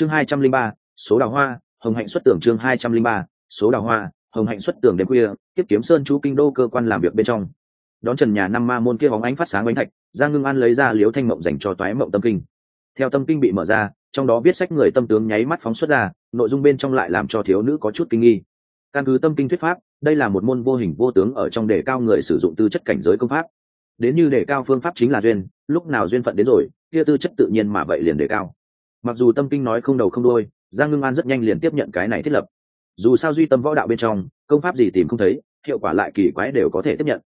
chương hai trăm linh ba, số đào hoa, hồng hạnh xuất tưởng chương hai trăm linh ba, số đào hoa, hồng hạnh xuất tưởng đêm khuya tiếp kiếm sơn chú kinh đô cơ quan làm việc bên trong. Đón trần nhà năm ma môn kia bóng ánh phát sáng bánh thạch, giang ngưng an lấy ra liếu thanh mộng dành cho toái mộng tâm kinh. Theo tâm kinh bị mở ra, trong đó viết sách người tâm tướng nháy mắt phóng xuất ra, nội dung bên trong lại làm cho thiếu nữ có chút kinh nghi. Căn cứ tâm kinh thuyết pháp, đây là một môn vô hình vô tướng ở trong đề cao người sử dụng tư chất cảnh giới công pháp. Đến như đề cao phương pháp chính là duyên, lúc nào duyên phận đến rồi, kia tư chất tự nhiên mà vậy liền đề cao mặc dù tâm kinh nói không đầu không đôi giang ngưng an rất nhanh liền tiếp nhận cái này thiết lập. Dù sao duy tâm võ đạo bên trong, công pháp gì tìm không thấy, hiệu quả lại kỳ quái đều có thể tiếp nhận.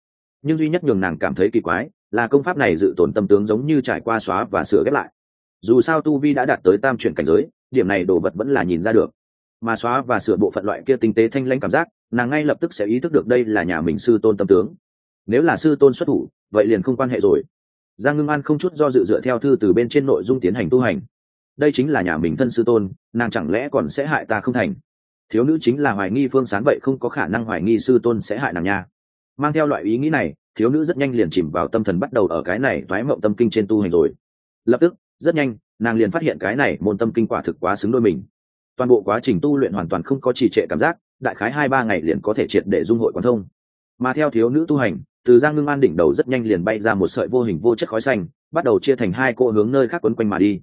Nhưng duy nhất nhường nàng cảm thấy kỳ quái, là công pháp này dự tổn tâm tướng giống như trải qua xóa và sửa ghép lại. Dù sao tu vi đã đạt tới tam chuyển cảnh giới, điểm này đồ vật vẫn là nhìn ra được. Mà xóa và sửa bộ phận loại kia tinh tế thanh lãnh cảm giác, nàng ngay lập tức sẽ ý thức được đây là nhà mình sư tôn tâm tướng. Nếu là sư tôn xuất thủ, vậy liền không quan hệ rồi. Giang ngưng an không chút do dự dựa theo thư từ bên trên nội dung tiến hành tu hành đây chính là nhà mình thân sư tôn, nàng chẳng lẽ còn sẽ hại ta không thành? Thiếu nữ chính là hoài nghi phương sán vậy không có khả năng hoài nghi sư tôn sẽ hại nàng nha. Mang theo loại ý nghĩ này, thiếu nữ rất nhanh liền chìm vào tâm thần bắt đầu ở cái này thoái mộng tâm kinh trên tu hành rồi. Lập tức, rất nhanh, nàng liền phát hiện cái này môn tâm kinh quả thực quá xứng đôi mình. Toàn bộ quá trình tu luyện hoàn toàn không có trì trệ cảm giác, đại khái hai ba ngày liền có thể triệt để dung hội quán thông. Mà theo thiếu nữ tu hành, từ giang ngưng an đỉnh đầu rất nhanh liền bay ra một sợi vô hình vô chất khói xanh, bắt đầu chia thành hai cô hướng nơi khác quấn quanh mà đi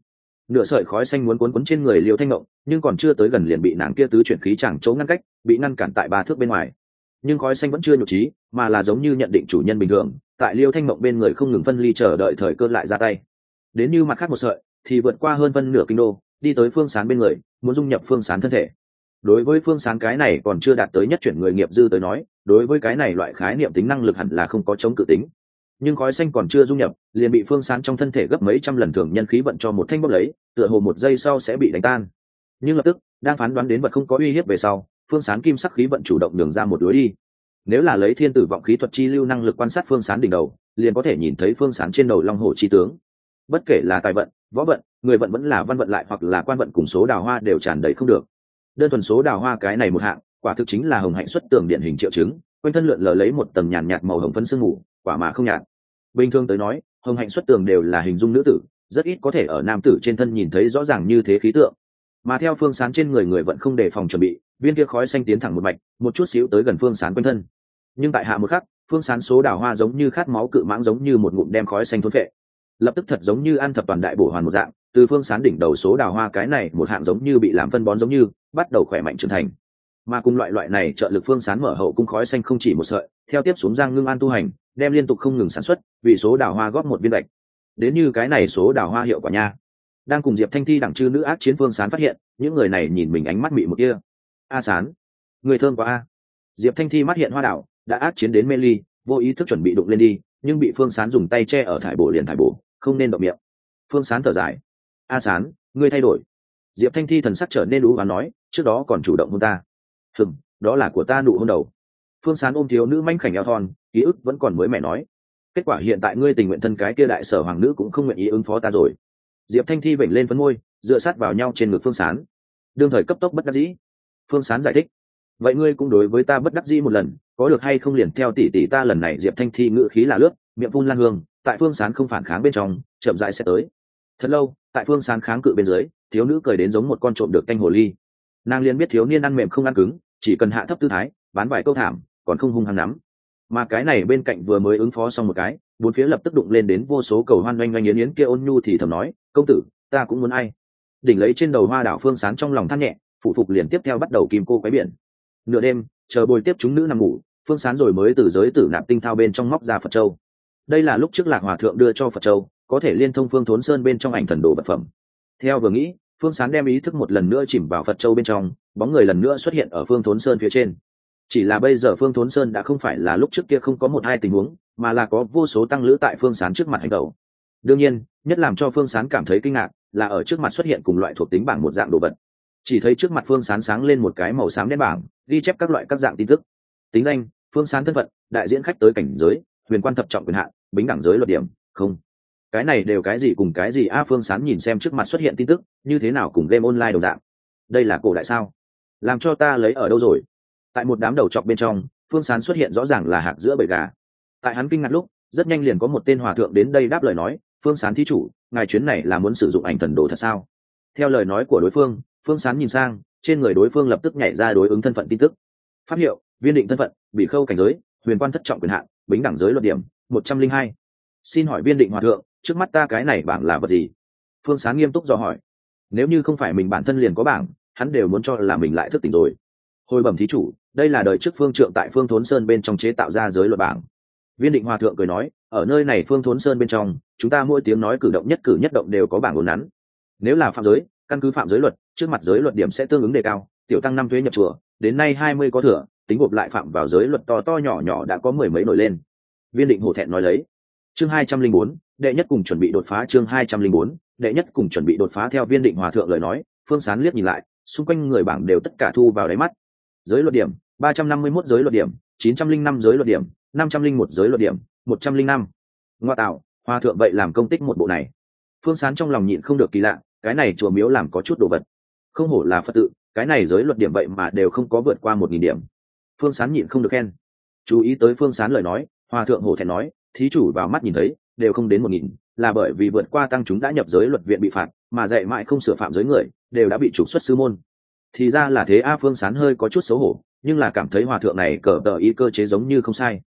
nửa sợi khói xanh muốn cuốn cuốn trên người liêu thanh ngộng, nhưng còn chưa tới gần liền bị nàng kia tứ chuyển khí chẳng chỗ ngăn cách, bị ngăn cản tại ba thước bên ngoài. Nhưng khói xanh vẫn chưa nhục trí mà là giống như nhận định chủ nhân bình thường, tại liêu thanh mộng bên người không ngừng phân ly chờ đợi thời cơ lại ra tay. Đến như mặt khác một sợi, thì vượt qua hơn phân nửa kinh đô, đi tới phương sán bên người, muốn dung nhập phương sán thân thể. Đối với phương sán cái này còn chưa đạt tới nhất chuyển người nghiệp dư tới nói, đối với cái này loại khái niệm tính năng lực hẳn là không có chống cự tính nhưng khói xanh còn chưa dung nhập, liền bị phương sán trong thân thể gấp mấy trăm lần thường nhân khí vận cho một thanh bốc lấy, tựa hồ một giây sau sẽ bị đánh tan. Nhưng lập tức, đang phán đoán đến vật không có uy hiếp về sau, phương sán kim sắc khí vận chủ động đường ra một lối đi. Nếu là lấy thiên tử vọng khí thuật chi lưu năng lực quan sát phương sán đỉnh đầu, liền có thể nhìn thấy phương sán trên đầu long hồ chi tướng. Bất kể là tài vận, võ vận, người vận vẫn là văn vận lại hoặc là quan vận cùng số đào hoa đều tràn đầy không được. Đơn thuần số đào hoa cái này một hạng, quả thực chính là hồng hạnh xuất tường điện hình triệu chứng, quanh thân lượn lờ lấy một tầng nhàn nhạt màu hồng phấn sương mù, quả mà không nhạt bình thường tới nói, hồng hạnh xuất tường đều là hình dung nữ tử, rất ít có thể ở nam tử trên thân nhìn thấy rõ ràng như thế khí tượng. Mà theo phương sán trên người người vẫn không đề phòng chuẩn bị, viên kia khói xanh tiến thẳng một mạch, một chút xíu tới gần phương sán quanh thân. Nhưng tại hạ một khắc, phương sán số đào hoa giống như khát máu cự mãng giống như một ngụm đem khói xanh thốn vệ lập tức thật giống như ăn thập toàn đại bổ hoàn một dạng, từ phương sán đỉnh đầu số đào hoa cái này một hạng giống như bị làm phân bón giống như, bắt đầu khỏe mạnh trưởng thành. Mà cùng loại loại này trợ lực phương sán mở hậu cung khói xanh không chỉ một sợi, theo tiếp xuống giang ngưng an tu hành đem liên tục không ngừng sản xuất, vì số đào hoa góp một viên gạch. Đến như cái này số đào hoa hiệu quả nha. Đang cùng diệp thanh thi đẳng chư nữ ác chiến phương sán phát hiện, những người này nhìn mình ánh mắt mị một kia. A sán, người thơm quá a. Diệp thanh thi mắt hiện hoa đảo, đã ác chiến đến mê ly, vô ý thức chuẩn bị đụng lên đi, nhưng bị phương sán dùng tay che ở thải bổ liền thải bổ, không nên động miệng. Phương sán thở dài. A sán, ngươi thay đổi. Diệp thanh thi thần sắc trở nên ú và nói, trước đó còn chủ động hôn ta. Hừm, đó là của ta nụ hôn đầu. Phương sán ôm thiếu nữ manh khảnh eo thon ký ức vẫn còn mới mẻ nói. Kết quả hiện tại ngươi tình nguyện thân cái kia đại sở hoàng nữ cũng không nguyện ý ứng phó ta rồi. Diệp thanh thi vểnh lên phấn môi, dựa sát vào nhau trên ngực phương sán. Đương thời cấp tốc bất đắc dĩ. Phương sán giải thích. Vậy ngươi cũng đối với ta bất đắc dĩ một lần, có được hay không liền theo tỷ tỷ ta lần này diệp thanh thi ngự khí là lướt, miệng phun lan hương, tại phương sán không phản kháng bên trong, chậm dại sẽ tới. Thật lâu, tại phương sán kháng cự bên dưới, thiếu nữ cười đến giống một con trộm được canh hồ ly. Nàng liền biết thiếu niên ăn mềm không ăn cứng, chỉ cần hạ thấp tư thái, bán vài câu thảm, còn không hung hăng nắm mà cái này bên cạnh vừa mới ứng phó xong một cái, bốn phía lập tức đụng lên đến vô số cầu hoan oanh oanh yến yến kia ôn nhu thì thầm nói, công tử, ta cũng muốn ai? Đỉnh lấy trên đầu hoa đảo phương sán trong lòng than nhẹ phụ phục liền tiếp theo bắt đầu kim cô quái biển. Nửa đêm, chờ bồi tiếp chúng nữ nằm ngủ, phương sán rồi mới từ giới tử nạp tinh thao bên trong móc ra phật châu. Đây là lúc trước lạc hòa thượng đưa cho phật châu, có thể liên thông phương thốn sơn bên trong ảnh thần đồ vật phẩm. Theo vừa nghĩ, phương sán đem ý thức một lần nữa chìm vào phật châu bên trong, bóng người lần nữa xuất hiện ở phương thốn sơn phía trên chỉ là bây giờ phương thốn sơn đã không phải là lúc trước kia không có một hai tình huống, mà là có vô số tăng lữ tại phương sán trước mặt hành tẩu đương nhiên, nhất làm cho phương sán cảm thấy kinh ngạc là ở trước mặt xuất hiện cùng loại thuộc tính bảng một dạng đồ vật. Chỉ thấy trước mặt phương sán sáng lên một cái màu xám đen bảng, ghi chép các loại các dạng tin tức. Tính danh, phương sán thân phận, đại diễn khách tới cảnh giới, huyền quan thập trọng quyền hạn, bính đẳng giới luật điểm, không. Cái này đều cái gì cùng cái gì? A, phương sán nhìn xem trước mặt xuất hiện tin tức, như thế nào cùng game online đồng dạng? Đây là cổ đại sao? Làm cho ta lấy ở đâu rồi? Tại một đám đầu chọc bên trong, phương sán xuất hiện rõ ràng là hạc giữa bầy gà. Tại hắn kinh ngạc lúc, rất nhanh liền có một tên hòa thượng đến đây đáp lời nói, phương sán thí chủ, ngài chuyến này là muốn sử dụng ảnh thần đồ thật sao? Theo lời nói của đối phương phương sán nhìn sang, trên người đối phương lập tức nhảy ra đối ứng thân phận tin tức. Phát hiệu, viên định thân phận bị khâu cảnh giới, huyền quan thất trọng quyền hạn, bính đẳng giới luật điểm, một trăm linh hai. Xin hỏi viên định hòa thượng, trước mắt ta cái này bảng là vật gì? Phương sán nghiêm túc dò hỏi. Nếu như không phải mình bản thân liền có bảng, hắn đều muốn cho là mình lại thức tỉnh rồi hồi bẩm thí chủ, đây là đời trước phương trượng tại phương thốn sơn bên trong chế tạo ra giới luật bảng. Viên định hòa thượng cười nói, ở nơi này phương thốn sơn bên trong, chúng ta mỗi tiếng nói cử động nhất cử nhất động đều có bảng ổn nắn. Nếu là phạm giới, căn cứ phạm giới luật, trước mặt giới luật điểm sẽ tương ứng đề cao, tiểu tăng năm thuế nhập chùa, đến nay hai mươi có thừa, tính gộp lại phạm vào giới luật to to nhỏ nhỏ đã có mười mấy nổi lên. Viên định hổ thẹn nói lấy. Chương hai trăm linh bốn, đệ nhất cùng chuẩn bị đột phá chương hai trăm linh bốn, đệ nhất cùng chuẩn bị đột phá theo viên định hòa thượng lời nói, phương sán liếc nhìn lại, xung quanh người bảng đều tất cả thu vào đáy mắt giới luật điểm, ba trăm năm mươi mốt giới luật điểm, chín trăm linh năm giới luật điểm, năm trăm linh một giới luật điểm, một trăm linh năm. Ngoa tạo hòa thượng vậy làm công tích một bộ này. Phương sán trong lòng nhịn không được kỳ lạ, cái này chùa miếu làm có chút đồ vật. Không hổ là phật tự, cái này giới luật điểm vậy mà đều không có vượt qua một nghìn điểm. Phương sán nhịn không được khen. Chú ý tới phương sán lời nói hòa thượng hổ thẹn nói, thí chủ vào mắt nhìn thấy, đều không đến một nghìn, là bởi vì vượt qua tăng chúng đã nhập giới luật viện bị phạt, mà dạy mãi không sửa phạm giới người, đều đã bị trục xuất sư môn thì ra là thế a phương sán hơi có chút xấu hổ, nhưng là cảm thấy hòa thượng này cờ tờ ý cơ chế giống như không sai.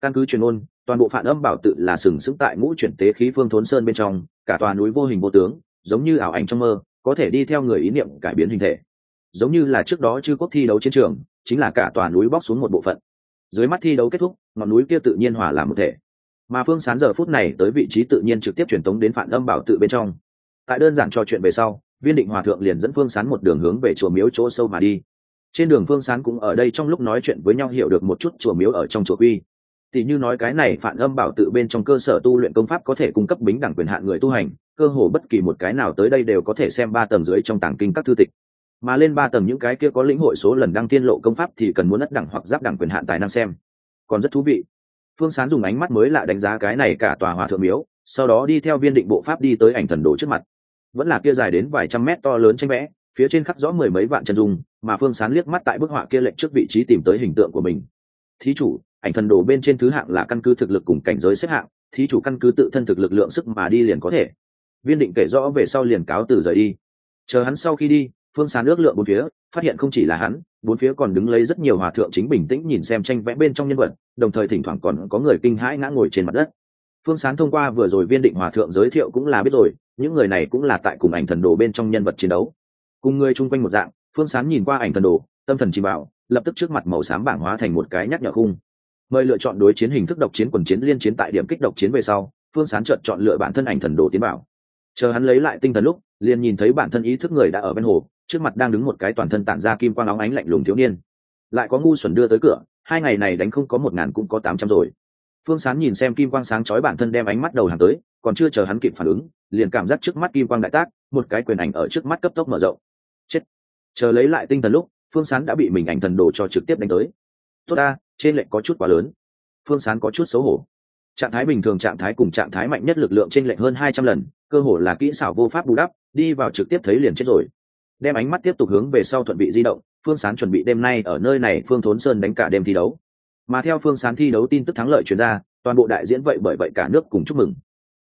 Căn cứ truyền ôn toàn bộ phản âm bảo tự là sừng sững tại ngũ chuyển tế khí phương thốn sơn bên trong, cả tòa núi vô hình vô tướng, giống như ảo ảnh trong mơ, có thể đi theo người ý niệm cải biến hình thể. Giống như là trước đó chư quốc thi đấu chiến trường, chính là cả tòa núi bóc xuống một bộ phận. Dưới mắt thi đấu kết thúc, ngọn núi kia tự nhiên hòa làm một thể. Mà phương sán giờ phút này tới vị trí tự nhiên trực tiếp truyền tống đến phản âm bảo tự bên trong. Tại đơn giản trò chuyện về sau viên định hòa thượng liền dẫn phương sán một đường hướng về chùa miếu chỗ sâu mà đi. Trên đường phương sán cũng ở đây trong lúc nói chuyện với nhau hiểu được một chút chùa miếu ở trong chùa quy. Tỷ như nói cái này phản âm bảo tự bên trong cơ sở tu luyện công pháp có thể cung cấp bính đẳng quyền hạn người tu hành, cơ hồ bất kỳ một cái nào tới đây đều có thể xem ba tầng dưới trong tàng kinh các thư tịch. Mà lên ba tầng những cái kia có lĩnh hội số lần đăng tiên lộ công pháp thì cần muốn ất đẳng hoặc giáp đẳng quyền hạn tài năng xem. Còn rất thú vị. Phương sán dùng ánh mắt mới lạ đánh giá cái này cả tòa hòa thượng miếu, sau đó đi theo viên định bộ pháp đi tới ảnh thần đồ trước mặt vẫn là kia dài đến vài trăm mét to lớn tranh vẽ, phía trên khắc rõ mười mấy vạn chân dung, mà phương sán liếc mắt tại bức họa kia lệnh trước vị trí tìm tới hình tượng của mình. Thí chủ, ảnh thần đồ bên trên thứ hạng là căn cứ thực lực cùng cảnh giới xếp hạng, thí chủ căn cứ tự thân thực lực lượng sức mà đi liền có thể. Viên định kể rõ về sau liền cáo từ rời đi. Chờ hắn sau khi đi, phương sán ước lượng bốn phía, phát hiện không chỉ là hắn, bốn phía còn đứng lấy rất nhiều hòa thượng chính bình tĩnh nhìn xem tranh vẽ bên trong nhân vật, đồng thời thỉnh thoảng còn có người kinh hãi ngã ngồi trên mặt đất. Phương sán thông qua vừa rồi viên định hòa thượng giới thiệu cũng là biết rồi những người này cũng là tại cùng ảnh thần đồ bên trong nhân vật chiến đấu. Cùng người chung quanh một dạng, phương sán nhìn qua ảnh thần đồ, tâm thần chỉ bảo, lập tức trước mặt màu xám bảng hóa thành một cái nhắc nhở khung. Mời lựa chọn đối chiến hình thức độc chiến quần chiến liên chiến tại điểm kích độc chiến về sau, phương sán chợt chọn lựa bản thân ảnh thần đồ tiến bảo chờ hắn lấy lại tinh thần lúc, liền nhìn thấy bản thân ý thức người đã ở bên hồ, trước mặt đang đứng một cái toàn thân tản ra kim quang óng ánh lạnh lùng thiếu niên. Lại có ngu xuẩn đưa tới cửa, hai ngày này đánh không có một ngàn cũng có tám trăm rồi. Phương sán nhìn xem kim quang sáng chói bản thân đem ánh mắt đầu hàng tới còn chưa chờ hắn kịp phản ứng, liền cảm giác trước mắt kim quang đại tác, một cái quyền ảnh ở trước mắt cấp tốc mở rộng. Chết. Chờ lấy lại tinh thần lúc, phương sán đã bị mình ảnh thần đồ cho trực tiếp đánh tới. Tốt ta, trên lệnh có chút quá lớn. Phương sán có chút xấu hổ. Trạng thái bình thường, trạng thái cùng trạng thái mạnh nhất lực lượng trên lệnh hơn hai trăm lần, cơ hồ là kỹ xảo vô pháp bù đắp, đi vào trực tiếp thấy liền chết rồi. Đem ánh mắt tiếp tục hướng về sau thuận vị di động, phương sán chuẩn bị đêm nay ở nơi này phương thốn sơn đánh cả đêm thi đấu. Mà theo phương sán thi đấu tin tức thắng lợi chuyển ra, toàn bộ đại diễn vậy bởi vậy cả nước cùng chúc mừng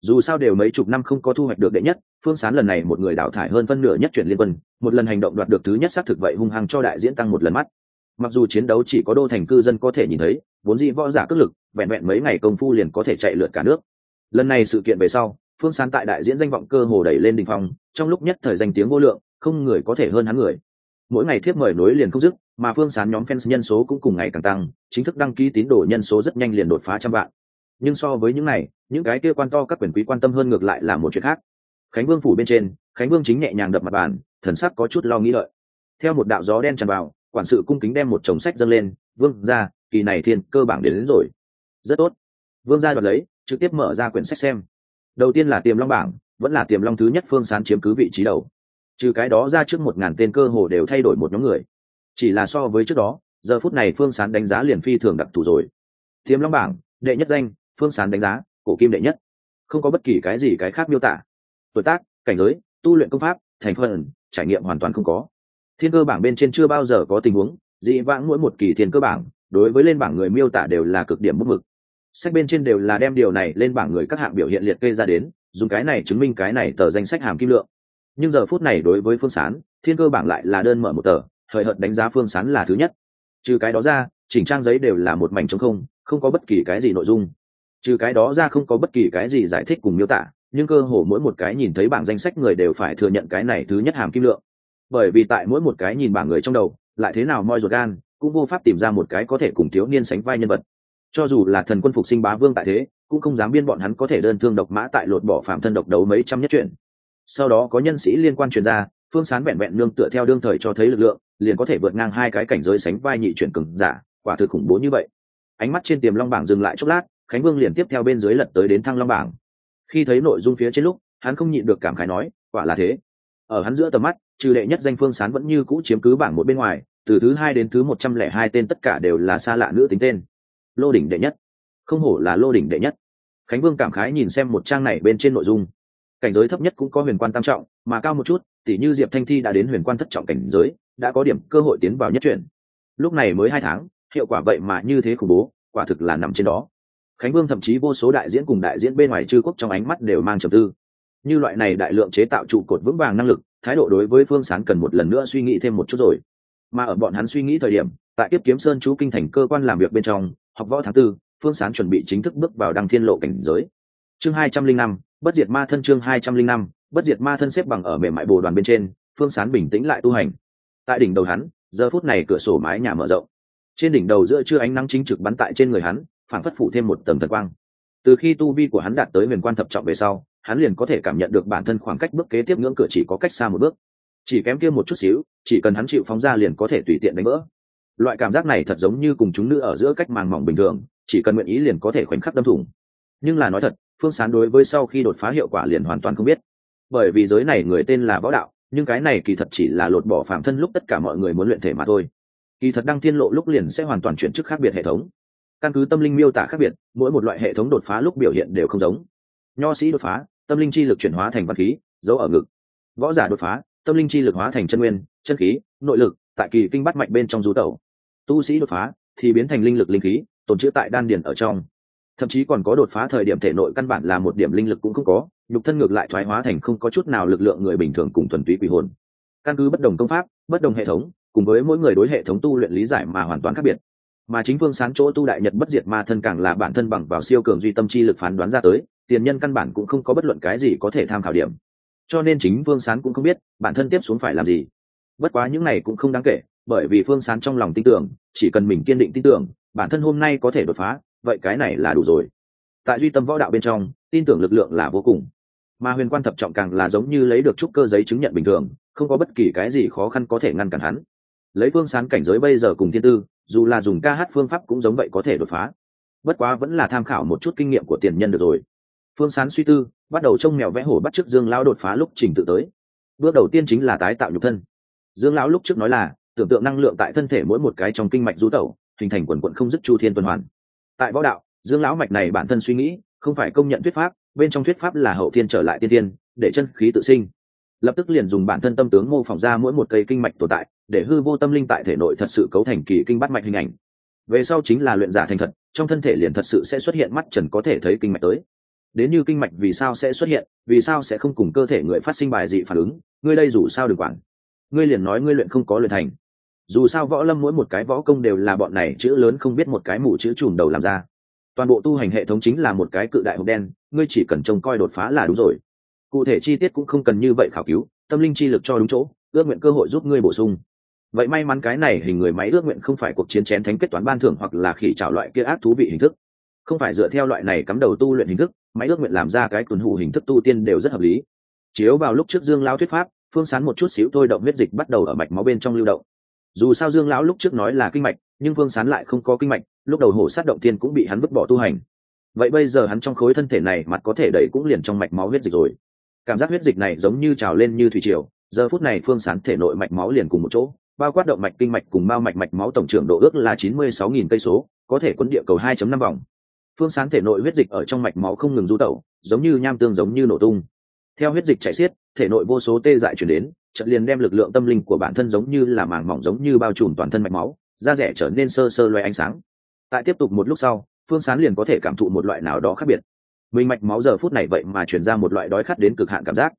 dù sao đều mấy chục năm không có thu hoạch được đệ nhất, phương sán lần này một người đào thải hơn phân nửa nhất chuyển liên quân, một lần hành động đoạt được thứ nhất xác thực vậy hung hăng cho đại diễn tăng một lần mắt. Mặc dù chiến đấu chỉ có đô thành cư dân có thể nhìn thấy, vốn dĩ võ giả cất lực, vẹn vẹn mấy ngày công phu liền có thể chạy lượt cả nước. Lần này sự kiện về sau, phương sán tại đại diễn danh vọng cơ hồ đẩy lên đình phong, trong lúc nhất thời danh tiếng vô lượng, không người có thể hơn hắn người. Mỗi ngày thiếp mời nối liền không dứt, mà phương sán nhóm fans nhân số cũng cùng ngày càng tăng, chính thức đăng ký tín đồ nhân số rất nhanh liền đột phá trăm vạn. Nhưng so với những này những cái kia quan to các quyền quý quan tâm hơn ngược lại là một chuyện khác. Khánh vương phủ bên trên khánh vương chính nhẹ nhàng đập mặt bàn thần sắc có chút lo nghĩ lợi theo một đạo gió đen tràn vào quản sự cung kính đem một chồng sách dâng lên vương ra kỳ này thiên cơ bản đến, đến rồi. Rất tốt. Vương gia đoạt lấy trực tiếp mở ra quyển sách xem. Đầu tiên là tiềm long bảng vẫn là tiềm long thứ nhất phương sán chiếm cứ vị trí đầu. Trừ cái đó ra trước một ngàn tên cơ hồ đều thay đổi một nhóm người. Chỉ là so với trước đó giờ phút này phương sán đánh giá liền phi thường đặc thù rồi. Tiềm long bảng đệ nhất danh phương sán đánh giá cổ kim đệ nhất. Không có bất kỳ cái gì cái khác miêu tả. Tuổi tác, cảnh giới, tu luyện công pháp, thành phần, trải nghiệm hoàn toàn không có. Thiên cơ bảng bên trên chưa bao giờ có tình huống, dị vãng mỗi một kỳ thiên cơ bảng, đối với lên bảng người miêu tả đều là cực điểm bất mực. Sách bên trên đều là đem điều này lên bảng người các hạng biểu hiện liệt kê ra đến, dùng cái này chứng minh cái này tờ danh sách hàm kim lượng. Nhưng giờ phút này đối với phương sán, thiên cơ bảng lại là đơn mở một tờ, hời hợt đánh giá phương sán là thứ nhất. Trừ cái đó ra, chỉnh trang giấy đều là một mảnh trống không không có bất kỳ cái gì nội dung trừ cái đó ra không có bất kỳ cái gì giải thích cùng miêu tả, nhưng cơ hồ mỗi một cái nhìn thấy bảng danh sách người đều phải thừa nhận cái này thứ nhất hàm kim lượng. Bởi vì tại mỗi một cái nhìn bảng người trong đầu, lại thế nào moi ruột gan, cũng vô pháp tìm ra một cái có thể cùng thiếu niên sánh vai nhân vật. Cho dù là thần quân phục sinh bá vương tại thế, cũng không dám biên bọn hắn có thể đơn thương độc mã tại lột bỏ phạm thân độc đấu mấy trăm nhất chuyện. Sau đó có nhân sĩ liên quan truyền ra, phương sán vẹn vẹn nương tựa theo đương thời cho thấy lực lượng, liền có thể vượt ngang hai cái cảnh giới sánh vai nhị chuyển cường giả, quả thực khủng bố như vậy. Ánh mắt trên tiềm long bảng dừng lại chốc lát khánh vương liền tiếp theo bên dưới lật tới đến thăng long bảng. Khi thấy nội dung phía trên lúc, hắn không nhịn được cảm khái nói, quả là thế. Ở hắn giữa tầm mắt, trừ đệ nhất danh phương sán vẫn như cũ chiếm cứ bảng một bên ngoài, từ thứ hai đến thứ một trăm lẻ hai tên tất cả đều là xa lạ nữ tính tên. Lô đỉnh đệ nhất. Không hổ là lô đỉnh đệ nhất. Khánh vương cảm khái nhìn xem một trang này bên trên nội dung. Cảnh giới thấp nhất cũng có huyền quan tam trọng, mà cao một chút, tỉ như diệp thanh thi đã đến huyền quan thất trọng cảnh giới, đã có điểm cơ hội tiến vào nhất chuyển. Lúc này mới hai tháng, hiệu quả vậy mà như thế khủng bố, quả thực là nằm trên đó khánh vương thậm chí vô số đại diễn cùng đại diễn bên ngoài chư quốc trong ánh mắt đều mang trầm tư. Như loại này đại lượng chế tạo trụ cột vững vàng năng lực, thái độ đối với phương Sáng cần một lần nữa suy nghĩ thêm một chút rồi. Mà ở bọn hắn suy nghĩ thời điểm, tại tiếp kiếm sơn chú kinh thành cơ quan làm việc bên trong, học võ tháng tư, phương Sáng chuẩn bị chính thức bước vào đăng thiên lộ cảnh giới. Chương hai trăm linh năm, bất diệt ma thân chương hai trăm linh năm, bất diệt ma thân xếp bằng ở mềm mại bồ đoàn bên trên, phương sán bình tĩnh lại tu hành. Tại đỉnh đầu hắn, giờ phút này cửa sổ mái nhà mở rộng. Trên đỉnh đầu giữa chưa ánh nắng chính trực bắn tại trên người hắn phản phất phủ thêm một tầng thần quang. Từ khi tu vi của hắn đạt tới huyền quan thập trọng về sau, hắn liền có thể cảm nhận được bản thân khoảng cách bước kế tiếp ngưỡng cửa chỉ có cách xa một bước. Chỉ kém kia một chút xíu, chỉ cần hắn chịu phóng ra liền có thể tùy tiện đánh vỡ. Loại cảm giác này thật giống như cùng chúng nữ ở giữa cách màng mỏng bình thường, chỉ cần nguyện ý liền có thể khoảnh khắc đâm thủng. Nhưng là nói thật, phương sán đối với sau khi đột phá hiệu quả liền hoàn toàn không biết. Bởi vì giới này người tên là võ đạo, nhưng cái này kỳ thật chỉ là lột bỏ phạm thân lúc tất cả mọi người muốn luyện thể mà thôi. Kỳ thật đăng thiên lộ lúc liền sẽ hoàn toàn chuyển chức khác biệt hệ thống căn cứ tâm linh miêu tả khác biệt, mỗi một loại hệ thống đột phá lúc biểu hiện đều không giống. Nho sĩ đột phá, tâm linh chi lực chuyển hóa thành văn khí giấu ở ngực. Võ giả đột phá, tâm linh chi lực hóa thành chân nguyên, chân khí, nội lực, tại kỳ kinh bắt mạch bên trong rú tẩu. Tu sĩ đột phá thì biến thành linh lực linh khí, tồn chữ tại đan điền ở trong. Thậm chí còn có đột phá thời điểm thể nội căn bản là một điểm linh lực cũng không có, nhục thân ngược lại thoái hóa thành không có chút nào lực lượng người bình thường cùng thuần túy quỷ hồn. Căn cứ bất đồng công pháp, bất đồng hệ thống, cùng với mỗi người đối hệ thống tu luyện lý giải mà hoàn toàn khác biệt mà chính phương sáng chỗ tu đại nhật bất diệt ma thân càng là bản thân bằng vào siêu cường duy tâm chi lực phán đoán ra tới, tiền nhân căn bản cũng không có bất luận cái gì có thể tham khảo điểm. Cho nên chính phương sán cũng không biết, bản thân tiếp xuống phải làm gì. Bất quá những này cũng không đáng kể, bởi vì phương sán trong lòng tin tưởng, chỉ cần mình kiên định tin tưởng, bản thân hôm nay có thể đột phá, vậy cái này là đủ rồi. Tại duy tâm võ đạo bên trong, tin tưởng lực lượng là vô cùng. Mà huyền quan thập trọng càng là giống như lấy được trúc cơ giấy chứng nhận bình thường, không có bất kỳ cái gì khó khăn có thể ngăn cản hắn lấy phương sán cảnh giới bây giờ cùng thiên tư, dù là dùng ca hát phương pháp cũng giống vậy có thể đột phá. Bất quá vẫn là tham khảo một chút kinh nghiệm của tiền nhân được rồi. Phương sán suy tư, bắt đầu trông mèo vẽ hổ bắt trước dương lão đột phá lúc trình tự tới. Bước đầu tiên chính là tái tạo nhục thân. Dương lão lúc trước nói là, tưởng tượng năng lượng tại thân thể mỗi một cái trong kinh mạch du tẩu, hình thành quần quận không dứt chu thiên tuần hoàn. Tại võ đạo, dương lão mạch này bản thân suy nghĩ, không phải công nhận thuyết pháp, bên trong thuyết pháp là hậu thiên trở lại tiên tiên, để chân khí tự sinh. Lập tức liền dùng bản thân tâm tướng mô phỏng ra mỗi một cây kinh mạch tồn tại để hư vô tâm linh tại thể nội thật sự cấu thành kỳ kinh bắt mạch hình ảnh. Về sau chính là luyện giả thành thật, trong thân thể liền thật sự sẽ xuất hiện mắt trần có thể thấy kinh mạch tới. Đến như kinh mạch vì sao sẽ xuất hiện, vì sao sẽ không cùng cơ thể người phát sinh bài dị phản ứng, ngươi đây dù sao đừng quản. Ngươi liền nói ngươi luyện không có luyện thành. Dù sao võ lâm mỗi một cái võ công đều là bọn này chữ lớn không biết một cái mù chữ chùm đầu làm ra. Toàn bộ tu hành hệ thống chính là một cái cự đại hộp đen, ngươi chỉ cần trông coi đột phá là đúng rồi. Cụ thể chi tiết cũng không cần như vậy khảo cứu, tâm linh chi lực cho đúng chỗ, ước nguyện cơ hội giúp ngươi bổ sung vậy may mắn cái này hình người máy ước nguyện không phải cuộc chiến chén thánh kết toán ban thưởng hoặc là khỉ trào loại kia ác thú vị hình thức. Không phải dựa theo loại này cắm đầu tu luyện hình thức, máy ước nguyện làm ra cái tuần hủ hình thức tu tiên đều rất hợp lý. Chiếu vào lúc trước dương lão thuyết pháp, phương sán một chút xíu thôi động huyết dịch bắt đầu ở mạch máu bên trong lưu động. Dù sao dương lão lúc trước nói là kinh mạch, nhưng phương sán lại không có kinh mạch, lúc đầu hổ sát động tiên cũng bị hắn vứt bỏ tu hành. Vậy bây giờ hắn trong khối thân thể này mặt có thể đẩy cũng liền trong mạch máu huyết dịch rồi. Cảm giác huyết dịch này giống như trào lên như thủy triều, giờ phút này phương sán thể nội mạch máu liền cùng một chỗ bao quát động mạch, kinh mạch cùng bao mạch mạch máu tổng trưởng độ ước là chín mươi sáu nghìn cây số, có thể quấn địa cầu 2 năm vòng. Phương sán thể nội huyết dịch ở trong mạch máu không ngừng du tẩu, giống như nham tương giống như nổ tung. Theo huyết dịch chảy xiết, thể nội vô số tê dại chuyển đến, chợt liền đem lực lượng tâm linh của bản thân giống như là màng mỏng giống như bao trùm toàn thân mạch máu, da rẻ trở nên sơ sơ loé ánh sáng. Tại tiếp tục một lúc sau, phương sán liền có thể cảm thụ một loại nào đó khác biệt. Mình mạch máu giờ phút này vậy mà chuyển ra một loại đói khát đến cực hạn cảm giác.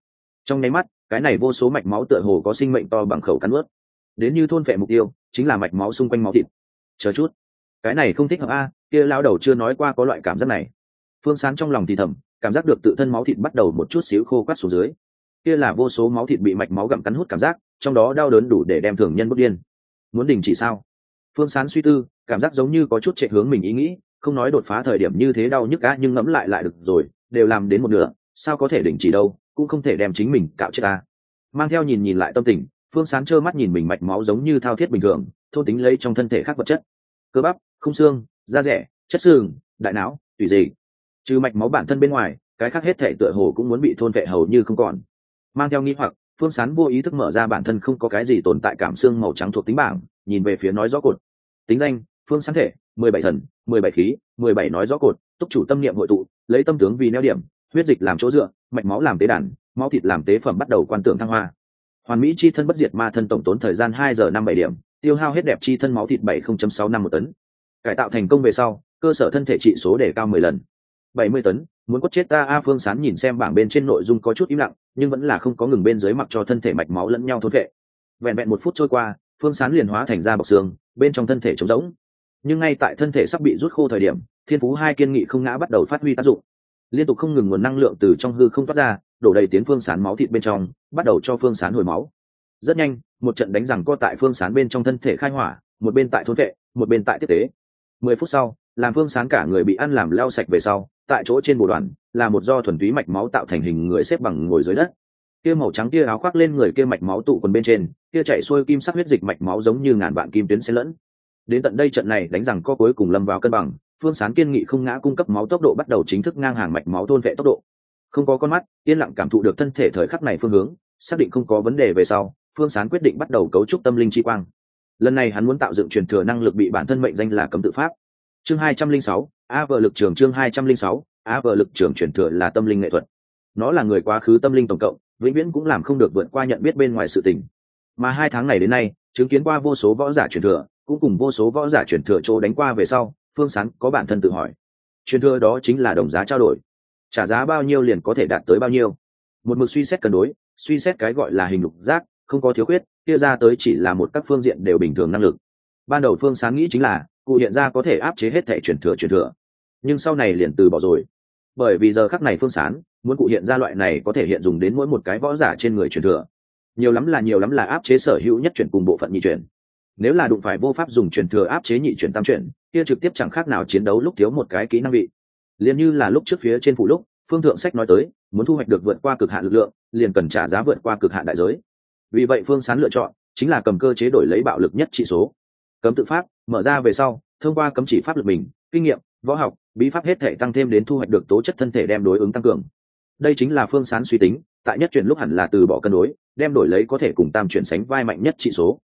Trong nháy mắt, cái này vô số mạch máu tựa hồ có sinh mệnh to bằng khẩu cắn nuốt đến như thôn vệ mục tiêu, chính là mạch máu xung quanh máu thịt. Chờ chút. Cái này không thích hợp a, kia lao đầu chưa nói qua có loại cảm giác này. Phương sán trong lòng thì thầm, cảm giác được tự thân máu thịt bắt đầu một chút xíu khô quắt xuống dưới. Kia là vô số máu thịt bị mạch máu gặm cắn hút cảm giác, trong đó đau đớn đủ để đem thường nhân bất điên. Muốn đình chỉ sao? Phương sán suy tư, cảm giác giống như có chút chạy hướng mình ý nghĩ, không nói đột phá thời điểm như thế đau nhức cá nhưng ngẫm lại lại được rồi, đều làm đến một nửa, sao có thể đình chỉ đâu, cũng không thể đem chính mình cạo chết ta. Mang theo nhìn nhìn lại tâm tình phương sán trơ mắt nhìn mình mạch máu giống như thao thiết bình thường thôn tính lấy trong thân thể khác vật chất. Cơ bắp không xương, da rẻ, chất xương, đại não tùy gì trừ mạch máu bản thân bên ngoài, cái khác hết thể tựa hồ cũng muốn bị thôn vệ hầu như không còn. Mang theo nghĩ hoặc, phương sán vô ý thức mở ra bản thân không có cái gì tồn tại cảm xương màu trắng thuộc tính bảng, nhìn về phía nói rõ cột. Tính danh, phương sán thể, mười bảy thần, mười bảy khí, mười bảy nói rõ cột, túc chủ tâm niệm hội tụ, lấy tâm tướng vì neo điểm, huyết dịch làm chỗ dựa, mạch máu làm tế đàn, máu thịt làm tế phẩm bắt đầu quan tưởng thăng hoa hoàn mỹ chi thân bất diệt ma thân tổng tốn thời gian hai giờ năm bảy điểm, tiêu hao hết đẹp chi thân máu thịt bảy không sáu năm một tấn. Cải tạo thành công về sau, cơ sở thân thể trị số để cao mười lần. Bảy mươi tấn, muốn cốt chết ta a phương sán nhìn xem bảng bên trên nội dung có chút im lặng, nhưng vẫn là không có ngừng bên dưới mặc cho thân thể mạch máu lẫn nhau thôn vệ. Vẹn vẹn một phút trôi qua, phương sán liền hóa thành ra bọc xương, bên trong thân thể trống rỗng. Nhưng ngay tại thân thể sắp bị rút khô thời điểm, thiên phú hai kiên nghị không ngã bắt đầu phát huy tác dụng. Liên tục không ngừng nguồn năng lượng từ trong hư không toát ra đổ đầy tiến phương sán máu thịt bên trong, bắt đầu cho phương sán hồi máu. Rất nhanh, một trận đánh rằng co tại phương sán bên trong thân thể khai hỏa, một bên tại thôn vệ, một bên tại tiếp tế. Mười phút sau, làm phương sán cả người bị ăn làm leo sạch về sau, tại chỗ trên bộ đoàn, là một do thuần túy mạch máu tạo thành hình người xếp bằng ngồi dưới đất. Kia màu trắng kia áo khoác lên người kia mạch máu tụ quần bên trên, kia chạy xuôi kim sắc huyết dịch mạch máu giống như ngàn vạn kim tuyến xen lẫn. Đến tận đây trận này đánh rằng co cuối cùng lâm vào cân bằng, phương sán kiên nghị không ngã cung cấp máu tốc độ bắt đầu chính thức ngang hàng mạch máu thôn vệ tốc độ không có con mắt, yên lặng cảm thụ được thân thể thời khắc này phương hướng, xác định không có vấn đề về sau, phương sán quyết định bắt đầu cấu trúc tâm linh chi quang. Lần này hắn muốn tạo dựng truyền thừa năng lực bị bản thân mệnh danh là cấm tự pháp. Chương hai trăm linh sáu, a vợ lực trường chương hai trăm linh sáu, a vợ lực trường truyền thừa là tâm linh nghệ thuật. Nó là người quá khứ tâm linh tổng cộng, vĩnh viễn cũng làm không được vượt qua nhận biết bên ngoài sự tình. Mà hai tháng này đến nay, chứng kiến qua vô số võ giả truyền thừa, cũng cùng vô số võ giả truyền thừa chỗ đánh qua về sau, phương sán có bản thân tự hỏi. Truyền thừa đó chính là đồng giá trao đổi trả giá bao nhiêu liền có thể đạt tới bao nhiêu. Một mực suy xét cân đối, suy xét cái gọi là hình lục giác, không có thiếu khuyết, kia ra tới chỉ là một các phương diện đều bình thường năng lực. Ban đầu phương sáng nghĩ chính là, cụ hiện ra có thể áp chế hết thể chuyển thừa chuyển thừa. Nhưng sau này liền từ bỏ rồi. Bởi vì giờ khắc này phương sán muốn cụ hiện ra loại này có thể hiện dùng đến mỗi một cái võ giả trên người truyền thừa. Nhiều lắm là nhiều lắm là áp chế sở hữu nhất chuyển cùng bộ phận nhị chuyển. Nếu là đụng phải vô pháp dùng truyền thừa áp chế nhị chuyển tam chuyển, kia trực tiếp chẳng khác nào chiến đấu lúc thiếu một cái kỹ năng vị liền như là lúc trước phía trên phủ lúc, phương thượng sách nói tới, muốn thu hoạch được vượt qua cực hạn lực lượng, liền cần trả giá vượt qua cực hạn đại giới. Vì vậy phương sán lựa chọn, chính là cầm cơ chế đổi lấy bạo lực nhất trị số. Cấm tự pháp, mở ra về sau, thông qua cấm chỉ pháp lực mình, kinh nghiệm, võ học, bí pháp hết thể tăng thêm đến thu hoạch được tố chất thân thể đem đối ứng tăng cường. Đây chính là phương sán suy tính, tại nhất chuyển lúc hẳn là từ bỏ cân đối, đem đổi lấy có thể cùng tam chuyển sánh vai mạnh nhất trị số.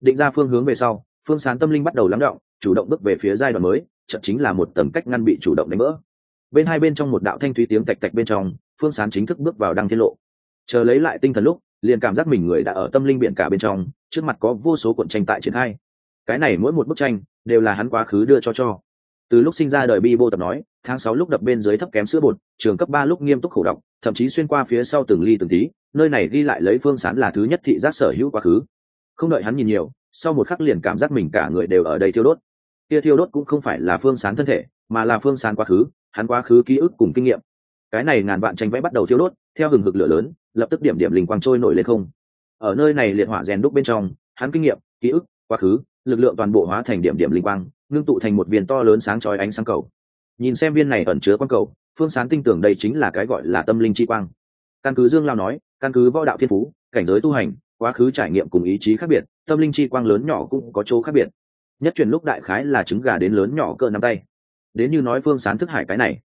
Định ra phương hướng về sau, phương sán tâm linh bắt đầu lắng động, chủ động bước về phía giai đoạn mới chậm chính là một tầm cách ngăn bị chủ động đánh vỡ bên hai bên trong một đạo thanh thúy tiếng tạch tạch bên trong, phương sán chính thức bước vào đăng tiết lộ. Chờ lấy lại tinh thần lúc, liền cảm giác mình người đã ở tâm linh biển cả bên trong, trước mặt có vô số cuộn tranh tại triển khai. Cái này mỗi một bức tranh, đều là hắn quá khứ đưa cho cho. Từ lúc sinh ra đời bi vô tập nói, tháng sáu lúc đập bên dưới thấp kém sữa bột, trường cấp ba lúc nghiêm túc khổ đọc, thậm chí xuyên qua phía sau từng ly từng tí, nơi này ghi lại lấy phương sán là thứ nhất thị giác sở hữu quá khứ. Không đợi hắn nhìn nhiều, sau một khắc liền cảm giác mình cả người đều ở đây thiêu đốt. Kia thiêu đốt cũng không phải là phương sán thân thể, mà là phương sán quá khứ hắn quá khứ ký ức cùng kinh nghiệm. Cái này ngàn vạn tranh vẽ bắt đầu thiếu đốt, theo hừng hực lửa lớn, lập tức điểm điểm linh quang trôi nổi lên không. Ở nơi này liệt hỏa rèn đúc bên trong, hắn kinh nghiệm, ký ức, quá khứ, lực lượng toàn bộ hóa thành điểm điểm linh quang, ngưng tụ thành một viên to lớn sáng chói ánh sáng cầu. Nhìn xem viên này ẩn chứa quang cầu, phương sán tin tưởng đây chính là cái gọi là tâm linh chi quang. Căn cứ dương lao nói, căn cứ võ đạo thiên phú, cảnh giới tu hành, quá khứ trải nghiệm cùng ý chí khác biệt, tâm linh chi quang lớn nhỏ cũng có chỗ khác biệt. Nhất truyền lúc đại khái là trứng gà đến lớn nhỏ cỡ nắm tay đến như nói phương sán thức hải cái này.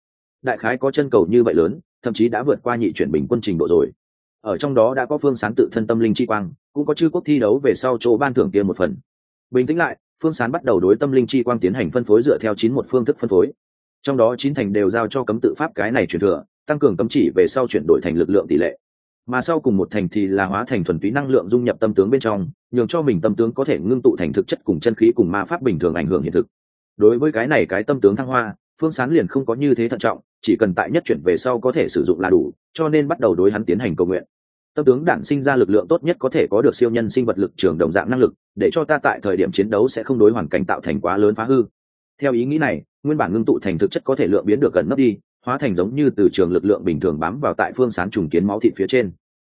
Đại khái có chân cầu như vậy lớn, thậm chí đã vượt qua nhị chuyển bình quân trình độ rồi. Ở trong đó đã có phương sán tự thân tâm linh chi quang, cũng có chư quốc thi đấu về sau chỗ ban thưởng tiền một phần. Bình tĩnh lại, phương sán bắt đầu đối tâm linh chi quang tiến hành phân phối dựa theo chín một phương thức phân phối. Trong đó chín thành đều giao cho cấm tự pháp cái này truyền thừa, tăng cường cấm chỉ về sau chuyển đổi thành lực lượng tỷ lệ. Mà sau cùng một thành thì là hóa thành thuần túy năng lượng dung nhập tâm tướng bên trong, nhường cho mình tâm tướng có thể ngưng tụ thành thực chất cùng chân khí cùng ma pháp bình thường ảnh hưởng hiện thực đối với cái này cái tâm tướng thăng hoa, phương sán liền không có như thế thận trọng, chỉ cần tại nhất chuyển về sau có thể sử dụng là đủ, cho nên bắt đầu đối hắn tiến hành cầu nguyện. Tâm tướng đản sinh ra lực lượng tốt nhất có thể có được siêu nhân sinh vật lực trường đồng dạng năng lực, để cho ta tại thời điểm chiến đấu sẽ không đối hoàn cảnh tạo thành quá lớn phá hư. Theo ý nghĩ này, nguyên bản ngưng tụ thành thực chất có thể lượng biến được gần nấp đi, hóa thành giống như từ trường lực lượng bình thường bám vào tại phương sán trùng kiến máu thịt phía trên.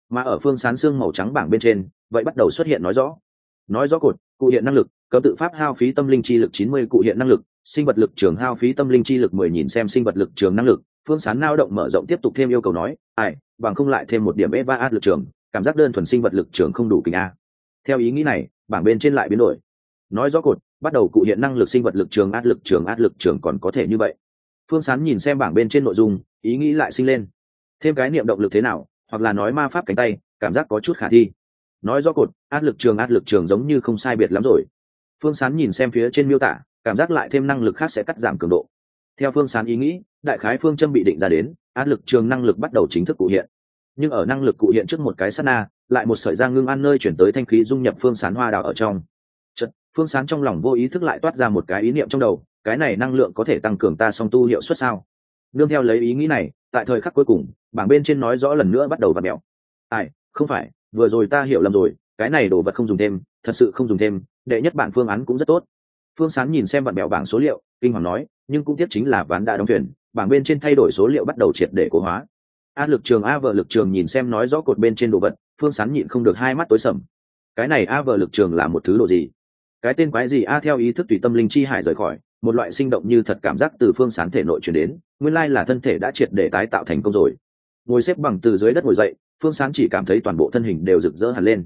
Mà ở phương sán xương màu trắng bảng bên trên, vậy bắt đầu xuất hiện nói rõ. Nói rõ cột, cụ hiện năng lực cấm tự pháp hao phí tâm linh chi lực chín mươi cụ hiện năng lực, sinh vật lực trường hao phí tâm linh chi lực mười nhìn xem sinh vật lực trường năng lực. Phương sán nao động mở rộng tiếp tục thêm yêu cầu nói, ai, bằng không lại thêm một điểm eva a lực trường, cảm giác đơn thuần sinh vật lực trường không đủ kinh a. Theo ý nghĩ này, bảng bên trên lại biến đổi. Nói rõ cột, bắt đầu cụ hiện năng lực sinh vật lực trường, át lực trường, át lực trường còn có thể như vậy. Phương sán nhìn xem bảng bên trên nội dung, ý nghĩ lại sinh lên. Thêm cái niệm động lực thế nào, hoặc là nói ma pháp cánh tay, cảm giác có chút khả thi. Nói rõ cột, át lực trường, át lực trường giống như không sai biệt lắm rồi phương sán nhìn xem phía trên miêu tả cảm giác lại thêm năng lực khác sẽ cắt giảm cường độ. Theo phương sán ý nghĩ đại khái phương châm bị định ra đến áp lực trường năng lực bắt đầu chính thức cụ hiện. Nhưng ở năng lực cụ hiện trước một cái sát na lại một sợi giang ngưng ăn nơi chuyển tới thanh khí dung nhập phương sán hoa đào ở trong. Chật, phương sán trong lòng vô ý thức lại toát ra một cái ý niệm trong đầu cái này năng lượng có thể tăng cường ta song tu hiệu suất sao? Nương theo lấy ý nghĩ này tại thời khắc cuối cùng bảng bên trên nói rõ lần nữa bắt đầu và mẹo. Ai không phải vừa rồi ta hiểu lầm rồi cái này đồ vật không dùng thêm, thật sự không dùng thêm, đệ nhất bản phương án cũng rất tốt. Phương sán nhìn xem bạn bèo bảng số liệu, kinh hoàng nói, nhưng cũng tiếc chính là ván đã đóng thuyền, bảng bên trên thay đổi số liệu bắt đầu triệt để cố hóa. A lực trường, a vợ lực trường nhìn xem nói rõ cột bên trên đồ vật, phương sán nhịn không được hai mắt tối sầm. Cái này a vợ lực trường là một thứ đồ gì? Cái tên quái gì? A, theo ý thức tùy tâm linh chi hải rời khỏi, một loại sinh động như thật cảm giác từ phương sán thể nội chuyển đến, nguyên lai là thân thể đã triệt để tái tạo thành công rồi. Ngồi xếp bằng từ dưới đất ngồi dậy, phương sán chỉ cảm thấy toàn bộ thân hình đều rực rỡ hẳn lên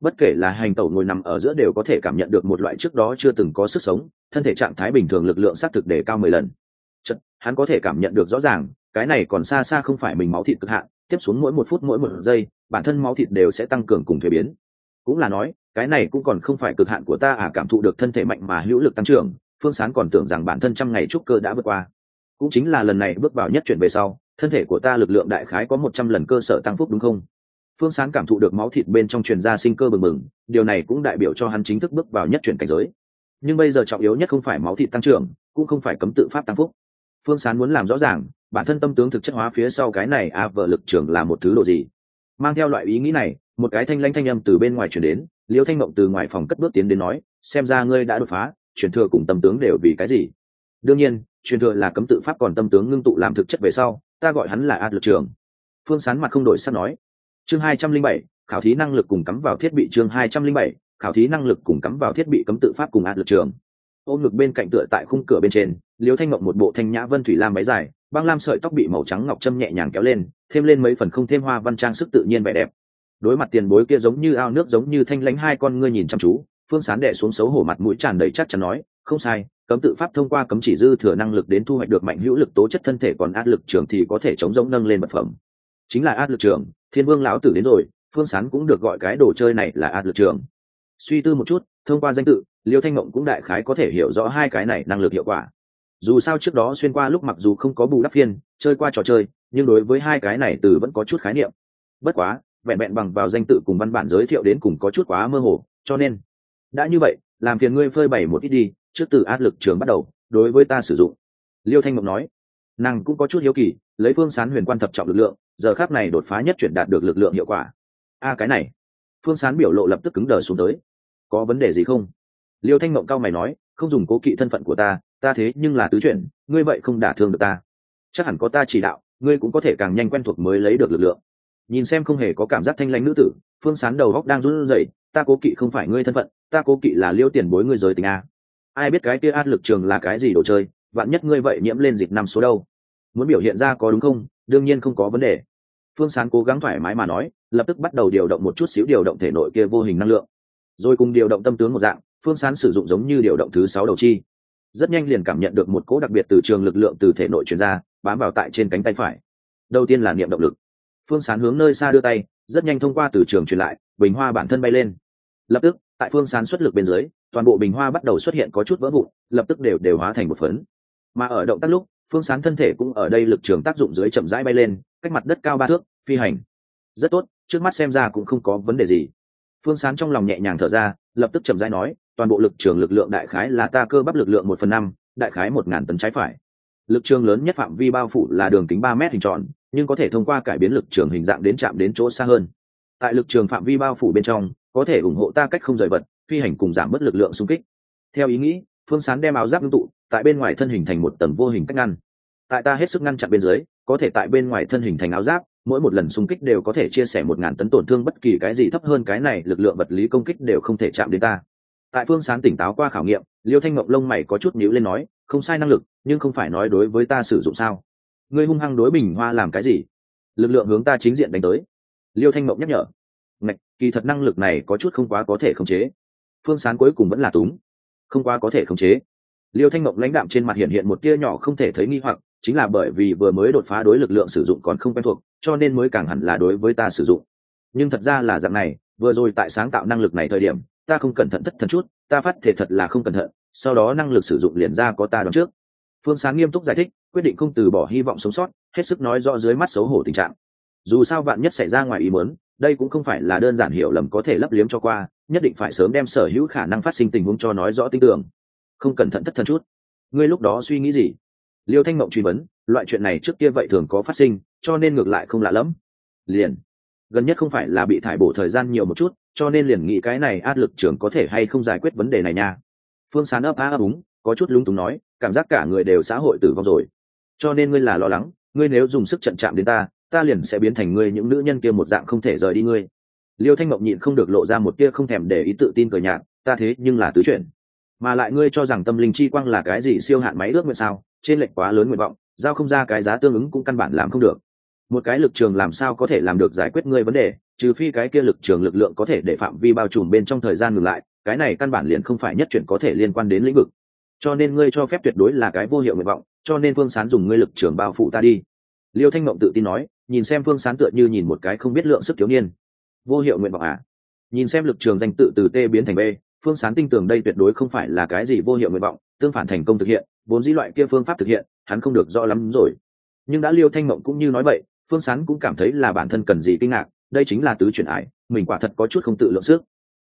bất kể là hành tẩu ngồi nằm ở giữa đều có thể cảm nhận được một loại trước đó chưa từng có sức sống thân thể trạng thái bình thường lực lượng xác thực đề cao mười lần. Chật, hắn có thể cảm nhận được rõ ràng cái này còn xa xa không phải mình máu thịt cực hạn tiếp xuống mỗi một phút mỗi một giây bản thân máu thịt đều sẽ tăng cường cùng thuế biến. Cũng là nói cái này cũng còn không phải cực hạn của ta à cảm thụ được thân thể mạnh mà hữu lực tăng trưởng phương sán còn tưởng rằng bản thân trăm ngày trúc cơ đã vượt qua. Cũng chính là lần này bước vào nhất chuyển về sau thân thể của ta lực lượng đại khái có một trăm lần cơ sở tăng phúc đúng không? Phương sán cảm thụ được máu thịt bên trong truyền ra sinh cơ bừng bừng, điều này cũng đại biểu cho hắn chính thức bước vào nhất chuyển cảnh giới. Nhưng bây giờ trọng yếu nhất không phải máu thịt tăng trưởng, cũng không phải cấm tự pháp tăng phúc. Phương sán muốn làm rõ ràng, bản thân tâm tướng thực chất hóa phía sau cái này a vợ lực trưởng là một thứ độ gì. Mang theo loại ý nghĩ này, một cái thanh lanh thanh âm từ bên ngoài chuyển đến, liêu thanh mộng từ ngoài phòng cất bước tiến đến nói, xem ra ngươi đã đột phá, truyền thừa cùng tâm tướng đều vì cái gì? Đương nhiên, truyền thừa là cấm tự pháp còn tâm tướng ngưng tụ làm thực chất về sau, ta gọi hắn là A lực trường. Phương sán mặt không đổi sắp nói chương hai trăm linh bảy, khảo thí năng lực cùng cắm vào thiết bị chương hai trăm linh bảy, khảo thí năng lực cùng cắm vào thiết bị cấm tự pháp cùng ạt lực trường. Ôm ngực bên cạnh tựa tại khung cửa bên trên, liêu thanh ngọc một bộ thanh nhã vân thủy lam váy dài, băng lam sợi tóc bị màu trắng ngọc châm nhẹ nhàng kéo lên, thêm lên mấy phần không thêm hoa văn trang sức tự nhiên vẻ đẹp. Đối mặt tiền bối kia giống như ao nước giống như thanh lãnh hai con ngươi nhìn chăm chú, phương sán đệ xuống xấu hổ mặt mũi tràn đầy chắc chắn nói, không sai, cấm tự pháp thông qua cấm chỉ dư thừa năng lực đến thu hoạch được mạnh hữu lực tố chất thân thể còn áp lực trường thì có thể chống giống nâng lên vật phẩm chính là áp lực trường, thiên vương lão tử đến rồi, phương sán cũng được gọi cái đồ chơi này là áp lực trường. Suy tư một chút, thông qua danh tự, liêu thanh mộng cũng đại khái có thể hiểu rõ hai cái này năng lực hiệu quả. Dù sao trước đó xuyên qua lúc mặc dù không có bù đắp phiên, chơi qua trò chơi, nhưng đối với hai cái này từ vẫn có chút khái niệm. Bất quá, vẹn vẹn bằng vào danh tự cùng văn bản giới thiệu đến cùng có chút quá mơ hồ, cho nên, đã như vậy, làm phiền ngươi phơi bày một ít đi, trước từ áp lực trường bắt đầu, đối với ta sử dụng. Liêu thanh mộng nói, nàng cũng có chút hiếu kỳ, lấy phương sán huyền quan thập trọng lực lượng giờ khác này đột phá nhất chuyển đạt được lực lượng hiệu quả. A, cái này. Phương sán biểu lộ lập tức cứng đờ xuống tới. Có vấn đề gì không? Liêu thanh mộng cao mày nói, không dùng cố kỵ thân phận của ta ta thế nhưng là tứ chuyển, ngươi vậy không đả thương được ta. Chắc hẳn có ta chỉ đạo, ngươi cũng có thể càng nhanh quen thuộc mới lấy được lực lượng. Nhìn xem không hề có cảm giác thanh lãnh nữ tử, phương sán đầu góc đang run rẩy, ta cố kỵ không phải ngươi thân phận, ta cố kỵ là liêu tiền bối ngươi giới tình a. Ai biết cái kia át lực trường là cái gì đồ chơi, vạn nhất ngươi vậy nhiễm lên dịch năm số đâu? Muốn biểu hiện ra có đúng không? Đương nhiên không có vấn đề. Phương sán cố gắng thoải mái mà nói, lập tức bắt đầu điều động một chút xíu điều động thể nội kia vô hình năng lượng. Rồi cùng điều động tâm tướng một dạng, phương sán sử dụng giống như điều động thứ sáu đầu chi. Rất nhanh liền cảm nhận được một cỗ đặc biệt từ trường lực lượng từ thể nội truyền ra, bám vào tại trên cánh tay phải. Đầu tiên là niệm động lực. Phương sán hướng nơi xa đưa tay, rất nhanh thông qua từ trường truyền lại, bình hoa bản thân bay lên. Lập tức, tại phương sán xuất lực bên dưới, toàn bộ bình hoa bắt đầu xuất hiện có chút vỡ vụn, lập tức đều đều hóa thành một phấn. Mà ở động tác lúc phương sán thân thể cũng ở đây lực trường tác dụng dưới chậm rãi bay lên, cách mặt đất cao ba thước, phi hành. Rất tốt, trước mắt xem ra cũng không có vấn đề gì. Phương sán trong lòng nhẹ nhàng thở ra, lập tức chậm rãi nói, toàn bộ lực trường lực lượng đại khái là ta cơ bắp lực lượng một phần năm, đại khái một ngàn tấn trái phải. Lực trường lớn nhất phạm vi bao phủ là đường kính ba mét hình tròn, nhưng có thể thông qua cải biến lực trường hình dạng đến chạm đến chỗ xa hơn. Tại lực trường phạm vi bao phủ bên trong, có thể ủng hộ ta cách không rời vật, phi hành cùng giảm bớt lực lượng xung kích. Theo ý nghĩ, phương sán đem áo giáp ngưng tụ tại bên ngoài thân hình thành một tầng vô hình cách ngăn. Tại ta hết sức ngăn chặn bên dưới, có thể tại bên ngoài thân hình thành áo giáp, mỗi một lần xung kích đều có thể chia sẻ một ngàn tấn tổn thương bất kỳ cái gì thấp hơn cái này, lực lượng vật lý công kích đều không thể chạm đến ta. Tại phương sán tỉnh táo qua khảo nghiệm, liêu thanh mộng lông mày có chút nhíu lên nói, không sai năng lực, nhưng không phải nói đối với ta sử dụng sao? Ngươi hung hăng đối bình hoa làm cái gì? Lực lượng hướng ta chính diện đánh tới. Liêu thanh mộng nhắc nhở. Ngạch, kỳ thật năng lực này có chút không quá có thể khống chế. Phương sán cuối cùng vẫn là túng. Không quá có thể khống chế liêu thanh mộng lãnh đạm trên mặt hiện hiện một tia nhỏ không thể thấy nghi hoặc, chính là bởi vì vừa mới đột phá đối lực lượng sử dụng còn không quen thuộc, cho nên mới càng hẳn là đối với ta sử dụng. Nhưng thật ra là dạng này, vừa rồi tại sáng tạo năng lực này thời điểm, ta không cẩn thận thất thần chút, ta phát thể thật là không cẩn thận, sau đó năng lực sử dụng liền ra có ta đón trước. Phương sáng nghiêm túc giải thích, quyết định không từ bỏ hy vọng sống sót, hết sức nói rõ dưới mắt xấu hổ tình trạng. Dù sao vạn nhất xảy ra ngoài ý muốn, đây cũng không phải là đơn giản hiểu lầm có thể lấp liếm cho qua, nhất định phải sớm đem sở hữu khả năng phát sinh tình huống cho nói rõ tin tưởng không cẩn thận thất thần chút. Ngươi lúc đó suy nghĩ gì? Liêu thanh mộng truy vấn, loại chuyện này trước kia vậy thường có phát sinh, cho nên ngược lại không lạ lẫm. Liền, gần nhất không phải là bị thải bổ thời gian nhiều một chút, cho nên liền nghĩ cái này áp lực trường có thể hay không giải quyết vấn đề này nha. Phương sán ấp á ấp úng, có chút lúng túng nói, cảm giác cả người đều xã hội tử vong rồi. Cho nên ngươi là lo lắng, ngươi nếu dùng sức trận chạm đến ta ta liền sẽ biến thành ngươi những nữ nhân kia một dạng không thể rời đi ngươi. Liêu thanh mộng nhịn không được lộ ra một tia không thèm để ý tự tin cờ nhạt, ta thế nhưng là tứ chuyển mà lại ngươi cho rằng tâm linh chi quang là cái gì siêu hạn máy ước nguyện sao? Trên lệnh quá lớn nguyện vọng, giao không ra cái giá tương ứng cũng căn bản làm không được. Một cái lực trường làm sao có thể làm được giải quyết ngươi vấn đề, trừ phi cái kia lực trường lực lượng có thể để phạm vi bao trùm bên trong thời gian ngừng lại, cái này căn bản liền không phải nhất chuyện có thể liên quan đến lĩnh vực. Cho nên ngươi cho phép tuyệt đối là cái vô hiệu nguyện vọng, cho nên phương sán dùng ngươi lực trường bao phủ ta đi. Liêu thanh mộng tự tin nói, nhìn xem phương sán tựa như nhìn một cái không biết lượng sức thiếu niên. Vô hiệu nguyện vọng à? Nhìn xem lực trường danh tự từ t biến thành b phương sán tin tưởng đây tuyệt đối không phải là cái gì vô hiệu nguyện vọng, tương phản thành công thực hiện, vốn dĩ loại kia phương pháp thực hiện, hắn không được rõ lắm rồi. Nhưng đã liêu thanh mộng cũng như nói vậy, phương sán cũng cảm thấy là bản thân cần gì kinh ngạc, đây chính là tứ chuyển ải, mình quả thật có chút không tự lượng sức.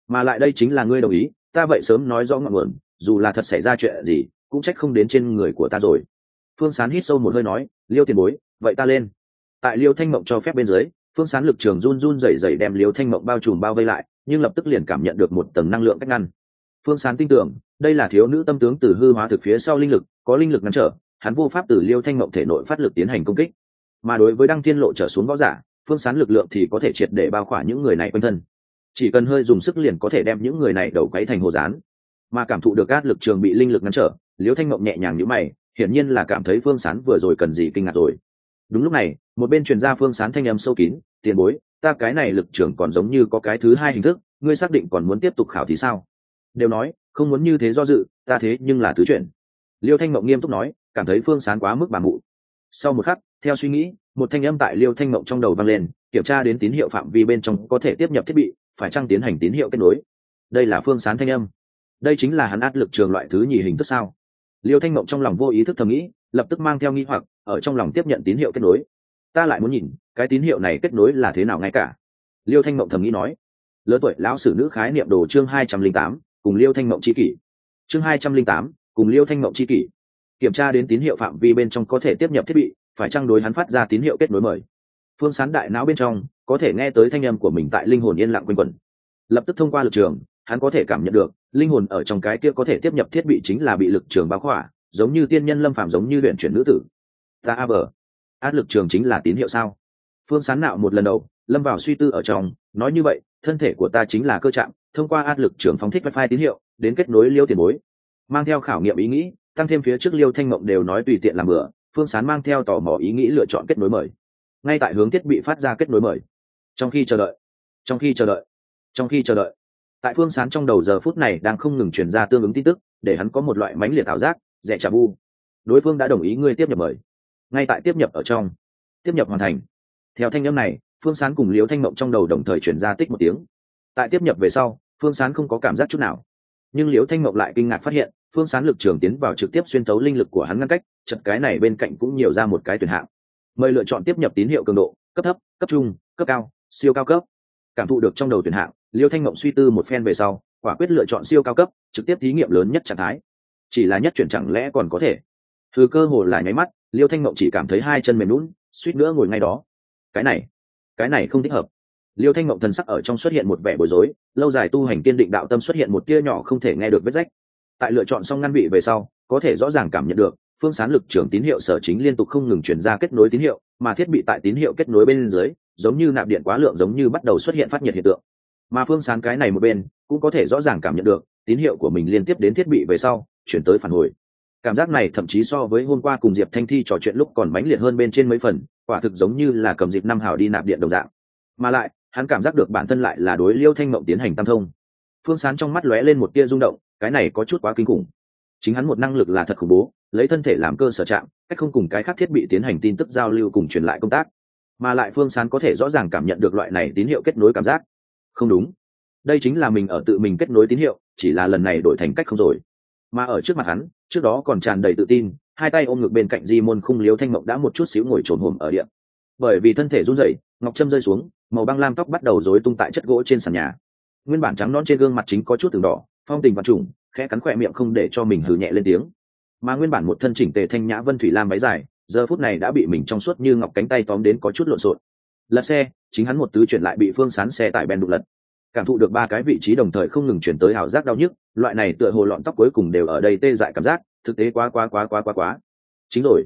Mà lại đây chính là ngươi đồng ý, ta vậy sớm nói rõ ngọn nguồn, dù là thật xảy ra chuyện gì, cũng trách không đến trên người của ta rồi. Phương sán hít sâu một hơi nói, liêu tiền bối, vậy ta lên. Tại liêu thanh mộng cho phép bên dưới, phương sán lực trường run run rẩy rẩy đem liêu thanh mộng bao trùm bao vây lại nhưng lập tức liền cảm nhận được một tầng năng lượng cách ngăn. Phương sán tin tưởng, đây là thiếu nữ tâm tướng từ hư hóa thực phía sau linh lực, có linh lực ngăn trở, hắn vô pháp từ liêu thanh mộng thể nội phát lực tiến hành công kích. Mà đối với đăng thiên lộ trở xuống võ giả, phương sán lực lượng thì có thể triệt để bao khỏa những người này quanh thân. Chỉ cần hơi dùng sức liền có thể đem những người này đầu quấy thành hồ rán mà cảm thụ được át lực trường bị linh lực ngăn trở, liêu thanh mộng nhẹ nhàng nhữ mày, hiển nhiên là cảm thấy phương sán vừa rồi cần gì kinh ngạc rồi. Đúng lúc này, một bên truyền gia phương sán thanh âm sâu kín, tiền bối ta cái này lực trưởng còn giống như có cái thứ hai hình thức, ngươi xác định còn muốn tiếp tục khảo thì sao? Đều nói, không muốn như thế do dự, ta thế nhưng là thứ chuyện. Liêu thanh mộng nghiêm túc nói, cảm thấy phương sán quá mức bà mụ. Sau một khắc, theo suy nghĩ, một thanh âm tại liêu thanh mộng trong đầu vang lên, kiểm tra đến tín hiệu phạm vi bên trong có thể tiếp nhập thiết bị, phải chăng tiến hành tín hiệu kết nối. Đây là phương sán thanh âm. Đây chính là hắn áp lực trường loại thứ nhì hình thức sao? Liêu thanh mộng trong lòng vô ý thức thầm nghĩ, lập tức mang theo nghi hoặc, ở trong lòng tiếp nhận tín hiệu kết nối. Ta lại muốn nhìn cái tín hiệu này kết nối là thế nào ngay cả? Liêu thanh mộng thầm nghĩ nói. Lớn tuổi lão sử nữ khái niệm đồ chương hai trăm linh tám, cùng liêu thanh mộng c h i kỷ. Chương hai trăm linh tám, cùng liêu thanh mộng c h i kỷ. Kiểm tra đến tín hiệu phạm vi bên trong có thể tiếp nhập thiết bị, phải chăng đối hắn phát ra tín hiệu kết nối mời? Phương sán đại não bên trong, có thể nghe tới thanh âm của mình tại linh hồn yên lặng quanh quẩn. Lập tức thông qua lực trường, hắn có thể cảm nhận được, linh hồn ở trong cái kia có thể tiếp nhập thiết bị chính là bị lực trường báo khỏa, giống như tiên nhân lâm phạm giống như luyện chuyển nữ tử. Ta a bờ. Áp lực trường chính là tín hiệu sao? Phương sán nạo một lần đầu, lâm vào suy tư ở trong, nói như vậy, thân thể của ta chính là cơ trạng, thông qua áp lực trường phóng thích wifi tín hiệu, đến kết nối liêu tiền bối. Mang theo khảo nghiệm ý nghĩ, tăng thêm phía trước liêu thanh mộng đều nói tùy tiện làm bữa phương sán mang theo tò mò ý nghĩ lựa chọn kết nối mời. Ngay tại hướng thiết bị phát ra kết nối mời. Trong khi chờ đợi, trong khi chờ đợi, trong khi chờ đợi. Tại phương sán trong đầu giờ phút này đang không ngừng truyền ra tương ứng tin tức, để hắn có một loại mánh liệt ảo giác, rẻ trà bu. Đối phương đã đồng ý ngươi tiếp nhập mời. Ngay tại tiếp nhập ở trong, tiếp nhập hoàn thành theo thanh âm này, phương sán cùng liếu thanh mộng trong đầu đồng thời chuyển ra tích một tiếng. Tại tiếp nhập về sau, phương sán không có cảm giác chút nào. Nhưng liếu thanh mộng lại kinh ngạc phát hiện, phương sán lực trường tiến vào trực tiếp xuyên tấu linh lực của hắn ngăn cách, chật cái này bên cạnh cũng nhiều ra một cái tuyển hạng. Mời lựa chọn tiếp nhập tín hiệu cường độ, cấp thấp, cấp trung, cấp cao, siêu cao cấp. Cảm thụ được trong đầu tuyển hạng liêu thanh mộng suy tư một phen về sau, quả quyết lựa chọn siêu cao cấp, trực tiếp thí nghiệm lớn nhất trạng thái. Chỉ là nhất chuyển chẳng lẽ còn có thể? Thứ cơ hồ là nháy mắt liêu thanh mộng chỉ cảm thấy hai chân mềm lún suýt nữa ngồi ngay đó cái này cái này không thích hợp. Liêu thanh mộng thần sắc ở trong xuất hiện một vẻ bối rối, lâu dài tu hành kiên định đạo tâm xuất hiện một tia nhỏ không thể nghe được vết rách. Tại lựa chọn xong ngăn vị về sau, có thể rõ ràng cảm nhận được, phương sán lực trưởng tín hiệu sở chính liên tục không ngừng chuyển ra kết nối tín hiệu, mà thiết bị tại tín hiệu kết nối bên dưới, giống như nạp điện quá lượng giống như bắt đầu xuất hiện phát nhiệt hiện tượng. Mà phương sán cái này một bên, cũng có thể rõ ràng cảm nhận được, tín hiệu của mình liên tiếp đến thiết bị về sau, chuyển tới phản hồi. Cảm giác này thậm chí so với hôm qua cùng diệp thanh thi trò chuyện lúc còn mãnh liệt hơn bên trên mấy phần quả thực giống như là cầm dịp năm hào đi nạp điện đồng dạng. Mà lại, hắn cảm giác được bản thân lại là đối liêu thanh mộng tiến hành tam thông. Phương sán trong mắt lóe lên một tia rung động, cái này có chút quá kinh khủng. Chính hắn một năng lực là thật khủng bố, lấy thân thể làm cơ sở chạm cách không cùng cái khác thiết bị tiến hành tin tức giao lưu cùng truyền lại công tác. Mà lại phương sán có thể rõ ràng cảm nhận được loại này tín hiệu kết nối cảm giác. Không đúng. Đây chính là mình ở tự mình kết nối tín hiệu, chỉ là lần này đổi thành cách không rồi. Mà ở trước mặt hắn, trước đó còn tràn đầy tự tin hai tay ôm ngực bên cạnh di môn khung liếu thanh mộng đã một chút xíu ngồi trồn hồm ở điện bởi vì thân thể run rẩy, ngọc trâm rơi xuống, màu băng lam tóc bắt đầu rối tung tại chất gỗ trên sàn nhà. Nguyên bản trắng non trên gương mặt chính có chút từng đỏ, phong tình và trùng, khẽ cắn khỏe miệng không để cho mình hừ nhẹ lên tiếng. Mà nguyên bản một thân chỉnh tề thanh nhã vân thủy lam váy dài, giờ phút này đã bị mình trong suốt như ngọc cánh tay tóm đến có chút lộn xộn. Lật xe, chính hắn một tứ chuyển lại bị phương sán xe tại bèn đục lật. Cảm thụ được ba cái vị trí đồng thời không ngừng chuyển tới ảo giác đau nhức, loại này tựa hồ lọn tóc cuối cùng đều ở đây tê dại cảm giác thực tế quá quá quá quá quá quá. Chính rồi.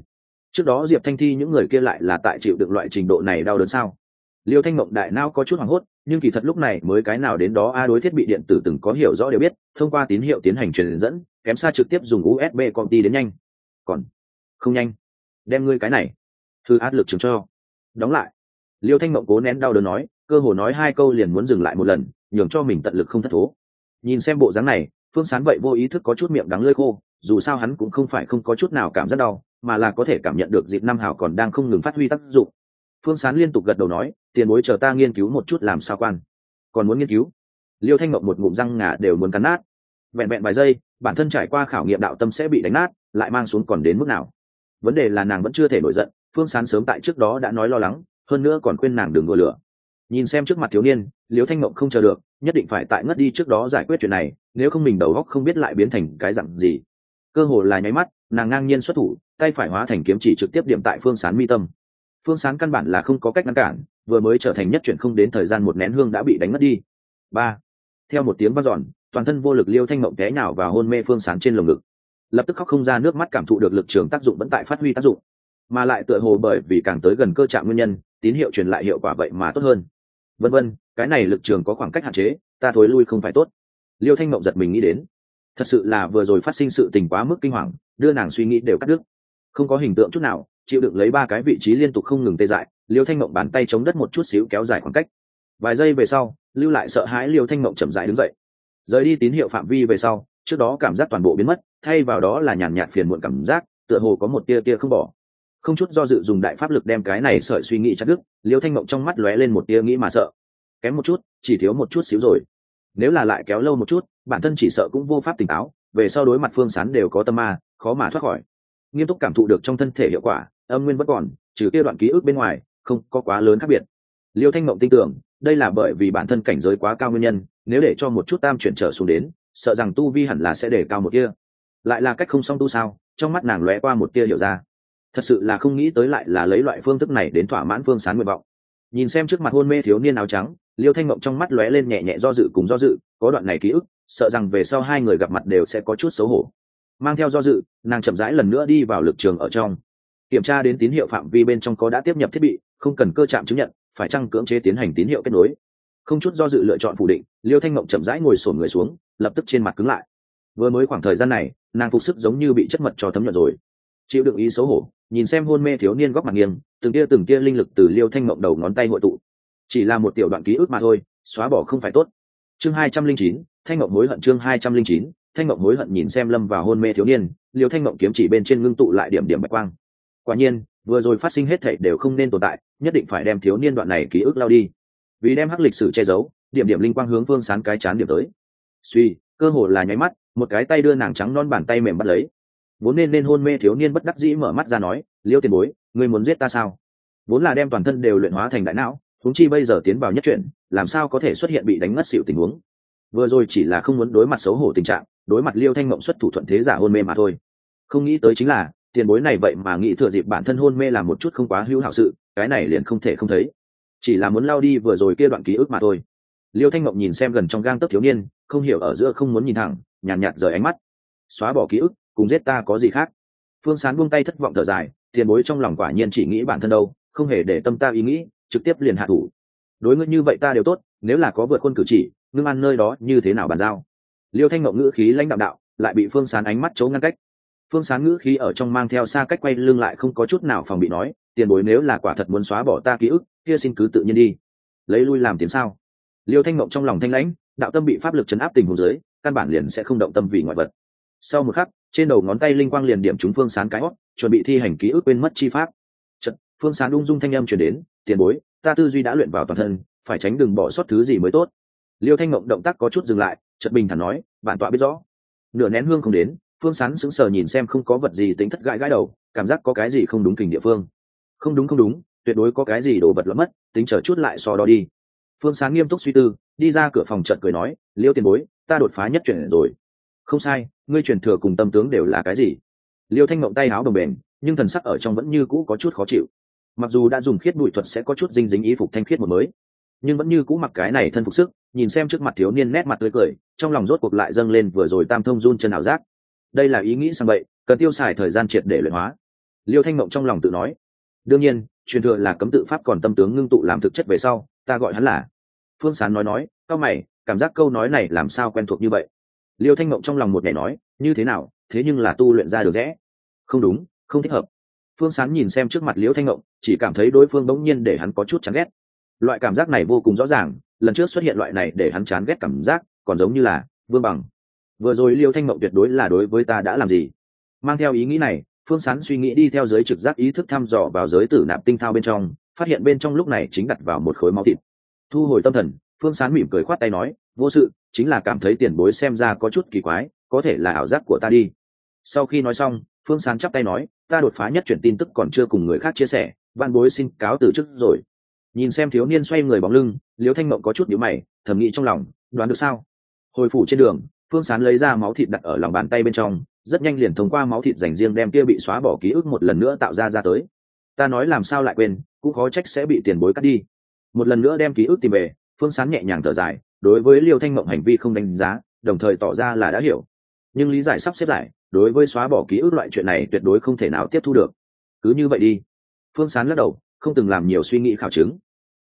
Trước đó diệp thanh thi những người kia lại là tại chịu được loại trình độ này đau đớn sao? Liêu thanh mộng đại nao có chút hoảng hốt, nhưng kỳ thật lúc này mới cái nào đến đó a đối thiết bị điện tử từng có hiểu rõ đều biết, thông qua tín hiệu tiến hành truyền dẫn, kém xa trực tiếp dùng usb công ty đến nhanh. Còn không nhanh. Đem ngươi cái này. Thư áp lực trường cho. Đóng lại. Liêu thanh mộng cố nén đau đớn nói, cơ hồ nói hai câu liền muốn dừng lại một lần, nhường cho mình tận lực không thất thố. Nhìn xem bộ dáng này, phương sán vậy vô ý thức có chút miệng đắng lơi khô dù sao hắn cũng không phải không có chút nào cảm giác đau, mà là có thể cảm nhận được dịp năm hảo còn đang không ngừng phát huy tác dụng. Phương sán liên tục gật đầu nói, tiền bối chờ ta nghiên cứu một chút làm sao quan. Còn muốn nghiên cứu? Liêu thanh ngọc một ngụm răng ngà đều muốn cắn nát. Vẹn vẹn vài giây, bản thân trải qua khảo nghiệm đạo tâm sẽ bị đánh nát, lại mang xuống còn đến mức nào? Vấn đề là nàng vẫn chưa thể nổi giận, phương sán sớm tại trước đó đã nói lo lắng, hơn nữa còn khuyên nàng đừng đùa lửa. Nhìn xem trước mặt thiếu niên, liêu thanh ngộng không chờ được, nhất định phải tại ngất đi trước đó giải quyết chuyện này, nếu không mình đầu góc không biết lại biến thành cái dặn gì cơ hồ là nháy mắt, nàng ngang nhiên xuất thủ, tay phải hóa thành kiếm chỉ trực tiếp điểm tại phương sán mi tâm. Phương sán căn bản là không có cách ngăn cản, vừa mới trở thành nhất chuyển không đến thời gian một nén hương đã bị đánh mất đi. Ba. Theo một tiếng vang dọn, toàn thân vô lực liêu thanh mộng té nào và hôn mê phương sán trên lồng ngực. Lập tức khóc không ra nước mắt cảm thụ được lực trường tác dụng vẫn tại phát huy tác dụng. Mà lại tựa hồ bởi vì càng tới gần cơ trạng nguyên nhân, tín hiệu truyền lại hiệu quả vậy mà tốt hơn. Vân vân, cái này lực trường có khoảng cách hạn chế, ta thối lui không phải tốt. Liêu thanh mộng giật mình nghĩ đến thật sự là vừa rồi phát sinh sự tình quá mức kinh hoàng, đưa nàng suy nghĩ đều cắt đứt. Không có hình tượng chút nào, chịu đựng lấy ba cái vị trí liên tục không ngừng tê dại, liêu thanh mộng bàn tay chống đất một chút xíu kéo dài khoảng cách. Vài giây về sau, lưu lại sợ hãi liêu thanh mộng chậm dại đứng dậy. Rời đi tín hiệu phạm vi về sau, trước đó cảm giác toàn bộ biến mất, thay vào đó là nhàn nhạt phiền muộn cảm giác, tựa hồ có một tia tia không bỏ. Không chút do dự dùng đại pháp lực đem cái này sợi suy nghĩ chặt đứt, liêu thanh mộng trong mắt lóe lên một tia nghĩ mà sợ. Kém một chút, chỉ thiếu một chút xíu rồi nếu là lại kéo lâu một chút, bản thân chỉ sợ cũng vô pháp tỉnh táo, về sau đối mặt phương sán đều có tâm ma, khó mà thoát khỏi. Nghiêm túc cảm thụ được trong thân thể hiệu quả, âm nguyên vẫn còn, trừ kia đoạn ký ức bên ngoài, không có quá lớn khác biệt. Liêu thanh mộng tin tưởng, đây là bởi vì bản thân cảnh giới quá cao nguyên nhân, nếu để cho một chút tam chuyển trở xuống đến, sợ rằng tu vi hẳn là sẽ để cao một kia. Lại là cách không song tu sao, trong mắt nàng lóe qua một tia hiểu ra. Thật sự là không nghĩ tới lại là lấy loại phương thức này đến thỏa mãn phương sán nguyện vọng. Nhìn xem trước mặt hôn mê thiếu niên áo trắng liêu thanh mộng trong mắt lóe lên nhẹ nhẹ do dự cùng do dự, có đoạn này ký ức, sợ rằng về sau hai người gặp mặt đều sẽ có chút xấu hổ. Mang theo do dự, nàng chậm rãi lần nữa đi vào lực trường ở trong. Kiểm tra đến tín hiệu phạm vi bên trong có đã tiếp nhập thiết bị, không cần cơ chạm chứng nhận, phải chăng cưỡng chế tiến hành tín hiệu kết nối. Không chút do dự lựa chọn phủ định, liêu thanh mộng chậm rãi ngồi sổn người xuống, lập tức trên mặt cứng lại. Vừa mới khoảng thời gian này, nàng phục sức giống như bị chất mật cho thấm nhuận rồi. Chịu đựng ý xấu hổ, nhìn xem hôn mê thiếu niên góc mặt nghiêng, từng tia từng tia linh lực từ liêu thanh mộng đầu ngón tay hội tụ chỉ là một tiểu đoạn ký ức mà thôi, xóa bỏ không phải tốt. Chương hai trăm linh chín, thanh mộng hối hận chương hai trăm linh chín, thanh mộng hối hận nhìn xem lâm vào hôn mê thiếu niên, liêu thanh mộng kiếm chỉ bên trên ngưng tụ lại điểm điểm bạch quang. Quả nhiên, vừa rồi phát sinh hết thảy đều không nên tồn tại, nhất định phải đem thiếu niên đoạn này ký ức lao đi. Vì đem hắc lịch sử che giấu, điểm điểm linh quang hướng phương sán cái chán điểm tới. Suy, cơ hồ là nháy mắt, một cái tay đưa nàng trắng non bàn tay mềm bắt lấy. Vốn nên nên hôn mê thiếu niên bất đắc dĩ mở mắt ra nói, liêu tiền bối, ngươi muốn giết ta sao? Vốn là đem toàn thân đều luyện hóa thành đại não huống chi bây giờ tiến vào nhất chuyện, làm sao có thể xuất hiện bị đánh ngất xỉu tình huống? Vừa rồi chỉ là không muốn đối mặt xấu hổ tình trạng đối mặt liêu thanh mộng xuất thủ thuận thế giả hôn mê mà thôi. Không nghĩ tới chính là tiền bối này vậy mà nghĩ thừa dịp bản thân hôn mê làm một chút không quá hữu hảo sự cái này liền không thể không thấy. Chỉ là muốn lao đi vừa rồi kia đoạn ký ức mà thôi. Liêu thanh mộng nhìn xem gần trong gang tấc thiếu niên không hiểu ở giữa không muốn nhìn thẳng nhàn nhạt, nhạt rời ánh mắt. Xóa bỏ ký ức cùng giết ta có gì khác? Phương sán buông tay thất vọng thở dài tiền bối trong lòng quả nhiên chỉ nghĩ bản thân đâu không hề để tâm ta ý nghĩ trực tiếp liền hạ thủ. Đối ngươi như vậy ta đều tốt nếu là có vượt quân cử chỉ ngưng ăn nơi đó như thế nào bàn giao? Liêu thanh mộng ngữ khí lãnh đạo đạo lại bị phương sán ánh mắt chấu ngăn cách. Phương sán ngữ khí ở trong mang theo xa cách quay lưng lại không có chút nào phòng bị nói tiền bối nếu là quả thật muốn xóa bỏ ta ký ức kia xin cứ tự nhiên đi. Lấy lui làm tiền sao? Liêu thanh mộng trong lòng thanh lãnh đạo tâm bị pháp lực chấn áp tình hồ dưới căn bản liền sẽ không động tâm vì ngoại vật. Sau một khắc trên đầu ngón tay linh quang liền điểm chúng phương sán cái hót chuẩn bị thi hành ký ức quên mất chi pháp. Chật, phương sán ung dung thanh âm chuyển đến tiền bối, ta tư duy đã luyện vào toàn thân, phải tránh đừng bỏ sót thứ gì mới tốt. Liêu thanh ngộng động tác có chút dừng lại, chợt bình thản nói, bản tọa biết rõ. Nửa nén hương không đến, phương sán sững sờ nhìn xem không có vật gì tính thất gãi gãi đầu, cảm giác có cái gì không đúng kình địa phương. Không đúng không đúng, tuyệt đối có cái gì đồ vật lẫn mất, tính chờ chút lại so đo đi. Phương sán nghiêm túc suy tư, đi ra cửa phòng trận cười nói, liêu tiền bối, ta đột phá nhất chuyển rồi. Không sai, ngươi truyền thừa cùng tâm tướng đều là cái gì? Liêu thanh mộng tay áo đồng bền, nhưng thần sắc ở trong vẫn như cũ có chút khó chịu mặc dù đã dùng khiết bụi thuật sẽ có chút dinh dính ý phục thanh khiết một mới, nhưng vẫn như cũ mặc cái này thân phục sức, nhìn xem trước mặt thiếu niên nét mặt tươi cười, trong lòng rốt cuộc lại dâng lên vừa rồi tam thông run chân ảo giác. Đây là ý nghĩ sang vậy cần tiêu xài thời gian triệt để luyện hóa. Liêu thanh mộng trong lòng tự nói, đương nhiên, truyền thừa là cấm tự pháp còn tâm tướng ngưng tụ làm thực chất về sau, ta gọi hắn là. Phương sán nói nói, cao mày, cảm giác câu nói này làm sao quen thuộc như vậy? Liêu thanh mộng trong lòng một ngày nói, như thế nào, thế nhưng là tu luyện ra được rẽ không đúng, không thích hợp phương sán nhìn xem trước mặt Liễu thanh ngộng, chỉ cảm thấy đối phương bỗng nhiên để hắn có chút chán ghét. Loại cảm giác này vô cùng rõ ràng, lần trước xuất hiện loại này để hắn chán ghét cảm giác, còn giống như là vương bằng. Vừa rồi liêu thanh mộng tuyệt đối là đối với ta đã làm gì? Mang theo ý nghĩ này, phương sán suy nghĩ đi theo giới trực giác ý thức thăm dò vào giới tử nạp tinh thao bên trong, phát hiện bên trong lúc này chính đặt vào một khối máu thịt. Thu hồi tâm thần, phương sán mỉm cười khoát tay nói, vô sự, chính là cảm thấy tiền bối xem ra có chút kỳ quái, có thể là ảo giác của ta đi. Sau khi nói xong, phương sán chắp tay nói ta đột phá nhất chuyển tin tức còn chưa cùng người khác chia sẻ, văn bối xin cáo từ chức rồi. Nhìn xem thiếu niên xoay người bóng lưng Liêu thanh mộng có chút nhữ mày, thầm nghĩ trong lòng, đoán được sao? Hồi phủ trên đường, phương sán lấy ra máu thịt đặt ở lòng bàn tay bên trong, rất nhanh liền thông qua máu thịt dành riêng đem kia bị xóa bỏ ký ức một lần nữa tạo ra ra tới. Ta nói làm sao lại quên, cũng khó trách sẽ bị tiền bối cắt đi. Một lần nữa đem ký ức tìm về, phương sán nhẹ nhàng thở dài, đối với liêu thanh mộng hành vi không đánh giá, đồng thời tỏ ra là đã hiểu. Nhưng lý giải sắp xếp lại đối với xóa bỏ ký ức loại chuyện này tuyệt đối không thể nào tiếp thu được. Cứ như vậy đi. Phương sán lắc đầu, không từng làm nhiều suy nghĩ khảo chứng.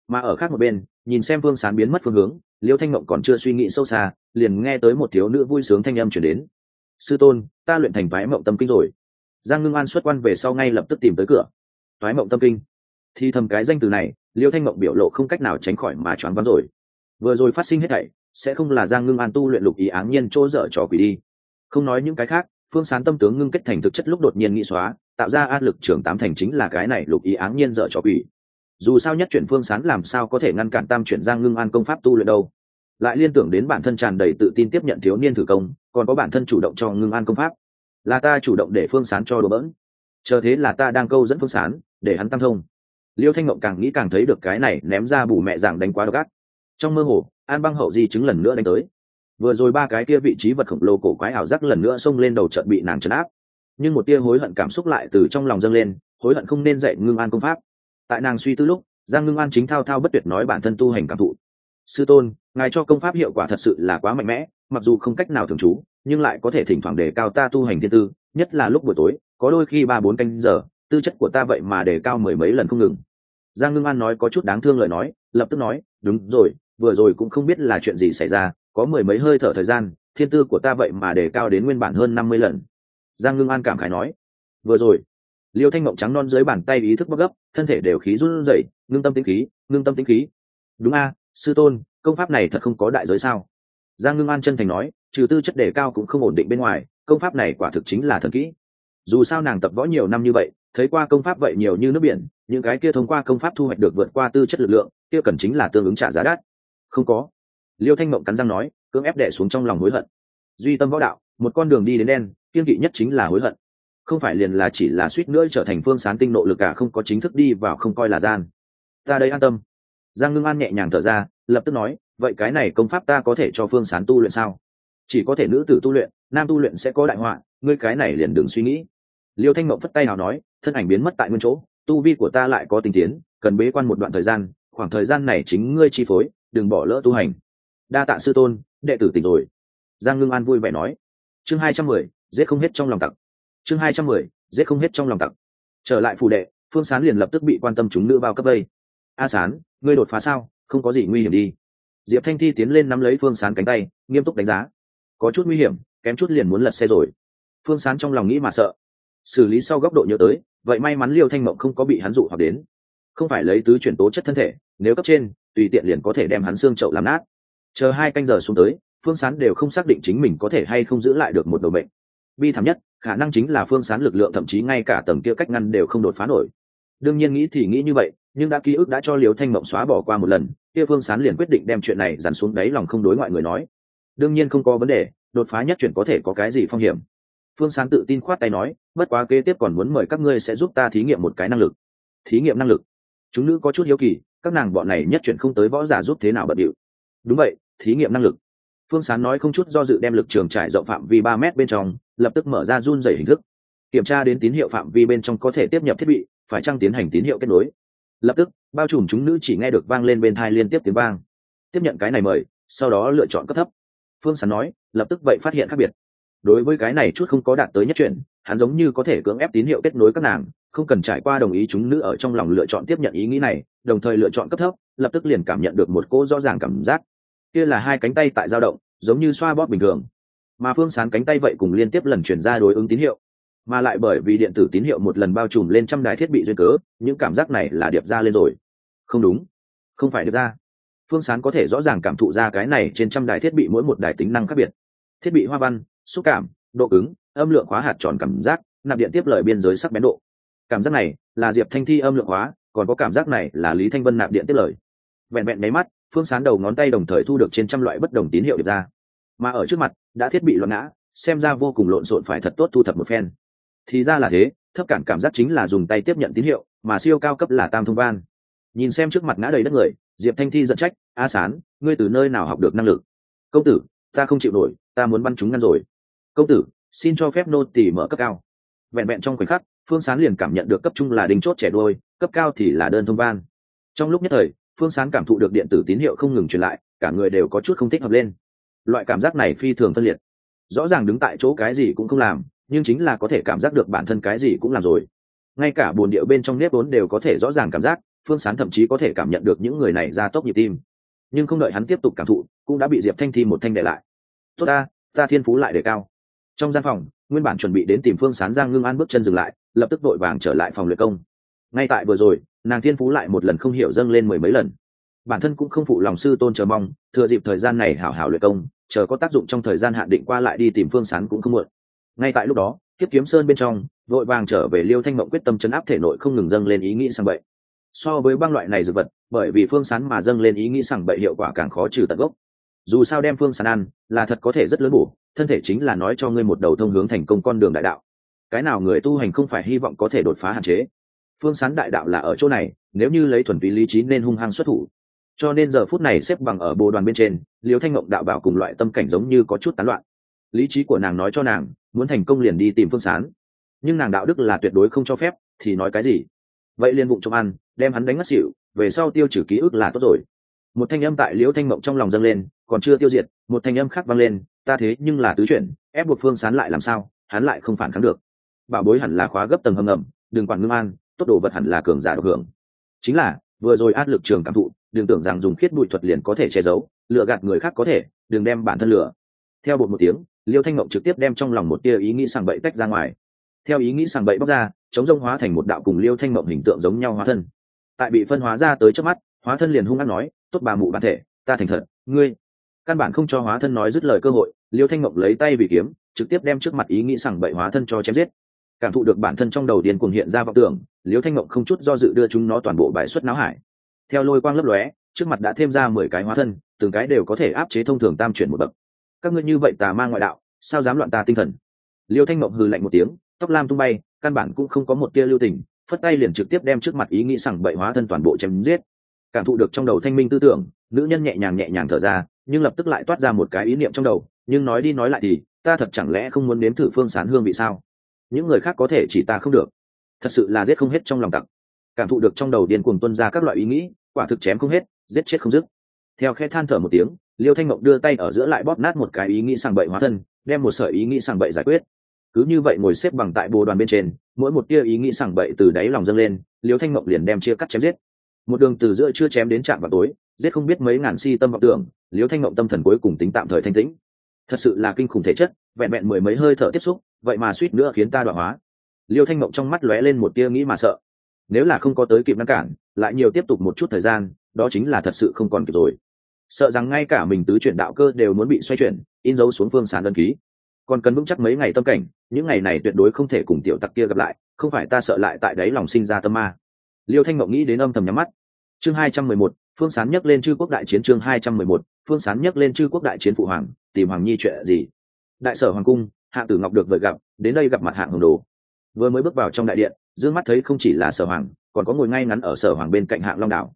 Mà ở khác một bên, nhìn xem phương sán biến mất phương hướng, liêu thanh mộng còn chưa suy nghĩ sâu xa, liền nghe tới một thiếu nữ vui sướng thanh âm chuyển đến. Sư tôn, ta luyện thành thoái mộng tâm kinh rồi. Giang ngưng an xuất quan về sau ngay lập tức tìm tới cửa. Thoái mộng tâm kinh? Thì thầm cái danh từ này, liêu thanh mộng biểu lộ không cách nào tránh khỏi mà choáng vắng rồi. Vừa rồi phát sinh hết thảy, sẽ không là giang ngưng an tu luyện lục ý áng nhiên chỗ dở trò quỷ đi. Không nói những cái khác phương sán tâm tướng ngưng kết thành thực chất lúc đột nhiên nghĩ xóa, tạo ra áp lực trưởng tám thành chính là cái này lục ý áng nhiên dở cho quỷ. Dù sao nhất chuyển phương sán làm sao có thể ngăn cản tam chuyển giang ngưng an công pháp tu luyện đâu. Lại liên tưởng đến bản thân tràn đầy tự tin tiếp nhận thiếu niên thử công, còn có bản thân chủ động cho ngưng an công pháp. Là ta chủ động để phương sán cho đồ bỡn. Chờ thế là ta đang câu dẫn phương sán, để hắn tăng thông. Liêu thanh ngộng càng nghĩ càng thấy được cái này ném ra bù mẹ giảng đánh quá độc ác. Trong mơ hồ, an băng hậu di chứng lần nữa đánh tới vừa rồi ba cái kia vị trí vật khổng lồ cổ quái ảo giác lần nữa xông lên đầu trận bị nàng trấn áp. Nhưng một tia hối hận cảm xúc lại từ trong lòng dâng lên, hối hận không nên dạy ngưng an công pháp. Tại nàng suy tư lúc, giang ngưng an chính thao thao bất tuyệt nói bản thân tu hành cảm thụ. Sư tôn, ngài cho công pháp hiệu quả thật sự là quá mạnh mẽ, mặc dù không cách nào thường trú, nhưng lại có thể thỉnh thoảng đề cao ta tu hành thiên tư, nhất là lúc buổi tối, có đôi khi ba bốn canh giờ, tư chất của ta vậy mà đề cao mười mấy lần không ngừng. Giang ngưng an nói có chút đáng thương lời nói, lập tức nói, đúng rồi, vừa rồi cũng không biết là chuyện gì xảy ra có mười mấy hơi thở thời gian, thiên tư của ta vậy mà đề cao đến nguyên bản hơn năm mươi lần. Giang ngưng an cảm khải nói, vừa rồi, liêu thanh mộng trắng non dưới bàn tay ý thức bất gấp, thân thể đều khí run rẩy, ngưng tâm tĩnh khí, ngưng tâm tĩnh khí. Đúng a, sư tôn, công pháp này thật không có đại giới sao? Giang ngưng an chân thành nói, trừ tư chất đề cao cũng không ổn định bên ngoài, công pháp này quả thực chính là thần kỹ. Dù sao nàng tập võ nhiều năm như vậy, thấy qua công pháp vậy nhiều như nước biển, những cái kia thông qua công pháp thu hoạch được vượt qua tư chất lực lượng, kia cần chính là tương ứng trả giá đắt. Không có liêu thanh mộng cắn răng nói, cưỡng ép đẻ xuống trong lòng hối hận. Duy tâm võ đạo, một con đường đi đến đen, kiên kỵ nhất chính là hối hận. Không phải liền là chỉ là suýt nữa trở thành phương sán tinh nộ lực cả không có chính thức đi vào không coi là gian. Ta đây an tâm. Giang ngưng an nhẹ nhàng thở ra, lập tức nói, vậy cái này công pháp ta có thể cho phương sán tu luyện sao? Chỉ có thể nữ tử tu luyện, nam tu luyện sẽ có đại họa, ngươi cái này liền đừng suy nghĩ. Liêu thanh mộng phất tay nào nói, thân ảnh biến mất tại nguyên chỗ, tu vi của ta lại có tình tiến, cần bế quan một đoạn thời gian, khoảng thời gian này chính ngươi chi phối, đừng bỏ lỡ tu hành đa tạ sư tôn, đệ tử tỉnh rồi. Giang ngưng an vui vẻ nói. Chương hai trăm mười, giết không hết trong lòng tặc. Chương hai trăm mười, giết không hết trong lòng tặc. Trở lại phù đệ, phương sán liền lập tức bị quan tâm chúng nữ vào cấp đây a sán, ngươi đột phá sao? Không có gì nguy hiểm đi. Diệp thanh thi tiến lên nắm lấy phương sán cánh tay, nghiêm túc đánh giá. Có chút nguy hiểm, kém chút liền muốn lật xe rồi. Phương sán trong lòng nghĩ mà sợ. Xử lý sau góc độ nhớ tới, vậy may mắn liêu thanh mộng không có bị hắn dụ hoặc đến. Không phải lấy tứ chuyển tố chất thân thể, nếu cấp trên, tùy tiện liền có thể đem hắn xương chậu làm nát chờ hai canh giờ xuống tới, phương sán đều không xác định chính mình có thể hay không giữ lại được một đồ bệnh bi thảm nhất, khả năng chính là phương sán lực lượng thậm chí ngay cả tầng kia cách ngăn đều không đột phá nổi. Đương nhiên nghĩ thì nghĩ như vậy, nhưng đã ký ức đã cho liều thanh mộng xóa bỏ qua một lần, kia phương sán liền quyết định đem chuyện này dằn xuống đáy lòng không đối ngoại người nói. Đương nhiên không có vấn đề, đột phá nhất chuyện có thể có cái gì phong hiểm. Phương sán tự tin khoát tay nói, bất quá kế tiếp còn muốn mời các ngươi sẽ giúp ta thí nghiệm một cái năng lực. Thí nghiệm năng lực? Chúng nữ có chút hiếu kỳ, các nàng bọn này nhất chuyện không tới võ giả giúp thế nào bận điệu? Đúng vậy, thí nghiệm năng lực. Phương sán nói không chút do dự đem lực trường trải rộng phạm vi ba m bên trong, lập tức mở ra run dày hình thức. Kiểm tra đến tín hiệu phạm vi bên trong có thể tiếp nhập thiết bị, phải trăng tiến hành tín hiệu kết nối. Lập tức, bao trùm chúng nữ chỉ nghe được vang lên bên thai liên tiếp tiếng vang. Tiếp nhận cái này mời, sau đó lựa chọn cấp thấp. Phương sán nói, lập tức vậy phát hiện khác biệt. Đối với cái này chút không có đạt tới nhất chuyện hắn giống như có thể cưỡng ép tín hiệu kết nối các nàng, không cần trải qua đồng ý chúng nữ ở trong lòng lựa chọn tiếp nhận ý nghĩ này, đồng thời lựa chọn cấp thấp, lập tức liền cảm nhận được một cô rõ ràng cảm giác kia là hai cánh tay tại dao động, giống như xoa bóp bình thường. Mà phương sán cánh tay vậy cùng liên tiếp lần chuyển ra đối ứng tín hiệu. Mà lại bởi vì điện tử tín hiệu một lần bao trùm lên trăm đài thiết bị duyên cớ, những cảm giác này là điệp ra lên rồi. Không đúng. Không phải điệp ra. Phương sán có thể rõ ràng cảm thụ ra cái này trên trăm đài thiết bị mỗi một đài tính năng khác biệt. Thiết bị hoa văn, xúc cảm, độ cứng, âm lượng khóa hạt tròn cảm giác, nạp điện tiếp lời biên giới sắc bén độ. Cảm giác này là diệp thanh thi âm lượng hóa, còn có cảm giác này là lý thanh vân nạp điện tiếp lời. Vẹn vẹn máy mắt phương sán đầu ngón tay đồng thời thu được trên trăm loại bất đồng tín hiệu điệp ra. Mà ở trước mặt, đã thiết bị loạn ngã, xem ra vô cùng lộn xộn phải thật tốt thu thập một phen. Thì ra là thế, thấp cản cảm giác chính là dùng tay tiếp nhận tín hiệu, mà siêu cao cấp là tam thông van. Nhìn xem trước mặt ngã đầy đất người, diệp thanh thi giận trách, a sán, ngươi từ nơi nào học được năng lực? Công tử, ta không chịu nổi, ta muốn bắn chúng ngăn rồi. Công tử, xin cho phép nô tỉ mở cấp cao. Vẹn vẹn trong khoảnh khắc, phương sán liền cảm nhận được cấp trung là đình chốt trẻ đôi cấp cao thì là đơn thông van. Trong lúc nhất thời phương sán cảm thụ được điện tử tín hiệu không ngừng truyền lại, cả người đều có chút không thích hợp lên. Loại cảm giác này phi thường phân liệt. Rõ ràng đứng tại chỗ cái gì cũng không làm, nhưng chính là có thể cảm giác được bản thân cái gì cũng làm rồi. Ngay cả buồn điệu bên trong nếp vốn đều có thể rõ ràng cảm giác, phương sán thậm chí có thể cảm nhận được những người này ra tốc nhịp tim. Nhưng không đợi hắn tiếp tục cảm thụ, cũng đã bị diệp thanh thi một thanh đệ lại. Tốt ta ta thiên phú lại đề cao. Trong gian phòng, nguyên bản chuẩn bị đến tìm phương sán giang ngưng an bước chân dừng lại, lập tức đội vàng trở lại phòng luyện công. Ngay tại vừa rồi nàng thiên phú lại một lần không hiểu dâng lên mười mấy lần. Bản thân cũng không phụ lòng sư tôn chờ mong, thừa dịp thời gian này hảo hảo luyện công, chờ có tác dụng trong thời gian hạn định qua lại đi tìm phương sán cũng không muộn. Ngay tại lúc đó, kiếp kiếm sơn bên trong, vội vàng trở về liêu thanh mộng quyết tâm chấn áp thể nội không ngừng dâng lên ý nghĩ sang bậy. So với băng loại này dược vật, bởi vì phương sán mà dâng lên ý nghĩ sảng bậy hiệu quả càng khó trừ tận gốc. Dù sao đem phương sán ăn, là thật có thể rất lớn bổ, thân thể chính là nói cho ngươi một đầu thông hướng thành công con đường đại đạo. Cái nào người tu hành không phải hy vọng có thể đột phá hạn chế? Phương sán đại đạo là ở chỗ này, nếu như lấy thuần túy lý trí nên hung hăng xuất thủ. Cho nên giờ phút này xếp bằng ở bồ đoàn bên trên liều thanh ngộng đạo bảo cùng loại tâm cảnh giống như có chút tán loạn. Lý trí của nàng nói cho nàng, muốn thành công liền đi tìm phương sán. Nhưng nàng đạo đức là tuyệt đối không cho phép, thì nói cái gì? Vậy liền bụng trong ăn, đem hắn đánh ngất xỉu, về sau tiêu trừ ký ức là tốt rồi. Một thanh âm tại liễu thanh mộng trong lòng dâng lên, còn chưa tiêu diệt, một thanh âm khác vang lên, ta thế nhưng là tứ chuyển, ép buộc phương sán lại làm sao, hắn lại không phản kháng được. Bảo bối hẳn là khóa gấp tầng hầm ngầm, đừng quản ngưng an tốt đồ vật hẳn là cường giả độc hưởng. Chính là, vừa rồi áp lực trường cảm thụ, đừng tưởng rằng dùng khiết bụi thuật liền có thể che giấu lựa gạt người khác có thể, đừng đem bản thân lừa. Theo bột một tiếng, liêu thanh ngộng trực tiếp đem trong lòng một tia ý nghĩ sàng bậy tách ra ngoài. Theo ý nghĩ sàng bậy bóc ra, chống rông hóa thành một đạo cùng liêu thanh ngộng hình tượng giống nhau hóa thân. Tại bị phân hóa ra tới trước mắt, hóa thân liền hung hăng nói, tốt bà mụ bản thể, ta thành thật, ngươi. Căn bản không cho hóa thân nói dứt lời cơ hội, liêu thanh ngộng lấy tay vì kiếm, trực tiếp đem trước mặt ý nghĩ sàng bậy hóa thân cho chém giết cảm thụ được bản thân trong đầu điên cuồng hiện ra vọng tưởng liêu thanh ngọc không chút do dự đưa chúng nó toàn bộ bài xuất náo hải. Theo lôi quang lấp lóe, trước mặt đã thêm ra mười cái hóa thân, từng cái đều có thể áp chế thông thường tam chuyển một bậc. Các ngươi như vậy tà ma ngoại đạo, sao dám loạn ta tinh thần? Liêu thanh mộng hừ lạnh một tiếng, tóc lam tung bay, căn bản cũng không có một tia lưu tình, phất tay liền trực tiếp đem trước mặt ý nghĩ sẳng bậy hóa thân toàn bộ chém giết. Cảm thụ được trong đầu thanh minh tư tưởng, nữ nhân nhẹ nhàng nhẹ nhàng thở ra, nhưng lập tức lại toát ra một cái ý niệm trong đầu, nhưng nói đi nói lại thì, ta thật chẳng lẽ không muốn nếm thử phương sán hương vị sao? Những người khác có thể chỉ ta không được. Thật sự là giết không hết trong lòng tặc. Cảm thụ được trong đầu điên cuồng tuân ra các loại ý nghĩ, quả thực chém không hết, giết chết không dứt. Theo khe than thở một tiếng, liêu thanh mộng đưa tay ở giữa lại bóp nát một cái ý nghĩ sàng bậy hóa thân, đem một sợi ý nghĩ sàng bậy giải quyết. Cứ như vậy ngồi xếp bằng tại bồ đoàn bên trên, mỗi một tia ý nghĩ sàng bậy từ đáy lòng dâng lên, liêu thanh mộng liền đem chia cắt chém giết. Một đường từ giữa chưa chém đến trạm vào tối, giết không biết mấy ngàn si tâm vọng tưởng, liêu thanh mộng tâm thần cuối cùng tính tạm thời thanh tĩnh. Thật sự là kinh khủng thể chất, vẹn vẹn mười mấy hơi thở tiếp xúc vậy mà suýt nữa khiến ta đoạn hóa. Liêu thanh mộng trong mắt lóe lên một tia nghĩ mà sợ. Nếu là không có tới kịp ngăn cản, lại nhiều tiếp tục một chút thời gian, đó chính là thật sự không còn kịp rồi. Sợ rằng ngay cả mình tứ chuyển đạo cơ đều muốn bị xoay chuyển, in dấu xuống phương sán đơn ký. Còn cần vững chắc mấy ngày tâm cảnh, những ngày này tuyệt đối không thể cùng tiểu tặc kia gặp lại, không phải ta sợ lại tại đấy lòng sinh ra tâm ma. Liêu thanh mộng nghĩ đến âm thầm nhắm mắt. Chương hai trăm mười một, phương sán nhắc lên chư quốc đại chiến chương hai trăm mười một, phương sán nhắc lên chư quốc đại chiến phụ hoàng, tìm hoàng nhi chuyện gì? Đại sở hoàng cung Hạng tử ngọc được vợi gặp, đến đây gặp mặt hạng hồng đồ. Vừa mới bước vào trong đại điện d mắt thấy không chỉ là sở hoàng, còn có ngồi ngay ngắn ở sở hoàng bên cạnh hạng long đảo.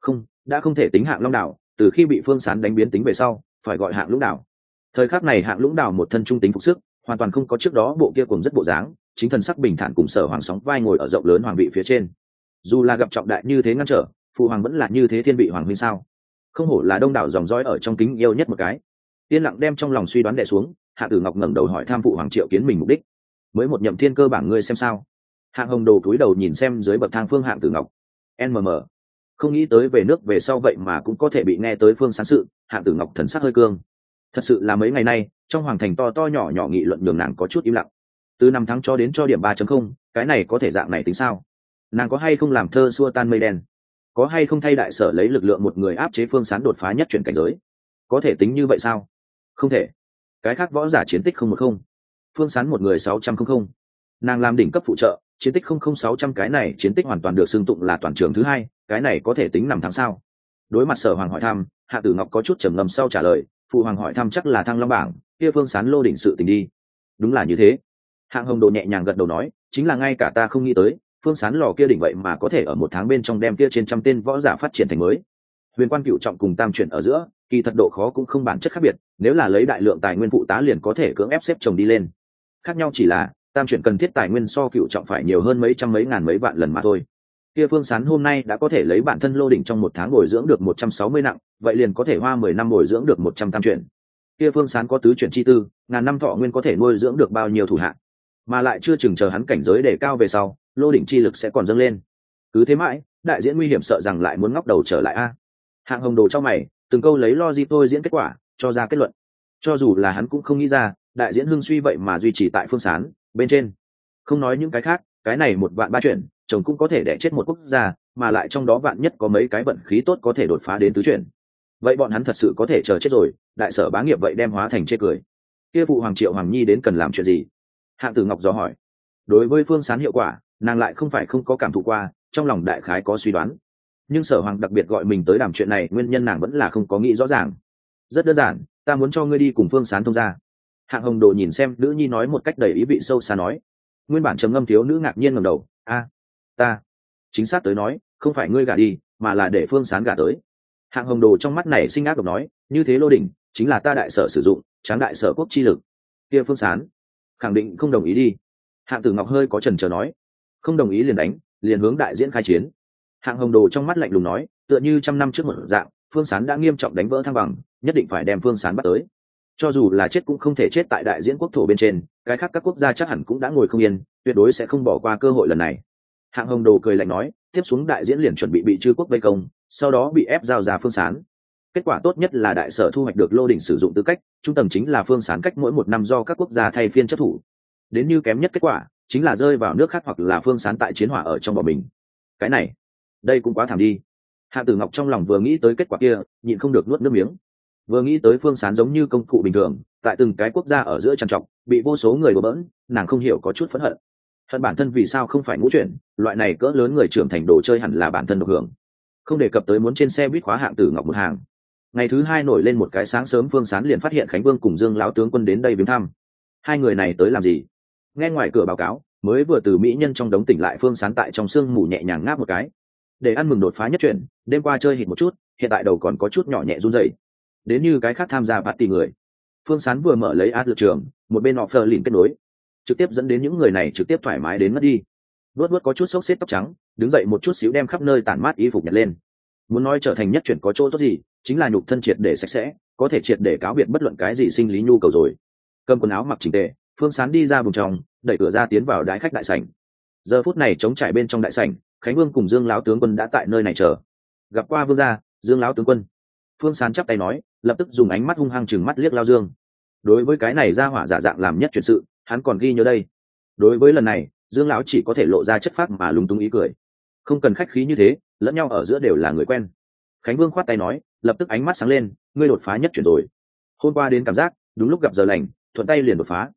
Không, đã không thể tính hạng long đảo, từ khi bị phương sán đánh biến tính về sau, phải gọi hạng lũng đảo. Thời khắc này hạng lũng đảo một thân trung tính phục sức, hoàn toàn không có trước đó bộ kia cùng rất bộ dáng, chính thần sắc bình thản cùng sở hoàng sóng vai ngồi ở rộng lớn hoàng vị phía trên. Dù là gặp trọng đại như thế ngăn trở, phụ hoàng vẫn là như thế thiên vị hoàng huynh sao? Không hổ là đông đảo dòng dõi ở trong kính yêu nhất một cái. Yên lặng đem trong lòng suy đoán đẻ xuống hạ tử ngọc ngẩng đầu hỏi tham phụ hoàng triệu kiến mình mục đích. Mới một nhậm thiên cơ bảng ngươi xem sao. Hạng hồng đồ cúi đầu nhìn xem dưới bậc thang phương hạng tử ngọc. Nmm không nghĩ tới về nước về sau vậy mà cũng có thể bị nghe tới phương sán sự hạng tử ngọc thần sắc hơi cương. Thật sự là mấy ngày nay, trong hoàng thành to to nhỏ nhỏ nghị luận nhường nàng có chút im lặng. Từ năm tháng cho đến cho điểm ba chấm không, cái này có thể dạng này tính sao? Nàng có hay không làm thơ xua tan mây đen? Có hay không thay đại sở lấy lực lượng một người áp chế phương sán đột phá nhất chuyển cảnh giới? Có thể tính như vậy sao? Không thể cái khác võ giả chiến tích không một không. Phương sán một người sáu trăm không không. Nàng làm đỉnh cấp phụ trợ, chiến tích không không sáu trăm cái này chiến tích hoàn toàn được xưng tụng là toàn trường thứ hai, cái này có thể tính năm tháng sao? Đối mặt sở hoàng hỏi thăm, hạ tử ngọc có chút trầm ngầm sau trả lời, phụ hoàng hỏi thăm chắc là thăng long bảng, kia phương sán lô đỉnh sự tình đi. Đúng là như thế. Hạng hồng đồ nhẹ nhàng gật đầu nói, chính là ngay cả ta không nghĩ tới, phương sán lò kia đỉnh vậy mà có thể ở một tháng bên trong đem kia trên trăm tên võ giả phát triển thành mới. Huyền quan cựu trọng cùng tam chuyển ở giữa, kỳ thật độ khó cũng không bản chất khác biệt nếu là lấy đại lượng tài nguyên phụ tá liền có thể cưỡng ép xếp chồng đi lên. Khác nhau chỉ là, tam chuyển cần thiết tài nguyên so cựu trọng phải nhiều hơn mấy trăm mấy ngàn mấy vạn lần mà thôi. Kia phương sán hôm nay đã có thể lấy bản thân lô đỉnh trong một tháng bồi dưỡng được một trăm sáu mươi nặng, vậy liền có thể hoa mười năm bồi dưỡng được một trăm tam chuyển. Kia phương sán có tứ chuyển chi tư, ngàn năm thọ nguyên có thể nuôi dưỡng được bao nhiêu thủ hạng mà lại chưa chừng chờ hắn cảnh giới để cao về sau, lô đỉnh chi lực sẽ còn dâng lên. Cứ thế mãi, đại diễn nguy hiểm sợ rằng lại muốn ngóc đầu trở lại a. Hạng hồng đồ trong mày, từng câu lấy lo di tôi diễn kết quả cho ra kết luận. Cho dù là hắn cũng không nghĩ ra, đại diễn hưng suy vậy mà duy trì tại phương sán, bên trên. Không nói những cái khác, cái này một vạn ba chuyển chồng cũng có thể đẻ chết một quốc gia, mà lại trong đó vạn nhất có mấy cái vận khí tốt có thể đột phá đến tứ chuyển vậy bọn hắn thật sự có thể chờ chết rồi, đại sở bá nghiệp vậy đem hóa thành chê cười. Kia phụ hoàng triệu hoàng nhi đến cần làm chuyện gì? Hạng tử ngọc dò hỏi. Đối với phương sán hiệu quả, nàng lại không phải không có cảm thụ qua, trong lòng đại khái có suy đoán. Nhưng sở hoàng đặc biệt gọi mình tới làm chuyện này, nguyên nhân nàng vẫn là không có nghĩ rõ ràng rất đơn giản, ta muốn cho ngươi đi cùng phương sán thông ra hạng hồng đồ nhìn xem nữ nhi nói một cách đầy ý vị sâu xa nói. Nguyên bản trầm ngâm thiếu nữ ngạc nhiên ngầm đầu. A, ta. Chính xác tới nói, không phải ngươi gả đi, mà là để phương sán gả tới. Hạng hồng đồ trong mắt này sinh ác độc nói, như thế lô đình chính là ta đại sở sử dụng, tráng đại sở quốc chi lực. Kia phương sán, khẳng định không đồng ý đi. Hạng tử ngọc hơi có trần trờ nói. Không đồng ý liền đánh, liền hướng đại diễn khai chiến. Hạng hồng đồ trong mắt lạnh lùng nói, tựa như trăm năm trước một dạng, phương sán đã nghiêm trọng đánh vỡ thăng bằng nhất định phải đem phương sán bắt tới. Cho dù là chết cũng không thể chết tại đại diễn quốc thổ bên trên, cái khác các quốc gia chắc hẳn cũng đã ngồi không yên, tuyệt đối sẽ không bỏ qua cơ hội lần này. Hạng hồng đồ cười lạnh nói, tiếp xuống đại diễn liền chuẩn bị bị chư quốc vây công, sau đó bị ép giao ra phương sán. Kết quả tốt nhất là đại sở thu hoạch được lô đỉnh sử dụng tư cách, trung tâm chính là phương sán cách mỗi một năm do các quốc gia thay phiên chấp thủ. Đến như kém nhất kết quả, chính là rơi vào nước khác hoặc là phương sán tại chiến hỏa ở trong bọn mình. Cái này, đây cũng quá thảm đi. Hạ tử ngọc trong lòng vừa nghĩ tới kết quả kia, nhịn không được nuốt nước miếng vừa nghĩ tới phương sán giống như công cụ bình thường, tại từng cái quốc gia ở giữa trằn trọc, bị vô số người đổ bỡn, nàng không hiểu có chút phẫn hận. Hận bản thân vì sao không phải ngũ chuyển, loại này cỡ lớn người trưởng thành đồ chơi hẳn là bản thân được hưởng. Không đề cập tới muốn trên xe buýt khóa hạng tử ngọc một hàng. Ngày thứ hai nổi lên một cái sáng sớm phương sán liền phát hiện khánh vương cùng dương lão tướng quân đến đây viếng thăm. Hai người này tới làm gì? Nghe ngoài cửa báo cáo, mới vừa từ mỹ nhân trong đống tỉnh lại phương sán tại trong sương mù nhẹ nhàng ngáp một cái. Để ăn mừng đột phá nhất chuyển, đêm qua chơi hít một chút, hiện tại đầu còn có chút nhỏ nhẹ run rẩy đến như cái khác tham gia bạt tỷ người. Phương sán vừa mở lấy át lực trường, một bên họ phờ lìn kết nối, trực tiếp dẫn đến những người này trực tiếp thoải mái đến mất đi. Vớt vớt có chút xốc xếp tóc trắng, đứng dậy một chút xíu đem khắp nơi tản mát y phục nhặt lên. Muốn nói trở thành nhất chuyển có chỗ tốt gì, chính là nhục thân triệt để sạch sẽ, có thể triệt để cáo biệt bất luận cái gì sinh lý nhu cầu rồi. Cầm quần áo mặc chỉnh tề, phương sán đi ra vùng trong, đẩy cửa ra tiến vào đái khách đại sảnh. Giờ phút này chống trải bên trong đại sảnh, khánh vương cùng dương lão tướng quân đã tại nơi này chờ. Gặp qua vương gia, dương lão tướng quân. Phương sán chắp tay nói lập tức dùng ánh mắt hung hăng chừng mắt liếc lao dương. Đối với cái này ra hỏa giả dạng làm nhất chuyện sự, hắn còn ghi nhớ đây. Đối với lần này, dương lão chỉ có thể lộ ra chất phác mà lúng túng ý cười. Không cần khách khí như thế, lẫn nhau ở giữa đều là người quen. Khánh vương khoát tay nói, lập tức ánh mắt sáng lên, ngươi đột phá nhất chuyển rồi. Hôm qua đến cảm giác, đúng lúc gặp giờ lành, thuận tay liền đột phá.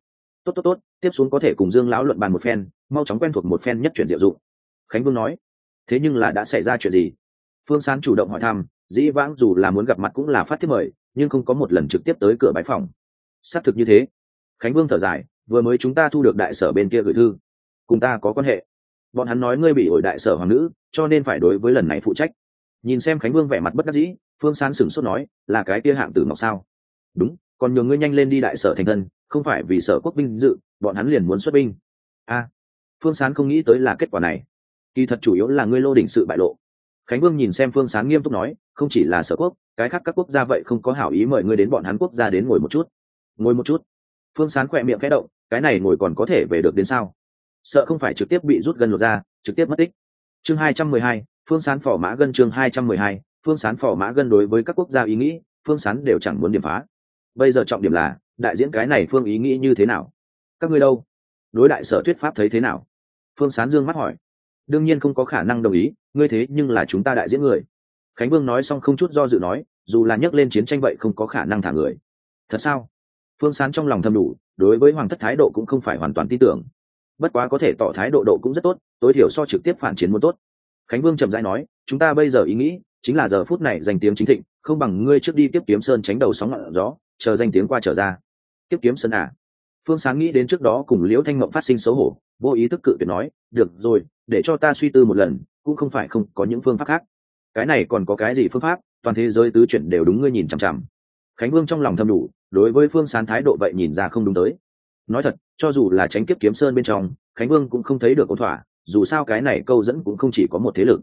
Tốt tốt tốt, tiếp xuống có thể cùng dương lão luận bàn một phen, mau chóng quen thuộc một phen nhất chuyển diệu dụng. Khánh vương nói, thế nhưng là đã xảy ra chuyện gì? Phương sán chủ động hỏi thăm, dĩ vãng dù là muốn gặp mặt cũng là phát thiết mời, nhưng không có một lần trực tiếp tới cửa bãi phòng. Xác thực như thế. Khánh vương thở dài, vừa mới chúng ta thu được đại sở bên kia gửi thư. Cùng ta có quan hệ. Bọn hắn nói ngươi bị ổi đại sở hoàng nữ, cho nên phải đối với lần này phụ trách. Nhìn xem khánh vương vẻ mặt bất đắc dĩ, phương sán sửng sốt nói, là cái kia hạng tử ngọc sao? Đúng, còn nhường ngươi nhanh lên đi đại sở thành thân, không phải vì sở quốc binh dự, bọn hắn liền muốn xuất binh. A. Phương sán không nghĩ tới là kết quả này. Kỳ thật chủ yếu là ngươi lô đỉnh sự bại lộ khánh vương nhìn xem phương sán nghiêm túc nói, không chỉ là sở quốc, cái khác các quốc gia vậy không có hảo ý mời ngươi đến bọn hắn quốc gia đến ngồi một chút. Ngồi một chút? Phương sán khỏe miệng khẽ động, cái này ngồi còn có thể về được đến sao? Sợ không phải trực tiếp bị rút gần lột ra, trực tiếp mất tích. Chương hai trăm mười hai, phương sán phò mã gân chương hai trăm mười hai, phương sán phò mã gân đối với các quốc gia ý nghĩ, phương sán đều chẳng muốn điểm phá. Bây giờ trọng điểm là, đại diễn cái này phương ý nghĩ như thế nào? Các ngươi đâu? Đối đại sở thuyết pháp thấy thế nào? Phương sán dương mắt hỏi đương nhiên không có khả năng đồng ý, ngươi thế nhưng là chúng ta đại diễn người. Khánh vương nói xong không chút do dự nói, dù là nhắc lên chiến tranh vậy không có khả năng thả người. Thật sao? Phương sán trong lòng thầm đủ, đối với hoàng thất thái độ cũng không phải hoàn toàn tin tưởng. Bất quá có thể tỏ thái độ độ cũng rất tốt, tối thiểu so trực tiếp phản chiến muốn tốt. Khánh vương trầm rãi nói, chúng ta bây giờ ý nghĩ, chính là giờ phút này danh tiếng chính thịnh, không bằng ngươi trước đi tiếp kiếm sơn tránh đầu sóng ngọn gió, chờ danh tiếng qua trở ra. Tiếp kiếm sơn à? Phương sáng nghĩ đến trước đó cùng liễu thanh mộng phát sinh xấu hổ, vô ý thức cự tuyệt nói, được rồi để cho ta suy tư một lần, cũng không phải không có những phương pháp khác. Cái này còn có cái gì phương pháp? Toàn thế giới tứ chuyển đều đúng ngươi nhìn chằm chằm. Khánh vương trong lòng thầm đủ, đối với phương sán thái độ vậy nhìn ra không đúng tới. Nói thật, cho dù là tránh kiếp kiếm sơn bên trong, khánh vương cũng không thấy được ôn thỏa, dù sao cái này câu dẫn cũng không chỉ có một thế lực.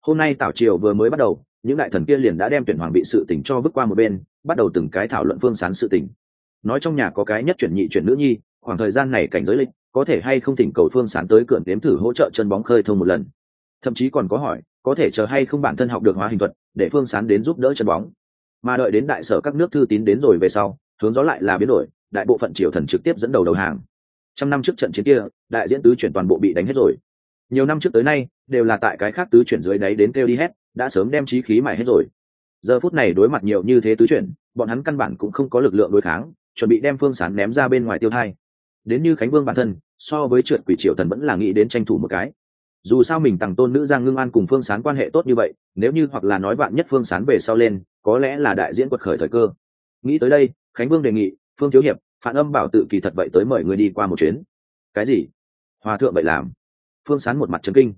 Hôm nay tảo triều vừa mới bắt đầu, những đại thần kia liền đã đem tuyển hoàng bị sự tỉnh cho vứt qua một bên, bắt đầu từng cái thảo luận phương sán sự tỉnh nói trong nhà có cái nhất chuyển nhị chuyển nữ nhi khoảng thời gian này cảnh giới lịch, có thể hay không thỉnh cầu phương sán tới cửa nếm thử hỗ trợ chân bóng khơi thông một lần. Thậm chí còn có hỏi, có thể chờ hay không bản thân học được hóa hình thuật, để phương sán đến giúp đỡ chân bóng. Mà đợi đến đại sở các nước thư tín đến rồi về sau, hướng gió lại là biến đổi, đại bộ phận triều thần trực tiếp dẫn đầu đầu hàng. Trăm năm trước trận chiến kia, đại diễn tứ chuyển toàn bộ bị đánh hết rồi. Nhiều năm trước tới nay, đều là tại cái khác tứ chuyển dưới đáy đến kêu đi hết, đã sớm đem trí khí mải hết rồi. Giờ phút này đối mặt nhiều như thế tứ chuyển, bọn hắn căn bản cũng không có lực lượng đối kháng, chuẩn bị đem phương sán ném ra bên ngoài tiêu thai đến như khánh vương bản thân, so với trượt quỷ triều thần vẫn là nghĩ đến tranh thủ một cái. Dù sao mình tặng tôn nữ giang ngưng an cùng phương sán quan hệ tốt như vậy, nếu như hoặc là nói bạn nhất phương sán về sau lên, có lẽ là đại diễn quật khởi thời cơ. Nghĩ tới đây, khánh vương đề nghị, phương thiếu hiệp, phản âm bảo tự kỳ thật vậy tới mời người đi qua một chuyến. Cái gì? Hòa thượng vậy làm. Phương sán một mặt trấn kinh.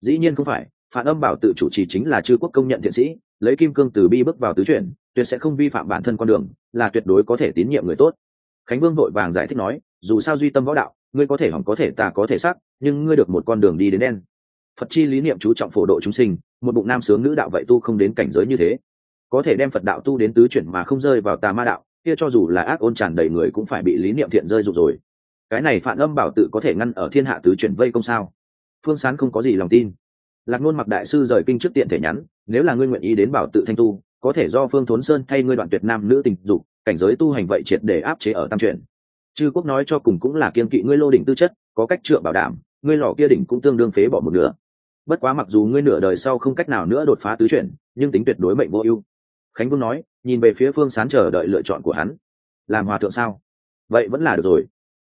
Dĩ nhiên không phải, phản âm bảo tự chủ trì chính là chư quốc công nhận thiện sĩ, lấy kim cương từ bi bước vào tứ chuyển, tuyệt sẽ không vi phạm bản thân con đường, là tuyệt đối có thể tín nhiệm người tốt khánh vương vội vàng giải thích nói, dù sao duy tâm võ đạo, ngươi có thể hỏng có thể ta có thể sắc, nhưng ngươi được một con đường đi đến đen. Phật chi lý niệm chú trọng phổ độ chúng sinh, một bụng nam sướng nữ đạo vậy tu không đến cảnh giới như thế. Có thể đem phật đạo tu đến tứ chuyển mà không rơi vào tà ma đạo, kia cho dù là ác ôn tràn đầy người cũng phải bị lý niệm thiện rơi rụt rồi. Cái này phản âm bảo tự có thể ngăn ở thiên hạ tứ chuyển vây công sao? Phương sán không có gì lòng tin. Lạc nôn mặc đại sư rời kinh trước tiện thể nhắn, nếu là ngươi nguyện ý đến bảo tự thanh tu, có thể do phương thốn sơn thay ngươi đoạn tuyệt nam nữ tình dục cảnh giới tu hành vậy triệt để áp chế ở tam truyền. chư quốc nói cho cùng cũng là kiên kỵ ngươi lô đỉnh tư chất, có cách trượng bảo đảm, ngươi lò kia đỉnh cũng tương đương phế bỏ một nửa. Bất quá mặc dù ngươi nửa đời sau không cách nào nữa đột phá tứ chuyển, nhưng tính tuyệt đối mệnh vô ưu. Khánh vương nói, nhìn về phía phương sán chờ đợi lựa chọn của hắn. Làm hòa thượng sao? Vậy vẫn là được rồi.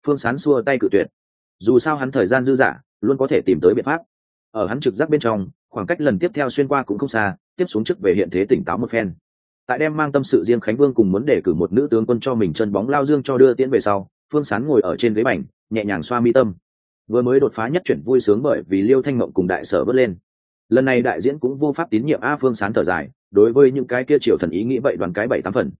Phương sán xua tay cự tuyệt. Dù sao hắn thời gian dư dả, luôn có thể tìm tới biện pháp. Ở hắn trực giác bên trong, khoảng cách lần tiếp theo xuyên qua cũng không xa, tiếp xuống trước về hiện thế tỉnh táo một phen tại đem mang tâm sự riêng khánh vương cùng muốn đề cử một nữ tướng quân cho mình chân bóng lao dương cho đưa tiễn về sau, phương sán ngồi ở trên ghế bành, nhẹ nhàng xoa mi tâm. Vừa mới đột phá nhất chuyển vui sướng bởi vì liêu thanh mộng cùng đại sở bớt lên. Lần này đại diễn cũng vô pháp tín nhiệm a phương sán thở dài, đối với những cái kia triều thần ý nghĩ vậy đoàn cái bảy tám phần.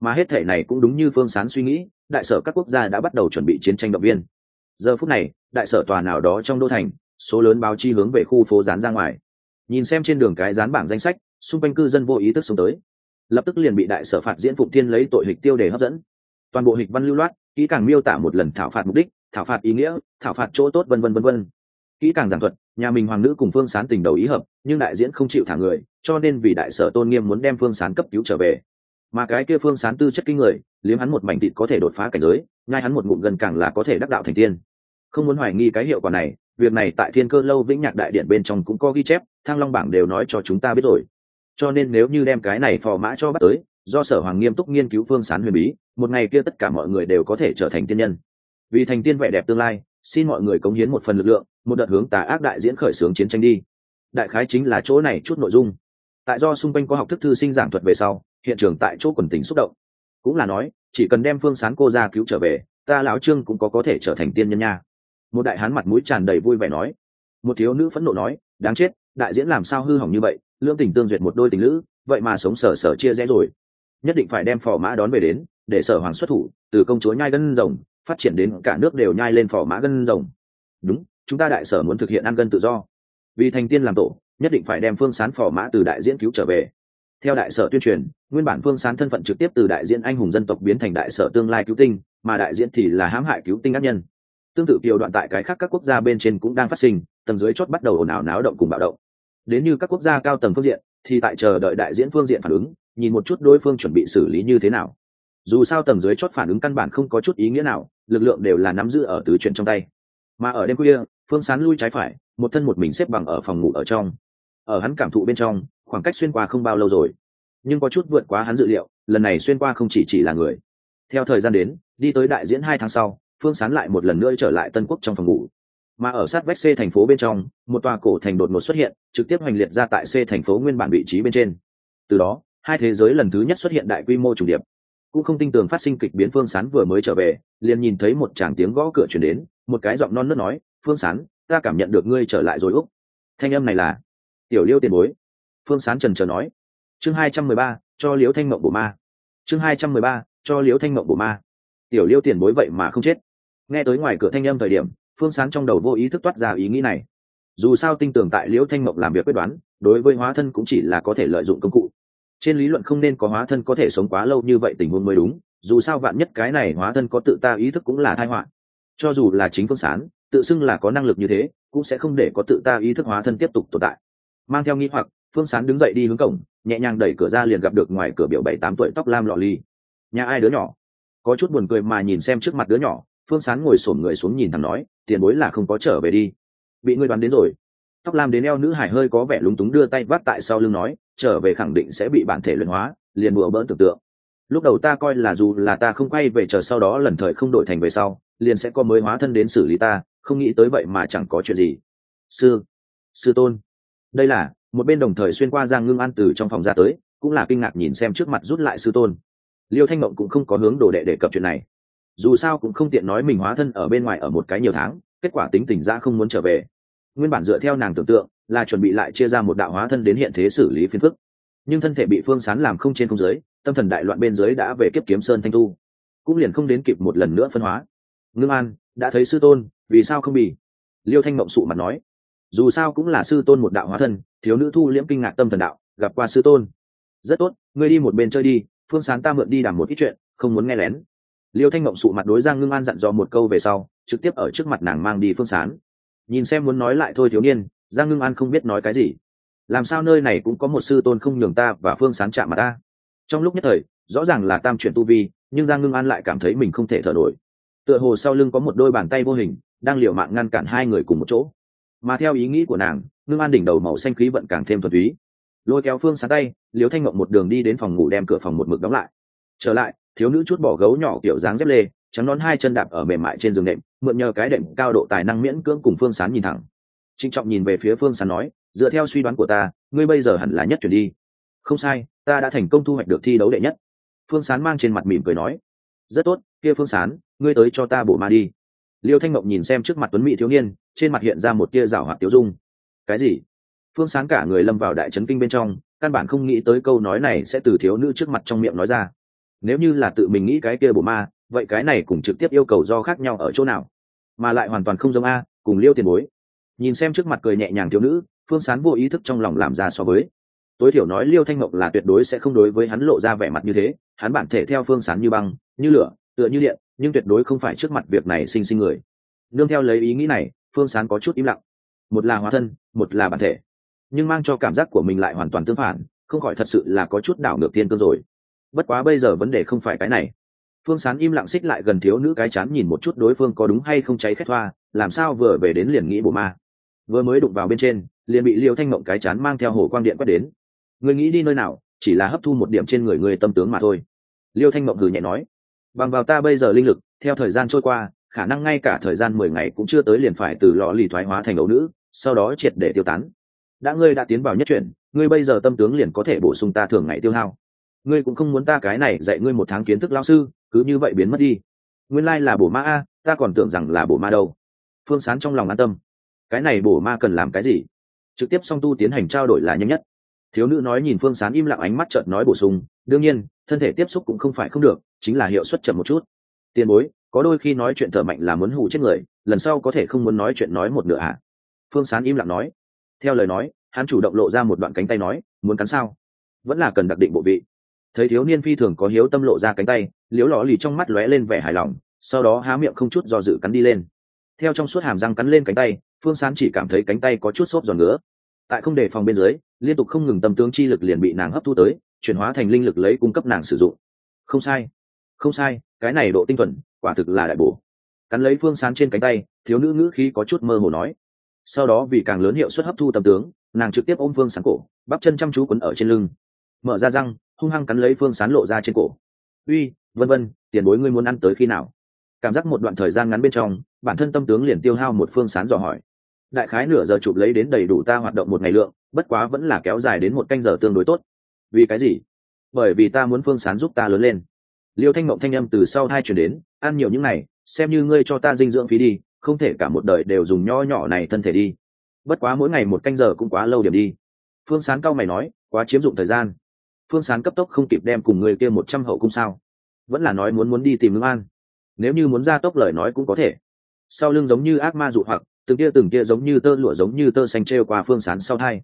Mà hết thể này cũng đúng như phương sán suy nghĩ, đại sở các quốc gia đã bắt đầu chuẩn bị chiến tranh động viên. Giờ phút này, đại sở tòa nào đó trong đô thành, số lớn báo chi hướng về khu phố dán ra ngoài. Nhìn xem trên đường cái dán bảng danh sách, xung quanh cư dân vô ý thức xuống tới lập tức liền bị đại sở phạt diễn phục thiên lấy tội hịch tiêu để hấp dẫn. Toàn bộ hịch văn lưu loát, kỹ càng miêu tả một lần thảo phạt mục đích, thảo phạt ý nghĩa, thảo phạt chỗ tốt vân vân vân vân. Kỹ càng giảng thuật, nhà mình hoàng nữ cùng phương sán tình đầu ý hợp, nhưng đại diễn không chịu thả người, cho nên vì đại sở tôn nghiêm muốn đem phương sán cấp cứu trở về. Mà cái kia phương sán tư chất kinh người, liếm hắn một mảnh thịt có thể đột phá cảnh giới ngay hắn một ngụm gần càng là có thể đắc đạo thành tiên. Không muốn hoài nghi cái hiệu quả này, việc này tại thiên cơ lâu vĩnh nhạc đại điện bên trong cũng có ghi chép thang long bảng đều nói cho chúng ta biết rồi cho nên nếu như đem cái này phò mã cho bắt tới, do sở hoàng nghiêm túc nghiên cứu phương sán huyền bí, một ngày kia tất cả mọi người đều có thể trở thành tiên nhân. Vì thành tiên vẻ đẹp tương lai, xin mọi người cống hiến một phần lực lượng, một đợt hướng tà ác đại diễn khởi xướng chiến tranh đi. Đại khái chính là chỗ này chút nội dung. Tại do xung quanh có học thức thư sinh giảng thuật về sau, hiện trường tại chỗ quần tình xúc động. Cũng là nói, chỉ cần đem phương sán cô ra cứu trở về, ta lão trương cũng có có thể trở thành tiên nhân nha. Một đại hán mặt mũi tràn đầy vui vẻ nói. Một thiếu nữ phẫn nộ nói, đáng chết, đại diễn làm sao hư hỏng như vậy? Lương tình tương duyệt một đôi tình lữ, vậy mà sống sở sở chia rẽ rồi. Nhất định phải đem phò mã đón về đến, để sở hoàng xuất thủ, từ công chúa nhai gân rồng, phát triển đến cả nước đều nhai lên phò mã gân rồng. Đúng, chúng ta đại sở muốn thực hiện ăn gân tự do. Vì thành tiên làm tổ, nhất định phải đem phương sán phò mã từ đại diễn cứu trở về. Theo đại sở tuyên truyền, nguyên bản phương sán thân phận trực tiếp từ đại diễn anh hùng dân tộc biến thành đại sở tương lai cứu tinh, mà đại diễn thì là hãm hại cứu tinh ác nhân. Tương tự kiều đoạn tại cái khác các quốc gia bên trên cũng đang phát sinh, tầng dưới chót bắt đầu ồn ào náo động cùng bạo động đến như các quốc gia cao tầng phương diện, thì tại chờ đợi đại diễn phương diện phản ứng, nhìn một chút đối phương chuẩn bị xử lý như thế nào. Dù sao tầng dưới chót phản ứng căn bản không có chút ý nghĩa nào, lực lượng đều là nắm giữ ở tứ chuyện trong tay. Mà ở đêm khuya, phương sán lui trái phải, một thân một mình xếp bằng ở phòng ngủ ở trong. Ở hắn cảm thụ bên trong, khoảng cách xuyên qua không bao lâu rồi. Nhưng có chút vượt quá hắn dự liệu, lần này xuyên qua không chỉ chỉ là người. Theo thời gian đến, đi tới đại diễn hai tháng sau, phương sán lại một lần nữa trở lại tân quốc trong phòng ngủ mà ở sát vách c thành phố bên trong, một tòa cổ thành đột ngột xuất hiện, trực tiếp hành liệt ra tại c thành phố nguyên bản vị trí bên trên. Từ đó, hai thế giới lần thứ nhất xuất hiện đại quy mô chủ điệp. Cũng không tin tưởng phát sinh kịch biến phương sán vừa mới trở về, liền nhìn thấy một tràng tiếng gõ cửa truyền đến, một cái giọng non nớt nói, phương sán, ta cảm nhận được ngươi trở lại rồi úc. Thanh âm này là, tiểu liêu tiền bối. Phương sán trần chờ nói, chương hai trăm mười ba, cho liếu thanh mộng bộ ma. Chương hai trăm mười ba, cho liếu thanh mộng bộ ma. Tiểu liêu tiền bối vậy mà không chết. Nghe tới ngoài cửa thanh âm thời điểm phương Sáng trong đầu vô ý thức toát ra ý nghĩ này. Dù sao tin tưởng tại liễu thanh mộng làm việc quyết đoán, đối với hóa thân cũng chỉ là có thể lợi dụng công cụ. Trên lý luận không nên có hóa thân có thể sống quá lâu như vậy tình huống mới đúng, dù sao vạn nhất cái này hóa thân có tự ta ý thức cũng là thai họa. Cho dù là chính phương sán, tự xưng là có năng lực như thế, cũng sẽ không để có tự ta ý thức hóa thân tiếp tục tồn tại. Mang theo nghĩ hoặc, phương sán đứng dậy đi hướng cổng, nhẹ nhàng đẩy cửa ra liền gặp được ngoài cửa biểu bảy tám tuổi tóc lam lọ ly nhà ai đứa nhỏ? Có chút buồn cười mà nhìn xem trước mặt đứa nhỏ phương sán ngồi xổm người xuống nhìn thằng nói, tiền bối là không có trở về đi. Bị ngươi đoán đến rồi. Tóc lam đến eo nữ hải hơi có vẻ lúng túng đưa tay vắt tại sau lưng nói, trở về khẳng định sẽ bị bản thể luyện hóa, liền bừa bỡn tưởng tượng. Lúc đầu ta coi là dù là ta không quay về chờ sau đó lần thời không đổi thành về sau, liền sẽ có mới hóa thân đến xử lý ta, không nghĩ tới vậy mà chẳng có chuyện gì. Sư sư tôn. Đây là, một bên đồng thời xuyên qua giang ngưng an từ trong phòng ra tới, cũng là kinh ngạc nhìn xem trước mặt rút lại sư tôn. Liêu thanh mộng cũng không có hướng đồ đệ đề cập chuyện này dù sao cũng không tiện nói mình hóa thân ở bên ngoài ở một cái nhiều tháng, kết quả tính tình ra không muốn trở về. Nguyên bản dựa theo nàng tưởng tượng, là chuẩn bị lại chia ra một đạo hóa thân đến hiện thế xử lý phiên phức. Nhưng thân thể bị phương sán làm không trên không giới tâm thần đại loạn bên dưới đã về kiếp kiếm sơn thanh thu cũng liền không đến kịp một lần nữa phân hóa. Ngưng an, đã thấy sư tôn, vì sao không bị liêu thanh mộng sụ mặt nói. Dù sao cũng là sư tôn một đạo hóa thân, thiếu nữ thu liễm kinh ngạc tâm thần đạo, gặp qua sư tôn. Rất tốt, ngươi đi một bên chơi đi, phương sán ta mượn đi đảm một ít chuyện, không muốn nghe lén liêu thanh mộng sụ mặt đối giang ngưng an dặn dò một câu về sau, trực tiếp ở trước mặt nàng mang đi phương sán. Nhìn xem muốn nói lại thôi thiếu niên, giang ngưng an không biết nói cái gì. Làm sao nơi này cũng có một sư tôn không nhường ta và phương sán chạm mặt ta? Trong lúc nhất thời, rõ ràng là tam chuyển tu vi, nhưng giang ngưng an lại cảm thấy mình không thể thở nổi. Tựa hồ sau lưng có một đôi bàn tay vô hình, đang liều mạng ngăn cản hai người cùng một chỗ. Mà theo ý nghĩ của nàng, ngưng an đỉnh đầu màu xanh khí vận càng thêm thuần túy. Lôi kéo phương sáng tay liều thanh ngộng một đường đi đến phòng ngủ đem cửa phòng một mực đóng lại. Trở lại thiếu nữ chút bỏ gấu nhỏ kiểu dáng dép lê, trắng nón hai chân đạp ở mềm mại trên giường đệm mượn nhờ cái đệm cao độ tài năng miễn cưỡng cùng phương sán nhìn thẳng. Trịnh trọng nhìn về phía phương sán nói, dựa theo suy đoán của ta, ngươi bây giờ hẳn là nhất chuyển đi. Không sai, ta đã thành công thu hoạch được thi đấu đệ nhất. Phương sán mang trên mặt mỉm cười nói, rất tốt, kia phương sán, ngươi tới cho ta bổ ma đi. Liêu thanh mộng nhìn xem trước mặt tuấn mỹ thiếu niên, trên mặt hiện ra một tia rào hoạt tiêu dung. Cái gì? Phương sán cả người lâm vào đại trấn kinh bên trong, căn bản không nghĩ tới câu nói này sẽ từ thiếu nữ trước mặt trong miệng nói ra nếu như là tự mình nghĩ cái kia bổ ma, vậy cái này cũng trực tiếp yêu cầu do khác nhau ở chỗ nào? Mà lại hoàn toàn không giống a, cùng liêu tiền bối. Nhìn xem trước mặt cười nhẹ nhàng thiếu nữ, phương sán vô ý thức trong lòng làm ra so với. Tối thiểu nói liêu thanh mộng là tuyệt đối sẽ không đối với hắn lộ ra vẻ mặt như thế, hắn bản thể theo phương sán như băng, như lửa, tựa như điện, nhưng tuyệt đối không phải trước mặt việc này sinh sinh người. Nương theo lấy ý nghĩ này, phương sán có chút im lặng. Một là hóa thân, một là bản thể. Nhưng mang cho cảm giác của mình lại hoàn toàn tương phản, không khỏi thật sự là có chút đảo ngược thiên cương rồi bất quá bây giờ vấn đề không phải cái này. Phương sán im lặng xích lại gần thiếu nữ cái chán nhìn một chút đối phương có đúng hay không cháy khét hoa, làm sao vừa về đến liền nghĩ bộ ma. Vừa mới đụng vào bên trên, liền bị liêu thanh mộng cái chán mang theo hồ quang điện quét đến. Người nghĩ đi nơi nào, chỉ là hấp thu một điểm trên người người tâm tướng mà thôi. Liêu thanh mộng hừ nhẹ nói, bằng vào ta bây giờ linh lực, theo thời gian trôi qua, khả năng ngay cả thời gian mười ngày cũng chưa tới liền phải từ lò lì thoái hóa thành ấu nữ, sau đó triệt để tiêu tán. Đã ngươi đã tiến vào nhất chuyển, ngươi bây giờ tâm tướng liền có thể bổ sung ta thường ngày tiêu hao ngươi cũng không muốn ta cái này dạy ngươi một tháng kiến thức lao sư, cứ như vậy biến mất đi. Nguyên lai là bổ ma a, ta còn tưởng rằng là bổ ma đâu. Phương sán trong lòng an tâm. Cái này bổ ma cần làm cái gì? Trực tiếp song tu tiến hành trao đổi là nhanh nhất. Thiếu nữ nói nhìn phương sán im lặng ánh mắt trợn nói bổ sung, đương nhiên, thân thể tiếp xúc cũng không phải không được, chính là hiệu suất chậm một chút. Tiền bối, có đôi khi nói chuyện thở mạnh là muốn hù chết người, lần sau có thể không muốn nói chuyện nói một nửa ạ à? phương sán im lặng nói. Theo lời nói, hắn chủ động lộ ra một đoạn cánh tay nói, muốn cắn sao? Vẫn là cần đặc định bộ vị thấy thiếu niên phi thường có hiếu tâm lộ ra cánh tay, liếu lò lì trong mắt lóe lên vẻ hài lòng, sau đó há miệng không chút do dự cắn đi lên. Theo trong suốt hàm răng cắn lên cánh tay, phương sán chỉ cảm thấy cánh tay có chút xốp giòn ngứa. Tại không đề phòng bên dưới, liên tục không ngừng tâm tướng chi lực liền bị nàng hấp thu tới, chuyển hóa thành linh lực lấy cung cấp nàng sử dụng. Không sai không sai, cái này độ tinh thuần, quả thực là đại bổ. Cắn lấy phương sán trên cánh tay, thiếu nữ ngữ khí có chút mơ hồ nói. Sau đó vì càng lớn hiệu suất hấp thu tâm tướng, nàng trực tiếp ôm phương sán cổ, bắp chân chăm chú quấn ở trên lưng mở ra răng, hung hăng cắn lấy phương sán lộ ra trên cổ. Uy, vân vân, tiền bối ngươi muốn ăn tới khi nào? Cảm giác một đoạn thời gian ngắn bên trong, bản thân tâm tướng liền tiêu hao một phương sán dò hỏi. Đại khái nửa giờ chụp lấy đến đầy đủ ta hoạt động một ngày lượng, bất quá vẫn là kéo dài đến một canh giờ tương đối tốt. Vì cái gì? Bởi vì ta muốn phương sán giúp ta lớn lên. Liêu thanh mộng thanh âm từ sau hai chuyển đến, ăn nhiều những này, xem như ngươi cho ta dinh dưỡng phí đi, không thể cả một đời đều dùng nho nhỏ này thân thể đi. Bất quá mỗi ngày một canh giờ cũng quá lâu điểm đi. Phương sán cao mày nói, quá chiếm dụng thời gian phương sán cấp tốc không kịp đem cùng người kia một trăm hậu cung sao? Vẫn là nói muốn muốn đi tìm ngưng an. Nếu như muốn ra tốc lời nói cũng có thể. Sau lưng giống như ác ma dụ hoặc, từng kia từng kia giống như tơ lụa giống như tơ xanh t qua phương sán sau thai.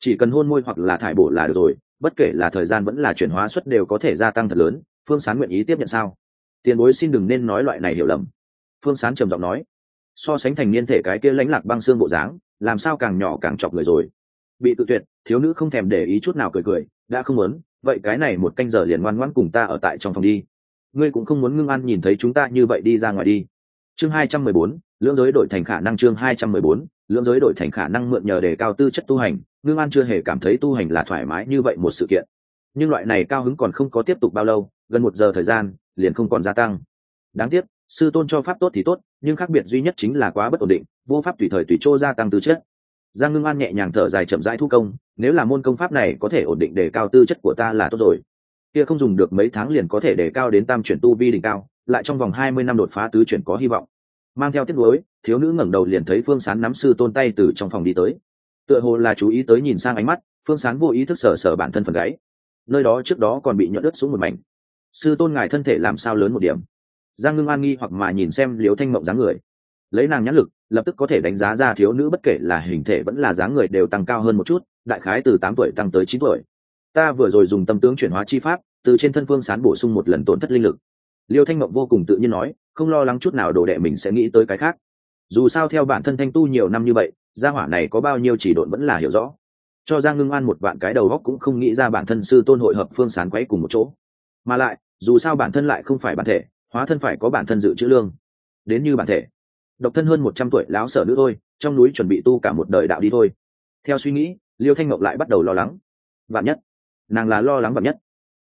Chỉ cần hôn môi hoặc là thải bổ là được rồi, bất kể là thời gian vẫn là chuyển hóa suất đều có thể gia tăng thật lớn, phương sán nguyện ý tiếp nhận sao? Tiền bối xin đừng nên nói loại này hiểu lầm. Phương sán trầm giọng nói. So sánh thành niên thể cái kia lãnh lạc băng xương bộ dáng, làm sao càng nhỏ càng chọc người rồi. Bị tự tuyệt, thiếu nữ không thèm để ý chút nào cười cười, đã không muốn vậy cái này một canh giờ liền ngoan ngoãn cùng ta ở tại trong phòng đi. Ngươi cũng không muốn ngưng ăn nhìn thấy chúng ta như vậy đi ra ngoài đi. Chương hai trăm mười bốn, lưỡng giới đổi thành khả năng chương hai trăm mười bốn, lưỡng giới đổi thành khả năng mượn nhờ đề cao tư chất tu hành, ngưng an chưa hề cảm thấy tu hành là thoải mái như vậy một sự kiện. Nhưng loại này cao hứng còn không có tiếp tục bao lâu, gần một giờ thời gian, liền không còn gia tăng. Đáng tiếc, sư tôn cho pháp tốt thì tốt, nhưng khác biệt duy nhất chính là quá bất ổn định, vô pháp tùy thời tùy chỗ gia tăng tư chất giang ngưng an nhẹ nhàng thở dài chậm rãi thu công, nếu là môn công pháp này có thể ổn định đề cao tư chất của ta là tốt rồi. Kia không dùng được mấy tháng liền có thể đề cao đến tam chuyển tu vi đỉnh cao, lại trong vòng hai mươi năm đột phá tứ chuyển có hy vọng. Mang theo tiết đối thiếu nữ ngẩng đầu liền thấy phương sán nắm sư tôn tay từ trong phòng đi tới. Tựa hồ là chú ý tới nhìn sang ánh mắt, phương sán vô ý thức sờ sờ bản thân phần gáy. Nơi đó trước đó còn bị nhợt ướt xuống một mảnh. Sư tôn ngài thân thể làm sao lớn một điểm? Giang ngưng an nghi hoặc mà nhìn xem Liễu thanh mộng dáng người lấy nàng nhãn lực, lập tức có thể đánh giá ra thiếu nữ bất kể là hình thể vẫn là dáng người đều tăng cao hơn một chút, đại khái từ tám tuổi tăng tới chín tuổi. Ta vừa rồi dùng tâm tướng chuyển hóa chi pháp, từ trên thân phương sán bổ sung một lần tổn thất linh lực. Liêu thanh mộng vô cùng tự nhiên nói, không lo lắng chút nào đồ đệ mình sẽ nghĩ tới cái khác. Dù sao theo bản thân thanh tu nhiều năm như vậy, gia hỏa này có bao nhiêu chỉ độn vẫn là hiểu rõ. Cho giang ngưng an một vạn cái đầu góc cũng không nghĩ ra bản thân sư tôn hội hợp phương sán quấy cùng một chỗ. Mà lại, dù sao bản thân lại không phải bản thể, hóa thân phải có bản thân dự trữ lương. Đến như bản thể độc thân hơn một trăm tuổi láo sở nữ thôi, trong núi chuẩn bị tu cả một đời đạo đi thôi. Theo suy nghĩ, liêu thanh ngọc lại bắt đầu lo lắng. Vạn nhất, nàng là lo lắng vạn nhất,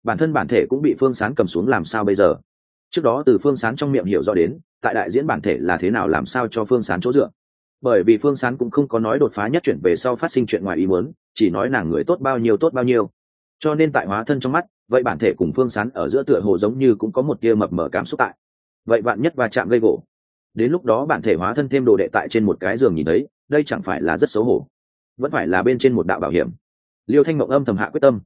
bản thân bản thể cũng bị phương sán cầm xuống làm sao bây giờ? Trước đó từ phương sán trong miệng hiểu rõ đến, tại đại diễn bản thể là thế nào làm sao cho phương sán chỗ dựa. Bởi vì phương sán cũng không có nói đột phá nhất chuyển về sau phát sinh chuyện ngoài ý muốn, chỉ nói nàng người tốt bao nhiêu tốt bao nhiêu. Cho nên tại hóa thân trong mắt, vậy bản thể cùng phương sán ở giữa tựa hồ giống như cũng có một tia mập mờ cảm xúc tại. Vậy bạn nhất va chạm gây gỗ đến lúc đó bản thể hóa thân thêm đồ đệ tại trên một cái giường nhìn thấy, đây chẳng phải là rất xấu hổ. Vẫn phải là bên trên một đạo bảo hiểm. Liêu thanh mộng âm thầm hạ quyết tâm.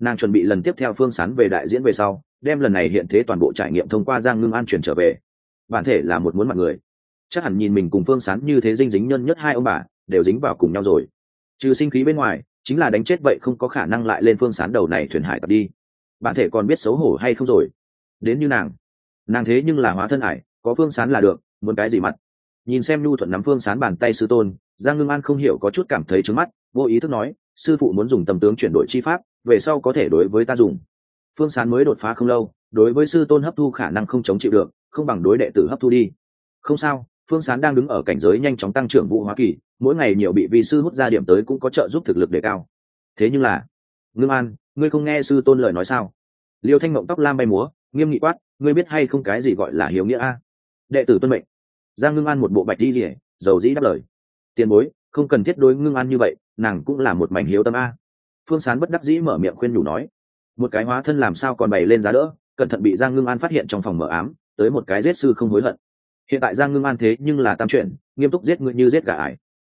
Nàng chuẩn bị lần tiếp theo phương sán về đại diễn về sau, đem lần này hiện thế toàn bộ trải nghiệm thông qua giang ngưng an chuyển trở về. Bản thể là một muốn mặt người. Chắc hẳn nhìn mình cùng phương sán như thế dinh dính nhân nhất hai ông bà, đều dính vào cùng nhau rồi. Trừ sinh khí bên ngoài, chính là đánh chết vậy không có khả năng lại lên phương sán đầu này thuyền hải tập đi. Bản thể còn biết xấu hổ hay không rồi? Đến như nàng. Nàng thế nhưng là hóa thân ải có phương sán là được muốn cái gì mặt? Nhìn xem nhu thuận nắm phương sán bàn tay sư tôn, giang ngưng an không hiểu có chút cảm thấy trứng mắt, vô ý thức nói, sư phụ muốn dùng tầm tướng chuyển đổi chi pháp, về sau có thể đối với ta dùng. Phương sán mới đột phá không lâu, đối với sư tôn hấp thu khả năng không chống chịu được, không bằng đối đệ tử hấp thu đi. Không sao, phương sán đang đứng ở cảnh giới nhanh chóng tăng trưởng vũ hóa kỳ, mỗi ngày nhiều bị vi sư hút ra điểm tới cũng có trợ giúp thực lực đề cao. Thế nhưng là, ngưng an, ngươi không nghe sư tôn lời nói sao? Liêu thanh mộng tóc lam bay múa, nghiêm nghị quát, ngươi biết hay không cái gì gọi là hiếu nghĩa a? Đệ tử tuân mệnh giang ngưng an một bộ bạch đi rỉa dầu dĩ đáp lời. Tiền bối, không cần thiết đối ngưng an như vậy, nàng cũng là một mảnh hiếu tâm a. Phương sán bất đắc dĩ mở miệng khuyên nhủ nói, một cái hóa thân làm sao còn bày lên giá đỡ, cẩn thận bị giang ngưng an phát hiện trong phòng mở ám, tới một cái giết sư không hối hận. Hiện tại giang ngưng an thế nhưng là tam chuyện nghiêm túc giết ngươi như giết gà ải.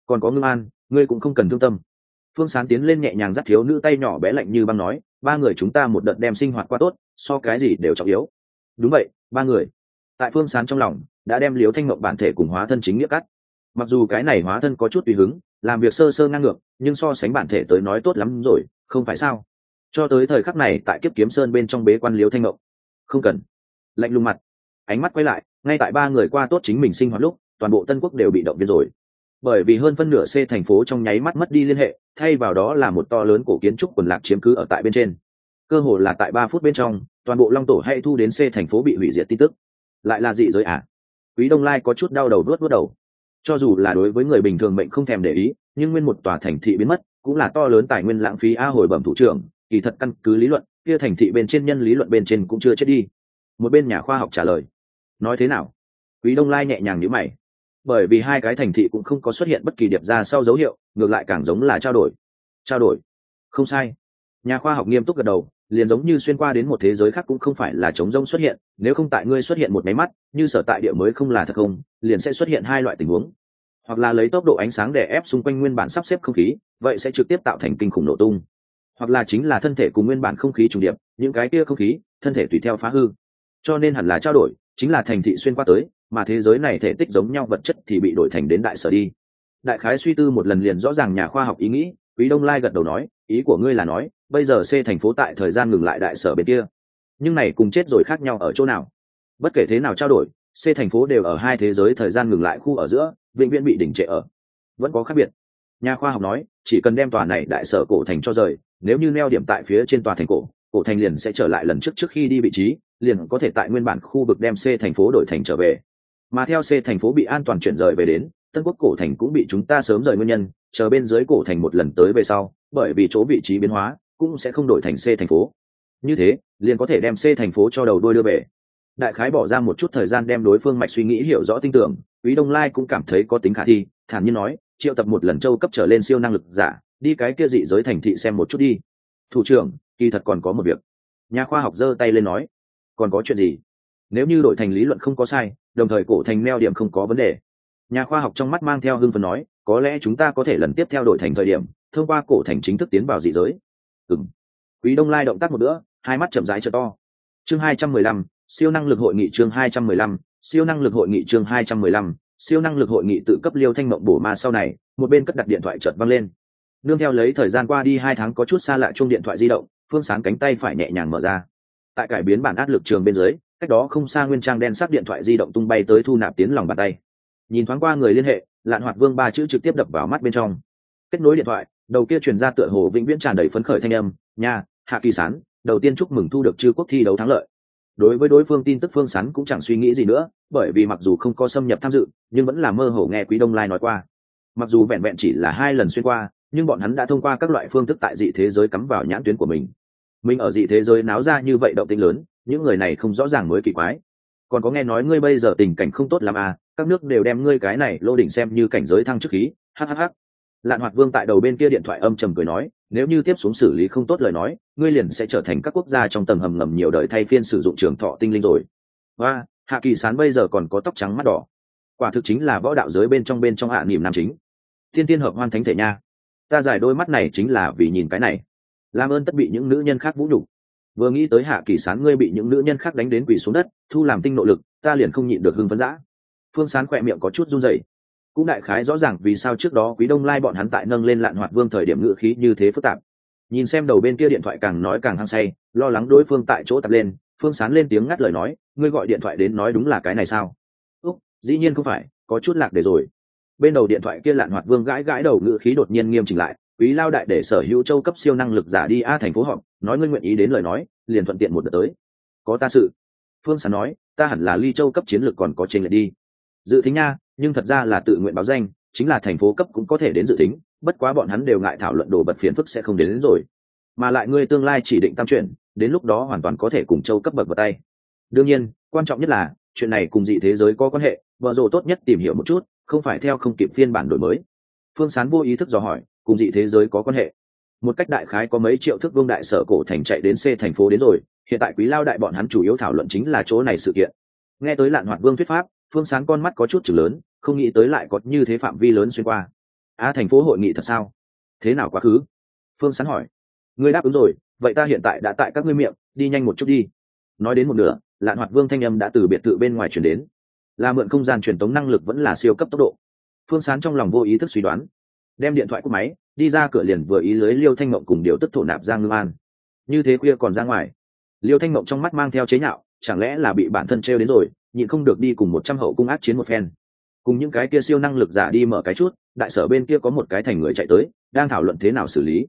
Còn có ngưng an, ngươi cũng không cần thương tâm. Phương sán tiến lên nhẹ nhàng dắt thiếu nữ tay nhỏ bé lạnh như băng nói, ba người chúng ta một đợt đem sinh hoạt qua tốt, so cái gì đều trọng yếu. Đúng vậy, ba người. Tại phương sán trong lòng đã đem liếu thanh mộng bản thể cùng hóa thân chính nghĩa cắt. Mặc dù cái này hóa thân có chút tùy hứng, làm việc sơ sơ ngang ngược, nhưng so sánh bản thể tới nói tốt lắm rồi, không phải sao? Cho tới thời khắc này tại kiếp kiếm sơn bên trong bế quan liếu thanh mộng. Không cần. Lạnh lùng mặt. Ánh mắt quay lại, ngay tại ba người qua tốt chính mình sinh hoạt lúc, toàn bộ tân quốc đều bị động viên rồi. Bởi vì hơn phân nửa c thành phố trong nháy mắt mất đi liên hệ, thay vào đó là một to lớn cổ kiến trúc quần lạc chiếm cứ ở tại bên trên. Cơ hồ là tại ba phút bên trong, toàn bộ long tổ hay thu đến c thành phố bị hủy diệt tin tức. Lại là dị giới à? Quý đông lai có chút đau đầu vớt vớt đầu. Cho dù là đối với người bình thường mệnh không thèm để ý, nhưng nguyên một tòa thành thị biến mất, cũng là to lớn tài nguyên lãng phí a hồi bẩm thủ trưởng, kỳ thật căn cứ lý luận, kia thành thị bên trên nhân lý luận bên trên cũng chưa chết đi. Một bên nhà khoa học trả lời. Nói thế nào? Quý đông lai nhẹ nhàng nhữ mày. Bởi vì hai cái thành thị cũng không có xuất hiện bất kỳ điệp ra sau dấu hiệu, ngược lại càng giống là trao đổi. Trao đổi. Không sai. Nhà khoa học nghiêm túc gật đầu liền giống như xuyên qua đến một thế giới khác cũng không phải là chống rông xuất hiện, nếu không tại ngươi xuất hiện một máy mắt, như sở tại địa mới không là thật không, liền sẽ xuất hiện hai loại tình huống. Hoặc là lấy tốc độ ánh sáng để ép xung quanh nguyên bản sắp xếp không khí, vậy sẽ trực tiếp tạo thành kinh khủng nổ tung. Hoặc là chính là thân thể cùng nguyên bản không khí trùng điệp, những cái kia không khí, thân thể tùy theo phá hư. Cho nên hẳn là trao đổi, chính là thành thị xuyên qua tới, mà thế giới này thể tích giống nhau vật chất thì bị đổi thành đến đại sở đi. Đại khái suy tư một lần liền rõ ràng nhà khoa học ý nghĩ, quý đông lai gật đầu nói, ý của ngươi là nói bây giờ c thành phố tại thời gian ngừng lại đại sở bên kia. Nhưng này cùng chết rồi khác nhau ở chỗ nào? Bất kể thế nào trao đổi, c thành phố đều ở hai thế giới thời gian ngừng lại khu ở giữa, vĩnh viễn bị đỉnh trệ ở. Vẫn có khác biệt. Nhà khoa học nói, chỉ cần đem tòa này đại sở cổ thành cho rời, nếu như neo điểm tại phía trên tòa thành cổ cổ thành liền sẽ trở lại lần trước trước khi đi vị trí, liền có thể tại nguyên bản khu vực đem c thành phố đổi thành trở về. Mà theo c thành phố bị an toàn chuyển rời về đến, tân quốc cổ thành cũng bị chúng ta sớm rời nguyên nhân, chờ bên dưới cổ thành một lần tới về sau, bởi vì chỗ vị trí biến hóa cũng sẽ không đổi thành c thành phố. Như thế, liền có thể đem c thành phố cho đầu đôi đưa về. Đại khái bỏ ra một chút thời gian đem đối phương mạch suy nghĩ hiểu rõ tin tưởng, quý đông lai cũng cảm thấy có tính khả thi, thản nhiên nói, triệu tập một lần châu cấp trở lên siêu năng lực giả, đi cái kia dị giới thành thị xem một chút đi. Thủ trưởng, kỳ thật còn có một việc. Nhà khoa học giơ tay lên nói, còn có chuyện gì? Nếu như đổi thành lý luận không có sai, đồng thời cổ thành neo điểm không có vấn đề. Nhà khoa học trong mắt mang theo hưng phần nói, có lẽ chúng ta có thể lần tiếp theo đổi thành thời điểm, thông qua cổ thành chính thức tiến vào dị giới ừ quý đông lai động tác một nữa hai mắt chậm rãi trợ to. Chương hai trăm mười lăm, siêu năng lực hội nghị chương hai trăm mười lăm, siêu năng lực hội nghị chương hai trăm mười lăm, siêu năng lực hội nghị tự cấp liêu thanh mộng bổ ma sau này, một bên cất đặt điện thoại chợt văng lên. Nương theo lấy thời gian qua đi hai tháng có chút xa lạ chung điện thoại di động, phương sáng cánh tay phải nhẹ nhàng mở ra. Tại cải biến bản áp lực trường bên dưới, cách đó không xa nguyên trang đen sắc điện thoại di động tung bay tới thu nạp tiến lòng bàn tay. Nhìn thoáng qua người liên hệ, lạn hoạt vương ba chữ trực tiếp đập vào mắt bên trong. Kết nối điện thoại đầu kia truyền ra tựa hồ vĩnh viễn tràn đầy phấn khởi thanh âm, nha, hạ kỳ sán, đầu tiên chúc mừng thu được chư quốc thi đấu thắng lợi. Đối với đối phương tin tức phương sán cũng chẳng suy nghĩ gì nữa, bởi vì mặc dù không có xâm nhập tham dự, nhưng vẫn là mơ hồ nghe quý đông lai nói qua. Mặc dù vẹn vẹn chỉ là hai lần xuyên qua, nhưng bọn hắn đã thông qua các loại phương thức tại dị thế giới cắm vào nhãn tuyến của mình. Mình ở dị thế giới náo ra như vậy động tĩnh lớn, những người này không rõ ràng mới kỳ quái. Còn có nghe nói ngươi bây giờ tình cảnh không tốt làm à các nước đều đem ngươi cái này lô đỉnh xem như cảnh giới thăng chức khí hhh lạn hoạt vương tại đầu bên kia điện thoại âm trầm cười nói, nếu như tiếp xuống xử lý không tốt lời nói, ngươi liền sẽ trở thành các quốc gia trong tầng hầm ngầm nhiều đời thay phiên sử dụng trường thọ tinh linh rồi. Và, hạ kỳ sán bây giờ còn có tóc trắng mắt đỏ. Quả thực chính là võ đạo giới bên trong bên trong hạ niềm nam chính. Thiên tiên hợp hoan thánh thể nha. Ta giải đôi mắt này chính là vì nhìn cái này. Làm ơn tất bị những nữ nhân khác vũ nhục. Vừa nghĩ tới hạ kỳ sán ngươi bị những nữ nhân khác đánh đến quỳ xuống đất, thu làm tinh nội lực, ta liền không nhịn được hưng phấn dã. Phương sán khỏe miệng có chút run rẩy cũng đại khái rõ ràng vì sao trước đó quý đông lai bọn hắn tại nâng lên lạn hoạt vương thời điểm ngự khí như thế phức tạp. Nhìn xem đầu bên kia điện thoại càng nói càng hăng say, lo lắng đối phương tại chỗ tập lên, phương sán lên tiếng ngắt lời nói, ngươi gọi điện thoại đến nói đúng là cái này sao? Úc, dĩ nhiên không phải, có chút lạc để rồi. Bên đầu điện thoại kia lạn hoạt vương gãi gãi đầu ngự khí đột nhiên nghiêm chỉnh lại, quý lao đại để sở hữu châu cấp siêu năng lực giả đi a thành phố họp, nói ngươi nguyện ý đến lời nói, liền thuận tiện một đợt tới. Có ta sự. Phương sán nói, ta hẳn là ly châu cấp chiến lược còn có trên lệ đi. Dự tính nha nhưng thật ra là tự nguyện báo danh chính là thành phố cấp cũng có thể đến dự tính bất quá bọn hắn đều ngại thảo luận đồ bật phiền phức sẽ không đến, đến rồi. Mà lại ngươi tương lai chỉ định tam chuyển đến lúc đó hoàn toàn có thể cùng châu cấp bậc vào tay. Đương nhiên quan trọng nhất là chuyện này cùng dị thế giới có quan hệ vợ rồ tốt nhất tìm hiểu một chút không phải theo không kịp phiên bản đổi mới. Phương sán vô ý thức dò hỏi cùng dị thế giới có quan hệ? Một cách đại khái có mấy triệu thước vương đại sở cổ thành chạy đến c thành phố đến rồi hiện tại quý lao đại bọn hắn chủ yếu thảo luận chính là chỗ này sự kiện. Nghe tới lạn hoạt vương thuyết pháp phương sáng con mắt có chút chừng lớn, không nghĩ tới lại có như thế phạm vi lớn xuyên qua. A, thành phố hội nghị thật sao? Thế nào quá khứ? Phương sán hỏi. Ngươi đáp ứng rồi, vậy ta hiện tại đã tại các ngươi miệng, đi nhanh một chút đi. Nói đến một nửa, lạn hoạt vương thanh âm đã từ biệt thự bên ngoài chuyển đến. Là mượn không gian truyền tống năng lực vẫn là siêu cấp tốc độ. Phương sán trong lòng vô ý thức suy đoán. Đem điện thoại của máy, đi ra cửa liền vừa ý lưới liêu thanh mộng cùng điều tức thổ nạp giang ngư an. Như thế khuya còn ra ngoài. Liêu thanh mộng trong mắt mang theo chế nhạo, chẳng lẽ là bị bản thân trêu đến rồi? Nhịn không được đi cùng một trăm hậu cung ác chiến một phen. Cùng những cái kia siêu năng lực giả đi mở cái chút, đại sở bên kia có một cái thành người chạy tới, đang thảo luận thế nào xử lý.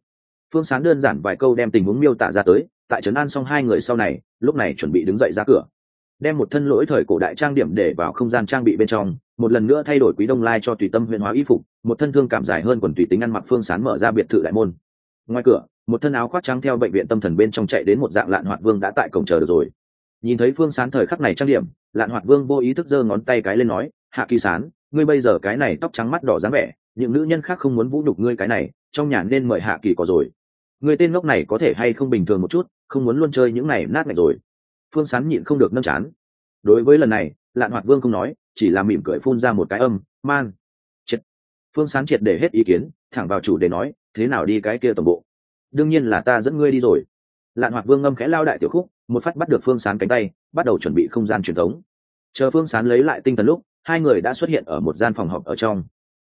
Phương sán đơn giản vài câu đem tình huống miêu tả ra tới, tại trấn an xong hai người sau này, lúc này chuẩn bị đứng dậy ra cửa. Đem một thân lỗi thời cổ đại trang điểm để vào không gian trang bị bên trong, một lần nữa thay đổi quý đông lai cho tùy tâm huyện hóa y phục, một thân thương cảm dài hơn quần tùy tính ăn mặc phương sán mở ra biệt thự đại môn. Ngoài cửa, một thân áo khoác trắng theo bệnh viện tâm thần bên trong chạy đến một dạng lạn hoạt vương đã tại cổng chờ được rồi nhìn thấy phương sán thời khắc này trang điểm, lạn hoạt vương vô ý thức giơ ngón tay cái lên nói, hạ kỳ sán, ngươi bây giờ cái này tóc trắng mắt đỏ dáng vẻ, những nữ nhân khác không muốn vũ nhục ngươi cái này, trong nhà nên mời hạ kỳ có rồi. Người tên ngốc này có thể hay không bình thường một chút, không muốn luôn chơi những này nát ngạch rồi. Phương sán nhịn không được nâng chán. Đối với lần này, lạn hoạt vương không nói, chỉ là mỉm cười phun ra một cái âm, man, triệt. Phương sán triệt để hết ý kiến, thẳng vào chủ để nói, thế nào đi cái kia tổng bộ? Đương nhiên là ta dẫn ngươi đi rồi. Lạn hoạt vương ngâm khẽ lao đại tiểu khúc một phát bắt được phương sán cánh tay, bắt đầu chuẩn bị không gian truyền thống. Chờ phương sán lấy lại tinh thần lúc, hai người đã xuất hiện ở một gian phòng họp ở trong.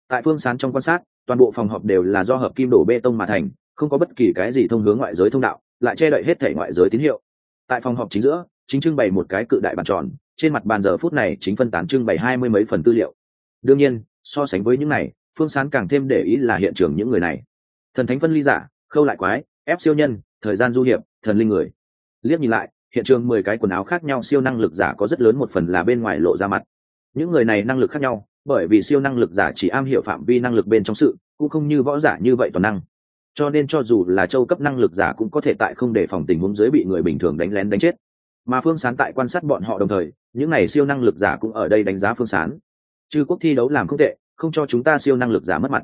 Tại phương sán trong quan sát, toàn bộ phòng họp đều là do hợp kim đổ bê tông mà thành, không có bất kỳ cái gì thông hướng ngoại giới thông đạo, lại che đậy hết thể ngoại giới tín hiệu. Tại phòng họp chính giữa, chính trưng bày một cái cự đại bàn tròn, trên mặt bàn giờ phút này chính phân tán trưng bày hai mươi mấy phần tư liệu. Đương nhiên, so sánh với những này, phương sán càng thêm để ý là hiện trường những người này. Thần thánh phân ly giả, khâu lại quái, ép siêu nhân, thời gian du hiệp, thần linh người liếc nhìn lại, hiện trường mười cái quần áo khác nhau siêu năng lực giả có rất lớn một phần là bên ngoài lộ ra mặt. Những người này năng lực khác nhau, bởi vì siêu năng lực giả chỉ am hiểu phạm vi năng lực bên trong sự, cũng không như võ giả như vậy toàn năng. Cho nên cho dù là châu cấp năng lực giả cũng có thể tại không đề phòng tình huống dưới bị người bình thường đánh lén đánh chết. Mà phương sán tại quan sát bọn họ đồng thời, những này siêu năng lực giả cũng ở đây đánh giá phương sán. Chư quốc thi đấu làm không tệ, không cho chúng ta siêu năng lực giả mất mặt.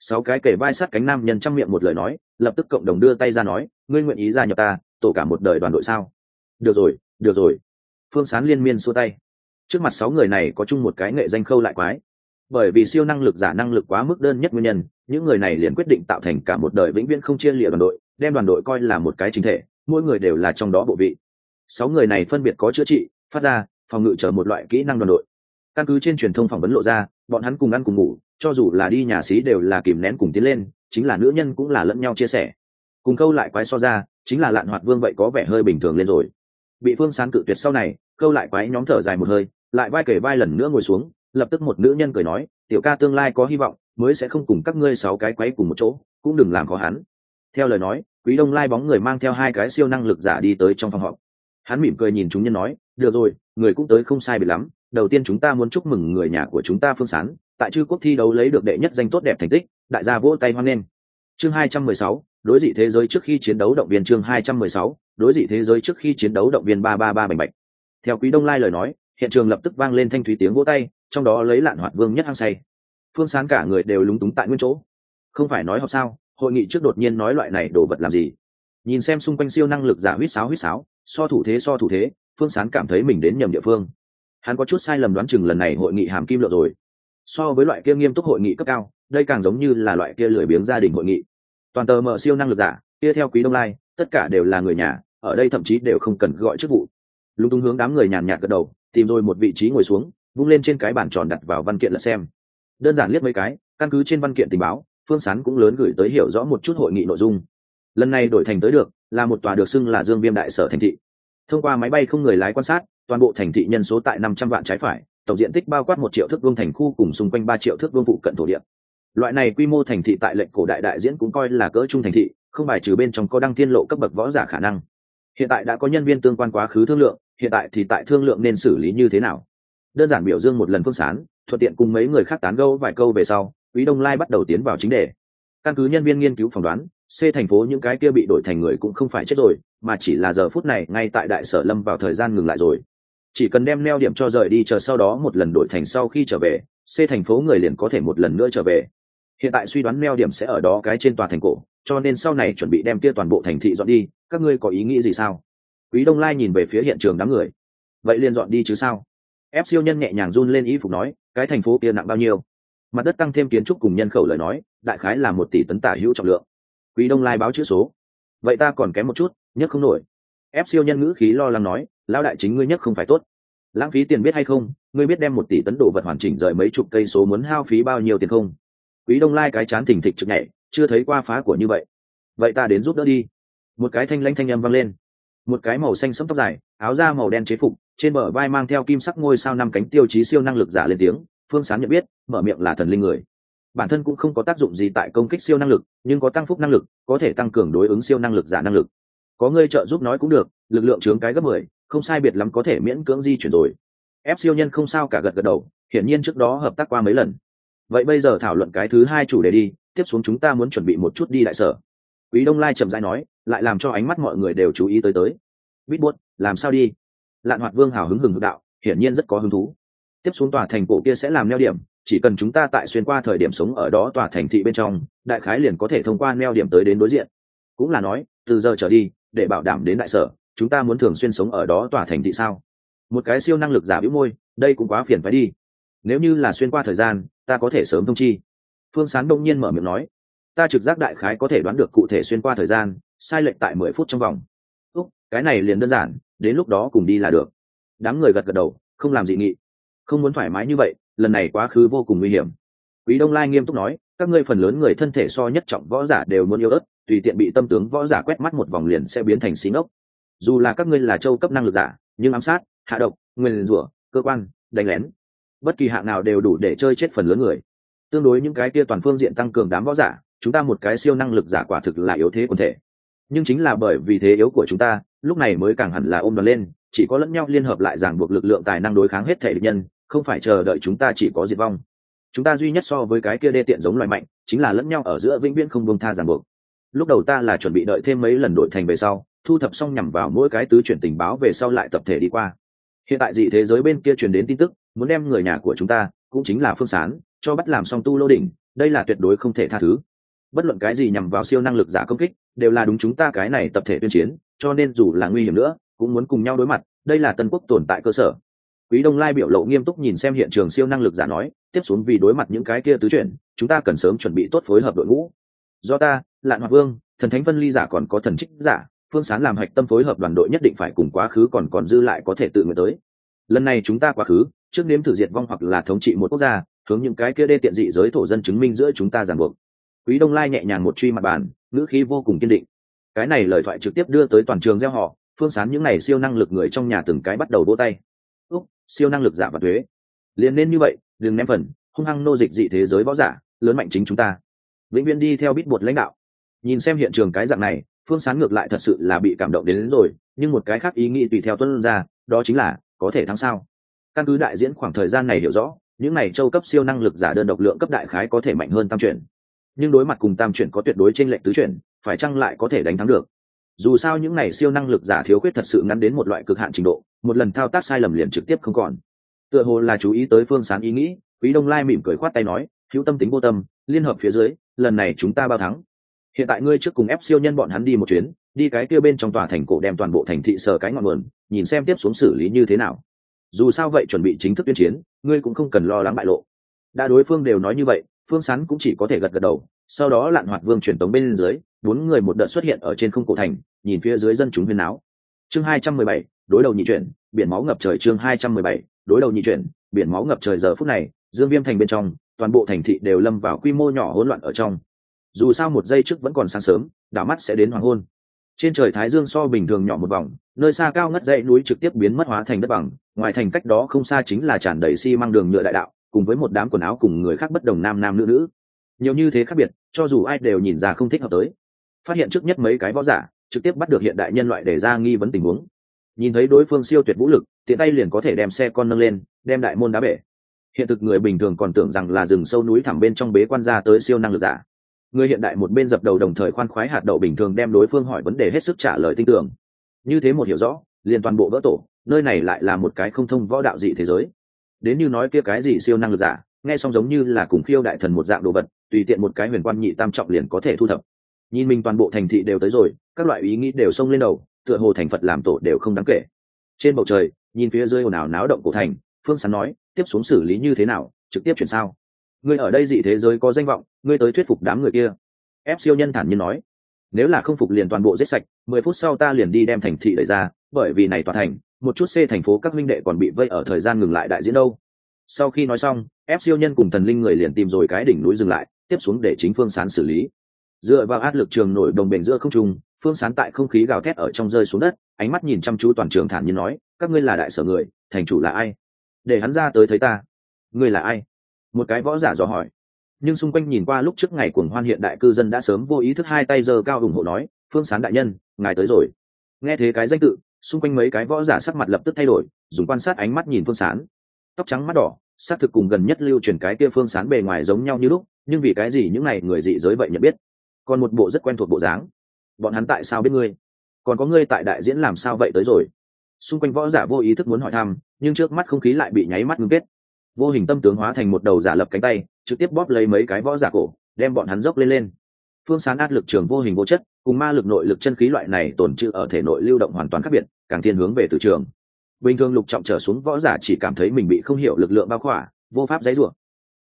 Sáu cái kể vai sát cánh nam nhân trong miệng một lời nói, lập tức cộng đồng đưa tay ra nói, ngươi nguyện ý gia nhập ta tổ cả một đời đoàn đội sao? Được rồi được rồi. Phương sán liên miên xua tay. Trước mặt sáu người này có chung một cái nghệ danh khâu lại quái. Bởi vì siêu năng lực giả năng lực quá mức đơn nhất nguyên nhân, những người này liền quyết định tạo thành cả một đời vĩnh viễn không chia lịa đoàn đội, đem đoàn đội coi là một cái chính thể, mỗi người đều là trong đó bộ vị. Sáu người này phân biệt có chữa trị, phát ra, phòng ngự chờ một loại kỹ năng đoàn đội. Căn cứ trên truyền thông phỏng vấn lộ ra, bọn hắn cùng ăn cùng ngủ, cho dù là đi nhà xí đều là kìm nén cùng tiến lên, chính là nữ nhân cũng là lẫn nhau chia sẻ cùng câu lại quái so ra, chính là lạn hoạt vương vậy có vẻ hơi bình thường lên rồi. Bị phương sán cự tuyệt sau này câu lại quái nhóm thở dài một hơi, lại vai kể vai lần nữa ngồi xuống, lập tức một nữ nhân cười nói, tiểu ca tương lai có hy vọng, mới sẽ không cùng các ngươi sáu cái quấy cùng một chỗ, cũng đừng làm khó hắn. Theo lời nói, quý đông lai bóng người mang theo hai cái siêu năng lực giả đi tới trong phòng họp. Hắn mỉm cười nhìn chúng nhân nói, được rồi, người cũng tới không sai biệt lắm, đầu tiên chúng ta muốn chúc mừng người nhà của chúng ta phương sán, tại chư quốc thi đấu lấy được đệ nhất danh tốt đẹp thành tích, đại gia vỗ tay hoan nghênh. Chương hai trăm mười sáu đối dị thế giới trước khi chiến đấu động viên chương hai trăm mười sáu, đối dị thế giới trước khi chiến đấu động viên ba ba ba bành bạch. Theo quý đông lai lời nói, hiện trường lập tức vang lên thanh thúy tiếng vỗ tay, trong đó lấy lạn hoạt vương nhất hăng say. Phương sán cả người đều lúng túng tại nguyên chỗ. Không phải nói học sao, hội nghị trước đột nhiên nói loại này đồ vật làm gì? Nhìn xem xung quanh siêu năng lực giả huýt sáo huýt sáo, so thủ thế so thủ thế, phương sán cảm thấy mình đến nhầm địa phương. Hắn có chút sai lầm đoán chừng lần này hội nghị hàm kim lượng rồi. So với loại kia nghiêm túc hội nghị cấp cao, đây càng giống như là loại kia lười biếng gia đình hội nghị toàn tờ mở siêu năng lực giả, kia theo quý đông lai, tất cả đều là người nhà, ở đây thậm chí đều không cần gọi chức vụ. Lúng túng hướng đám người nhàn nhạt gật đầu, tìm rồi một vị trí ngồi xuống, vung lên trên cái bàn tròn đặt vào văn kiện lật xem. Đơn giản liếc mấy cái, căn cứ trên văn kiện tình báo, phương sán cũng lớn gửi tới hiểu rõ một chút hội nghị nội dung. Lần này đổi thành tới được, là một tòa được xưng là dương viêm đại sở thành thị. Thông qua máy bay không người lái quan sát, toàn bộ thành thị nhân số tại năm trăm vạn trái phải, tổng diện tích bao quát một triệu thước vương thành khu cùng xung quanh ba triệu thước vương phụ cận thổ địa loại này quy mô thành thị tại lệnh cổ đại đại diễn cũng coi là cỡ trung thành thị, không bài trừ bên trong có đăng thiên lộ cấp bậc võ giả khả năng. Hiện tại đã có nhân viên tương quan quá khứ thương lượng, hiện tại thì tại thương lượng nên xử lý như thế nào? Đơn giản biểu dương một lần phương sán, thuận tiện cùng mấy người khác tán gâu vài câu về sau, quý đông lai bắt đầu tiến vào chính đề. Căn cứ nhân viên nghiên cứu phỏng đoán, c thành phố những cái kia bị đổi thành người cũng không phải chết rồi, mà chỉ là giờ phút này, ngay tại đại sở lâm vào thời gian ngừng lại rồi. Chỉ cần đem neo điểm cho rời đi, chờ sau đó một lần đổi thành sau khi trở về, c thành phố người liền có thể một lần nữa trở về hiện tại suy đoán neo điểm sẽ ở đó cái trên tòa thành cổ, cho nên sau này chuẩn bị đem kia toàn bộ thành thị dọn đi, các ngươi có ý nghĩ gì sao? Quý đông lai nhìn về phía hiện trường đám người. Vậy liền dọn đi chứ sao? Ép siêu nhân nhẹ nhàng run lên ý phục nói, cái thành phố kia nặng bao nhiêu? Mặt đất tăng thêm kiến trúc cùng nhân khẩu lời nói, đại khái là một tỷ tấn tả hữu trọng lượng. Quý đông lai báo chữ số. Vậy ta còn kém một chút nhất không nổi. Ép siêu nhân ngữ khí lo lắng nói, lão đại chính ngươi nhất không phải tốt. Lãng phí tiền biết hay không, ngươi biết đem một tỷ tấn đồ vật hoàn chỉnh rời mấy chục cây số muốn hao phí bao nhiêu tiền không? Quý đông lai cái chán thỉnh thịch chực nhảy, chưa thấy qua phá của như vậy. Vậy ta đến giúp đỡ đi. Một cái thanh lanh thanh âm vang lên. Một cái màu xanh sẫm tóc dài, áo da màu đen chế phục, trên bờ vai mang theo kim sắc ngôi sao năm cánh tiêu chí siêu năng lực giả lên tiếng, phương sán nhận biết, mở miệng là thần linh người. Bản thân cũng không có tác dụng gì tại công kích siêu năng lực, nhưng có tăng phúc năng lực, có thể tăng cường đối ứng siêu năng lực giả năng lực. Có người trợ giúp nói cũng được, lực lượng chướng cái gấp mười, không sai biệt lắm có thể miễn cưỡng di chuyển rồi. Ép siêu nhân không sao cả gật gật đầu, hiển nhiên trước đó hợp tác qua mấy lần vậy bây giờ thảo luận cái thứ hai chủ đề đi, tiếp xuống chúng ta muốn chuẩn bị một chút đi đại sở. Quý đông lai trầm dai nói, lại làm cho ánh mắt mọi người đều chú ý tới tới. Bít buốt, làm sao đi? Lạn hoạt vương hào hứng hừng hực đạo, hiển nhiên rất có hứng thú. Tiếp xuống tòa thành cổ kia sẽ làm neo điểm, chỉ cần chúng ta tại xuyên qua thời điểm sống ở đó tòa thành thị bên trong, đại khái liền có thể thông qua neo điểm tới đến đối diện. Cũng là nói, từ giờ trở đi, để bảo đảm đến đại sở, chúng ta muốn thường xuyên sống ở đó tòa thành thị sao? Một cái siêu năng lực giả bĩu môi, đây cũng quá phiền phải đi. Nếu như là xuyên qua thời gian ta có thể sớm thông chi. Phương sán đông nhiên mở miệng nói, ta trực giác đại khái có thể đoán được cụ thể xuyên qua thời gian, sai lệch tại mười phút trong vòng. Úc, cái này liền đơn giản, đến lúc đó cùng đi là được. Đám người gật gật đầu, không làm dị nghị. Không muốn thoải mái như vậy, lần này quá khứ vô cùng nguy hiểm. Quý đông lai nghiêm túc nói, các ngươi phần lớn người thân thể so nhất trọng võ giả đều muốn yêu ớt, tùy tiện bị tâm tướng võ giả quét mắt một vòng liền sẽ biến thành xí ngốc. Dù là các ngươi là châu cấp năng lực giả, nhưng ám sát, hạ độc, nguyên rủa, cơ quan, đánh lén bất kỳ hạng nào đều đủ để chơi chết phần lớn người. Tương đối những cái kia toàn phương diện tăng cường đám võ giả, chúng ta một cái siêu năng lực giả quả thực là yếu thế quần thể. Nhưng chính là bởi vì thế yếu của chúng ta, lúc này mới càng hẳn là ôm đoàn lên, chỉ có lẫn nhau liên hợp lại giảng buộc lực lượng tài năng đối kháng hết thể địch nhân, không phải chờ đợi chúng ta chỉ có diệt vong. Chúng ta duy nhất so với cái kia đê tiện giống loài mạnh, chính là lẫn nhau ở giữa vĩnh viễn không buông tha giảng buộc. Lúc đầu ta là chuẩn bị đợi thêm mấy lần đội thành về sau, thu thập xong nhằm vào mỗi cái tứ chuyển tình báo về sau lại tập thể đi qua. Hiện tại dị thế giới bên kia truyền đến tin tức muốn đem người nhà của chúng ta, cũng chính là phương sán, cho bắt làm xong tu lô đỉnh, đây là tuyệt đối không thể tha thứ. Bất luận cái gì nhằm vào siêu năng lực giả công kích, đều là đúng chúng ta cái này tập thể tuyên chiến, cho nên dù là nguy hiểm nữa, cũng muốn cùng nhau đối mặt, đây là tân quốc tồn tại cơ sở. Quý đông lai biểu lộ nghiêm túc nhìn xem hiện trường siêu năng lực giả nói, tiếp xuống vì đối mặt những cái kia tứ chuyển, chúng ta cần sớm chuẩn bị tốt phối hợp đội ngũ. Do ta, lạn hoạt vương, thần thánh phân ly giả còn có thần trích giả, phương sán làm hạch tâm phối hợp đoàn đội nhất định phải cùng quá khứ còn còn dư lại có thể tự nguyện tới lần này chúng ta quá khứ trước nếm thử diệt vong hoặc là thống trị một quốc gia hướng những cái kia đê tiện dị giới thổ dân chứng minh giữa chúng ta ràng buộc. Quý đông lai nhẹ nhàng một truy mặt bàn ngữ khí vô cùng kiên định. Cái này lời thoại trực tiếp đưa tới toàn trường gieo họ phương sán những n à y siêu năng lực người trong nhà từng cái bắt đầu vỗ tay. Úc siêu năng lực giả và thuế. Liền nên như vậy đừng ném phần hung hăng nô dịch dị thế giới võ giả lớn mạnh chính chúng ta. Vĩnh viễn đi theo bít bột lãnh đạo. Nhìn xem hiện trường cái dạng này phương sán ngược lại thật sự là bị cảm động đến, đến rồi nhưng một cái khác ý nghĩ tùy theo tuân ra đó chính là có thể thắng sao? Căn cứ đại diễn khoảng thời gian này hiểu rõ, những này châu cấp siêu năng lực giả đơn độc lượng cấp đại khái có thể mạnh hơn tam chuyển. Nhưng đối mặt cùng tam chuyển có tuyệt đối trên lệnh tứ chuyển, phải chăng lại có thể đánh thắng được? Dù sao những này siêu năng lực giả thiếu khuyết thật sự ngắn đến một loại cực hạn trình độ, một lần thao tác sai lầm liền trực tiếp không còn. Tựa hồ là chú ý tới phương sán ý nghĩ, quý đông lai mỉm cười khoát tay nói, hữu tâm tính vô tâm, liên hợp phía dưới, lần này chúng ta bao thắng hiện tại ngươi trước cùng ép siêu nhân bọn hắn đi một chuyến, đi cái kia bên trong tòa thành cổ đem toàn bộ thành thị sờ cái ngọn nguồn, nhìn xem tiếp xuống xử lý như thế nào. Dù sao vậy chuẩn bị chính thức tuyên chiến, ngươi cũng không cần lo lắng bại lộ. Đã đối phương đều nói như vậy, phương sán cũng chỉ có thể gật gật đầu, sau đó lạn hoạt vương truyền tống bên dưới, bốn người một đợt xuất hiện ở trên không cổ thành, nhìn phía dưới dân chúng huyên náo. chương hai trăm mười bảy, đối đầu nhị chuyển, biển máu ngập trời chương hai trăm mười bảy, đối đầu nhị chuyển, biển máu ngập trời giờ phút này, dương viêm thành bên trong, toàn bộ thành thị đều lâm vào quy mô nhỏ hỗn loạn ở trong dù sao một giây trước vẫn còn sáng sớm, đảo mắt sẽ đến hoàng hôn. Trên trời thái dương so bình thường nhỏ một vòng, nơi xa cao ngất dãy núi trực tiếp biến mất hóa thành đất bằng, ngoài thành cách đó không xa chính là tràn đầy xi đường nhựa đại đạo, cùng với một đám quần áo cùng người khác bất đồng nam nam nữ nữ. Nhiều như thế khác biệt, cho dù ai đều nhìn ra không thích hợp tới. Phát hiện trước nhất mấy cái võ giả, trực tiếp bắt được hiện đại nhân loại để ra nghi vấn tình huống. Nhìn thấy đối phương siêu tuyệt vũ lực, tiện tay liền có thể đem xe con nâng lên, đem đại môn đá bể. Hiện thực người bình thường còn tưởng rằng là rừng sâu núi thẳm bên trong bế quan ra tới siêu năng lực giả người hiện đại một bên dập đầu đồng thời khoan khoái hạt đậu bình thường đem đối phương hỏi vấn đề hết sức trả lời tin tưởng. Như thế một hiểu rõ, liền toàn bộ vỡ tổ, nơi này lại là một cái không thông võ đạo dị thế giới. Đến như nói kia cái gì siêu năng lực giả, nghe xong giống như là cùng khiêu đại thần một dạng đồ vật, tùy tiện một cái huyền quan nhị tam trọng liền có thể thu thập. Nhìn mình toàn bộ thành thị đều tới rồi, các loại ý nghĩ đều xông lên đầu, tựa hồ thành phật làm tổ đều không đáng kể. Trên bầu trời, nhìn phía dưới ồn ào náo động cổ thành, phương sán nói, tiếp xuống xử lý như thế nào, trực tiếp chuyển sao? Ngươi ở đây dị thế giới có danh vọng, ngươi tới thuyết phục đám người kia. Ép siêu nhân thản nhiên nói. Nếu là không phục liền toàn bộ giết sạch, mười phút sau ta liền đi đem thành thị đẩy ra, bởi vì này tòa thành, một chút c thành phố các minh đệ còn bị vây ở thời gian ngừng lại đại diễn đâu. Sau khi nói xong, ép siêu nhân cùng thần linh người liền tìm rồi cái đỉnh núi dừng lại, tiếp xuống để chính phương sán xử lý. Dựa vào áp lực trường nổi đồng bền giữa không trung, phương sán tại không khí gào thét ở trong rơi xuống đất, ánh mắt nhìn chăm chú toàn trường thản nhiên nói, các ngươi là đại sở người, thành chủ là ai? Để hắn ra tới thấy ta. Ngươi là ai? Một cái võ giả dò hỏi. Nhưng xung quanh nhìn qua lúc trước ngày cuồng hoan hiện đại cư dân đã sớm vô ý thức hai tay giơ cao ủng hộ nói, phương sán đại nhân, ngài tới rồi. Nghe thế cái danh tự, xung quanh mấy cái võ giả sắc mặt lập tức thay đổi, dùng quan sát ánh mắt nhìn phương sán. Tóc trắng mắt đỏ xác thực cùng gần nhất lưu truyền cái kia phương sán bề ngoài giống nhau như lúc, nhưng vì cái gì những này người dị giới vậy nhận biết? Còn một bộ rất quen thuộc bộ dáng. Bọn hắn tại sao biết ngươi? Còn có ngươi tại đại diễn làm sao vậy tới rồi? Xung quanh võ giả vô ý thức muốn hỏi thăm, nhưng trước mắt không khí lại bị nháy mắt ngưng kết vô hình tâm tướng hóa thành một đầu giả lập cánh tay, trực tiếp bóp lấy mấy cái võ giả cổ, đem bọn hắn dốc lên lên. Phương sán át lực trường vô hình vô chất, cùng ma lực nội lực chân khí loại này tồn trữ ở thể nội lưu động hoàn toàn khác biệt, càng thiên hướng về từ trường. Bình thường lục trọng trở xuống võ giả chỉ cảm thấy mình bị không hiểu lực lượng bao khỏa, vô pháp dãy rủa.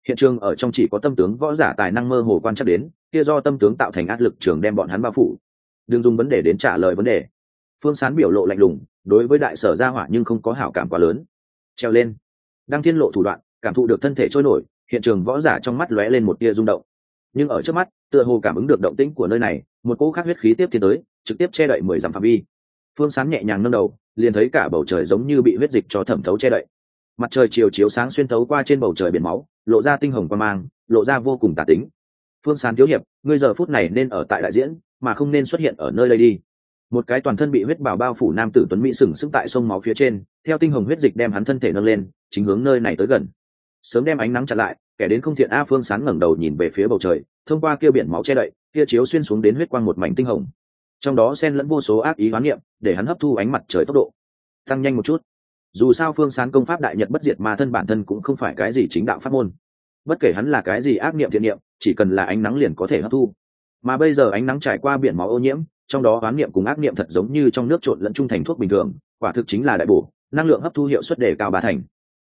Hiện trường ở trong chỉ có tâm tướng võ giả tài năng mơ hồ quan chắc đến, kia do tâm tướng tạo thành áp lực trường đem bọn hắn bao phủ. Đừng dùng vấn đề đến trả lời vấn đề. Phương sán biểu lộ lạnh lùng, đối với đại sở gia hỏa nhưng không có hảo cảm quá lớn. Treo lên đang thiên lộ thủ đoạn, cảm thụ được thân thể trôi nổi, hiện trường võ giả trong mắt lóe lên một tia rung động. Nhưng ở trước mắt, tựa hồ cảm ứng được động tĩnh của nơi này, một cỗ khác huyết khí tiếp tiến tới, trực tiếp che đậy mười dặm phạm vi. Phương sán nhẹ nhàng nâng đầu, liền thấy cả bầu trời giống như bị huyết dịch cho thẩm thấu che đậy. Mặt trời chiều chiếu sáng xuyên thấu qua trên bầu trời biển máu, lộ ra tinh hồng quan mang, lộ ra vô cùng tả tính. Phương sán thiếu hiệp, ngươi giờ phút này nên ở tại đại diễn, mà không nên xuất hiện ở nơi đây đi một cái toàn thân bị huyết bảo bao phủ nam tử tuấn mỹ sừng sững tại sông máu phía trên, theo tinh hồng huyết dịch đem hắn thân thể nâng lên, chính hướng nơi này tới gần. Sớm đem ánh nắng chặn lại, kẻ đến không thiện a phương sáng ngẩng đầu nhìn về phía bầu trời, thông qua kia biển máu che đậy, kia chiếu xuyên xuống đến huyết quang một mảnh tinh hồng. Trong đó xen lẫn vô số ác ý hoán niệm, để hắn hấp thu ánh mặt trời tốc độ. Tăng nhanh một chút. Dù sao phương sáng công pháp đại nhật bất diệt mà thân bản thân cũng không phải cái gì chính đạo pháp môn. Bất kể hắn là cái gì ác niệm thiện niệm, chỉ cần là ánh nắng liền có thể hấp thu. Mà bây giờ ánh nắng trải qua biển máu ô nhiễm trong đó oán niệm cùng ác niệm thật giống như trong nước trộn lẫn trung thành thuốc bình thường, quả thực chính là đại bổ, năng lượng hấp thu hiệu suất đề cao ba thành.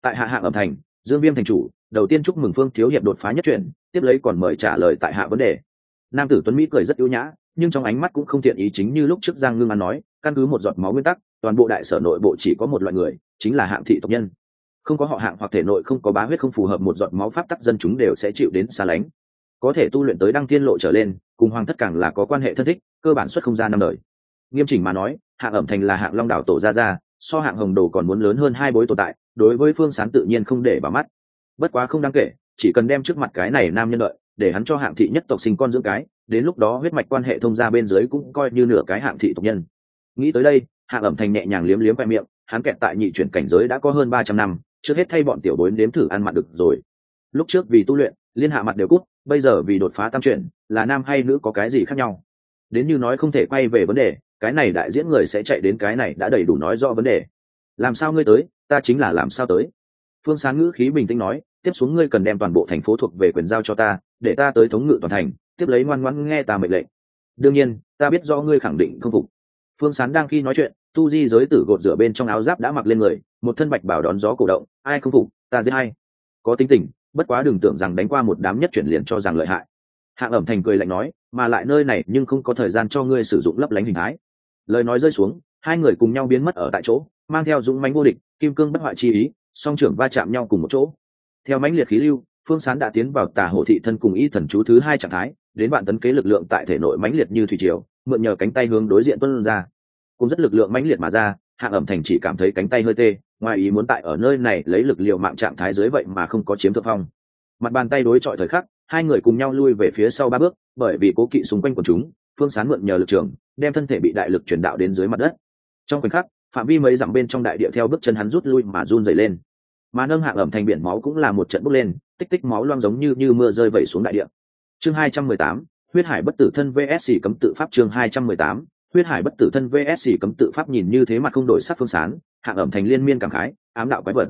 Tại hạ hạng ẩm thành, dương viêm thành chủ, đầu tiên chúc mừng phương thiếu hiệp đột phá nhất chuyển, tiếp lấy còn mời trả lời tại hạ vấn đề. Nam tử tuấn mỹ cười rất yếu nhã, nhưng trong ánh mắt cũng không thiện ý chính như lúc trước giang ngưng an nói, căn cứ một giọt máu nguyên tắc, toàn bộ đại sở nội bộ chỉ có một loại người, chính là hạng thị tộc nhân. Không có họ hạng hoặc thể nội không có bá huyết không phù hợp một giọt máu pháp tắc dân chúng đều sẽ chịu đến xa lánh có thể tu luyện tới đăng tiên lộ trở lên cùng hoàng thất càng là có quan hệ thân thích cơ bản xuất không ra năm đời. Nghiêm chỉnh mà nói hạng ẩm thành là hạng long đảo tổ gia gia so hạng hồng đồ còn muốn lớn hơn hai bối tồn tại đối với phương sán tự nhiên không để vào mắt. Bất quá không đáng kể chỉ cần đem trước mặt cái này nam nhân lợi, để hắn cho hạng thị nhất tộc sinh con dưỡng cái đến lúc đó huyết mạch quan hệ thông gia bên dưới cũng coi như nửa cái hạng thị tộc nhân. Nghĩ tới đây hạng ẩm thành nhẹ nhàng liếm liếm vai miệng hắn kẹt tại nhị chuyển cảnh giới đã có hơn ba trăm năm trước hết thay bọn tiểu bối nếm thử ăn mặn được rồi. Lúc trước vì tu luyện liên hạ mặt đều cút bây giờ vì đột phá tam chuyển, là nam hay nữ có cái gì khác nhau? Đến như nói không thể quay về vấn đề, cái này đại diễn người sẽ chạy đến cái này đã đầy đủ nói rõ vấn đề. Làm sao ngươi tới, ta chính là làm sao tới? Phương sáng ngữ khí bình tĩnh nói, tiếp xuống ngươi cần đem toàn bộ thành phố thuộc về quyền giao cho ta, để ta tới thống ngự toàn thành, tiếp lấy ngoan ngoãn nghe ta mệnh lệnh. Đương nhiên, ta biết do ngươi khẳng định không phục. Phương sán đang khi nói chuyện, tu di giới tử gột rửa bên trong áo giáp đã mặc lên người, một thân bạch bảo đón gió cổ động, ai không phục, ta dễ hay có tính tình bất quá đừng tưởng rằng đánh qua một đám nhất chuyển liền cho rằng lợi hại. Hạng ẩm thành cười lạnh nói, mà lại nơi này nhưng không có thời gian cho ngươi sử dụng lấp lánh hình thái. Lời nói rơi xuống, hai người cùng nhau biến mất ở tại chỗ, mang theo dũng mánh vô địch, kim cương bất hoại chi ý, song trưởng va chạm nhau cùng một chỗ. Theo mãnh liệt khí lưu, phương sán đã tiến vào tà hộ thị thân cùng y thần chú thứ hai trạng thái, đến bạn tấn kế lực lượng tại thể nội mãnh liệt như thủy triều, mượn nhờ cánh tay hướng đối diện tuân ra. Cũng rất lực lượng mãnh liệt mà ra hạng ẩm thành chỉ cảm thấy cánh tay hơi tê ngoài ý muốn tại ở nơi này lấy lực liệu mạng trạng thái dưới vậy mà không có chiếm thượng phong. Mặt bàn tay đối chọi thời khắc, hai người cùng nhau lui về phía sau ba bước, bởi vì cố kỵ xung quanh của chúng, phương sán mượn nhờ lực trường, đem thân thể bị đại lực truyền đạo đến dưới mặt đất. Trong khoảnh khắc, phạm vi mấy dặm bên trong đại địa theo bước chân hắn rút lui mà run dày lên. Mà nâng hạng ẩm thành biển máu cũng là một trận bốc lên, tích tích máu loang giống như như mưa rơi vẩy xuống đại địa. Chương hai trăm mười tám, huyết hải bất tử thân vsc cấm tự pháp chương hai trăm mười tám huyết hải bất tử thân vsc cấm tự pháp nhìn như thế mà không đổi sắc phương sán hạng ẩm thành liên miên cảm khái, ám đạo quái vật.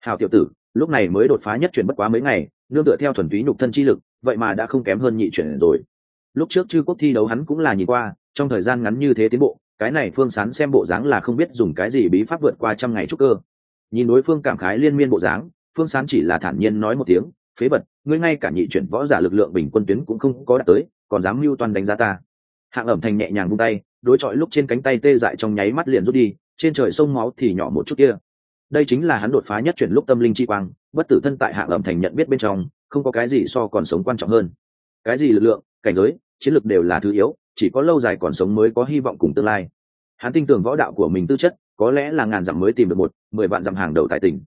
Hào tiểu tử, lúc này mới đột phá nhất chuyển bất quá mấy ngày, nương tựa theo thuần túy nhục thân chi lực, vậy mà đã không kém hơn nhị chuyển rồi. Lúc trước chư quốc thi đấu hắn cũng là nhìn qua, trong thời gian ngắn như thế tiến bộ, cái này phương sán xem bộ dáng là không biết dùng cái gì bí pháp vượt qua trăm ngày trúc cơ. Nhìn đối phương cảm khái liên miên bộ dáng, phương sán chỉ là thản nhiên nói một tiếng, phế bật ngươi ngay cả nhị chuyển võ giả lực lượng bình quân tuyến cũng không có đạt tới, còn dám mưu toàn đánh giá ta hạng ẩm thành nhẹ nhàng vung tay, đối chọi lúc trên cánh tay tê dại trong nháy mắt liền rút đi, trên trời sông máu thì nhỏ một chút kia. Đây chính là hắn đột phá nhất chuyển lúc tâm linh chi quang, bất tử thân tại hạng ẩm thành nhận biết bên trong, không có cái gì so còn sống quan trọng hơn. Cái gì lực lượng, cảnh giới, chiến lược đều là thứ yếu, chỉ có lâu dài còn sống mới có hy vọng cùng tương lai. Hắn tin tưởng võ đạo của mình tư chất, có lẽ là ngàn dặm mới tìm được một, mười vạn dặm hàng đầu tại tỉnh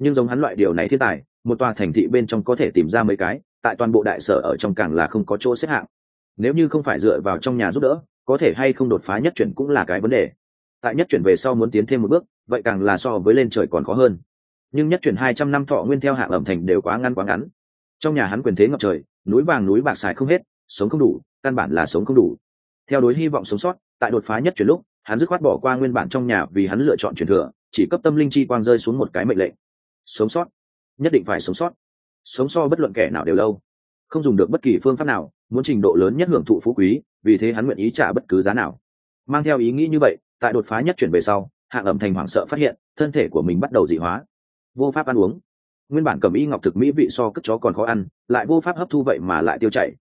nhưng giống hắn loại điều này thiên tài, một tòa thành thị bên trong có thể tìm ra mấy cái, tại toàn bộ đại sở ở trong càng là không có chỗ xếp hạng nếu như không phải dựa vào trong nhà giúp đỡ, có thể hay không đột phá nhất chuyển cũng là cái vấn đề. Tại nhất chuyển về sau muốn tiến thêm một bước, vậy càng là so với lên trời còn khó hơn. Nhưng nhất chuyển hai trăm năm thọ nguyên theo hạng ẩm thành đều quá ngăn quá ngắn. Trong nhà hắn quyền thế ngập trời, núi vàng núi bạc xài không hết, sống không đủ, căn bản là sống không đủ. Theo đối hy vọng sống sót, tại đột phá nhất chuyển lúc, hắn dứt khoát bỏ qua nguyên bản trong nhà vì hắn lựa chọn chuyển thừa, chỉ cấp tâm linh chi quang rơi xuống một cái mệnh lệnh. Sống sót. Nhất định phải sống sót. Sống so bất luận kẻ nào đều lâu. Không dùng được bất kỳ phương pháp nào muốn trình độ lớn nhất hưởng thụ phú quý, vì thế hắn nguyện ý trả bất cứ giá nào. Mang theo ý nghĩ như vậy, tại đột phá nhất chuyển về sau hạng ẩm thành hoảng sợ phát hiện, thân thể của mình bắt đầu dị hóa. Vô pháp ăn uống. Nguyên bản cầm y ngọc thực mỹ vị so cất chó còn khó ăn, lại vô pháp hấp thu vậy mà lại tiêu chảy.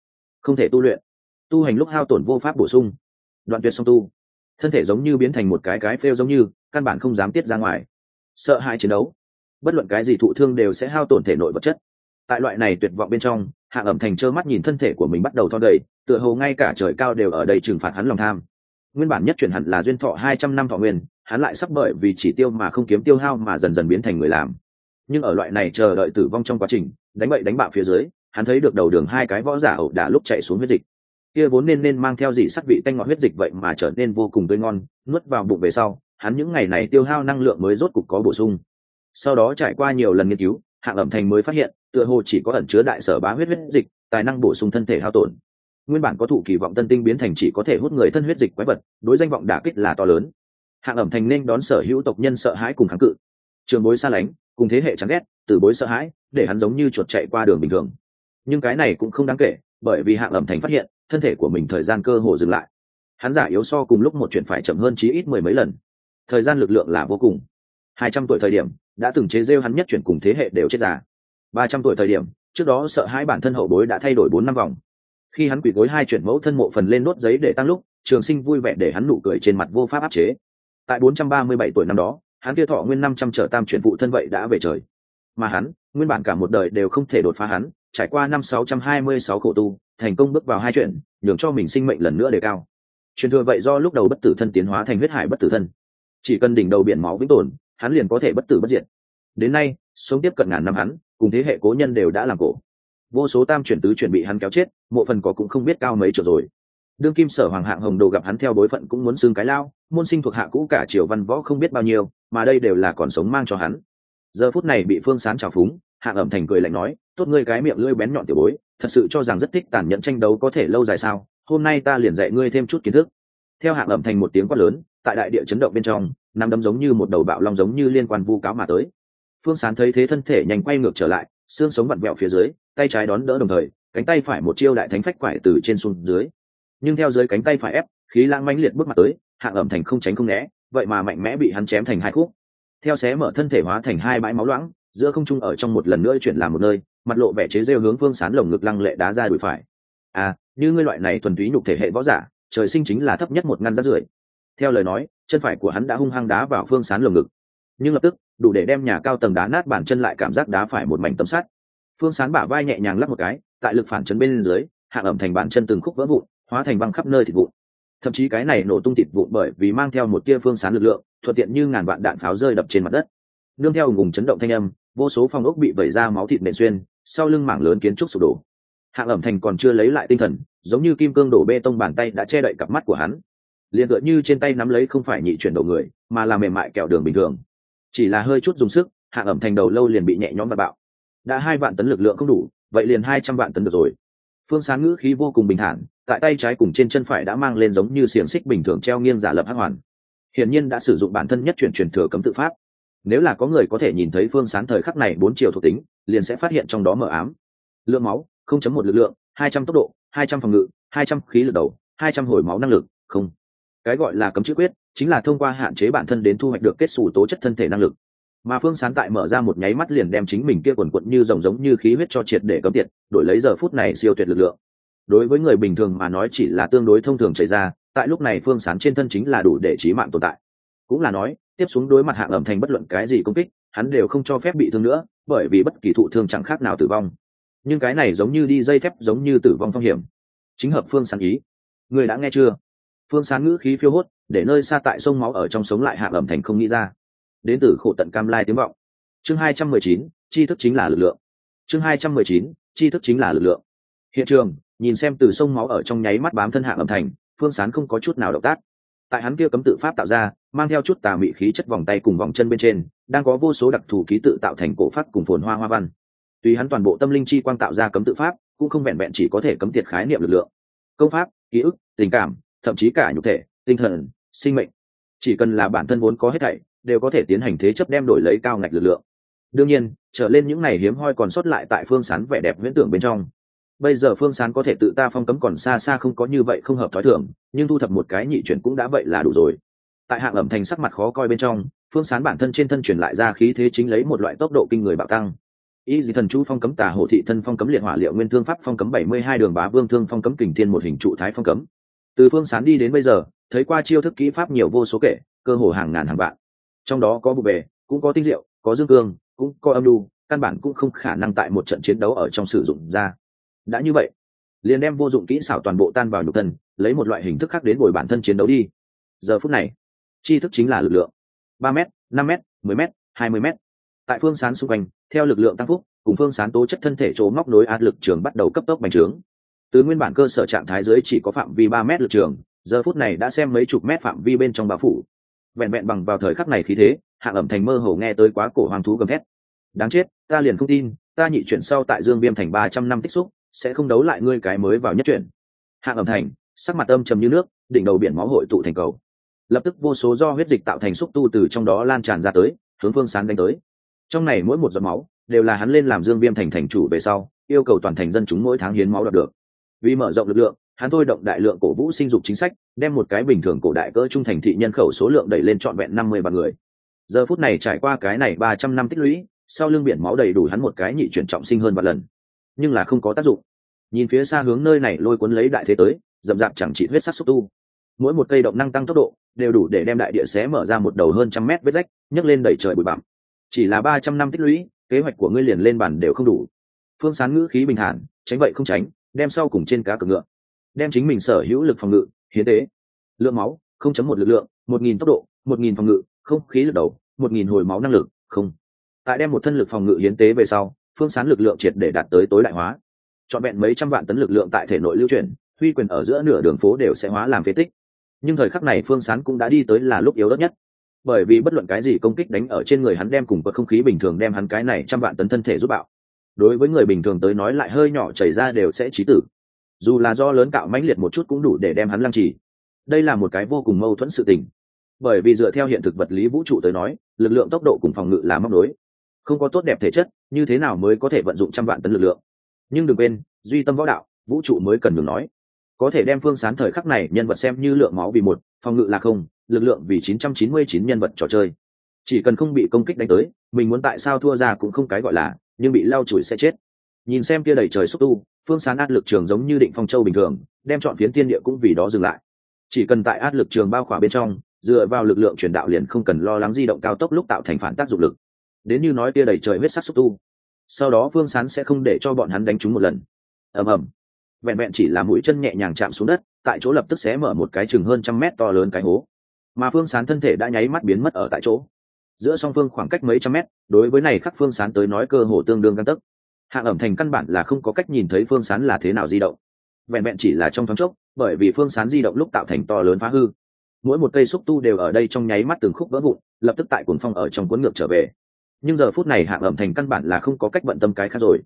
Không thể tu luyện. Tu hành lúc hao tổn vô pháp bổ sung. Đoạn tuyệt song tu. Thân thể giống như biến thành một cái cái phêu giống như, căn bản không dám tiết ra ngoài. Sợ hãi chiến đấu. Bất luận cái gì thụ thương đều sẽ hao tổn thể nội vật chất. Tại loại này tuyệt vọng bên trong hạ ẩm thành trơ mắt nhìn thân thể của mình bắt đầu thon đầy tựa hồ ngay cả trời cao đều ở đây trừng phạt hắn lòng tham. Nguyên bản nhất chuyển hẳn là duyên thọ hai trăm năm thọ nguyên, hắn lại sắp bởi vì chỉ tiêu mà không kiếm tiêu hao mà dần dần biến thành người làm. Nhưng ở loại này chờ đợi tử vong trong quá trình, đánh bậy đánh bạo phía dưới, hắn thấy được đầu đường hai cái võ giả ẩu đả lúc chạy xuống huyết dịch. Kia vốn nên nên mang theo dị sắc vị tanh ngọt huyết dịch vậy mà trở nên vô cùng tươi ngon, nuốt vào bụng về sau, hắn những ngày này tiêu hao năng lượng mới rốt cục có bổ sung. Sau đó trải qua nhiều lần nghiên cứu hạng ẩm thành mới phát hiện, tựa hồ chỉ có ẩn chứa đại sở bá huyết huyết dịch, tài năng bổ sung thân thể hao tổn. Nguyên bản có thủ kỳ vọng tân tinh biến thành chỉ có thể hút người thân huyết dịch quái vật, đối danh vọng đả kích là to lớn. Hạng ẩm thành nên đón sở hữu tộc nhân sợ hãi cùng kháng cự. Trường bối xa lánh, cùng thế hệ chán ghét, từ bối sợ hãi, để hắn giống như chuột chạy qua đường bình thường. Nhưng cái này cũng không đáng kể, bởi vì hạng ẩm thành phát hiện, thân thể của mình thời gian cơ hồ dừng lại. Hắn giả yếu so cùng lúc một chuyện phải chậm hơn chí ít mười mấy lần. Thời gian lực lượng là vô cùng. Hai trăm tuổi thời điểm đã từng chế rêu hắn nhất chuyển cùng thế hệ đều chết già. Ba trăm tuổi thời điểm, trước đó sợ hai bản thân hậu bối đã thay đổi bốn năm vòng. Khi hắn quỳ gối hai chuyển mẫu thân mộ phần lên nốt giấy để tăng lúc, trường sinh vui vẻ để hắn nụ cười trên mặt vô pháp áp chế. Tại bốn trăm ba mươi bảy tuổi năm đó, hắn kia thọ nguyên năm trăm trở tam chuyển phụ thân vậy đã về trời. Mà hắn, nguyên bản cả một đời đều không thể đột phá hắn, trải qua năm sáu trăm hai mươi sáu khổ tu, thành công bước vào hai chuyện nhường cho mình sinh mệnh lần nữa đề cao. Truyền thừa vậy do lúc đầu bất tử thân tiến hóa thành huyết hải bất tử thân. Chỉ cần đỉnh đầu biển máu vĩnh tồn hắn liền có thể bất tử bất diệt. Đến nay, sống tiếp cận ngàn năm hắn, cùng thế hệ cố nhân đều đã làm cổ. Vô số tam chuyển tứ chuyển bị hắn kéo chết mộ phần có cũng không biết cao mấy trở rồi. Đương kim sở hoàng hạng hồng đồ gặp hắn theo bối phận cũng muốn xương cái lao, môn sinh thuộc hạ cũ cả triều văn võ không biết bao nhiêu, mà đây đều là còn sống mang cho hắn. Giờ phút này bị phương sán trào phúng hạng ẩm thành cười lạnh nói, tốt ngươi cái miệng lưỡi bén nhọn tiểu bối, thật sự cho rằng rất thích tàn nhẫn tranh đấu có thể lâu dài sao, hôm nay ta liền dạy ngươi thêm chút kiến thức. Theo hạng ẩm thành một tiếng quát lớn, tại đại địa chấn động bên trong nằm đấm giống như một đầu bạo long giống như liên quan vu cáo mà tới. Phương sán thấy thế thân thể nhanh quay ngược trở lại, xương sống vặn vẹo phía dưới, tay trái đón đỡ đồng thời, cánh tay phải một chiêu đại thánh phách quải từ trên xuống dưới. Nhưng theo dưới cánh tay phải ép, khí lãng mãnh liệt bước mặt tới hạng ẩm thành không tránh không né, vậy mà mạnh mẽ bị hắn chém thành hai khúc. Theo xé mở thân thể hóa thành hai bãi máu loãng, giữa không trung ở trong một lần nữa chuyển làm một nơi, mặt lộ vẻ chế rêu hướng phương sán lồng ngực lăng lệ đá ra đùi phải. À như ngươi loại này thuần túy nhục thể hệ võ giả, trời sinh chính là thấp nhất một ngăn rác rưởi. Theo lời nói chân phải của hắn đã hung hăng đá vào phương sán lồng ngực. Nhưng lập tức, đủ để đem nhà cao tầng đá nát bản chân lại cảm giác đá phải một mảnh tấm sắt. Phương sán bả vai nhẹ nhàng lắp một cái, tại lực phản chấn bên dưới, hạ ẩm thành bản chân từng khúc vỡ vụn, hóa thành băng khắp nơi thịt vụn. Thậm chí cái này nổ tung thịt vụn bởi vì mang theo một tia phương sán lực lượng, thuận tiện như ngàn vạn đạn pháo rơi đập trên mặt đất. Nương theo ùng chấn động thanh âm, vô số phòng ốc bị vẩy ra máu thịt nện xuyên, sau lưng mảng lớn kiến trúc sụp đổ. Hạ ẩm thành còn chưa lấy lại tinh thần, giống như kim cương đổ bê tông bàn tay đã che đậy cặp mắt của hắn liền tựa như trên tay nắm lấy không phải nhị chuyển đầu người, mà là mềm mại kẹo đường bình thường. Chỉ là hơi chút dùng sức, hạ ẩm thành đầu lâu liền bị nhẹ nhõm và bạo. Đã hai vạn tấn lực lượng không đủ, vậy liền hai trăm vạn tấn được rồi. Phương sáng ngữ khí vô cùng bình thản, tại tay trái cùng trên chân phải đã mang lên giống như xiềng xích bình thường treo nghiêng giả lập hắc hoàn. Hiển nhiên đã sử dụng bản thân nhất chuyển truyền thừa cấm tự pháp. Nếu là có người có thể nhìn thấy phương sán thời khắc này bốn chiều thuộc tính, liền sẽ phát hiện trong đó mờ ám. Lượng máu, không chấm một lực lượng, hai trăm tốc độ, hai trăm phòng ngự, hai trăm khí lực đầu, hai trăm hồi máu năng lực, không cái gọi là cấm chữ quyết, chính là thông qua hạn chế bản thân đến thu hoạch được kết xù tố chất thân thể năng lực. Mà phương sán tại mở ra một nháy mắt liền đem chính mình kia quần quận như rồng giống như khí huyết cho triệt để cấm tiệt, đổi lấy giờ phút này siêu tuyệt lực lượng. Đối với người bình thường mà nói chỉ là tương đối thông thường chảy ra, tại lúc này phương sán trên thân chính là đủ để trí mạng tồn tại. Cũng là nói, tiếp xuống đối mặt hạng ẩm thành bất luận cái gì công kích, hắn đều không cho phép bị thương nữa, bởi vì bất kỳ thụ thương chẳng khác nào tử vong. Nhưng cái này giống như đi dây thép giống như tử vong phong hiểm. Chính hợp phương sán ý. Người đã nghe chưa? Phương sán ngữ khí phiêu hốt, để nơi xa tại sông máu ở trong sống lại hạ ẩm thành không nghĩ ra. Đến từ khổ tận cam lai tiếng vọng. Chương hai trăm mười chín, tri thức chính là lực lượng. Chương hai trăm mười chín, tri thức chính là lực lượng. Hiện trường, nhìn xem từ sông máu ở trong nháy mắt bám thân hạ ẩm thành, phương sán không có chút nào động tác. Tại hắn kia cấm tự pháp tạo ra, mang theo chút tà mị khí chất vòng tay cùng vòng chân bên trên, đang có vô số đặc thù ký tự tạo thành cổ phát cùng phồn hoa hoa văn. Tùy hắn toàn bộ tâm linh chi quang tạo ra cấm tự pháp, cũng không vẹn vẹn chỉ có thể cấm tiệt khái niệm lực lượng. Công pháp, ký ức, tình cảm thậm chí cả nhục thể, tinh thần, sinh mệnh. Chỉ cần là bản thân vốn có hết thảy, đều có thể tiến hành thế chấp đem đổi lấy cao ngạch lực lượng. Đương nhiên, trở lên những này hiếm hoi còn sót lại tại phương sán vẻ đẹp viễn tưởng bên trong. Bây giờ phương sán có thể tự ta phong cấm còn xa xa không có như vậy không hợp thói thường, nhưng thu thập một cái nhị chuyển cũng đã vậy là đủ rồi. Tại hạng ẩm thành sắc mặt khó coi bên trong, phương sán bản thân trên thân truyền lại ra khí thế chính lấy một loại tốc độ kinh người bạo tăng. Y gì thần chú phong cấm tà hộ thị thân phong cấm liệt hỏa liệu nguyên thương pháp phong cấm bảy mươi hai đường bá vương thương phong cấm kình thiên một hình trụ thái phong cấm từ phương sán đi đến bây giờ, thấy qua chiêu thức kỹ pháp nhiều vô số kể, cơ hồ hàng ngàn hàng vạn. Trong đó có vụ bề, cũng có tinh diệu, có dương cương, cũng có âm lưu căn bản cũng không khả năng tại một trận chiến đấu ở trong sử dụng ra. Đã như vậy, liền đem vô dụng kỹ xảo toàn bộ tan vào nhục thân, lấy một loại hình thức khác đến bồi bản thân chiến đấu đi. Giờ phút này, chi thức chính là lực lượng. Ba m năm m mười m hai mươi m tại phương sán xung quanh, theo lực lượng tăng phúc, cùng phương sán tố chất thân thể chỗ móc nối áp lực trường bắt đầu cấp tốc bành trướng từ nguyên bản cơ sở trạng thái dưới chỉ có phạm vi ba mét lực trường, giờ phút này đã xem mấy chục mét phạm vi bên trong bao phủ. Vẹn vẹn bằng vào thời khắc này khí thế, hạng ẩm thành mơ hồ nghe tới quá cổ hoàng thú gầm thét. Đáng chết, ta liền không tin, ta nhị chuyển sau tại dương viêm thành ba trăm năm tích xúc, sẽ không đấu lại ngươi cái mới vào nhất chuyển. Hạng ẩm thành, sắc mặt âm trầm như nước, đỉnh đầu biển máu hội tụ thành cầu. Lập tức vô số do huyết dịch tạo thành xúc tu từ trong đó lan tràn ra tới, hướng phương sán đánh tới. Trong này mỗi một giọt máu, đều là hắn lên làm dương viêm thành thành chủ về sau, yêu cầu toàn thành dân chúng mỗi tháng hiến máu đạt được vì mở rộng lực lượng, hắn thôi động đại lượng cổ vũ sinh dục chính sách, đem một cái bình thường cổ đại cỡ trung thành thị nhân khẩu số lượng đẩy lên trọn vẹn năm mươi vạn người. Giờ phút này trải qua cái này ba trăm năm tích lũy, sau lưng biển máu đầy đủ hắn một cái nhị chuyển trọng sinh hơn vạn lần. Nhưng là không có tác dụng. Nhìn phía xa hướng nơi này lôi cuốn lấy đại thế tới, dậm dạp chẳng chỉ huyết sắc xúc tu. Mỗi một cây động năng tăng tốc độ, đều đủ để đem đại địa xé mở ra một đầu hơn trăm mét vết rách, nhấc lên đẩy trời bụi bặm. Chỉ là ba trăm năm tích lũy, kế hoạch của ngươi liền lên bản đều không đủ. Phương sán ngữ khí bình thản, tránh vậy không tránh đem sau cùng trên cá cược ngựa, đem chính mình sở hữu lực phòng ngự, hiến tế. Lượng máu, không chấm một lực lượng, một nghìn tốc độ, một nghìn phòng ngự, không khí lực đầu, một nghìn hồi máu năng lực, không. Tại đem một thân lực phòng ngự hiến tế về sau, phương sán lực lượng triệt để đạt tới tối đại hóa. Trọn vẹn mấy trăm vạn tấn lực lượng tại thể nội lưu chuyển, huy quyền ở giữa nửa đường phố đều sẽ hóa làm phế tích. Nhưng thời khắc này phương sán cũng đã đi tới là lúc yếu đất nhất. Bởi vì bất luận cái gì công kích đánh ở trên người hắn đem cùng với không khí bình thường đem hắn cái này trăm vạn tấn thân thể giúp bạo đối với người bình thường tới nói lại hơi nhỏ chảy ra đều sẽ trí tử. Dù là do lớn cạo mãnh liệt một chút cũng đủ để đem hắn lăng trì. Đây là một cái vô cùng mâu thuẫn sự tình. Bởi vì dựa theo hiện thực vật lý vũ trụ tới nói, lực lượng tốc độ cùng phòng ngự là móc đối không có tốt đẹp thể chất, như thế nào mới có thể vận dụng trăm vạn tấn lực lượng? Nhưng đừng quên, duy tâm võ đạo, vũ trụ mới cần được nói. Có thể đem phương sán thời khắc này nhân vật xem như lượng máu vì một, phòng ngự là không, lực lượng vì chín trăm chín mươi chín nhân vật trò chơi. Chỉ cần không bị công kích đánh tới, mình muốn tại sao thua ra cũng không cái gọi là nhưng bị lao chùi sẽ chết. Nhìn xem kia đầy trời xúc tu, phương sán át lực trường giống như định phong châu bình thường, đem chọn phiến tiên địa cũng vì đó dừng lại. Chỉ cần tại át lực trường bao khỏa bên trong, dựa vào lực lượng truyền đạo liền không cần lo lắng di động cao tốc lúc tạo thành phản tác dụng lực. Đến như nói kia đầy trời huyết sắc xúc tu, sau đó phương sán sẽ không để cho bọn hắn đánh chúng một lần. Ầm ầm. Vẹn vẹn chỉ là mũi chân nhẹ nhàng chạm xuống đất, tại chỗ lập tức sẽ mở một cái chừng hơn trăm mét to lớn cái hố. Mà phương sán thân thể đã nháy mắt biến mất ở tại chỗ giữa song phương khoảng cách mấy trăm mét, đối với này khắc phương sán tới nói cơ hồ tương đương căn tấc. Hạng ẩm thành căn bản là không có cách nhìn thấy phương sán là thế nào di động. Vẹn vẹn chỉ là trong thoáng chốc, bởi vì phương sán di động lúc tạo thành to lớn phá hư. Mỗi một cây xúc tu đều ở đây trong nháy mắt từng khúc vỡ vụn, lập tức tại cuồng phong ở trong cuốn ngược trở về. Nhưng giờ phút này hạng ẩm thành căn bản là không có cách bận tâm cái khác rồi.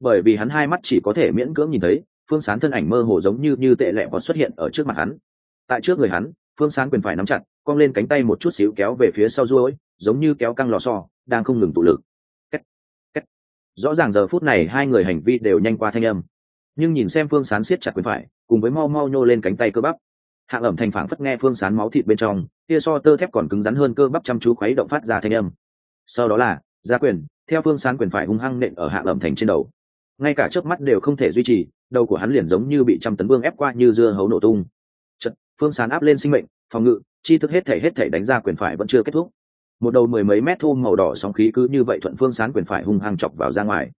Bởi vì hắn hai mắt chỉ có thể miễn cưỡng nhìn thấy, phương sán thân ảnh mơ hồ giống như như tệ lẹ còn xuất hiện ở trước mặt hắn. Tại trước người hắn, phương sán quyền phải nắm chặt cong lên cánh tay một chút xíu kéo về phía sau ruôi giống như kéo căng lò xo đang không ngừng tụ lực. Cách, cách. rõ ràng giờ phút này hai người hành vi đều nhanh qua thanh âm. Nhưng nhìn xem phương sán siết chặt quyền phải cùng với mau mau nhô lên cánh tay cơ bắp. Hạng ẩm thành phảng phất nghe phương sán máu thịt bên trong kia so tơ thép còn cứng rắn hơn cơ bắp chăm chú khuấy động phát ra thanh âm. Sau đó là gia quyền theo phương sán quyền phải hung hăng nện ở hạng ẩm thành trên đầu. Ngay cả chớp mắt đều không thể duy trì đầu của hắn liền giống như bị trăm tấn vương ép qua như dưa hấu nổ tung. Chật, phương sán áp lên sinh mệnh phòng ngự chi thức hết thể hết thể đánh ra quyền phải vẫn chưa kết thúc. Một đầu mười mấy mét thô màu đỏ sóng khí cứ như vậy thuận phương sán quyền phải hung hăng chọc vào ra ngoài.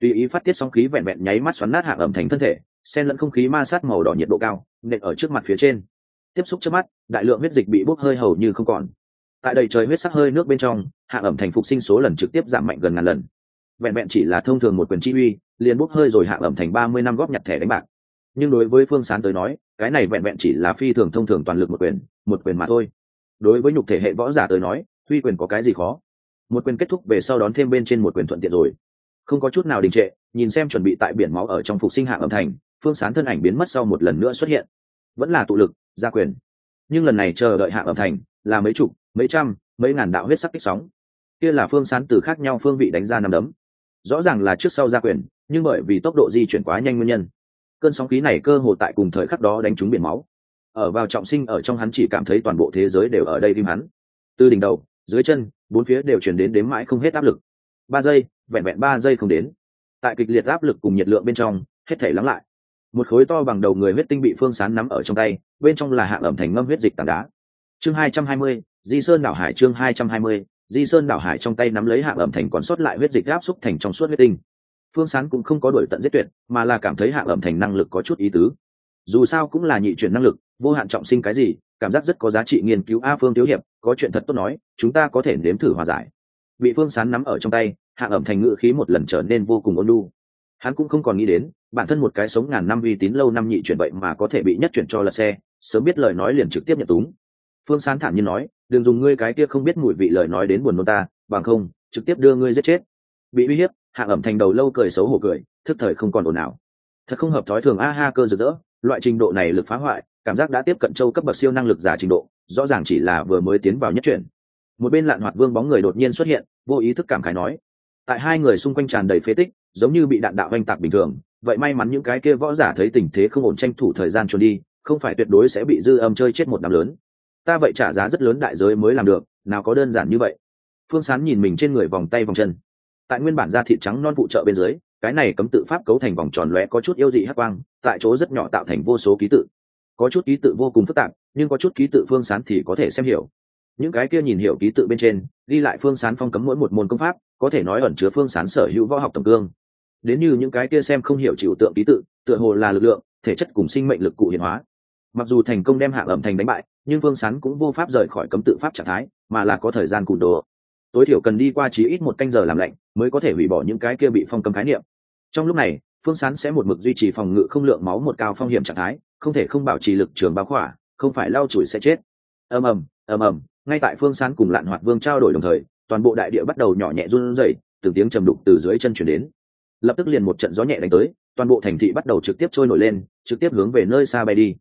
Tùy ý phát tiết sóng khí vẹn vẹn nháy mắt xoắn nát hạng ẩm thành thân thể sen lẫn không khí ma sát màu đỏ nhiệt độ cao, nện ở trước mặt phía trên. Tiếp xúc trước mắt, đại lượng huyết dịch bị bốc hơi hầu như không còn. Tại đầy trời huyết sắc hơi nước bên trong, hạ ẩm thành phục sinh số lần trực tiếp giảm mạnh gần ngàn lần. Vẹn vẹn chỉ là thông thường một quyền chi uy, liền bốc hơi rồi hạ ẩm thành ba mươi năm góp nhặt thẻ đánh bạc. Nhưng đối với phương sán tới nói cái này vẹn vẹn chỉ là phi thường thông thường toàn lực một quyền một quyền mà thôi. Đối với nhục thể hệ võ giả tới nói, huy quyền có cái gì khó? Một quyền kết thúc về sau đón thêm bên trên một quyền thuận tiện rồi. Không có chút nào đình trệ, nhìn xem chuẩn bị tại biển máu ở trong phục sinh hạng âm thành, phương sán thân ảnh biến mất sau một lần nữa xuất hiện. Vẫn là tụ lực gia quyền. Nhưng lần này chờ đợi hạng âm thành là mấy chục, mấy trăm, mấy ngàn đạo huyết sắc kích sóng. Kia là phương sán từ khác nhau phương vị đánh ra nằm đấm. Rõ ràng là trước sau gia quyền, nhưng bởi vì tốc độ di chuyển quá nhanh nguyên nhân cơn sóng khí này cơ hồ tại cùng thời khắc đó đánh trúng biển máu. Ở vào trọng sinh ở trong hắn chỉ cảm thấy toàn bộ thế giới đều ở đây tim hắn. Từ đỉnh đầu, dưới chân, bốn phía đều chuyển đến đếm mãi không hết áp lực. Ba giây, vẹn vẹn ba giây không đến. Tại kịch liệt áp lực cùng nhiệt lượng bên trong, hết thể lắng lại. Một khối to bằng đầu người huyết tinh bị phương sán nắm ở trong tay, bên trong là hạng ẩm thành ngâm huyết dịch tảng đá. Chương hai trăm hai mươi, di sơn đảo hải chương hai trăm hai mươi, di sơn đảo hải trong tay nắm lấy hạng ẩm thành còn sót lại huyết dịch áp xúc thành trong suốt huyết tinh phương sán cũng không có đổi tận giết tuyệt, mà là cảm thấy hạng ẩm thành năng lực có chút ý tứ. Dù sao cũng là nhị chuyển năng lực, vô hạn trọng sinh cái gì, cảm giác rất có giá trị nghiên cứu a phương thiếu hiệp, có chuyện thật tốt nói, chúng ta có thể nếm thử hòa giải. Bị phương sán nắm ở trong tay hạng ẩm thành ngự khí một lần trở nên vô cùng ôn lu hắn cũng không còn nghĩ đến, bản thân một cái sống ngàn năm uy tín lâu năm nhị chuyển vậy mà có thể bị nhất chuyển cho lật xe, sớm biết lời nói liền trực tiếp nhận túng. Phương sán thản nhiên nói, đừng dùng ngươi cái kia không biết mùi vị lời nói đến buồn nôn ta, bằng không, trực tiếp đưa ngươi giết chết. Bị uy hiếp hạ ẩm thành đầu lâu cười xấu hổ cười, thức thời không còn ồn nào thật không hợp thói thường, a ha, cơ rực rỡ. Loại trình độ này lực phá hoại, cảm giác đã tiếp cận châu cấp bậc siêu năng lực giả trình độ, rõ ràng chỉ là vừa mới tiến vào nhất chuyển. Một bên lạn hoạt vương bóng người đột nhiên xuất hiện, vô ý thức cảm khái nói, tại hai người xung quanh tràn đầy phế tích, giống như bị đạn đạo oanh tạc bình thường, vậy may mắn những cái kia võ giả thấy tình thế không ổn tranh thủ thời gian trốn đi, không phải tuyệt đối sẽ bị dư âm chơi chết một năm lớn. Ta vậy trả giá rất lớn đại giới mới làm được, nào có đơn giản như vậy. Phương sán nhìn mình trên người vòng tay vòng chân tại nguyên bản da thịt trắng non phụ trợ bên dưới, cái này cấm tự pháp cấu thành vòng tròn lóe có chút yêu dị hắc quang, tại chỗ rất nhỏ tạo thành vô số ký tự. Có chút ký tự vô cùng phức tạp, nhưng có chút ký tự phương sán thì có thể xem hiểu. Những cái kia nhìn hiểu ký tự bên trên, ghi lại phương sán phong cấm mỗi một môn công pháp, có thể nói ẩn chứa phương sán sở hữu võ học tổng cương. Đến như những cái kia xem không hiểu chịu tượng ký tự, tựa hồ là lực lượng, thể chất cùng sinh mệnh lực cụ hiện hóa. Mặc dù thành công đem hạ ẩm thành đánh bại, nhưng phương sán cũng vô pháp rời khỏi cấm tự pháp trạng thái, mà là có thời gian cùn đồ tối thiểu cần đi qua chí ít một canh giờ làm lạnh mới có thể hủy bỏ những cái kia bị phong cấm khái niệm. Trong lúc này, phương sán sẽ một mực duy trì phòng ngự không lượng máu một cao phong hiểm trạng thái, không thể không bảo trì lực trường báo khỏa, không phải lau chùi sẽ chết. Ầm ầm ầm ầm, ngay tại phương sán cùng lạn hoạt vương trao đổi đồng thời, toàn bộ đại địa bắt đầu nhỏ nhẹ run rẩy, từng tiếng trầm đục từ dưới chân chuyển đến. Lập tức liền một trận gió nhẹ đánh tới, toàn bộ thành thị bắt đầu trực tiếp trôi nổi lên, trực tiếp hướng về nơi xa bay đi.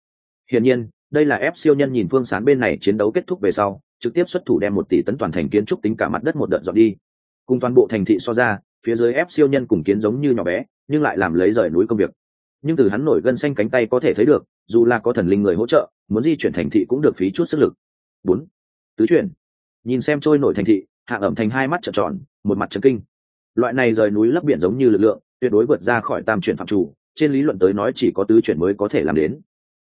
Hiển nhiên, đây là ép siêu nhân nhìn phương sán bên này chiến đấu kết thúc về sau trực tiếp xuất thủ đem một tỷ tấn toàn thành kiến trúc tính cả mặt đất một đợt dọn đi. Cùng toàn bộ thành thị so ra, phía dưới ép siêu nhân cùng kiến giống như nhỏ bé, nhưng lại làm lấy rời núi công việc. Nhưng từ hắn nổi gân xanh cánh tay có thể thấy được, dù là có thần linh người hỗ trợ, muốn di chuyển thành thị cũng được phí chút sức lực. Bốn, tứ chuyển. Nhìn xem trôi nổi thành thị, hạ ẩm thành hai mắt trợn tròn, một mặt trần kinh. Loại này rời núi lấp biển giống như lực lượng, tuyệt đối vượt ra khỏi tam chuyển phạm chủ, trên lý luận tới nói chỉ có tứ chuyển mới có thể làm đến.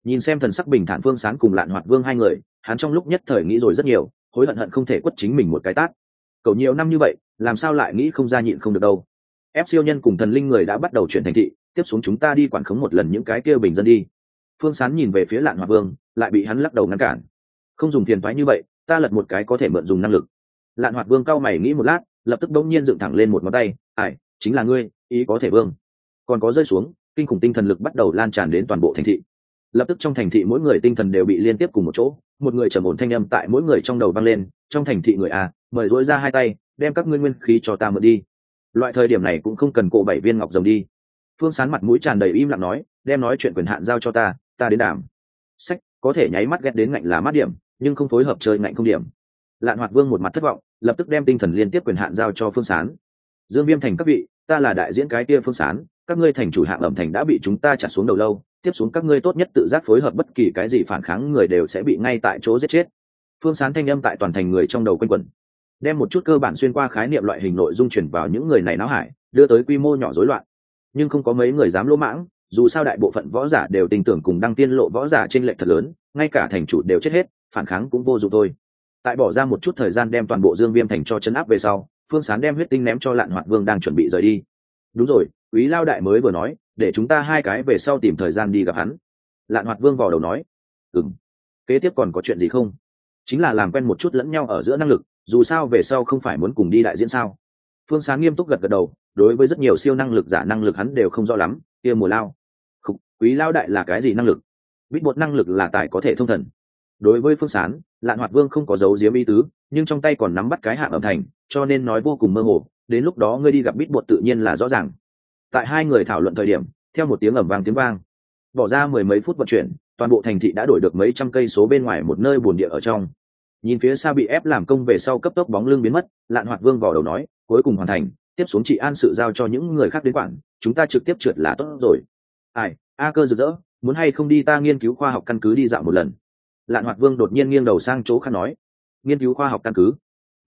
Nhìn xem thần sắc bình thản phương sáng cùng lạn hoạt vương hai người hắn trong lúc nhất thời nghĩ rồi rất nhiều, hối hận hận không thể quất chính mình một cái tát. Cậu nhiều năm như vậy, làm sao lại nghĩ không ra nhịn không được đâu. Ép siêu nhân cùng thần linh người đã bắt đầu chuyển thành thị, tiếp xuống chúng ta đi quản khống một lần những cái kia bình dân đi. Phương sán nhìn về phía lạn Hoa vương, lại bị hắn lắc đầu ngăn cản. Không dùng phiền thoái như vậy, ta lật một cái có thể mượn dùng năng lực. Lạn hoạt vương cao mày nghĩ một lát, lập tức bỗng nhiên dựng thẳng lên một ngón tay ải chính là ngươi, ý có thể vương. Còn có rơi xuống, kinh khủng tinh thần lực bắt đầu lan tràn đến toàn bộ thành thị lập tức trong thành thị mỗi người tinh thần đều bị liên tiếp cùng một chỗ, một người trầm ổn thanh âm tại mỗi người trong đầu vang lên, trong thành thị người a mời dối ra hai tay, đem các ngươi nguyên khí cho ta mượn đi. Loại thời điểm này cũng không cần cộ bảy viên ngọc rồng đi. Phương sán mặt mũi tràn đầy im lặng nói, đem nói chuyện quyền hạn giao cho ta ta đến đảm. sách, có thể nháy mắt ghét đến ngạnh là mát điểm, nhưng không phối hợp chơi ngạnh không điểm. Lạn hoạt vương một mặt thất vọng, lập tức đem tinh thần liên tiếp quyền hạn giao cho phương sán. Dương viêm thành các vị, ta là đại diễn cái kia phương sán, các ngươi thành chủ hạng ẩm thành đã bị chúng ta trả xuống đầu lâu tiếp xuống các ngươi tốt nhất tự giác phối hợp bất kỳ cái gì phản kháng người đều sẽ bị ngay tại chỗ giết chết. Phương sán thanh âm tại toàn thành người trong đầu quanh quẩn. Đem một chút cơ bản xuyên qua khái niệm loại hình nội dung chuyển vào những người này náo hải, đưa tới quy mô nhỏ rối loạn. Nhưng không có mấy người dám lỗ mãng, dù sao đại bộ phận võ giả đều tin tưởng cùng đăng tiên lộ võ giả trên lệnh thật lớn, ngay cả thành chủ đều chết hết, phản kháng cũng vô dụng thôi. Tại bỏ ra một chút thời gian đem toàn bộ dương viêm thành cho chấn áp về sau, phương sán đem huyết tinh ném cho lạn hoạt vương đang chuẩn bị rời đi. Đúng rồi, quý lao đại mới vừa nói để chúng ta hai cái về sau tìm thời gian đi gặp hắn. Lạn hoạt vương vò đầu nói ừ m kế tiếp còn có chuyện gì không? Chính là làm quen một chút lẫn nhau ở giữa năng lực dù sao về sau không phải muốn cùng đi đại diễn sao? Phương sáng nghiêm túc gật gật đầu đối với rất nhiều siêu năng lực giả năng lực hắn đều không rõ lắm kia mùa lao. Khúc, quý lao đại là cái gì năng lực? Bít bột năng lực là tài có thể thông thần. Đối với phương sán lạn hoạt vương không có dấu diếm ý tứ nhưng trong tay còn nắm bắt cái hạng âm thành cho nên nói vô cùng mơ hồ đến lúc đó ngươi đi gặp bít bột tự nhiên là rõ ràng tại hai người thảo luận thời điểm, theo một tiếng ẩm vang tiếng vang. Bỏ ra mười mấy phút vận chuyển, toàn bộ thành thị đã đổi được mấy trăm cây số bên ngoài một nơi bồn địa ở trong. Nhìn phía xa bị ép làm công về sau cấp tốc bóng lưng biến mất, lạn hoạt vương vỏ đầu nói, cuối cùng hoàn thành, tiếp xuống chị an sự giao cho những người khác đến quản, chúng ta trực tiếp trượt là tốt rồi. Ai, a cơ rực rỡ, muốn hay không đi ta nghiên cứu khoa học căn cứ đi dạo một lần. Lạn hoạt vương đột nhiên nghiêng đầu sang chỗ khác nói, nghiên cứu khoa học căn cứ?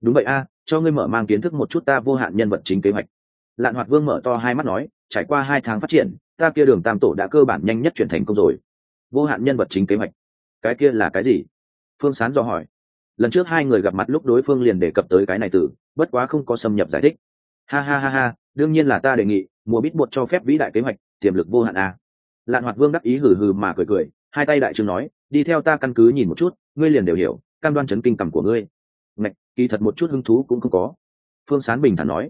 Đúng vậy a, cho ngươi mở mang kiến thức một chút ta vô hạn nhân vật chính kế hoạch. Lạn hoạt vương mở to hai mắt nói trải qua hai tháng phát triển, ta kia đường tam tổ đã cơ bản nhanh nhất chuyển thành công rồi. Vô hạn nhân vật chính kế hoạch. Cái kia là cái gì? Phương sán do hỏi. Lần trước hai người gặp mặt lúc đối phương liền đề cập tới cái này từ, bất quá không có xâm nhập giải thích. Ha ha ha ha, đương nhiên là ta đề nghị mùa bít bột cho phép vĩ đại kế hoạch, tiềm lực vô hạn a. Lạn hoạt vương đắc ý hừ hừ mà cười cười, hai tay đại trương nói, đi theo ta căn cứ nhìn một chút, ngươi liền đều hiểu, cam đoan chấn kinh cầm của ngươi. Ngạch, kỳ thật một chút hứng thú cũng không có. Phương sán bình thản nói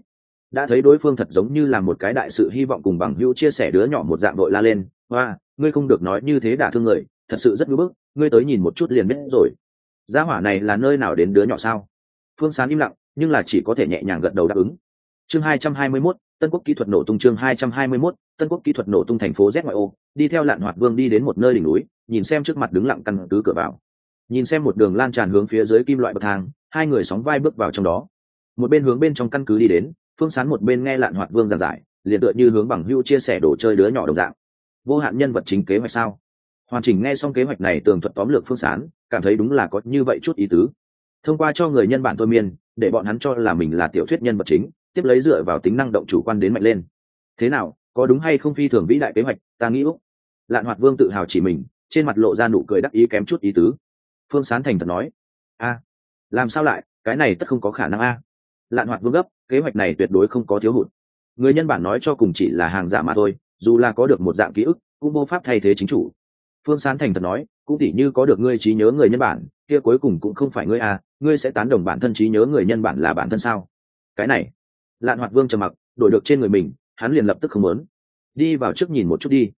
đã thấy đối phương thật giống như là một cái đại sự hy vọng cùng bằng hữu chia sẻ đứa nhỏ một dạng đội la lên. Hoa ngươi không được nói như thế đả thương người thật sự rất ngưỡng bức ngươi tới nhìn một chút liền biết rồi. Gia hỏa này là nơi nào đến đứa nhỏ sao? Phương sán im lặng nhưng là chỉ có thể nhẹ nhàng gật đầu đáp ứng. Chương hai trăm hai mươi 221, tân quốc kỹ thuật nổ tung chương hai trăm hai mươi 221, tân quốc kỹ thuật nổ tung thành phố z ngoại ô đi theo lạn hoạt vương đi đến một nơi đỉnh núi nhìn xem trước mặt đứng lặng căn cứ cửa vào. Nhìn xem một đường lan tràn hướng phía dưới kim loại bậc thang hai người sóng vai bước vào trong đó. Một bên hướng bên trong căn cứ đi đến phương sán một bên nghe lạn hoạt vương giảng giải, liền tựa như hướng bằng hưu chia sẻ đồ chơi đứa nhỏ đồng dạng. Vô hạn nhân vật chính kế hoạch sao? Hoàn chỉnh nghe xong kế hoạch này tường thuật tóm lược phương sán, cảm thấy đúng là có như vậy chút ý tứ. Thông qua cho người nhân bản thôi miên, để bọn hắn cho là mình là tiểu thuyết nhân vật chính, tiếp lấy dựa vào tính năng động chủ quan đến mạnh lên. Thế nào, có đúng hay không phi thường vĩ đại kế hoạch, ta nghĩ úc. Lạn hoạt vương tự hào chỉ mình, trên mặt lộ ra nụ cười đắc ý kém chút ý tứ. Phương sán thành thật nói, a, làm sao lại, cái này tất không có khả năng a. Lạn hoạt vương gấp kế hoạch này tuyệt đối không có thiếu hụt. Người nhân bản nói cho cùng chỉ là hàng giả mà thôi, dù là có được một dạng ký ức, cũng vô pháp thay thế chính chủ. Phương sán thành thật nói, cũng tỉ như có được ngươi trí nhớ người nhân bản, kia cuối cùng cũng không phải ngươi à ngươi sẽ tán đồng bản thân trí nhớ người nhân bản là bản thân sao? Cái này, lạn hoạt vương trầm mặc, đổi được trên người mình, hắn liền lập tức không muốn. Đi vào trước nhìn một chút đi.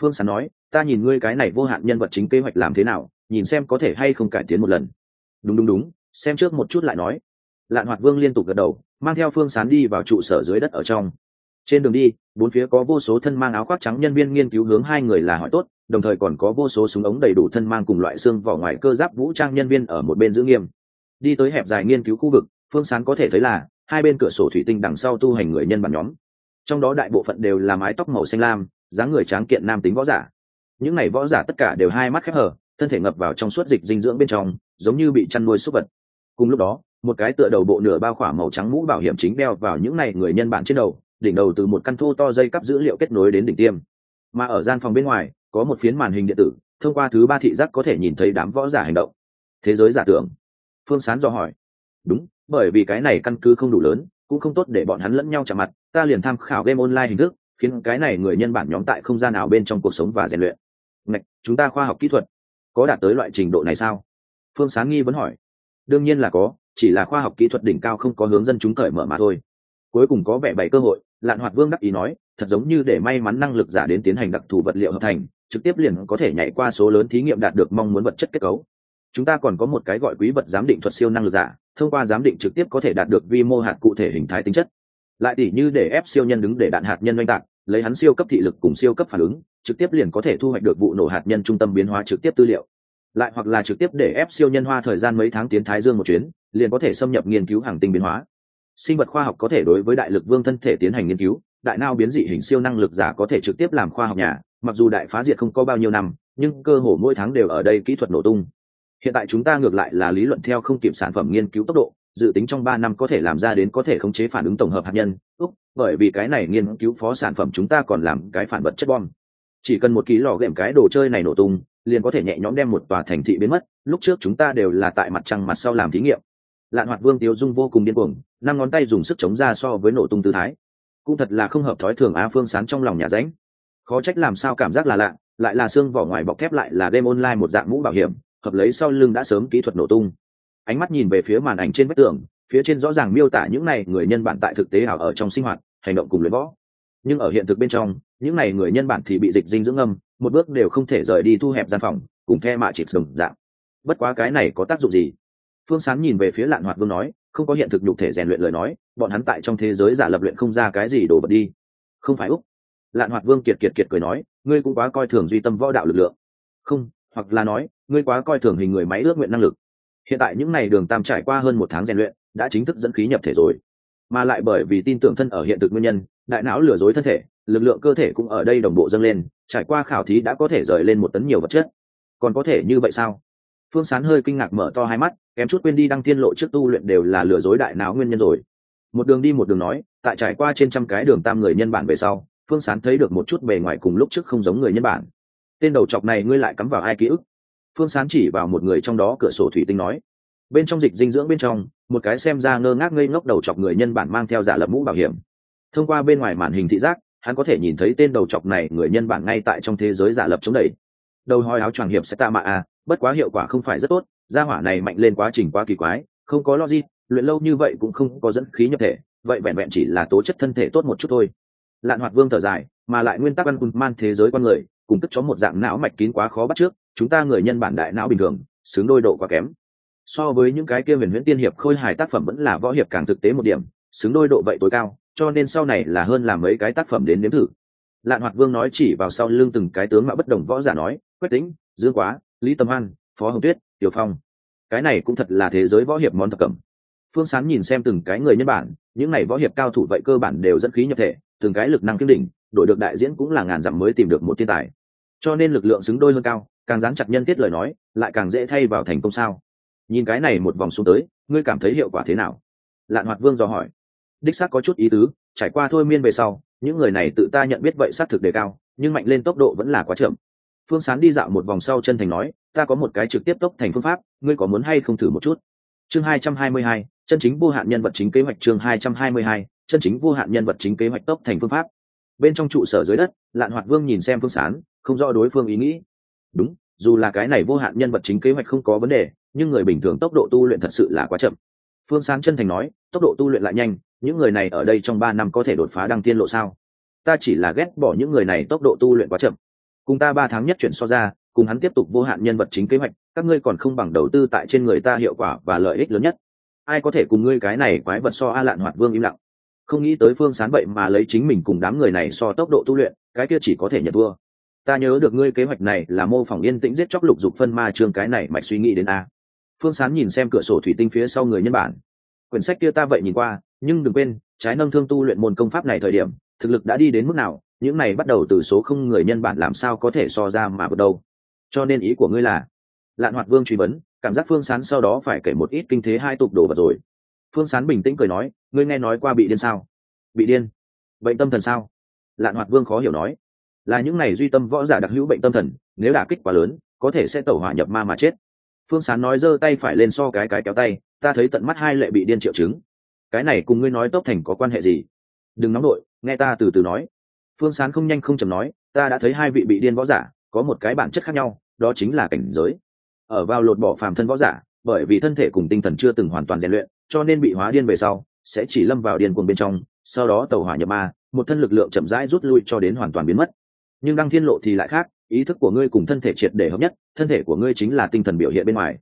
Phương sán nói, ta nhìn ngươi cái này vô hạn nhân vật chính kế hoạch làm thế nào, nhìn xem có thể hay không cải tiến một lần. Đúng đúng đúng, xem trước một chút lại nói lạn hoạt vương liên tục gật đầu, mang theo phương sán đi vào trụ sở dưới đất ở trong. Trên đường đi, bốn phía có vô số thân mang áo khoác trắng nhân viên nghiên cứu hướng hai người là hỏi tốt, đồng thời còn có vô số súng ống đầy đủ thân mang cùng loại xương vỏ ngoài cơ giáp vũ trang nhân viên ở một bên giữ nghiêm. Đi tới hẹp dài nghiên cứu khu vực, phương sán có thể thấy là, hai bên cửa sổ thủy tinh đằng sau tu hành người nhân bản nhóm. Trong đó đại bộ phận đều là mái tóc màu xanh lam, dáng người tráng kiện nam tính võ giả. Những n à y võ giả tất cả đều hai mắt khép hở thân thể ngập vào trong suốt dịch dinh dưỡng bên trong, giống như bị chăn nuôi súc vật. Cùng lúc đó một cái tựa đầu bộ nửa bao khỏa màu trắng mũ bảo hiểm chính đeo vào những này người nhân bản trên đầu đỉnh đầu từ một căn thô to dây cắp dữ liệu kết nối đến đỉnh tiêm. Mà ở gian phòng bên ngoài có một phiến màn hình điện tử thông qua thứ ba thị giác có thể nhìn thấy đám võ giả hành động. Thế giới giả tưởng. Phương sán do hỏi. Đúng bởi vì cái này căn cứ không đủ lớn cũng không tốt để bọn hắn lẫn nhau chạm mặt ta liền tham khảo game online hình thức khiến cái này người nhân bản nhóm tại không gian nào bên trong cuộc sống và rèn luyện. Ngạch, chúng ta khoa học kỹ thuật có đạt tới loại trình độ này sao? Phương sáng nghi vẫn hỏi. Đương nhiên là có chỉ là khoa học kỹ thuật đỉnh cao không có hướng dân chúng cởi mở mà thôi. Cuối cùng có vẻ bảy cơ hội, lạn hoạt vương đắc ý nói, thật giống như để may mắn năng lực giả đến tiến hành đặc thù vật liệu hợp thành, trực tiếp liền có thể nhảy qua số lớn thí nghiệm đạt được mong muốn vật chất kết cấu. Chúng ta còn có một cái gọi quý vật giám định thuật siêu năng lực giả, thông qua giám định trực tiếp có thể đạt được vi mô hạt cụ thể hình thái tính chất. Lại tỉ như để ép siêu nhân đứng để đạn hạt nhân oanh tạc, lấy hắn siêu cấp thị lực cùng siêu cấp phản ứng, trực tiếp liền có thể thu hoạch được vụ nổ hạt nhân trung tâm biến hóa trực tiếp tư liệu lại hoặc là trực tiếp để ép siêu nhân hoa thời gian mấy tháng tiến thái dương một chuyến, liền có thể xâm nhập nghiên cứu hàng tinh biến hóa. Sinh vật khoa học có thể đối với đại lực vương thân thể tiến hành nghiên cứu, đại nao biến dị hình siêu năng lực giả có thể trực tiếp làm khoa học nhà, mặc dù đại phá diệt không có bao nhiêu năm, nhưng cơ hồ mỗi tháng đều ở đây kỹ thuật nổ tung. Hiện tại chúng ta ngược lại là lý luận theo không kịp sản phẩm nghiên cứu tốc độ, dự tính trong ba năm có thể làm ra đến có thể khống chế phản ứng tổng hợp hạt nhân. Úc, bởi vì cái này nghiên cứu phó sản phẩm chúng ta còn làm cái phản vật chất bom chỉ cần một ký lò ghẹm cái đồ chơi này nổ tung, liền có thể nhẹ nhõm đem một tòa thành thị biến mất, lúc trước chúng ta đều là tại mặt trăng mặt sau làm thí nghiệm. Lạn hoạt vương tiêu dung vô cùng điên cuồng, năm ngón tay dùng sức chống ra so với nổ tung tư thái. Cũng thật là không hợp thói thường Á phương sán trong lòng nhà ránh. Khó trách làm sao cảm giác là lạ, lại là xương vỏ ngoài bọc thép lại là game online một dạng mũ bảo hiểm, hợp lấy sau lưng đã sớm kỹ thuật nổ tung. Ánh mắt nhìn về phía màn ảnh trên vách tường, phía trên rõ ràng miêu tả những này người nhân bản tại thực tế ảo ở trong sinh hoạt, hành động cùng luyện võ. Nhưng ở hiện thực bên trong những này người nhân bản thì bị dịch dinh dưỡng âm một bước đều không thể rời đi thu hẹp gian phòng, cùng the mạ chịp đồng dạng. Bất quá cái này có tác dụng gì? Phương sán nhìn về phía lạn hoạt vương nói, không có hiện thực nhục thể rèn luyện lời nói, bọn hắn tại trong thế giới giả lập luyện không ra cái gì đổ bật đi. Không phải úc. Lạn hoạt vương kiệt kiệt kiệt cười nói, ngươi cũng quá coi thường duy tâm võ đạo lực lượng. Không, hoặc là nói, ngươi quá coi thường hình người máy ước nguyện năng lực. Hiện tại những n à y đường tam trải qua hơn một tháng rèn luyện, đã chính thức dẫn khí nhập thể rồi. Mà lại bởi vì tin tưởng thân ở hiện thực nguyên nhân, đại não lừa dối thân thể lực lượng cơ thể cũng ở đây đồng bộ dâng lên, trải qua khảo thí đã có thể rời lên một tấn nhiều vật chất. Còn có thể như vậy sao? Phương sán hơi kinh ngạc mở to hai mắt, kém chút quên đi đăng tiên lộ trước tu luyện đều là lừa dối đại não nguyên nhân rồi. Một đường đi một đường nói, tại trải qua trên trăm cái đường tam người nhân bản về sau, phương sán thấy được một chút bề ngoài cùng lúc trước không giống người nhân bản. Tên đầu chọc này ngươi lại cắm vào ai ký ức? Phương sán chỉ vào một người trong đó cửa sổ thủy tinh nói. Bên trong dịch dinh dưỡng bên trong, một cái xem ra ngơ ngác ngây ngốc đầu chọc người nhân bản mang theo giả lập mũ bảo hiểm. Thông qua bên ngoài màn hình thị giác hắn có thể nhìn thấy tên đầu chọc này người nhân bản ngay tại trong thế giới giả lập chống đẩy. Đầu hoi áo choàng hiệp sẽ tạ mạ à bất quá hiệu quả không phải rất tốt, gia hỏa này mạnh lên quá trình quá kỳ quái, không có logic, luyện lâu như vậy cũng không có dẫn khí nhập thể, vậy vẹn vẹn chỉ là tố chất thân thể tốt một chút thôi. Lạn hoạt vương thở dài, mà lại nguyên tắc văn quân man thế giới con người, cùng tức chó một dạng não mạch kín quá khó bắt trước, chúng ta người nhân bản đại não bình thường, xứng đôi độ quá kém. So với những cái kia huyền huyễn tiên hiệp khôi hài tác phẩm vẫn là võ hiệp càng thực tế một điểm, xứng đôi độ vậy tối cao cho nên sau này là hơn làm mấy cái tác phẩm đến nếm thử. Lạn hoạt vương nói chỉ vào sau lưng từng cái tướng mà bất đồng võ giả nói, quách tính dương quá, lý tâm an phó hồng tuyết, tiểu phong. Cái này cũng thật là thế giới võ hiệp món thập cẩm. Phương sán nhìn xem từng cái người nhân bản, những này võ hiệp cao thủ vậy cơ bản đều dẫn khí nhập thể, từng cái lực năng kiếm đỉnh đội được đại diễn cũng là ngàn dặm mới tìm được một thiên tài. Cho nên lực lượng xứng đôi hơn cao, càng dán chặt nhân tiết lời nói, lại càng dễ thay vào thành công sao. Nhìn cái này một vòng xuống tới, ngươi cảm thấy hiệu quả thế nào? Lạn hoạt vương dò hỏi đích xác có chút ý tứ, trải qua thôi miên về sau, những người này tự ta nhận biết vậy xác thực đề cao, nhưng mạnh lên tốc độ vẫn là quá chậm. Phương sán đi dạo một vòng sau chân thành nói, ta có một cái trực tiếp tốc thành phương pháp, ngươi có muốn hay không thử một chút? Chương hai trăm hai mươi hai, chân chính vô hạn nhân vật chính kế hoạch chương hai trăm hai mươi hai, chân chính vô hạn nhân vật chính kế hoạch tốc thành phương pháp. Bên trong trụ sở dưới đất, lạn hoạt vương nhìn xem phương sán, không rõ đối phương ý nghĩ. Đúng, dù là cái này vô hạn nhân vật chính kế hoạch không có vấn đề, nhưng người bình thường tốc độ tu luyện thật sự là quá chậm. Phương sán chân thành nói, tốc độ tu luyện lại nhanh những người này ở đây trong ba năm có thể đột phá đăng tiên lộ sao? Ta chỉ là ghét bỏ những người này tốc độ tu luyện quá chậm. Cùng ta ba tháng nhất chuyển so ra, cùng hắn tiếp tục vô hạn nhân vật chính kế hoạch, các ngươi còn không bằng đầu tư tại trên người ta hiệu quả và lợi ích lớn nhất. Ai có thể cùng ngươi cái này quái vật so a lạn hoạt vương im lặng? Không nghĩ tới phương sán vậy mà lấy chính mình cùng đám người này so tốc độ tu luyện, cái kia chỉ có thể nhận thua. Ta nhớ được ngươi kế hoạch này là mô phỏng yên tĩnh giết chóc lục dục phân ma trương cái này mạch suy nghĩ đến a. Phương sán nhìn xem cửa sổ thủy tinh phía sau người nhân bản. Quyển sách kia ta vậy nhìn qua nhưng đừng quên, trái nâng thương tu luyện môn công pháp này thời điểm, thực lực đã đi đến mức nào, những này bắt đầu từ số không người nhân bản làm sao có thể so ra mà bắt đầu cho nên ý của ngươi là, lạn hoạt vương truy vấn, cảm giác phương sán sau đó phải kể một ít kinh thế hai tục đồ vật rồi. Phương sán bình tĩnh cười nói, ngươi nghe nói qua bị điên sao? Bị điên? Bệnh tâm thần sao? Lạn hoạt vương khó hiểu nói, là những này duy tâm võ giả đặc hữu bệnh tâm thần, nếu đả kích quá lớn, có thể sẽ tẩu hỏa nhập ma mà chết. Phương sán nói giơ tay phải lên so cái cái kéo tay, ta thấy tận mắt hai lệ bị điên triệu chứng cái này cùng ngươi nói tốc thành có quan hệ gì? Đừng nóng đội, nghe ta từ từ nói. Phương sán không nhanh không chầm nói, ta đã thấy hai vị bị điên võ giả, có một cái bản chất khác nhau, đó chính là cảnh giới. Ở vào lột bỏ phàm thân võ giả, bởi vì thân thể cùng tinh thần chưa từng hoàn toàn rèn luyện, cho nên bị hóa điên về sau, sẽ chỉ lâm vào điên cuồng bên trong, sau đó tàu hỏa nhập ma, một thân lực lượng chậm rãi rút lui cho đến hoàn toàn biến mất. Nhưng đăng thiên lộ thì lại khác, ý thức của ngươi cùng thân thể triệt để hợp nhất, thân thể của ngươi chính là tinh thần biểu hiện bên ngoài.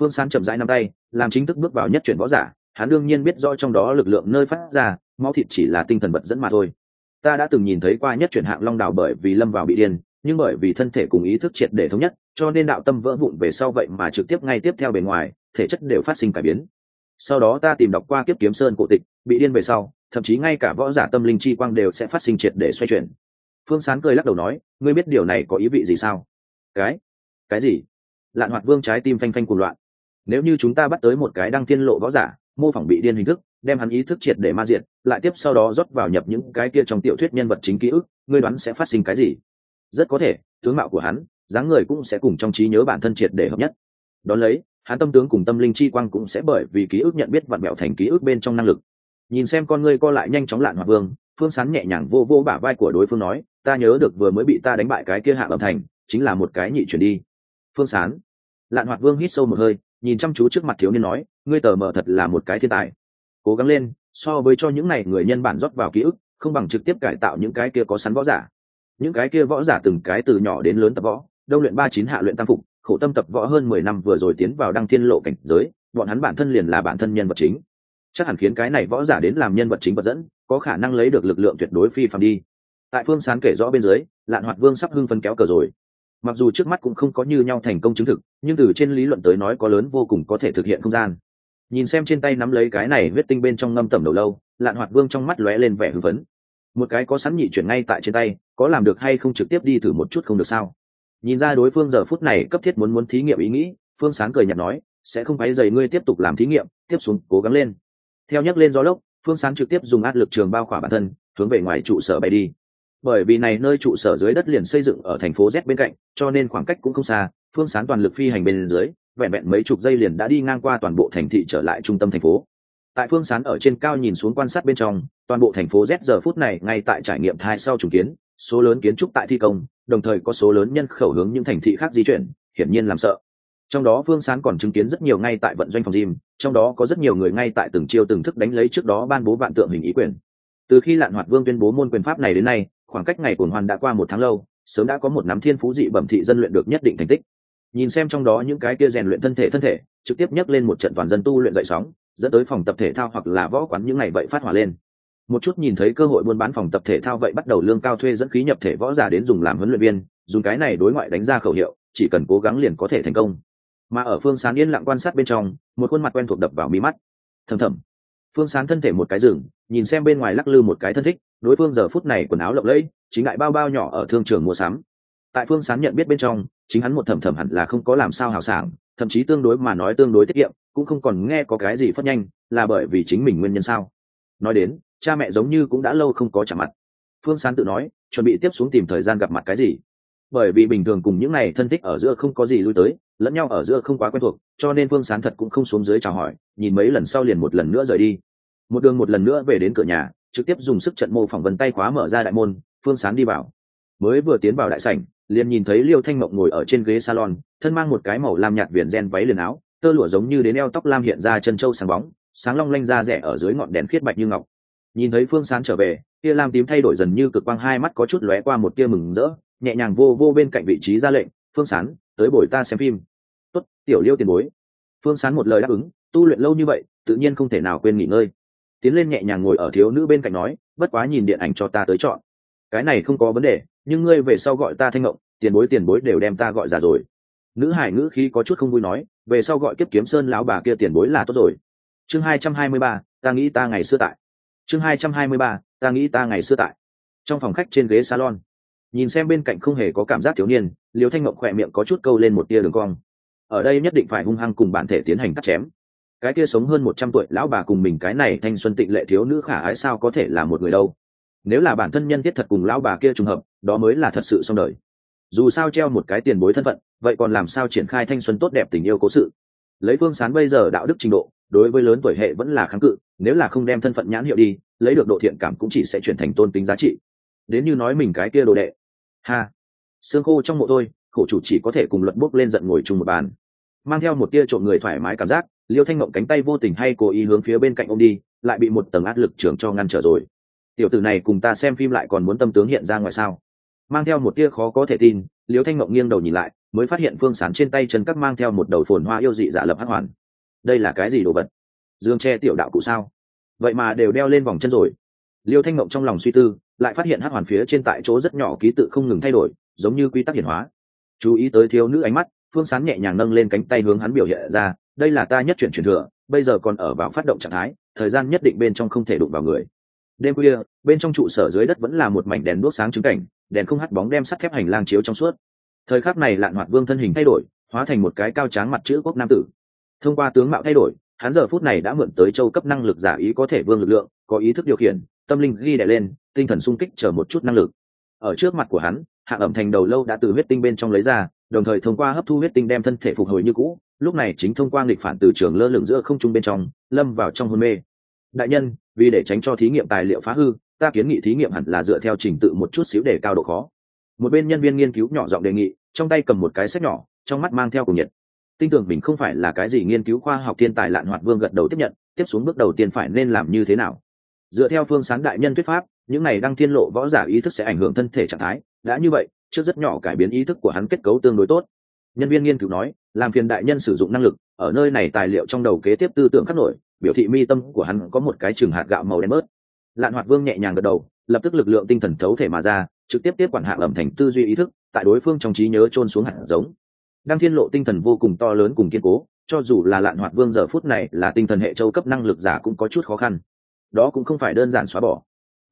Phương sán chậm rãi năm tay, làm chính thức bước vào nhất chuyển võ giả hắn đương nhiên biết rõ trong đó lực lượng nơi phát ra, máu thịt chỉ là tinh thần vật dẫn mà thôi. Ta đã từng nhìn thấy qua nhất chuyển hạng long đào bởi vì lâm vào bị điên, nhưng bởi vì thân thể cùng ý thức triệt để thống nhất, cho nên đạo tâm vỡ vụn về sau vậy mà trực tiếp ngay tiếp theo bề ngoài, thể chất đều phát sinh cải biến. Sau đó ta tìm đọc qua kiếp kiếm sơn cổ tịch, bị điên về sau, thậm chí ngay cả võ giả tâm linh chi quang đều sẽ phát sinh triệt để xoay chuyển. Phương sán cười lắc đầu nói, ngươi biết điều này có ý vị gì sao? Cái? Cái gì? Lạn hoạt vương trái tim phanh phanh cùng loạn. Nếu như chúng ta bắt tới một cái đang tiên lộ võ giả mô phỏng bị điên hình thức, đem hắn ý thức triệt để ma diện lại tiếp sau đó rót vào nhập những cái kia trong tiểu thuyết nhân vật chính ký ức, ngươi đoán sẽ phát sinh cái gì? Rất có thể, tướng mạo của hắn, dáng người cũng sẽ cùng trong trí nhớ bản thân triệt để hợp nhất. Đón lấy, hắn tâm tướng cùng tâm linh chi quang cũng sẽ bởi vì ký ức nhận biết vặn mẹo thành ký ức bên trong năng lực. Nhìn xem con ngươi co lại nhanh chóng lạn hoạt vương, phương sán nhẹ nhàng vô vô bả vai của đối phương nói, ta nhớ được vừa mới bị ta đánh bại cái kia hạ âm thành, chính là một cái nhị chuyển đi. Phương sán, lạn hoạt vương hít sâu một hơi, nhìn chăm chú trước mặt thiếu niên nói ngươi tờ mờ thật là một cái thiên tài. Cố gắng lên, so với cho những này người nhân bản rót vào ký ức, không bằng trực tiếp cải tạo những cái kia có sắn võ giả. Những cái kia võ giả từng cái từ nhỏ đến lớn tập võ, đông luyện ba chín hạ luyện tam phục, khổ tâm tập võ hơn mười năm vừa rồi tiến vào đăng thiên lộ cảnh giới, bọn hắn bản thân liền là bản thân nhân vật chính. Chắc hẳn khiến cái này võ giả đến làm nhân vật chính vật dẫn, có khả năng lấy được lực lượng tuyệt đối phi phạm đi. Tại phương sán kể rõ bên dưới, lạn hoạt vương sắp hưng phân kéo cờ rồi. Mặc dù trước mắt cũng không có như nhau thành công chứng thực, nhưng từ trên lý luận tới nói có lớn vô cùng có thể thực hiện không gian nhìn xem trên tay nắm lấy cái này huyết tinh bên trong ngâm tẩm đầu lâu, lạn hoạt vương trong mắt lóe lên vẻ hư vấn một cái có sẵn nhị chuyển ngay tại trên tay, có làm được hay không trực tiếp đi thử một chút không được sao? Nhìn ra đối phương giờ phút này cấp thiết muốn muốn thí nghiệm ý nghĩ, phương sáng cười nhạt nói, sẽ không phải dày ngươi tiếp tục làm thí nghiệm, tiếp xuống cố gắng lên. Theo nhắc lên gió lốc, phương sáng trực tiếp dùng áp lực trường bao khỏa bản thân, hướng về ngoài trụ sở bay đi. Bởi vì này nơi trụ sở dưới đất liền xây dựng ở thành phố z bên cạnh, cho nên khoảng cách cũng không xa, phương sáng toàn lực phi hành bên dưới vẹn vẹn mấy chục giây liền đã đi ngang qua toàn bộ thành thị trở lại trung tâm thành phố. Tại phương sán ở trên cao nhìn xuống quan sát bên trong, toàn bộ thành phố z giờ phút này ngay tại trải nghiệm thai sau trùng kiến, số lớn kiến trúc tại thi công, đồng thời có số lớn nhân khẩu hướng những thành thị khác di chuyển, hiển nhiên làm sợ. Trong đó phương sán còn chứng kiến rất nhiều ngay tại vận doanh phòng gym, trong đó có rất nhiều người ngay tại từng chiêu từng thức đánh lấy trước đó ban bố vạn tượng hình ý quyền. Từ khi lạn hoạt vương tuyên bố môn quyền pháp này đến nay, khoảng cách ngày cồn hoàn đã qua một tháng lâu, sớm đã có một nắm thiên phú dị bẩm thị dân luyện được nhất định thành tích nhìn xem trong đó những cái kia rèn luyện thân thể thân thể, trực tiếp nhấc lên một trận toàn dân tu luyện dậy sóng, dẫn tới phòng tập thể thao hoặc là võ quán những ngày vậy phát hỏa lên. Một chút nhìn thấy cơ hội buôn bán phòng tập thể thao vậy bắt đầu lương cao thuê dẫn khí nhập thể võ giả đến dùng làm huấn luyện viên, dùng cái này đối ngoại đánh ra khẩu hiệu, chỉ cần cố gắng liền có thể thành công. Mà ở phương sán yên lặng quan sát bên trong, một khuôn mặt quen thuộc đập vào mí mắt. Thầm thầm. Phương sán thân thể một cái rừng nhìn xem bên ngoài lắc lư một cái thân thích, đối phương giờ phút này quần áo lộng lẫy, chính lại bao bao nhỏ ở thương trường mua sắm. Tại phương sán nhận biết bên trong chính hắn một thầm thầm hẳn là không có làm sao hào sảng, thậm chí tương đối mà nói tương đối tiết kiệm, cũng không còn nghe có cái gì phất nhanh, là bởi vì chính mình nguyên nhân sao. Nói đến, cha mẹ giống như cũng đã lâu không có trả mặt. Phương sán tự nói, chuẩn bị tiếp xuống tìm thời gian gặp mặt cái gì. Bởi vì bình thường cùng những n à y thân thích ở giữa không có gì lui tới, lẫn nhau ở giữa không quá quen thuộc, cho nên phương sán thật cũng không xuống dưới chào hỏi, nhìn mấy lần sau liền một lần nữa rời đi. Một đường một lần nữa về đến cửa nhà, trực tiếp dùng sức trận mô phỏng vân tay khóa mở ra đại môn, phương sán đi vào. Mới vừa tiến vào đại sảnh liền nhìn thấy liêu thanh mộng ngồi ở trên ghế salon, thân mang một cái màu lam nhạt viền gen váy liền áo, tơ lụa giống như đến eo tóc lam hiện ra chân trâu sáng bóng, sáng long lanh ra rẻ ở dưới ngọn đèn khiết bạch như ngọc. Nhìn thấy phương sán trở về, tia lam tím thay đổi dần như cực quang, hai mắt có chút lóe qua một tia mừng rỡ, nhẹ nhàng vô vô bên cạnh vị trí ra lệnh, phương sán, tới bồi ta xem phim. Tuất tiểu liêu tiền bối. Phương sán một lời đáp ứng, tu luyện lâu như vậy, tự nhiên không thể nào quên nghỉ ngơi. Tiến lên nhẹ nhàng ngồi ở thiếu nữ bên cạnh nói, bất quá nhìn điện ảnh cho ta tới chọn. Cái này không có vấn đề nhưng ngươi về sau gọi ta thanh ngộng, tiền bối tiền bối đều đem ta gọi ra rồi. Nữ hải ngữ khi có chút không vui nói, về sau gọi kiếp kiếm sơn lão bà kia tiền bối là tốt rồi. Chương hai trăm hai mươi ba, ta nghĩ ta ngày xưa tại. Chương hai trăm hai mươi ba, ta nghĩ ta ngày xưa tại. Trong phòng khách trên ghế salon, nhìn xem bên cạnh không hề có cảm giác thiếu niên liều thanh ngộng khỏe miệng có chút câu lên một tia đường cong. Ở đây nhất định phải hung hăng cùng bản thể tiến hành cắt chém. Cái kia sống hơn một trăm tuổi lão bà cùng mình cái này thanh xuân tịnh lệ thiếu nữ khả ái sao có thể là một người đâu? Nếu là bản thân nhân thiết thật cùng lão bà kia trùng hợp, đó mới là thật sự xong đời. Dù sao treo một cái tiền bối thân phận, vậy còn làm sao triển khai thanh xuân tốt đẹp tình yêu cố sự? Lấy phương sán bây giờ đạo đức trình độ, đối với lớn tuổi hệ vẫn là kháng cự, nếu là không đem thân phận nhãn hiệu đi, lấy được độ thiện cảm cũng chỉ sẽ chuyển thành tôn tính giá trị. Đến như nói mình cái kia đồ đệ. Ha. Xương khô trong mộ tôi khổ chủ chỉ có thể cùng luận bốc lên giận ngồi chung một bàn. Mang theo một tia trộm người thoải mái cảm giác, liêu thanh mộng cánh tay vô tình hay cố ý hướng phía bên cạnh ông đi, lại bị một tầng áp lực trưởng cho ngăn trở rồi tiểu tử này cùng ta xem phim lại còn muốn tâm tướng hiện ra ngoài sao? Mang theo một tia khó có thể tin, liễu thanh mộng nghiêng đầu nhìn lại, mới phát hiện phương sán trên tay chân các mang theo một đầu phồn hoa yêu dị giả lập hắc hoàn. Đây là cái gì đồ vật? Dương tre tiểu đạo cụ sao? Vậy mà đều đeo lên vòng chân rồi. Liêu thanh mộng trong lòng suy tư, lại phát hiện hắc hoàn phía trên tại chỗ rất nhỏ ký tự không ngừng thay đổi, giống như quy tắc hiển hóa. Chú ý tới thiếu nữ ánh mắt, phương sán nhẹ nhàng nâng lên cánh tay hướng hắn biểu hiện ra, đây là ta nhất chuyển truyền thừa, bây giờ còn ở vào phát động trạng thái, thời gian nhất định bên trong không thể đụng vào người đêm khuya, bên trong trụ sở dưới đất vẫn là một mảnh đèn đuốc sáng trứng cảnh, đèn không hắt bóng đem sắt thép hành lang chiếu trong suốt. Thời khắc này lạn hoạt vương thân hình thay đổi, hóa thành một cái cao tráng mặt chữ quốc nam tử. Thông qua tướng mạo thay đổi, hắn giờ phút này đã mượn tới châu cấp năng lực giả ý có thể vương lực lượng, có ý thức điều khiển, tâm linh ghi đẻ lên, tinh thần sung kích chờ một chút năng lực. Ở trước mặt của hắn, hạ ẩm thành đầu lâu đã từ huyết tinh bên trong lấy ra, đồng thời thông qua hấp thu huyết tinh đem thân thể phục hồi như cũ, lúc này chính thông qua nghịch phản từ trường lơ lửng giữa không trung bên trong, lâm vào trong hôn mê. Đại nhân vì để tránh cho thí nghiệm tài liệu phá hư, ta kiến nghị thí nghiệm hẳn là dựa theo trình tự một chút xíu để cao độ khó. Một bên nhân viên nghiên cứu nhỏ giọng đề nghị, trong tay cầm một cái sách nhỏ, trong mắt mang theo cùng nhiệt. Tin tưởng mình không phải là cái gì nghiên cứu khoa học thiên tài lạn hoạt vương gật đầu tiếp nhận, tiếp xuống bước đầu tiên phải nên làm như thế nào. Dựa theo phương sáng đại nhân thuyết pháp, những này đang thiên lộ võ giả ý thức sẽ ảnh hưởng thân thể trạng thái. Đã như vậy, trước rất nhỏ cải biến ý thức của hắn kết cấu tương đối tốt. Nhân viên nghiên cứu nói làm phiền đại nhân sử dụng năng lực, ở nơi này tài liệu trong đầu kế tiếp tư tưởng khắc nổi, biểu thị mi tâm của hắn có một cái chừng hạt gạo màu đen bớt. Lạn hoạt vương nhẹ nhàng gật đầu, lập tức lực lượng tinh thần thấu thể mà ra, trực tiếp tiếp quản hạ ẩm thành tư duy ý thức, tại đối phương trong trí nhớ trôn xuống hạt giống. Đăng thiên lộ tinh thần vô cùng to lớn cùng kiên cố, cho dù là lạn hoạt vương giờ phút này là tinh thần hệ châu cấp năng lực giả cũng có chút khó khăn. Đó cũng không phải đơn giản xóa bỏ,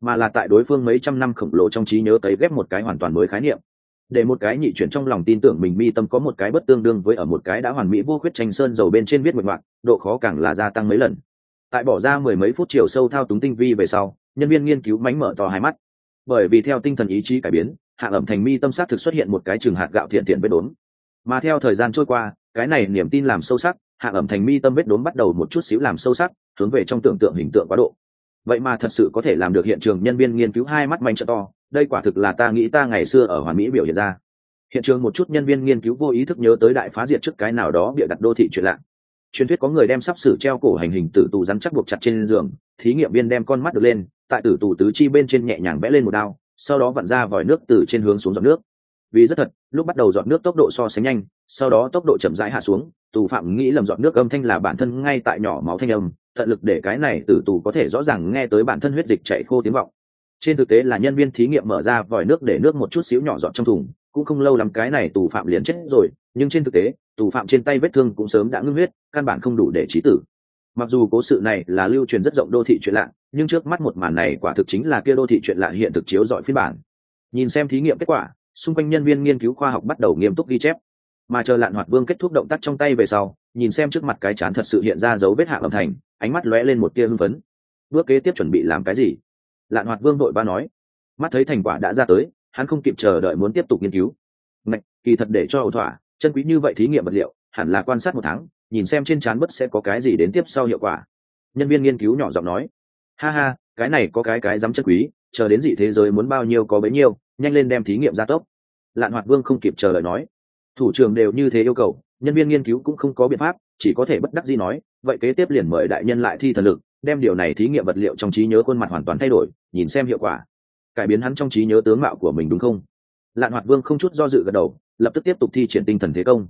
mà là tại đối phương mấy trăm năm khổng lồ trong trí nhớ tấy ghép một cái hoàn toàn mới khái niệm để một cái nhị chuyển trong lòng tin tưởng mình mi tâm có một cái bất tương đương với ở một cái đã hoàn mỹ vô khuyết tranh sơn dầu bên trên viết nguyện ngoạc độ khó càng là gia tăng mấy lần. Tại bỏ ra mười mấy phút chiều sâu thao túng tinh vi về sau, nhân viên nghiên cứu mánh mở to hai mắt. Bởi vì theo tinh thần ý chí cải biến, hạ ẩm thành mi tâm sát thực xuất hiện một cái trường hạt gạo thiện thiện vết đốn mà theo thời gian trôi qua, cái này niềm tin làm sâu sắc, hạ ẩm thành mi tâm vết đốn bắt đầu một chút xíu làm sâu sắc, hướng về trong tưởng tượng hình tượng quá độ. Vậy mà thật sự có thể làm được hiện trường nhân viên nghiên cứu hai mắt manh trợ to đây quả thực là ta nghĩ ta ngày xưa ở hoàn mỹ biểu hiện ra. Hiện trường một chút nhân viên nghiên cứu vô ý thức nhớ tới đại phá diệt trước cái nào đó bịa đặt đô thị chuyện lạ. Truyền thuyết có người đem sắp xử treo cổ hành hình tử tù rắn chắc buộc chặt trên giường, thí nghiệm viên đem con mắt được lên, tại tử tù tứ chi bên trên nhẹ nhàng vẽ lên một đao, sau đó vặn ra vòi nước từ trên hướng xuống giọt nước. Vì rất thật, lúc bắt đầu dọn nước tốc độ so sánh nhanh, sau đó tốc độ chậm rãi hạ xuống, tù phạm nghĩ lầm dọn nước âm thanh là bản thân ngay tại nhỏ máu thanh âm, tận lực để cái này tử tù có thể rõ ràng nghe tới bản thân huyết dịch chảy khô tiếng vọng trên thực tế là nhân viên thí nghiệm mở ra vòi nước để nước một chút xíu nhỏ dọn trong thùng, cũng không lâu lắm cái này tù phạm liền chết rồi, nhưng trên thực tế, tù phạm trên tay vết thương cũng sớm đã ngưng huyết, căn bản không đủ để trí tử. Mặc dù cố sự này là lưu truyền rất rộng đô thị chuyện lạ, nhưng trước mắt một màn này quả thực chính là kia đô thị chuyện lạ hiện thực chiếu dọi phiên bản. Nhìn xem thí nghiệm kết quả, xung quanh nhân viên nghiên cứu khoa học bắt đầu nghiêm túc ghi chép. Mà chờ lạn hoạt vương kết thúc động tác trong tay về sau, nhìn xem trước mặt cái chán thật sự hiện ra dấu vết hạ âm thành, ánh mắt lóe lên một tia hưng phấn. Bước kế tiếp chuẩn bị làm cái gì? Lạn hoạt vương đội ba nói. Mắt thấy thành quả đã ra tới hắn không kịp chờ đợi muốn tiếp tục nghiên cứu. Ngạch, kỳ thật để cho ẩu thỏa chân quý như vậy thí nghiệm vật liệu hẳn là quan sát một tháng nhìn xem trên trán bất sẽ có cái gì đến tiếp sau hiệu quả. Nhân viên nghiên cứu nhỏ giọng nói. Ha ha cái này có cái cái dám chân quý chờ đến dị thế giới muốn bao nhiêu có bấy nhiêu nhanh lên đem thí nghiệm ra tốc. Lạn hoạt vương không kịp chờ đợi nói. Thủ trưởng đều như thế yêu cầu nhân viên nghiên cứu cũng không có biện pháp chỉ có thể bất đắc dĩ nói vậy kế tiếp liền mời đại nhân lại thi thần lực đem điều này thí nghiệm vật liệu trong trí nhớ khuôn mặt hoàn toàn thay đổi, nhìn xem hiệu quả. Cải biến hắn trong trí nhớ tướng mạo của mình đúng không? Lạn hoạt vương không chút do dự gật đầu, lập tức tiếp tục thi triển tinh thần thế công.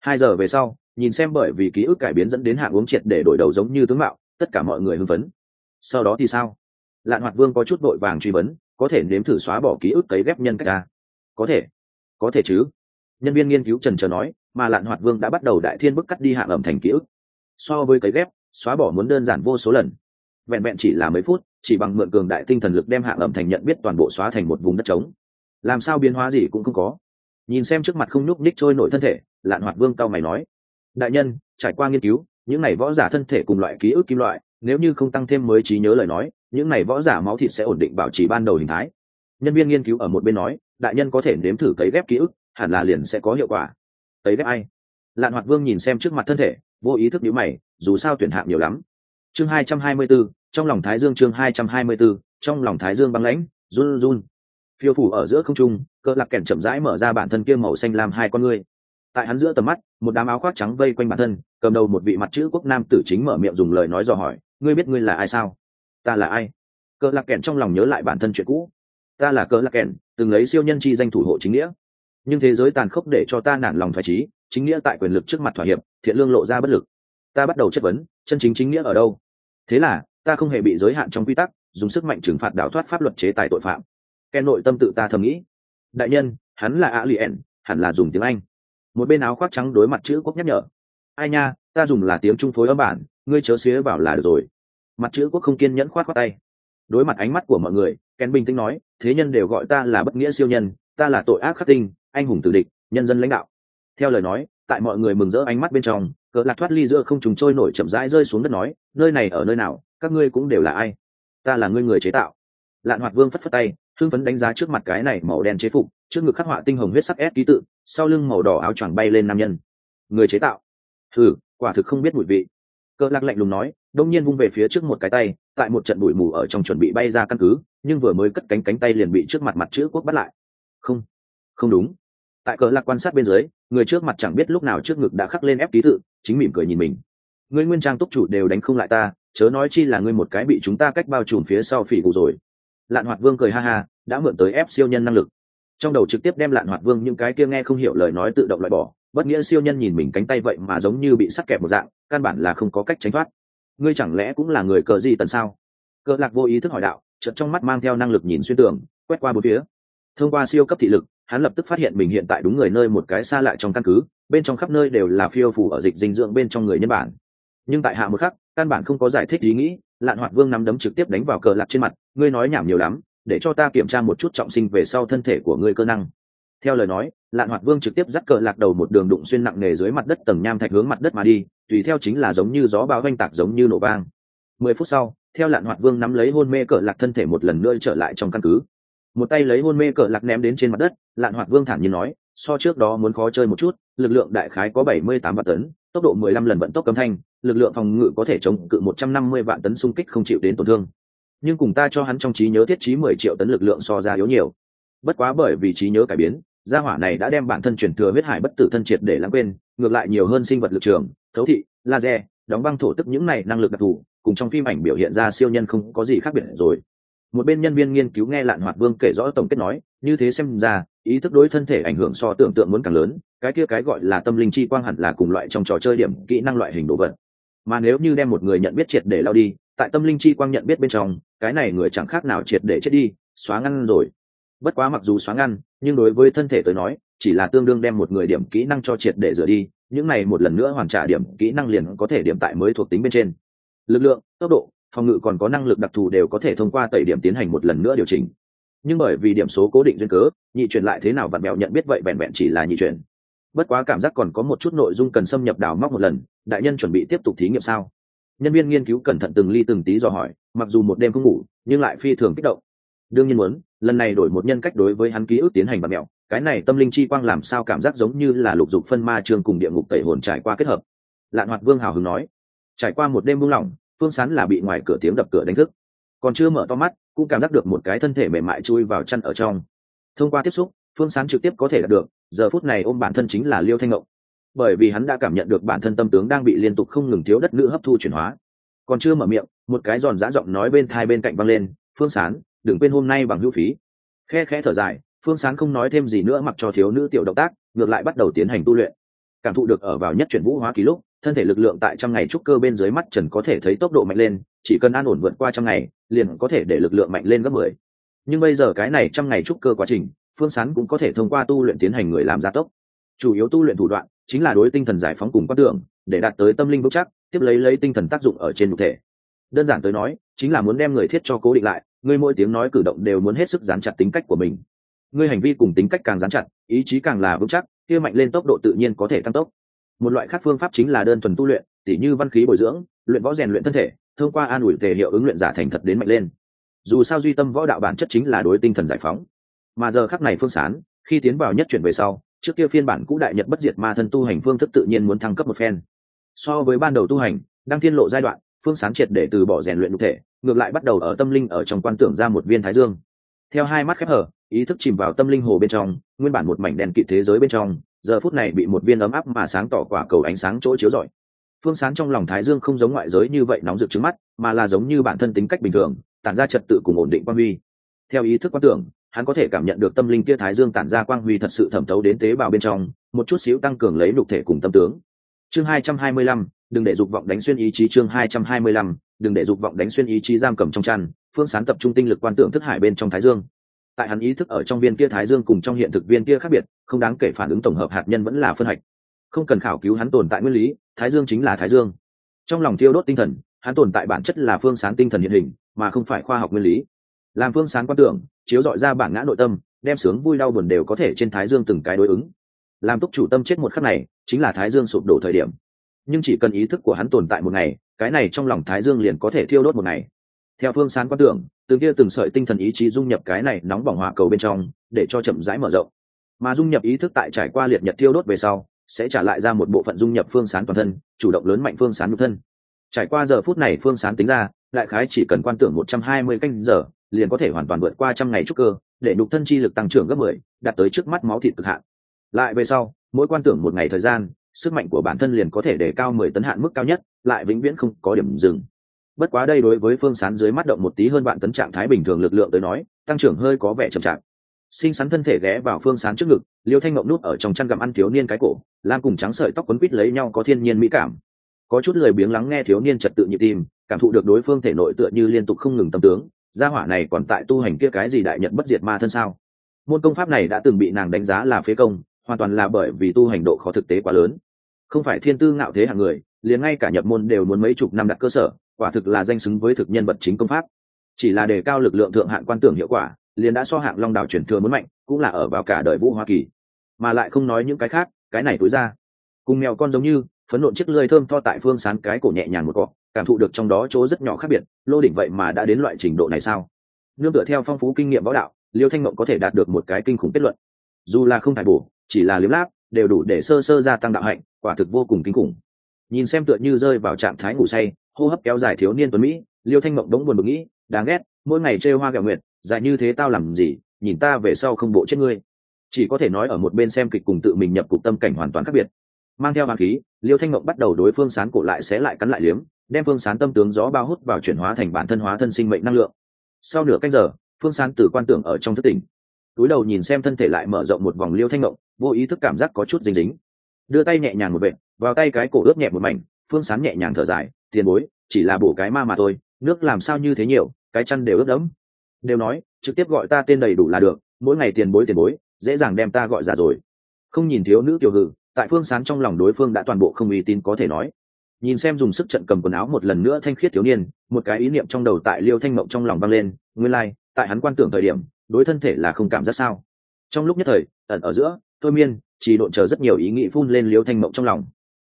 Hai giờ về sau, nhìn xem bởi vì ký ức cải biến dẫn đến hạng uống triệt để đổi đầu giống như tướng mạo, tất cả mọi người hưng phấn. Sau đó thì sao? Lạn hoạt vương có chút vội vàng truy vấn, có thể nếm thử xóa bỏ ký ức cấy ghép nhân cách ta có thể. Có thể chứ. Nhân viên nghiên cứu trần trờ nói, mà lạn hoạt vương đã bắt đầu đại thiên bức cắt đi hạng ẩm thành ký ức. So với cấy ghép xóa bỏ muốn đơn giản vô số lần. Vẹn vẹn chỉ là mấy phút, chỉ bằng mượn cường đại tinh thần lực đem hạ ẩm thành nhận biết toàn bộ xóa thành một vùng đất trống. Làm sao biến hóa gì cũng không có. Nhìn xem trước mặt không nhúc ních trôi nổi thân thể, lạn hoạt vương cao mày nói. Đại nhân, trải qua nghiên cứu, những này võ giả thân thể cùng loại ký ức kim loại, nếu như không tăng thêm mới trí nhớ lời nói, những này võ giả máu thịt sẽ ổn định bảo trì ban đầu hình thái. Nhân viên nghiên cứu ở một bên nói, đại nhân có thể nếm thử cấy ghép ký ức, hẳn là liền sẽ có hiệu quả. Cấy ghép ai? Lạn hoạt vương nhìn xem trước mặt thân thể, vô ý thức nhữ mày dù sao tuyển hạng nhiều lắm. Chương hai trăm hai mươi 224, trong lòng thái dương chương hai trăm hai mươi 224, trong lòng thái dương băng lãnh run run. Phiêu phủ ở giữa không trung cỡ lạc kèn chậm rãi mở ra bản thân kia màu xanh lam hai con ngươi. Tại hắn giữa tầm mắt một đám áo khoác trắng vây quanh bản thân cầm đầu một vị mặt chữ quốc nam tử chính mở miệng dùng lời nói dò hỏi ngươi biết ngươi là ai sao? Ta là ai? Cỡ lạc kèn trong lòng nhớ lại bản thân chuyện cũ. Ta là cỡ lạc kèn từng lấy siêu nhân chi danh thủ hộ chính nghĩa. Nhưng thế giới tàn khốc để cho ta nản lòng phải trí chính nghĩa tại quyền lực trước mặt thỏa hiệp thiện lương lộ ra bất lực ta bắt đầu chất vấn, chân chính chính nghĩa ở đâu? Thế là, ta không hề bị giới hạn trong quy tắc, dùng sức mạnh trừng phạt đảo thoát pháp luật chế tài tội phạm. Ken nội tâm tự ta thầm nghĩ. Đại nhân, hắn là a lien hẳn là dùng tiếng anh. Một bên áo khoác trắng đối mặt chữ quốc nhắc nhở. Ai nha, ta dùng là tiếng trung phối âm bản, ngươi chớ xía vào là được rồi. Mặt chữ quốc không kiên nhẫn khoát khoát tay. Đối mặt ánh mắt của mọi người ken bình tĩnh nói, thế nhân đều gọi ta là bất nghĩa siêu nhân, ta là tội ác khắc tinh, anh hùng tử địch, nhân dân lãnh đạo. Theo lời nói, tại mọi người mừng rỡ ánh mắt bên trong cỡ lạc thoát ly giữa không trùng trôi nổi chậm rãi rơi xuống đất nói, nơi này ở nơi nào, các ngươi cũng đều là ai? Ta là ngươi người chế tạo. Lạn hoạt vương phất phất tay, hưng phấn đánh giá trước mặt cái này màu đen chế phục, trước ngực khắc họa tinh hồng huyết sắc ép ký tự, sau lưng màu đỏ áo choàng bay lên nam nhân. Người chế tạo? Thử quả thực không biết mùi vị. Cỡ lạc lạnh lùng nói, đông nhiên vung về phía trước một cái tay, tại một trận bụi mù ở trong chuẩn bị bay ra căn cứ, nhưng vừa mới cất cánh cánh tay liền bị trước mặt mặt chữ quốc bắt lại. Không không đúng tại cỡ lạc quan sát bên dưới, người trước mặt chẳng biết lúc nào trước ngực đã khắc lên ép ký tự, chính mỉm cười nhìn mình. Ngươi nguyên trang túc chủ đều đánh không lại ta, chớ nói chi là ngươi một cái bị chúng ta cách bao trùm phía sau phỉ cụ rồi. Lạn hoạt vương cười ha ha, đã mượn tới ép siêu nhân năng lực. Trong đầu trực tiếp đem lạn hoạt vương những cái kia nghe không hiểu lời nói tự động loại bỏ, bất nghĩa siêu nhân nhìn mình cánh tay vậy mà giống như bị sắt kẹp một dạng, căn bản là không có cách tránh thoát. Ngươi chẳng lẽ cũng là người cờ gì tần sao? Cờ lạc vô ý thức hỏi đạo, chợt trong mắt mang theo năng lực nhìn xuyên tường, quét qua bốn phía. Thông qua siêu cấp thị lực hắn lập tức phát hiện mình hiện tại đúng người nơi một cái xa lại trong căn cứ, bên trong khắp nơi đều là phiêu phủ ở dịch dinh dưỡng bên trong người nhân bản. Nhưng tại hạ một khắc, căn bản không có giải thích ý nghĩ, lạn hoạt vương nắm đấm trực tiếp đánh vào cờ lạc trên mặt, ngươi nói nhảm nhiều lắm, để cho ta kiểm tra một chút trọng sinh về sau thân thể của ngươi cơ năng. Theo lời nói, lạn hoạt vương trực tiếp dắt cờ lạc đầu một đường đụng xuyên nặng nề dưới mặt đất tầng nham thạch hướng mặt đất mà đi, tùy theo chính là giống như gió bao oanh tạc giống như nổ vang. Mười phút sau, theo lạn hoạt vương nắm lấy hôn mê cờ lạc thân thể một lần nữa trở lại trong căn cứ một tay lấy hôn mê cờ lạc ném đến trên mặt đất, lạn hoạt vương thản nhiên nói, so trước đó muốn khó chơi một chút, lực lượng đại khái có bảy mươi tám vạn tấn, tốc độ mười lăm lần vận tốc cấm thanh, lực lượng phòng ngự có thể chống cự một trăm năm mươi vạn tấn xung kích không chịu đến tổn thương. Nhưng cùng ta cho hắn trong trí nhớ thiết trí mười triệu tấn lực lượng so ra yếu nhiều. Bất quá bởi vì trí nhớ cải biến, gia hỏa này đã đem bản thân chuyển thừa huyết hải bất tử thân triệt để lãng quên, ngược lại nhiều hơn sinh vật lực trường, thấu thị, laser, đóng băng thổ tức những này năng lực đặc thù, cùng trong phim ảnh biểu hiện ra siêu nhân không có gì khác biệt rồi một bên nhân viên nghiên cứu nghe lạn hoạt vương kể rõ tổng kết nói, như thế xem ra, ý thức đối thân thể ảnh hưởng so tưởng tượng muốn càng lớn, cái kia cái gọi là tâm linh chi quang hẳn là cùng loại trong trò chơi điểm, kỹ năng loại hình đồ vật. Mà nếu như đem một người nhận biết triệt để lao đi, tại tâm linh chi quang nhận biết bên trong, cái này người chẳng khác nào triệt để chết đi, xóa ngăn rồi. Bất quá mặc dù xóa ngăn, nhưng đối với thân thể tới nói, chỉ là tương đương đem một người điểm kỹ năng cho triệt để rửa đi, những này một lần nữa hoàn trả điểm kỹ năng liền có thể điểm tại mới thuộc tính bên trên. Lực lượng, tốc độ phòng ngự còn có năng lực đặc thù đều có thể thông qua tẩy điểm tiến hành một lần nữa điều chỉnh. Nhưng bởi vì điểm số cố định duyên cớ, nhị chuyển lại thế nào vặn mẹo nhận biết vậy vẹn vẹn chỉ là nhị chuyển. Bất quá cảm giác còn có một chút nội dung cần xâm nhập đào móc một lần, đại nhân chuẩn bị tiếp tục thí nghiệm sao? Nhân viên nghiên cứu cẩn thận từng ly từng tí dò hỏi, mặc dù một đêm không ngủ, nhưng lại phi thường kích động. Đương nhiên muốn, lần này đổi một nhân cách đối với hắn ký ức tiến hành bạt mẹo cái này tâm linh chi quang làm sao cảm giác giống như là lục dục phân ma trường cùng địa ngục tẩy hồn trải qua kết hợp. Lạn hoạt vương hào hứng nói, trải qua một đêm buông lỏng phương sán là bị ngoài cửa tiếng đập cửa đánh thức. Còn chưa mở to mắt, cũng cảm giác được một cái thân thể mềm mại chui vào chăn ở trong. Thông qua tiếp xúc, phương sán trực tiếp có thể đạt được, giờ phút này ôm bản thân chính là liêu thanh ngộng. Bởi vì hắn đã cảm nhận được bản thân tâm tướng đang bị liên tục không ngừng thiếu đất nữ hấp thu chuyển hóa. Còn chưa mở miệng, một cái giòn giã giọng nói bên thai bên cạnh văng lên, phương sán, đừng quên hôm nay bằng hữu phí. Khe khẽ thở dài, phương sán không nói thêm gì nữa mặc cho thiếu nữ tiểu động tác, ngược lại bắt đầu tiến hành tu luyện. Cảm thụ được ở vào nhất chuyển vũ hóa ký lúc thân thể lực lượng tại trăm ngày trúc cơ bên dưới mắt trần có thể thấy tốc độ mạnh lên, chỉ cần an ổn vượt qua trăm ngày, liền có thể để lực lượng mạnh lên gấp mười. Nhưng bây giờ cái này trăm ngày trúc cơ quá trình, phương sán cũng có thể thông qua tu luyện tiến hành người làm gia tốc. Chủ yếu tu luyện thủ đoạn chính là đối tinh thần giải phóng cùng quan tưởng, để đạt tới tâm linh vững chắc, tiếp lấy lấy tinh thần tác dụng ở trên nhục thể. Đơn giản tới nói, chính là muốn đem người thiết cho cố định lại, Người mỗi tiếng nói cử động đều muốn hết sức dán chặt tính cách của mình. Người hành vi cùng tính cách càng dán chặt, ý chí càng là vững chắc, kia mạnh lên tốc độ tự nhiên có thể tăng tốc một loại khác phương pháp chính là đơn thuần tu luyện, tỉ như văn khí bồi dưỡng, luyện võ rèn luyện thân thể, thông qua an ủi tề hiệu ứng luyện giả thành thật đến mạnh lên. Dù sao duy tâm võ đạo bản chất chính là đối tinh thần giải phóng. Mà giờ khắc này phương sán, khi tiến vào nhất chuyển về sau, trước kia phiên bản cũ đại nhật bất diệt ma thân tu hành phương thức tự nhiên muốn thăng cấp một phen. So với ban đầu tu hành, đang thiên lộ giai đoạn, phương sán triệt để từ bỏ rèn luyện cụ thể, ngược lại bắt đầu ở tâm linh ở trong quan tưởng ra một viên thái dương. Theo hai mắt khép hở, ý thức chìm vào tâm linh hồ bên trong, nguyên bản một mảnh đèn kịt thế giới bên trong giờ phút này bị một viên ấm áp mà sáng tỏ quả cầu ánh sáng chỗ chiếu rọi. Phương sáng trong lòng thái dương không giống ngoại giới như vậy nóng rực trước mắt, mà là giống như bản thân tính cách bình thường, tản ra trật tự cùng ổn định quang huy. Theo ý thức quan tưởng, hắn có thể cảm nhận được tâm linh kia thái dương tản ra quang huy thật sự thẩm thấu đến tế bào bên trong, một chút xíu tăng cường lấy lục thể cùng tâm tướng. Chương hai trăm hai mươi lăm, đừng để dục vọng đánh xuyên ý chí chương hai trăm hai mươi lăm, đừng để dục vọng đánh xuyên ý chí giam cầm trong chăn, phương sán tập trung tinh lực quan tưởng thức hải bên trong thái dương tại hắn ý thức ở trong viên kia thái dương cùng trong hiện thực viên kia khác biệt, không đáng kể phản ứng tổng hợp hạt nhân vẫn là phân hạch. Không cần khảo cứu hắn tồn tại nguyên lý, thái dương chính là thái dương. Trong lòng thiêu đốt tinh thần, hắn tồn tại bản chất là phương sáng tinh thần hiện hình, mà không phải khoa học nguyên lý. Làm phương sáng quan tưởng, chiếu dọi ra bản ngã nội tâm, đem sướng vui đau buồn đều có thể trên thái dương từng cái đối ứng. Làm túc chủ tâm chết một khắc này, chính là thái dương sụp đổ thời điểm. Nhưng chỉ cần ý thức của hắn tồn tại một ngày, cái này trong lòng thái dương liền có thể thiêu đốt một ngày theo phương sán quan tưởng, từng kia từng sợi tinh thần ý chí dung nhập cái này nóng bỏng hỏa cầu bên trong, để cho chậm rãi mở rộng. Mà dung nhập ý thức tại trải qua liệt nhật thiêu đốt về sau, sẽ trả lại ra một bộ phận dung nhập phương sán toàn thân, chủ động lớn mạnh phương sán nhục thân. Trải qua giờ phút này phương sán tính ra, đại khái chỉ cần quan tưởng một trăm hai mươi canh giờ, liền có thể hoàn toàn vượt qua trăm ngày trúc cơ, để nhục thân chi lực tăng trưởng gấp mười, đạt tới trước mắt máu thịt cực hạn. Lại về sau, mỗi quan tưởng một ngày thời gian, sức mạnh của bản thân liền có thể để cao mười tấn hạn mức cao nhất, lại vĩnh viễn không có điểm dừng bất quá đây đối với phương sán dưới mắt động một tí hơn bạn tấn trạng thái bình thường lực lượng tới nói, tăng trưởng hơi có vẻ chậm chạp. Xinh xắn thân thể ghé vào phương sán trước ngực, liêu thanh ngậm nút ở trong chăn gặm ăn thiếu niên cái cổ, lam cùng trắng sợi tóc quấn quít lấy nhau có thiên nhiên mỹ cảm. Có chút lười biếng lắng nghe thiếu niên trật tự nhịp tim, cảm thụ được đối phương thể nội tựa như liên tục không ngừng tâm tướng, gia hỏa này còn tại tu hành kia cái gì đại nhận bất diệt ma thân sao? Môn công pháp này đã từng bị nàng đánh giá là phế công, hoàn toàn là bởi vì tu hành độ khó thực tế quá lớn. Không phải thiên tư ngạo thế hạng người liền ngay cả nhập môn đều muốn mấy chục năm đặt cơ sở, quả thực là danh xứng với thực nhân vật chính công pháp. Chỉ là đề cao lực lượng thượng hạn quan tưởng hiệu quả, liền đã so hạng long đảo chuyển thừa muốn mạnh, cũng là ở vào cả đời vũ hoa kỳ. Mà lại không nói những cái khác, cái này tối ra. Cùng mèo con giống như, phấn nộn chiếc lưỡi thơm tho tại phương sán cái cổ nhẹ nhàng một cọ, cảm thụ được trong đó chỗ rất nhỏ khác biệt, lô đỉnh vậy mà đã đến loại trình độ này sao? Nương tựa theo phong phú kinh nghiệm võ đạo, liêu thanh mộng có thể đạt được một cái kinh khủng kết luận. Dù là không thải bổ, chỉ là liếm láp, đều đủ để sơ sơ gia tăng đạo hạnh, quả thực vô cùng kinh khủng nhìn xem tựa như rơi vào trạng thái ngủ say, hô hấp kéo dài thiếu niên tuấn mỹ, liêu thanh mộng đống buồn bực nghĩ, đáng ghét, mỗi ngày trêu hoa gạo nguyệt, dài như thế tao làm gì, nhìn ta về sau không bộ chết ngươi. Chỉ có thể nói ở một bên xem kịch cùng tự mình nhập cục tâm cảnh hoàn toàn khác biệt. Mang theo hoàng khí, liêu thanh mộng bắt đầu đối phương sán cổ lại xé lại cắn lại liếm, đem phương sán tâm tướng gió bao hút vào chuyển hóa thành bản thân hóa thân sinh mệnh năng lượng. Sau nửa canh giờ, phương sán từ quan tưởng ở trong thất tỉnh. Túi đầu nhìn xem thân thể lại mở rộng một vòng liêu thanh mộng, vô ý thức cảm giác có chút dính dính. Đưa tay nhẹ nhàng một vệt vào tay cái cổ ướp nhẹ một mảnh phương sán nhẹ nhàng thở dài tiền bối chỉ là bổ cái ma mà thôi nước làm sao như thế nhiều cái chăn đều ướt đẫm. Đều nói trực tiếp gọi ta tên đầy đủ là được mỗi ngày tiền bối tiền bối dễ dàng đem ta gọi ra rồi. Không nhìn thiếu nữ tiểu hự tại phương sán trong lòng đối phương đã toàn bộ không uy tín có thể nói. Nhìn xem dùng sức trận cầm quần áo một lần nữa thanh khiết thiếu niên một cái ý niệm trong đầu tại liêu thanh mộng trong lòng vang lên nguyên lai、like, tại hắn quan tưởng thời điểm đối thân thể là không cảm giác sao? Trong lúc nhất thời ẩn ở giữa thôi miên chỉ độn chờ rất nhiều ý nghĩ phun lên liêu thanh mộng trong lòng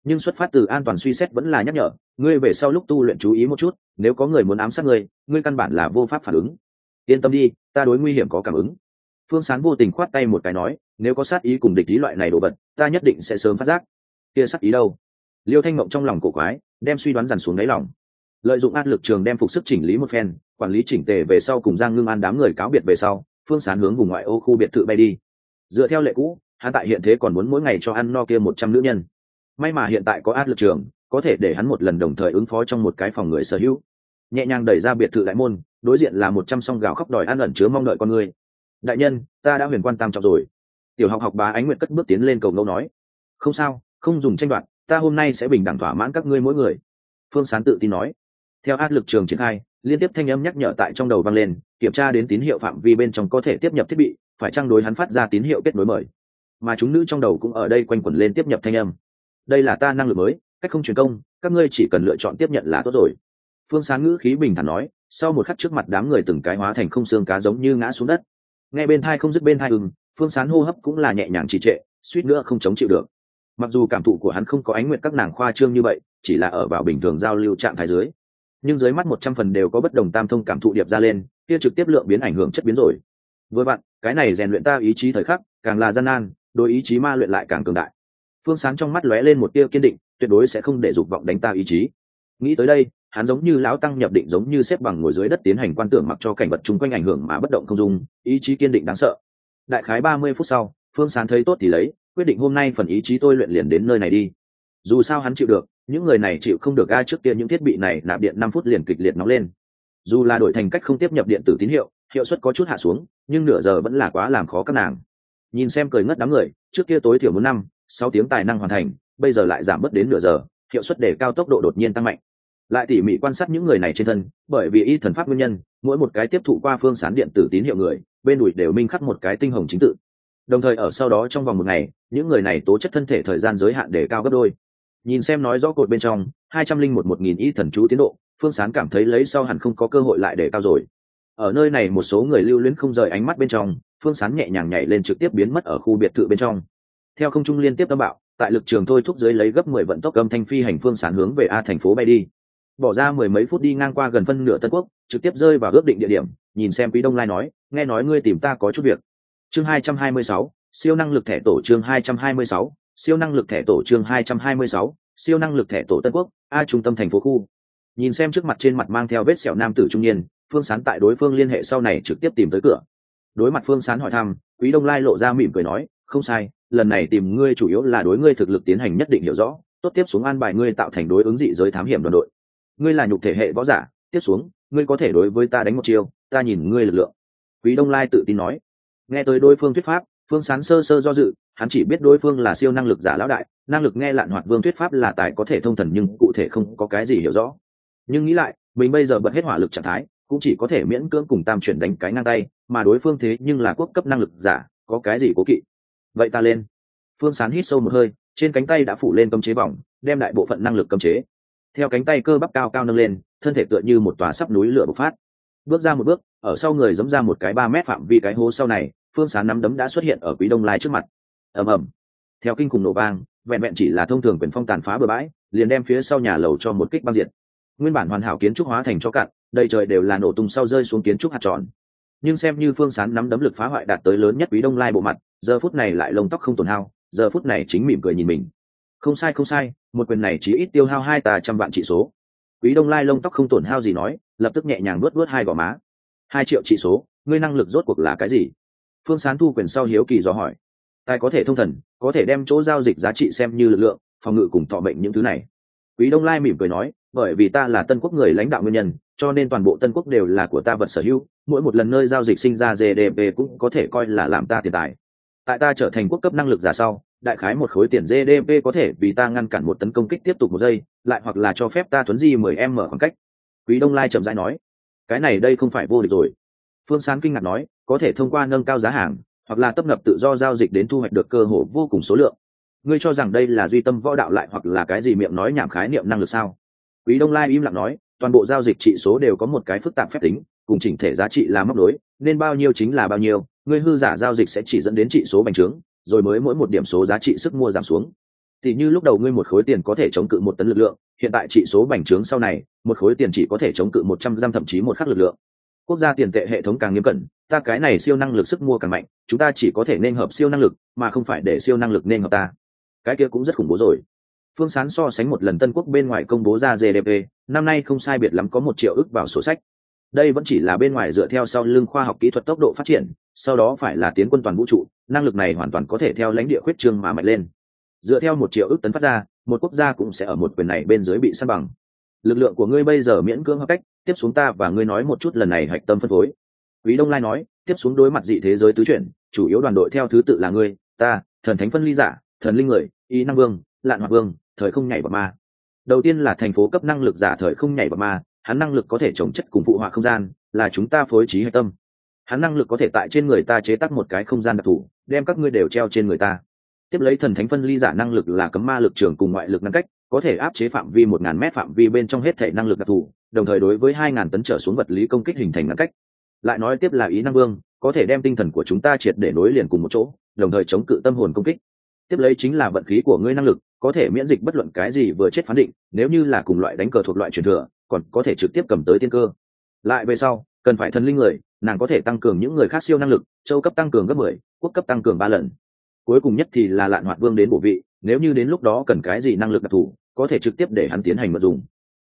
nhưng xuất phát từ an toàn suy xét vẫn là nhắc nhở, ngươi về sau lúc tu luyện chú ý một chút, nếu có người muốn ám sát ngươi ngươi căn bản là vô pháp phản ứng. Yên tâm đi, ta đối nguy hiểm có cảm ứng. Phương sán vô tình khoát tay một cái nói, nếu có sát ý cùng địch lý loại này đồ vật, ta nhất định sẽ sớm phát giác. Kia sát ý đâu? Liêu thanh mộng trong lòng cổ quái, đem suy đoán dằn xuống đáy lòng. Lợi dụng áp lực trường đem phục sức chỉnh lý một phen, quản lý chỉnh tề về sau cùng giang ngưng an đám người cáo biệt về sau, phương sán hướng vùng ngoại ô khu biệt thự bay đi. Dựa theo lệ cũ, hắn tại hiện thế còn muốn mỗi ngày cho ăn no kia một trăm nữ nhân may mà hiện tại có áp lực trường, có thể để hắn một lần đồng thời ứng phó trong một cái phòng người sở hữu. Nhẹ nhàng đẩy ra biệt thự đại môn, đối diện là một trăm song gạo khóc đòi ăn ẩn chứa mong đợi con người. Đại nhân, ta đã huyền quan tam trọng rồi. Tiểu học học bá ánh nguyện cất bước tiến lên cầu ngẫu nói. Không sao, không dùng tranh đoạt, ta hôm nay sẽ bình đẳng thỏa mãn các ngươi mỗi người. Phương sán tự tin nói. Theo áp lực trường triển khai, liên tiếp thanh âm nhắc nhở tại trong đầu vang lên, kiểm tra đến tín hiệu phạm vi bên trong có thể tiếp nhập thiết bị, phải trang đối hắn phát ra tín hiệu kết nối mời. Mà chúng nữ trong đầu cũng ở đây quanh quẩn lên tiếp nhập thanh âm đây là ta năng lực mới, cách không truyền công, các ngươi chỉ cần lựa chọn tiếp nhận là tốt rồi. Phương sáng ngữ khí bình thản nói, sau một khắc trước mặt đám người từng cái hóa thành không xương cá giống như ngã xuống đất. Nghe bên thai không dứt bên thai ưng, phương sán hô hấp cũng là nhẹ nhàng trì trệ, suýt nữa không chống chịu được. Mặc dù cảm thụ của hắn không có ánh nguyện các nàng khoa trương như vậy, chỉ là ở vào bình thường giao lưu trạng thái dưới, nhưng dưới mắt một trăm phần đều có bất đồng tam thông cảm thụ điệp ra lên, kia trực tiếp lượng biến ảnh hưởng chất biến rồi. Với bạn cái này rèn luyện ta ý chí thời khắc, càng là gian nan, đôi ý chí ma luyện lại càng cường đại phương sáng trong mắt lóe lên một tia kiên định, tuyệt đối sẽ không để dục vọng đánh ta ý chí. Nghĩ tới đây, hắn giống như lão tăng nhập định giống như xếp bằng ngồi dưới đất tiến hành quan tưởng mặc cho cảnh vật chung quanh ảnh hưởng mà bất động không dung, ý chí kiên định đáng sợ. Đại khái ba mươi phút sau, phương sán thấy tốt thì lấy, quyết định hôm nay phần ý chí tôi luyện liền đến nơi này đi. Dù sao hắn chịu được, những người này chịu không được ga trước kia những thiết bị này nạp điện năm phút liền kịch liệt nóng lên. Dù là đổi thành cách không tiếp nhập điện tử tín hiệu hiệu suất có chút hạ xuống, nhưng nửa giờ vẫn là quá làm khó các nàng. Nhìn xem cười ngất đám người, trước kia tối thiểu muốn năm sáu tiếng tài năng hoàn thành, bây giờ lại giảm bớt đến nửa giờ, hiệu suất để cao tốc độ đột nhiên tăng mạnh. Lại tỉ mỉ quan sát những người này trên thân, bởi vì y thần pháp nguyên nhân, mỗi một cái tiếp thụ qua phương sán điện tử tín hiệu người, bên đùi đều minh khắc một cái tinh hồng chính tự. Đồng thời ở sau đó trong vòng một ngày, những người này tố chất thân thể thời gian giới hạn để cao gấp đôi. Nhìn xem nói rõ cột bên trong, hai trăm linh một một nghìn y thần chú tiến độ, phương sán cảm thấy lấy sau hẳn không có cơ hội lại để cao rồi. Ở nơi này một số người lưu luyến không rời ánh mắt bên trong, phương sán nhẹ nhàng nhảy lên trực tiếp biến mất ở khu biệt thự bên trong theo không trung liên tiếp tâm bạo, tại lực trường thôi thúc dưới lấy gấp mười vận tốc âm thanh phi hành phương sản hướng về a thành phố bay đi. Bỏ ra mười mấy phút đi ngang qua gần phân nửa tân quốc, trực tiếp rơi vào ước định địa điểm, nhìn xem quý đông lai nói, nghe nói ngươi tìm ta có chút việc. Chương hai trăm hai mươi sáu, siêu năng lực thẻ tổ chương hai trăm hai mươi sáu, siêu năng lực thẻ tổ chương hai trăm hai mươi sáu, siêu năng lực thẻ tổ tân quốc, a trung tâm thành phố khu. Nhìn xem trước mặt trên mặt mang theo vết sẹo nam tử trung niên, phương sán tại đối phương liên hệ sau này trực tiếp tìm tới cửa. Đối mặt phương sán hỏi thăm, quý đông lai lộ ra mỉm cười nói, không sai lần này tìm ngươi chủ yếu là đối ngươi thực lực tiến hành nhất định hiểu rõ, tốt tiếp xuống an bài ngươi tạo thành đối ứng dị giới thám hiểm đoàn đội. Ngươi là nhục thể hệ võ giả, tiếp xuống, ngươi có thể đối với ta đánh một chiêu, ta nhìn ngươi lực lượng. Quý đông lai tự tin nói. Nghe tới đối phương thuyết pháp, phương sán sơ sơ do dự, hắn chỉ biết đối phương là siêu năng lực giả lão đại, năng lực nghe lạn hoạt vương thuyết pháp là tài có thể thông thần nhưng cụ thể không có cái gì hiểu rõ. Nhưng nghĩ lại, mình bây giờ bật hết hỏa lực trạng thái, cũng chỉ có thể miễn cưỡng cùng tam chuyển đánh cái ngang tay, mà đối phương thế nhưng là quốc cấp năng lực giả, có cái gì cố kỵ? Vậy ta lên. Phương sán hít sâu một hơi, trên cánh tay đã phủ lên cấm chế vòng đem đại bộ phận năng lực cấm chế. Theo cánh tay cơ bắp cao cao nâng lên, thân thể tựa như một tòa sắp núi lửa bộc phát. Bước ra một bước, ở sau người giống ra một cái ba mét phạm vi cái hố sau này, phương sán nắm đấm đã xuất hiện ở quý đông lai trước mặt. Ầm ầm. Theo kinh khủng nổ vang, vẹn vẹn chỉ là thông thường quyền phong tàn phá bừa bãi, liền đem phía sau nhà lầu cho một kích băng diệt. Nguyên bản hoàn hảo kiến trúc hóa thành cho cạn, đầy trời đều là nổ tung sau rơi xuống kiến trúc hạt tròn nhưng xem như phương sán nắm đấm lực phá hoại đạt tới lớn nhất quý đông lai bộ mặt, giờ phút này lại lông tóc không tổn hao, giờ phút này chính mỉm cười nhìn mình. Không sai không sai, một quyền này chỉ ít tiêu hao hai tà trăm vạn trị số. Quý đông lai lông tóc không tổn hao gì nói, lập tức nhẹ nhàng luốt luốt hai gò má. Hai triệu trị số, ngươi năng lực rốt cuộc là cái gì? Phương sán thu quyền sau hiếu kỳ dò hỏi. Tài có thể thông thần, có thể đem chỗ giao dịch giá trị xem như lực lượng, phòng ngự cùng thọ bệnh những thứ này. Quý đông lai mỉm cười nói bởi vì ta là tân quốc người lãnh đạo nguyên nhân, cho nên toàn bộ tân quốc đều là của ta vật sở hữu, mỗi một lần nơi giao dịch sinh ra gdp cũng có thể coi là làm ta tiền tài. Tại ta trở thành quốc cấp năng lực giả sau, đại khái một khối tiền gdp có thể vì ta ngăn cản một tấn công kích tiếp tục một giây, lại hoặc là cho phép ta thuấn di mười em mở khoảng cách. Quý đông lai chậm rãi nói, cái này đây không phải vô địch rồi. Phương sán kinh ngạc nói, có thể thông qua nâng cao giá hàng, hoặc là tấp nập tự do giao dịch đến thu hoạch được cơ hội vô cùng số lượng. Ngươi cho rằng đây là duy tâm võ đạo lại hoặc là cái gì miệng nói nhảm khái niệm năng lực sao? Quý đông lai im lặng nói toàn bộ giao dịch trị số đều có một cái phức tạp phép tính cùng chỉnh thể giá trị là móc nối, nên bao nhiêu chính là bao nhiêu ngươi hư giả giao dịch sẽ chỉ dẫn đến trị số bành trướng rồi mới mỗi một điểm số giá trị sức mua giảm xuống. Thì như lúc đầu ngươi một khối tiền có thể chống cự một tấn lực lượng hiện tại trị số bành trướng sau này một khối tiền chỉ có thể chống cự một trăm giam thậm chí một khắc lực lượng. Quốc gia tiền tệ hệ thống càng nghiêm cẩn ta cái này siêu năng lực sức mua càng mạnh chúng ta chỉ có thể nên hợp siêu năng lực mà không phải để siêu năng lực nên hợp ta. Cái kia cũng rất khủng bố rồi phương sán so sánh một lần tân quốc bên ngoài công bố ra gdp năm nay không sai biệt lắm có một triệu ức vào sổ sách. Đây vẫn chỉ là bên ngoài dựa theo sau lưng khoa học kỹ thuật tốc độ phát triển, sau đó phải là tiến quân toàn vũ trụ, năng lực này hoàn toàn có thể theo lãnh địa khuyết trương mà mạnh lên. Dựa theo một triệu ước tấn phát ra, một quốc gia cũng sẽ ở một quyền này bên dưới bị săn bằng. Lực lượng của ngươi bây giờ miễn cưỡng hợp cách, tiếp xuống ta và ngươi nói một chút lần này hạch tâm phân phối. Quý đông lai nói, tiếp xuống đối mặt dị thế giới tứ chuyển, chủ yếu đoàn đội theo thứ tự là ngươi, ta, thần thánh phân ly giả, thần linh người, y năng vương, lạn hoạt vương thời không nhảy vào ma. Đầu tiên là thành phố cấp năng lực giả thời không nhảy vào ma, hắn năng lực có thể trồng chất cùng phụ họa không gian, là chúng ta phối trí hạch tâm. Hắn năng lực có thể tại trên người ta chế tác một cái không gian đặc thù, đem các ngươi đều treo trên người ta. Tiếp lấy thần thánh phân ly giả năng lực là cấm ma lực trường cùng ngoại lực ngăn cách, có thể áp chế phạm vi một ngàn mét phạm vi bên trong hết thể năng lực đặc thù, đồng thời đối với hai ngàn tấn trở xuống vật lý công kích hình thành ngăn cách. Lại nói tiếp là ý năng vương, có thể đem tinh thần của chúng ta triệt để nối liền cùng một chỗ, đồng thời chống cự tâm hồn công kích tiếp lấy chính là vận khí của ngươi năng lực, có thể miễn dịch bất luận cái gì vừa chết phán định, nếu như là cùng loại đánh cờ thuộc loại truyền thừa, còn có thể trực tiếp cầm tới tiên cơ. Lại về sau, cần phải thần linh người, nàng có thể tăng cường những người khác siêu năng lực, châu cấp tăng cường gấp mười, quốc cấp tăng cường ba lần. Cuối cùng nhất thì là lạn hoạt vương đến bộ vị, nếu như đến lúc đó cần cái gì năng lực đặc thù, có thể trực tiếp để hắn tiến hành mật dùng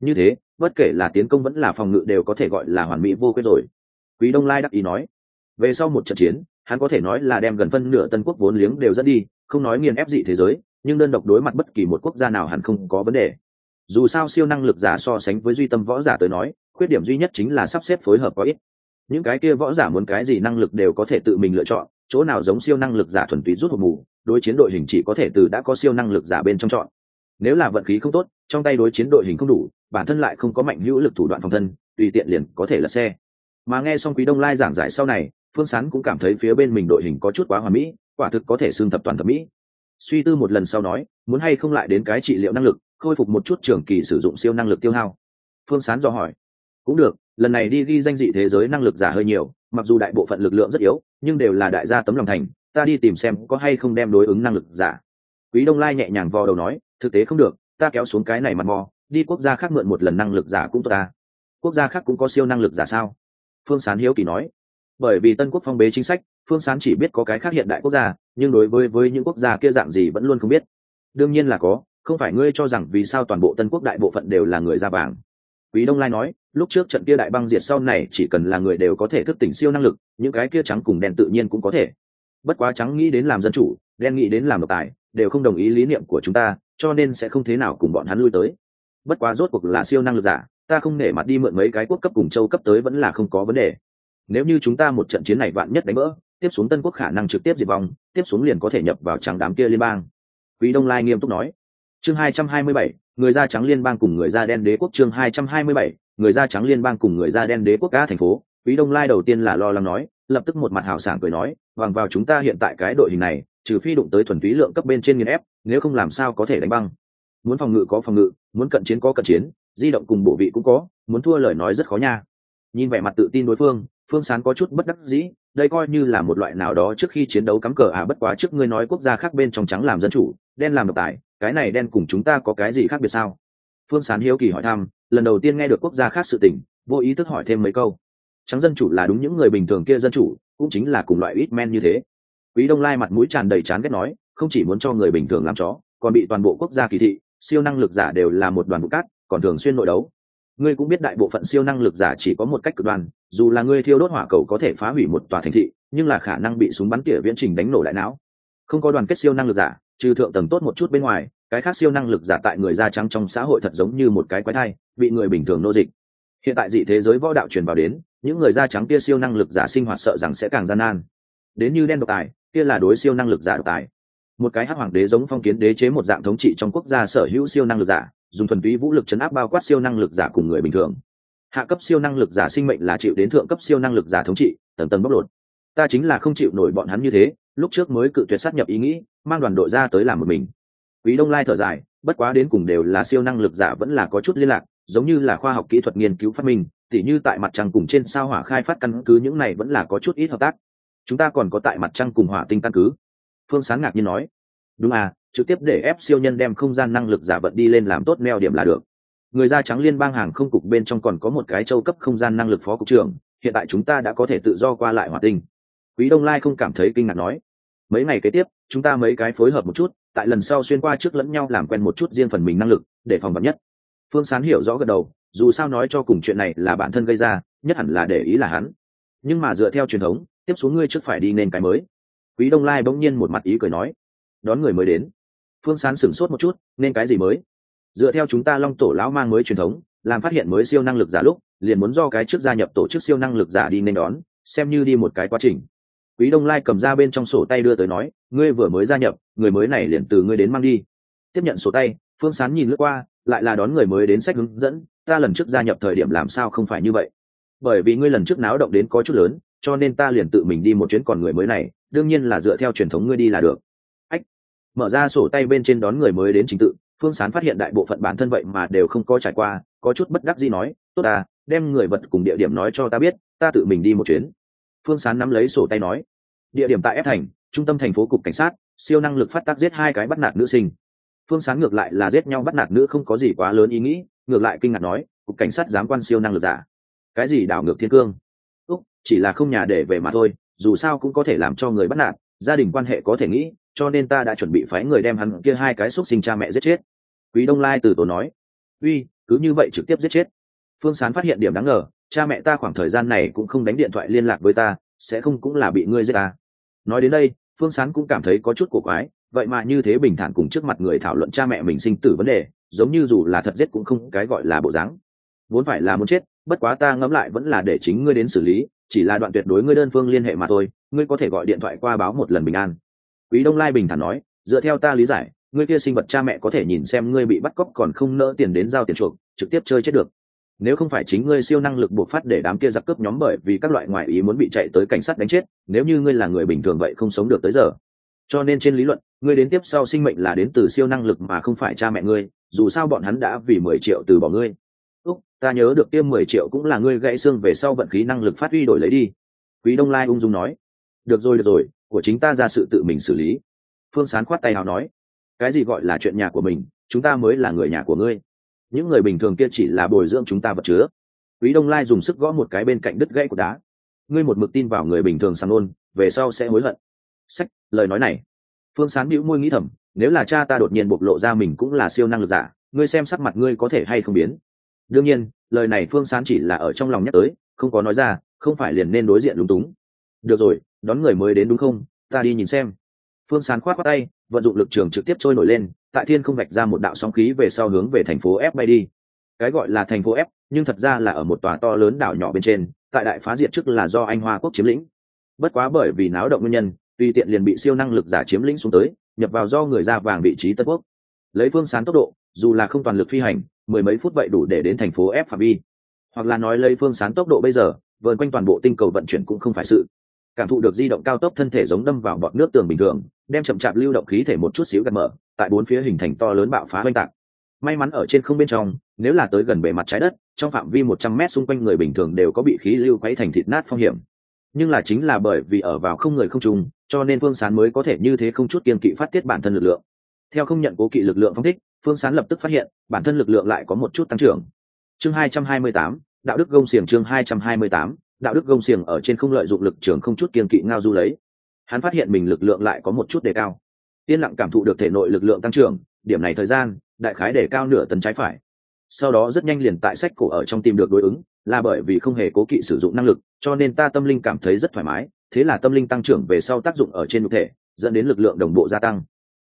như thế, bất kể là tiến công vẫn là phòng ngự đều có thể gọi là hoàn mỹ vô quyết rồi. Quý đông lai đắc ý nói, về sau một trận chiến hắn có thể nói là đem gần phân nửa tân quốc vốn liếng đều dẫn đi, không nói nghiền ép dị thế giới, nhưng đơn độc đối mặt bất kỳ một quốc gia nào hẳn không có vấn đề. Dù sao siêu năng lực giả so sánh với duy tâm võ giả tới nói, khuyết điểm duy nhất chính là sắp xếp phối hợp có ít. Những cái kia võ giả muốn cái gì năng lực đều có thể tự mình lựa chọn, chỗ nào giống siêu năng lực giả thuần túy rút hộp mù, đối chiến đội hình chỉ có thể từ đã có siêu năng lực giả bên trong chọn. Nếu là vận khí không tốt, trong tay đối chiến đội hình không đủ, bản thân lại không có mạnh hữu lực thủ đoạn phòng thân, tùy tiện liền có thể lật xe. Mà nghe xong quý đông lai giảng giải sau này phương sán cũng cảm thấy phía bên mình đội hình có chút quá hoà mỹ, quả thực có thể xương thập toàn thẩm mỹ. Suy tư một lần sau nói, muốn hay không lại đến cái trị liệu năng lực, khôi phục một chút trường kỳ sử dụng siêu năng lực tiêu hao. Phương sán dò hỏi, cũng được, lần này đi ghi danh dị thế giới năng lực giả hơi nhiều, mặc dù đại bộ phận lực lượng rất yếu, nhưng đều là đại gia tấm lòng thành, ta đi tìm xem có hay không đem đối ứng năng lực giả. Quý đông lai nhẹ nhàng vò đầu nói, thực tế không được, ta kéo xuống cái này mặt mò, đi quốc gia khác mượn một lần năng lực giả cũng tốt ta. Quốc gia khác cũng có siêu năng lực giả sao? Phương sán hiếu kỳ nói bởi vì tân quốc phong bế chính sách, phương sán chỉ biết có cái khác hiện đại quốc gia, nhưng đối với với những quốc gia kia dạng gì vẫn luôn không biết. Đương nhiên là có, không phải ngươi cho rằng vì sao toàn bộ tân quốc đại bộ phận đều là người da vàng. Quý đông lai nói, lúc trước trận kia đại băng diệt sau này chỉ cần là người đều có thể thức tỉnh siêu năng lực, những cái kia trắng cùng đen tự nhiên cũng có thể. Bất quá trắng nghĩ đến làm dân chủ, đen nghĩ đến làm độc tài, đều không đồng ý lý niệm của chúng ta, cho nên sẽ không thế nào cùng bọn hắn lui tới. Bất quá rốt cuộc là siêu năng lực giả, ta không nể mặt đi mượn mấy cái quốc cấp cùng châu cấp tới vẫn là không có vấn đề nếu như chúng ta một trận chiến này vạn nhất đánh vỡ tiếp xuống tân quốc khả năng trực tiếp diệt vong tiếp xuống liền có thể nhập vào trắng đám kia liên bang. Quý đông lai nghiêm túc nói. Chương 227, người da trắng liên bang cùng người da đen đế quốc. Chương 227, người da trắng liên bang cùng người da đen đế quốc Ca thành phố. Quý đông lai đầu tiên là lo lắng nói lập tức một mặt hào sảng cười nói bằng vào chúng ta hiện tại cái đội hình này trừ phi đụng tới thuần túy lượng cấp bên trên nghiền ép nếu không làm sao có thể đánh băng. Muốn phòng ngự có phòng ngự muốn cận chiến có cận chiến di động cùng bộ vị cũng có muốn thua lời nói rất khó nha nhìn vẻ mặt tự tin đối phương phương sán có chút bất đắc dĩ, đây coi như là một loại nào đó trước khi chiến đấu cắm cờ à bất quá trước ngươi nói quốc gia khác bên trong trắng làm dân chủ, đen làm độc tài, cái này đen cùng chúng ta có cái gì khác biệt sao? Phương sán hiếu kỳ hỏi thăm, lần đầu tiên nghe được quốc gia khác sự tình, vô ý thức hỏi thêm mấy câu. Trắng dân chủ là đúng những người bình thường kia dân chủ, cũng chính là cùng loại ít men như thế. Quý đông lai mặt mũi tràn đầy chán ghét nói, không chỉ muốn cho người bình thường làm chó, còn bị toàn bộ quốc gia kỳ thị, siêu năng lực giả đều là một đoàn vụ cát, còn thường xuyên nội đấu ngươi cũng biết đại bộ phận siêu năng lực giả chỉ có một cách cực đoan, dù là ngươi thiêu đốt hỏa cầu có thể phá hủy một tòa thành thị, nhưng là khả năng bị súng bắn tỉa viễn trình đánh nổ lại não. Không có đoàn kết siêu năng lực giả, trừ thượng tầng tốt một chút bên ngoài, cái khác siêu năng lực giả tại người da trắng trong xã hội thật giống như một cái quái thai, bị người bình thường nô dịch. Hiện tại dị thế giới võ đạo truyền vào đến, những người da trắng kia siêu năng lực giả sinh hoạt sợ rằng sẽ càng gian nan. Đến như đen độc tài, kia là đối siêu năng lực giả độc tài. Một cái hắc hoàng đế giống phong kiến đế chế một dạng thống trị trong quốc gia sở hữu siêu năng lực giả dùng thuần túy vũ lực chấn áp bao quát siêu năng lực giả cùng người bình thường. Hạ cấp siêu năng lực giả sinh mệnh là chịu đến thượng cấp siêu năng lực giả thống trị, tầng tầng bóc lột. Ta chính là không chịu nổi bọn hắn như thế, lúc trước mới cự tuyệt sát nhập ý nghĩ, mang đoàn đội ra tới làm một mình. Quý đông lai thở dài, bất quá đến cùng đều là siêu năng lực giả vẫn là có chút liên lạc, giống như là khoa học kỹ thuật nghiên cứu phát minh, tỉ như tại mặt trăng cùng trên sao hỏa khai phát căn cứ những này vẫn là có chút ít hợp tác. Chúng ta còn có tại mặt trăng cùng hỏa tinh căn cứ. Phương sáng ngạc nhiên nói. Đúng à trực tiếp để ép siêu nhân đem không gian năng lực giả vận đi lên làm tốt neo điểm là được. Người da trắng liên bang hàng không cục bên trong còn có một cái châu cấp không gian năng lực phó cục trưởng, hiện tại chúng ta đã có thể tự do qua lại hoạt tinh. Quý đông lai không cảm thấy kinh ngạc nói, mấy ngày kế tiếp, chúng ta mấy cái phối hợp một chút, tại lần sau xuyên qua trước lẫn nhau làm quen một chút riêng phần mình năng lực, để phòng vật nhất. Phương sán hiểu rõ gật đầu, dù sao nói cho cùng chuyện này là bản thân gây ra, nhất hẳn là để ý là hắn. Nhưng mà dựa theo truyền thống, tiếp xuống ngươi trước phải đi nên cái mới. Quý đông lai bỗng nhiên một mặt ý cười nói, đón người mới đến phương sán sửng sốt một chút, nên cái gì mới? Dựa theo chúng ta long tổ lão mang mới truyền thống, làm phát hiện mới siêu năng lực giả lúc, liền muốn do cái trước gia nhập tổ chức siêu năng lực giả đi nên đón, xem như đi một cái quá trình. Quý đông lai cầm ra bên trong sổ tay đưa tới nói, ngươi vừa mới gia nhập, người mới này liền từ ngươi đến mang đi. Tiếp nhận sổ tay, phương sán nhìn lướt qua, lại là đón người mới đến sách hướng dẫn, ta lần trước gia nhập thời điểm làm sao không phải như vậy? Bởi vì ngươi lần trước náo động đến có chút lớn, cho nên ta liền tự mình đi một chuyến còn người mới này, đương nhiên là dựa theo truyền thống ngươi đi là được mở ra sổ tay bên trên đón người mới đến trình tự, phương sán phát hiện đại bộ phận bản thân vậy mà đều không có trải qua, có chút bất đắc gì nói, tốt à đem người vật cùng địa điểm nói cho ta biết, ta tự mình đi một chuyến. Phương sán nắm lấy sổ tay nói, địa điểm tại f thành, trung tâm thành phố cục cảnh sát, siêu năng lực phát tác giết hai cái bắt nạt nữ sinh. Phương sán ngược lại là giết nhau bắt nạt nữ không có gì quá lớn ý nghĩ, ngược lại kinh ngạc nói, cục cảnh sát dám quan siêu năng lực giả? Cái gì đảo ngược thiên cương? Úc, chỉ là không nhà để về mà thôi, dù sao cũng có thể làm cho người bắt nạt, gia đình quan hệ có thể nghĩ cho nên ta đã chuẩn bị phái người đem hắn kia hai cái xúc sinh cha mẹ giết chết. Quý đông lai từ tổ nói, uy, cứ như vậy trực tiếp giết chết. Phương sán phát hiện điểm đáng ngờ, cha mẹ ta khoảng thời gian này cũng không đánh điện thoại liên lạc với ta, sẽ không cũng là bị ngươi giết ta. Nói đến đây, phương sán cũng cảm thấy có chút cổ quái, vậy mà như thế bình thản cùng trước mặt người thảo luận cha mẹ mình sinh tử vấn đề, giống như dù là thật giết cũng không cái gọi là bộ dáng. Vốn phải là muốn chết, bất quá ta ngẫm lại vẫn là để chính ngươi đến xử lý, chỉ là đoạn tuyệt đối ngươi đơn phương liên hệ mà thôi, ngươi có thể gọi điện thoại qua báo một lần bình an quý đông lai bình thản nói, dựa theo ta lý giải, ngươi kia sinh vật cha mẹ có thể nhìn xem ngươi bị bắt cóc còn không nỡ tiền đến giao tiền chuộc, trực tiếp chơi chết được. Nếu không phải chính ngươi siêu năng lực buộc phát để đám kia giặc cướp nhóm bởi vì các loại ngoại ý muốn bị chạy tới cảnh sát đánh chết, nếu như ngươi là người bình thường vậy không sống được tới giờ. Cho nên trên lý luận, ngươi đến tiếp sau sinh mệnh là đến từ siêu năng lực mà không phải cha mẹ ngươi, dù sao bọn hắn đã vì mười triệu từ bỏ ngươi. Úc, ta nhớ được tiêm mười triệu cũng là ngươi gãy xương về sau vận khí năng lực phát huy đổi lấy đi. Quý đông lai ung dung nói, được rồi được rồi của chính ta ra sự tự mình xử lý. Phương sán khoát tay nào nói, cái gì gọi là chuyện nhà của mình, chúng ta mới là người nhà của ngươi. Những người bình thường kia chỉ là bồi dưỡng chúng ta vật chứa. Quý đông lai dùng sức gõ một cái bên cạnh đứt gãy của đá. Ngươi một mực tin vào người bình thường sang ôn về sau sẽ hối hận. Sách, lời nói này. Phương sán bĩu môi nghĩ thầm, nếu là cha ta đột nhiên bộc lộ ra mình cũng là siêu năng lực giả, ngươi xem sắc mặt ngươi có thể hay không biến. Đương nhiên, lời này phương sán chỉ là ở trong lòng nhắc tới, không có nói ra, không phải liền nên đối diện lúng túng. Được rồi đón người mới đến đúng không? Ta đi nhìn xem. Phương sán khoát khoát tay, vận dụng lực trường trực tiếp trôi nổi lên, tại thiên không vạch ra một đạo sóng khí về sau hướng về thành phố f bay đi. Cái gọi là thành phố f, nhưng thật ra là ở một tòa to lớn đảo nhỏ bên trên, tại đại phá diệt trước là do anh hoa quốc chiếm lĩnh. Bất quá bởi vì náo động nguyên nhân, tùy tiện liền bị siêu năng lực giả chiếm lĩnh xuống tới, nhập vào do người ra vàng vị trí tân quốc. Lấy phương sán tốc độ, dù là không toàn lực phi hành, mười mấy phút vậy đủ để đến thành phố f phạm vi. Hoặc là nói lấy phương sán tốc độ bây giờ vợn quanh toàn bộ tinh cầu vận chuyển cũng không phải sự cảm thụ được di động cao tốc thân thể giống đâm vào bọt nước tường bình thường, đem chậm chạp lưu động khí thể một chút xíu gạt mở, tại bốn phía hình thành to lớn bạo phá oanh tạc. May mắn ở trên không bên trong, nếu là tới gần bề mặt trái đất, trong phạm vi một trăm mét xung quanh người bình thường đều có bị khí lưu quấy thành thịt nát phong hiểm. Nhưng là chính là bởi vì ở vào không người không trùng, cho nên phương sán mới có thể như thế không chút kiên kỵ phát tiết bản thân lực lượng. Theo không nhận cố kỵ lực lượng phong thích, phương sán lập tức phát hiện, bản thân lực lượng lại có một chút tăng trưởng. Chương hai trăm hai mươi tám, đạo đức gông xiềng chương hai trăm hai mươi tám đạo đức gông xiềng ở trên không lợi dụng lực trường không chút kiên kỵ ngao du lấy. Hắn phát hiện mình lực lượng lại có một chút đề cao. Yên lặng cảm thụ được thể nội lực lượng tăng trưởng, điểm này thời gian, đại khái đề cao nửa tấn trái phải. Sau đó rất nhanh liền tại sách cổ ở trong tìm được đối ứng, là bởi vì không hề cố kỵ sử dụng năng lực, cho nên ta tâm linh cảm thấy rất thoải mái, thế là tâm linh tăng trưởng về sau tác dụng ở trên thực thể, dẫn đến lực lượng đồng bộ gia tăng.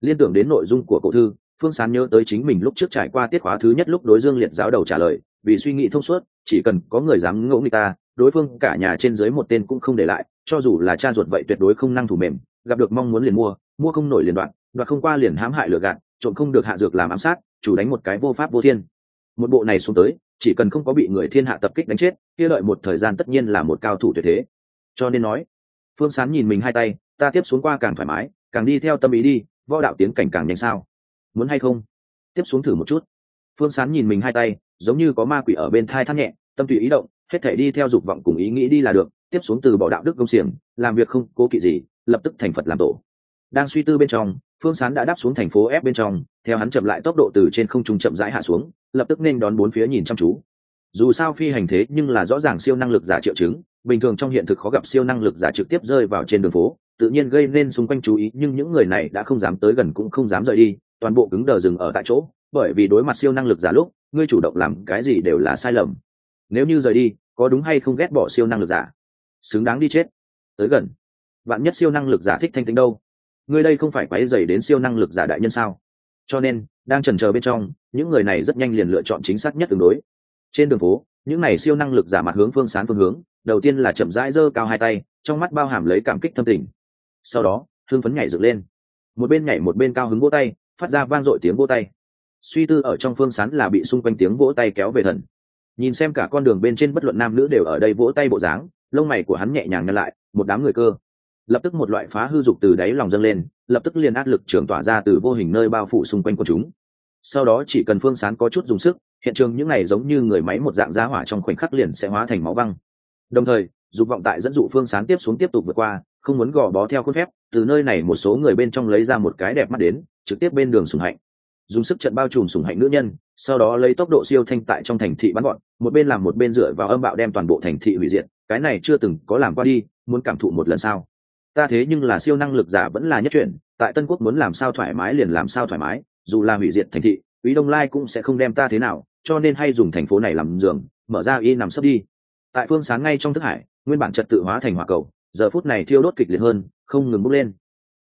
Liên tưởng đến nội dung của cổ thư, phương sán nhớ tới chính mình lúc trước trải qua tiết khóa thứ nhất lúc đối dương liệt giáo đầu trả lời, vì suy nghĩ thông suốt, chỉ cần có người dám ngẫu người ta đối phương cả nhà trên dưới một tên cũng không để lại, cho dù là cha ruột vậy tuyệt đối không năng thủ mềm, gặp được mong muốn liền mua mua không nổi liền đoạn đoạt không qua liền hãm hại lừa gạt, trộm không được hạ dược làm ám sát, chủ đánh một cái vô pháp vô thiên. Một bộ này xuống tới, chỉ cần không có bị người thiên hạ tập kích đánh chết, kia lợi một thời gian tất nhiên là một cao thủ tuyệt thế. Cho nên nói, phương sán nhìn mình hai tay, ta tiếp xuống qua càng thoải mái, càng đi theo tâm ý đi, võ đạo tiến cảnh càng nhanh sao. Muốn hay không? Tiếp xuống thử một chút. Phương sán nhìn mình hai tay, giống như có ma quỷ ở bên thai thắt nhẹ, tâm tùy ý động hết thể đi theo dục vọng cùng ý nghĩ đi là được, tiếp xuống từ bỏ đạo đức công xiềng, làm việc không cố kỵ gì, lập tức thành phật làm tổ. Đang suy tư bên trong, phương sán đã đáp xuống thành phố ép bên trong, theo hắn chậm lại tốc độ từ trên không trung chậm rãi hạ xuống, lập tức nên đón bốn phía nhìn chăm chú. Dù sao phi hành thế nhưng là rõ ràng siêu năng lực giả triệu chứng, bình thường trong hiện thực khó gặp siêu năng lực giả trực tiếp rơi vào trên đường phố, tự nhiên gây nên xung quanh chú ý, nhưng những người này đã không dám tới gần cũng không dám rời đi, toàn bộ cứng đờ dừng ở tại chỗ, bởi vì đối mặt siêu năng lực giả lúc, ngươi chủ động làm cái gì đều là sai lầm nếu như rời đi, có đúng hay không ghét bỏ siêu năng lực giả? Xứng đáng đi chết. Tới gần. Bạn nhất siêu năng lực giả thích thanh tính đâu? Ngươi đây không phải quáy dày đến siêu năng lực giả đại nhân sao? Cho nên, đang trần chờ bên trong, những người này rất nhanh liền lựa chọn chính xác nhất tương đối. Trên đường phố, những này siêu năng lực giả mặt hướng phương sán phương hướng, đầu tiên là chậm rãi giơ cao hai tay, trong mắt bao hàm lấy cảm kích thâm tình. Sau đó hương phấn nhảy dựng lên. Một bên nhảy một bên cao hứng vỗ tay, phát ra vang dội tiếng vỗ tay. Suy tư ở trong phương sán là bị xung quanh tiếng vỗ tay kéo về thần nhìn xem cả con đường bên trên bất luận nam nữ đều ở đây vỗ tay bộ dáng, lông mày của hắn nhẹ nhàng ngăn lại, một đám người cơ. Lập tức một loại phá hư dục từ đáy lòng dâng lên, lập tức liền áp lực trưởng tỏa ra từ vô hình nơi bao phủ xung quanh của chúng. Sau đó chỉ cần phương sán có chút dùng sức, hiện trường những này giống như người máy một dạng giá hỏa trong khoảnh khắc liền sẽ hóa thành máu băng. Đồng thời, dục vọng tại dẫn dụ phương sán tiếp xuống tiếp tục vượt qua, không muốn gò bó theo khuôn phép, từ nơi này một số người bên trong lấy ra một cái đẹp mắt đến, trực tiếp bên đường sùng hạnh dùng sức trận bao trùm sủng hạnh nữ nhân, sau đó lấy tốc độ siêu thanh tại trong thành thị bắn gọn một bên làm một bên dựa vào âm bạo đem toàn bộ thành thị hủy diệt, cái này chưa từng có làm qua đi, muốn cảm thụ một lần sao? Ta thế nhưng là siêu năng lực giả vẫn là nhất chuyện tại tân quốc muốn làm sao thoải mái liền làm sao thoải mái, dù là hủy diệt thành thị, quý đông lai cũng sẽ không đem ta thế nào, cho nên hay dùng thành phố này làm giường, mở ra y nằm sấp đi. Tại phương sáng ngay trong thức hải, nguyên bản trật tự hóa thành hỏa cầu, giờ phút này thiêu đốt kịch liệt hơn, không ngừng bốc lên.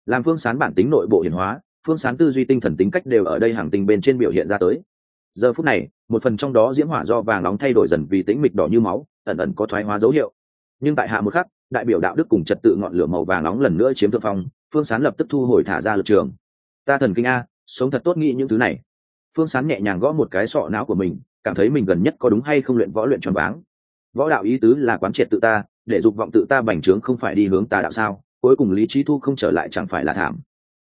Làm phương sán bản tính nội bộ hiển hóa phương Sáng tư duy tinh thần tính cách đều ở đây hàng tinh bên trên biểu hiện ra tới. Giờ phút này, một phần trong đó diễm hỏa do vàng nóng thay đổi dần vì tĩnh mịch đỏ như máu, ẩn ẩn có thoái hóa dấu hiệu. Nhưng tại hạ một khắc, đại biểu đạo đức cùng trật tự ngọn lửa màu vàng nóng lần nữa chiếm thượng phong, phương sán lập tức thu hồi thả ra lực trường. Ta thần kinh a, sống thật tốt nghĩ những thứ này. Phương sán nhẹ nhàng gõ một cái sọ não của mình, cảm thấy mình gần nhất có đúng hay không luyện võ luyện tròn váng. Võ đạo ý tứ là quán triệt tự ta, để dục vọng tự ta bành trướng không phải đi hướng ta đạo sao, cuối cùng lý trí thu không trở lại chẳng phải là thảm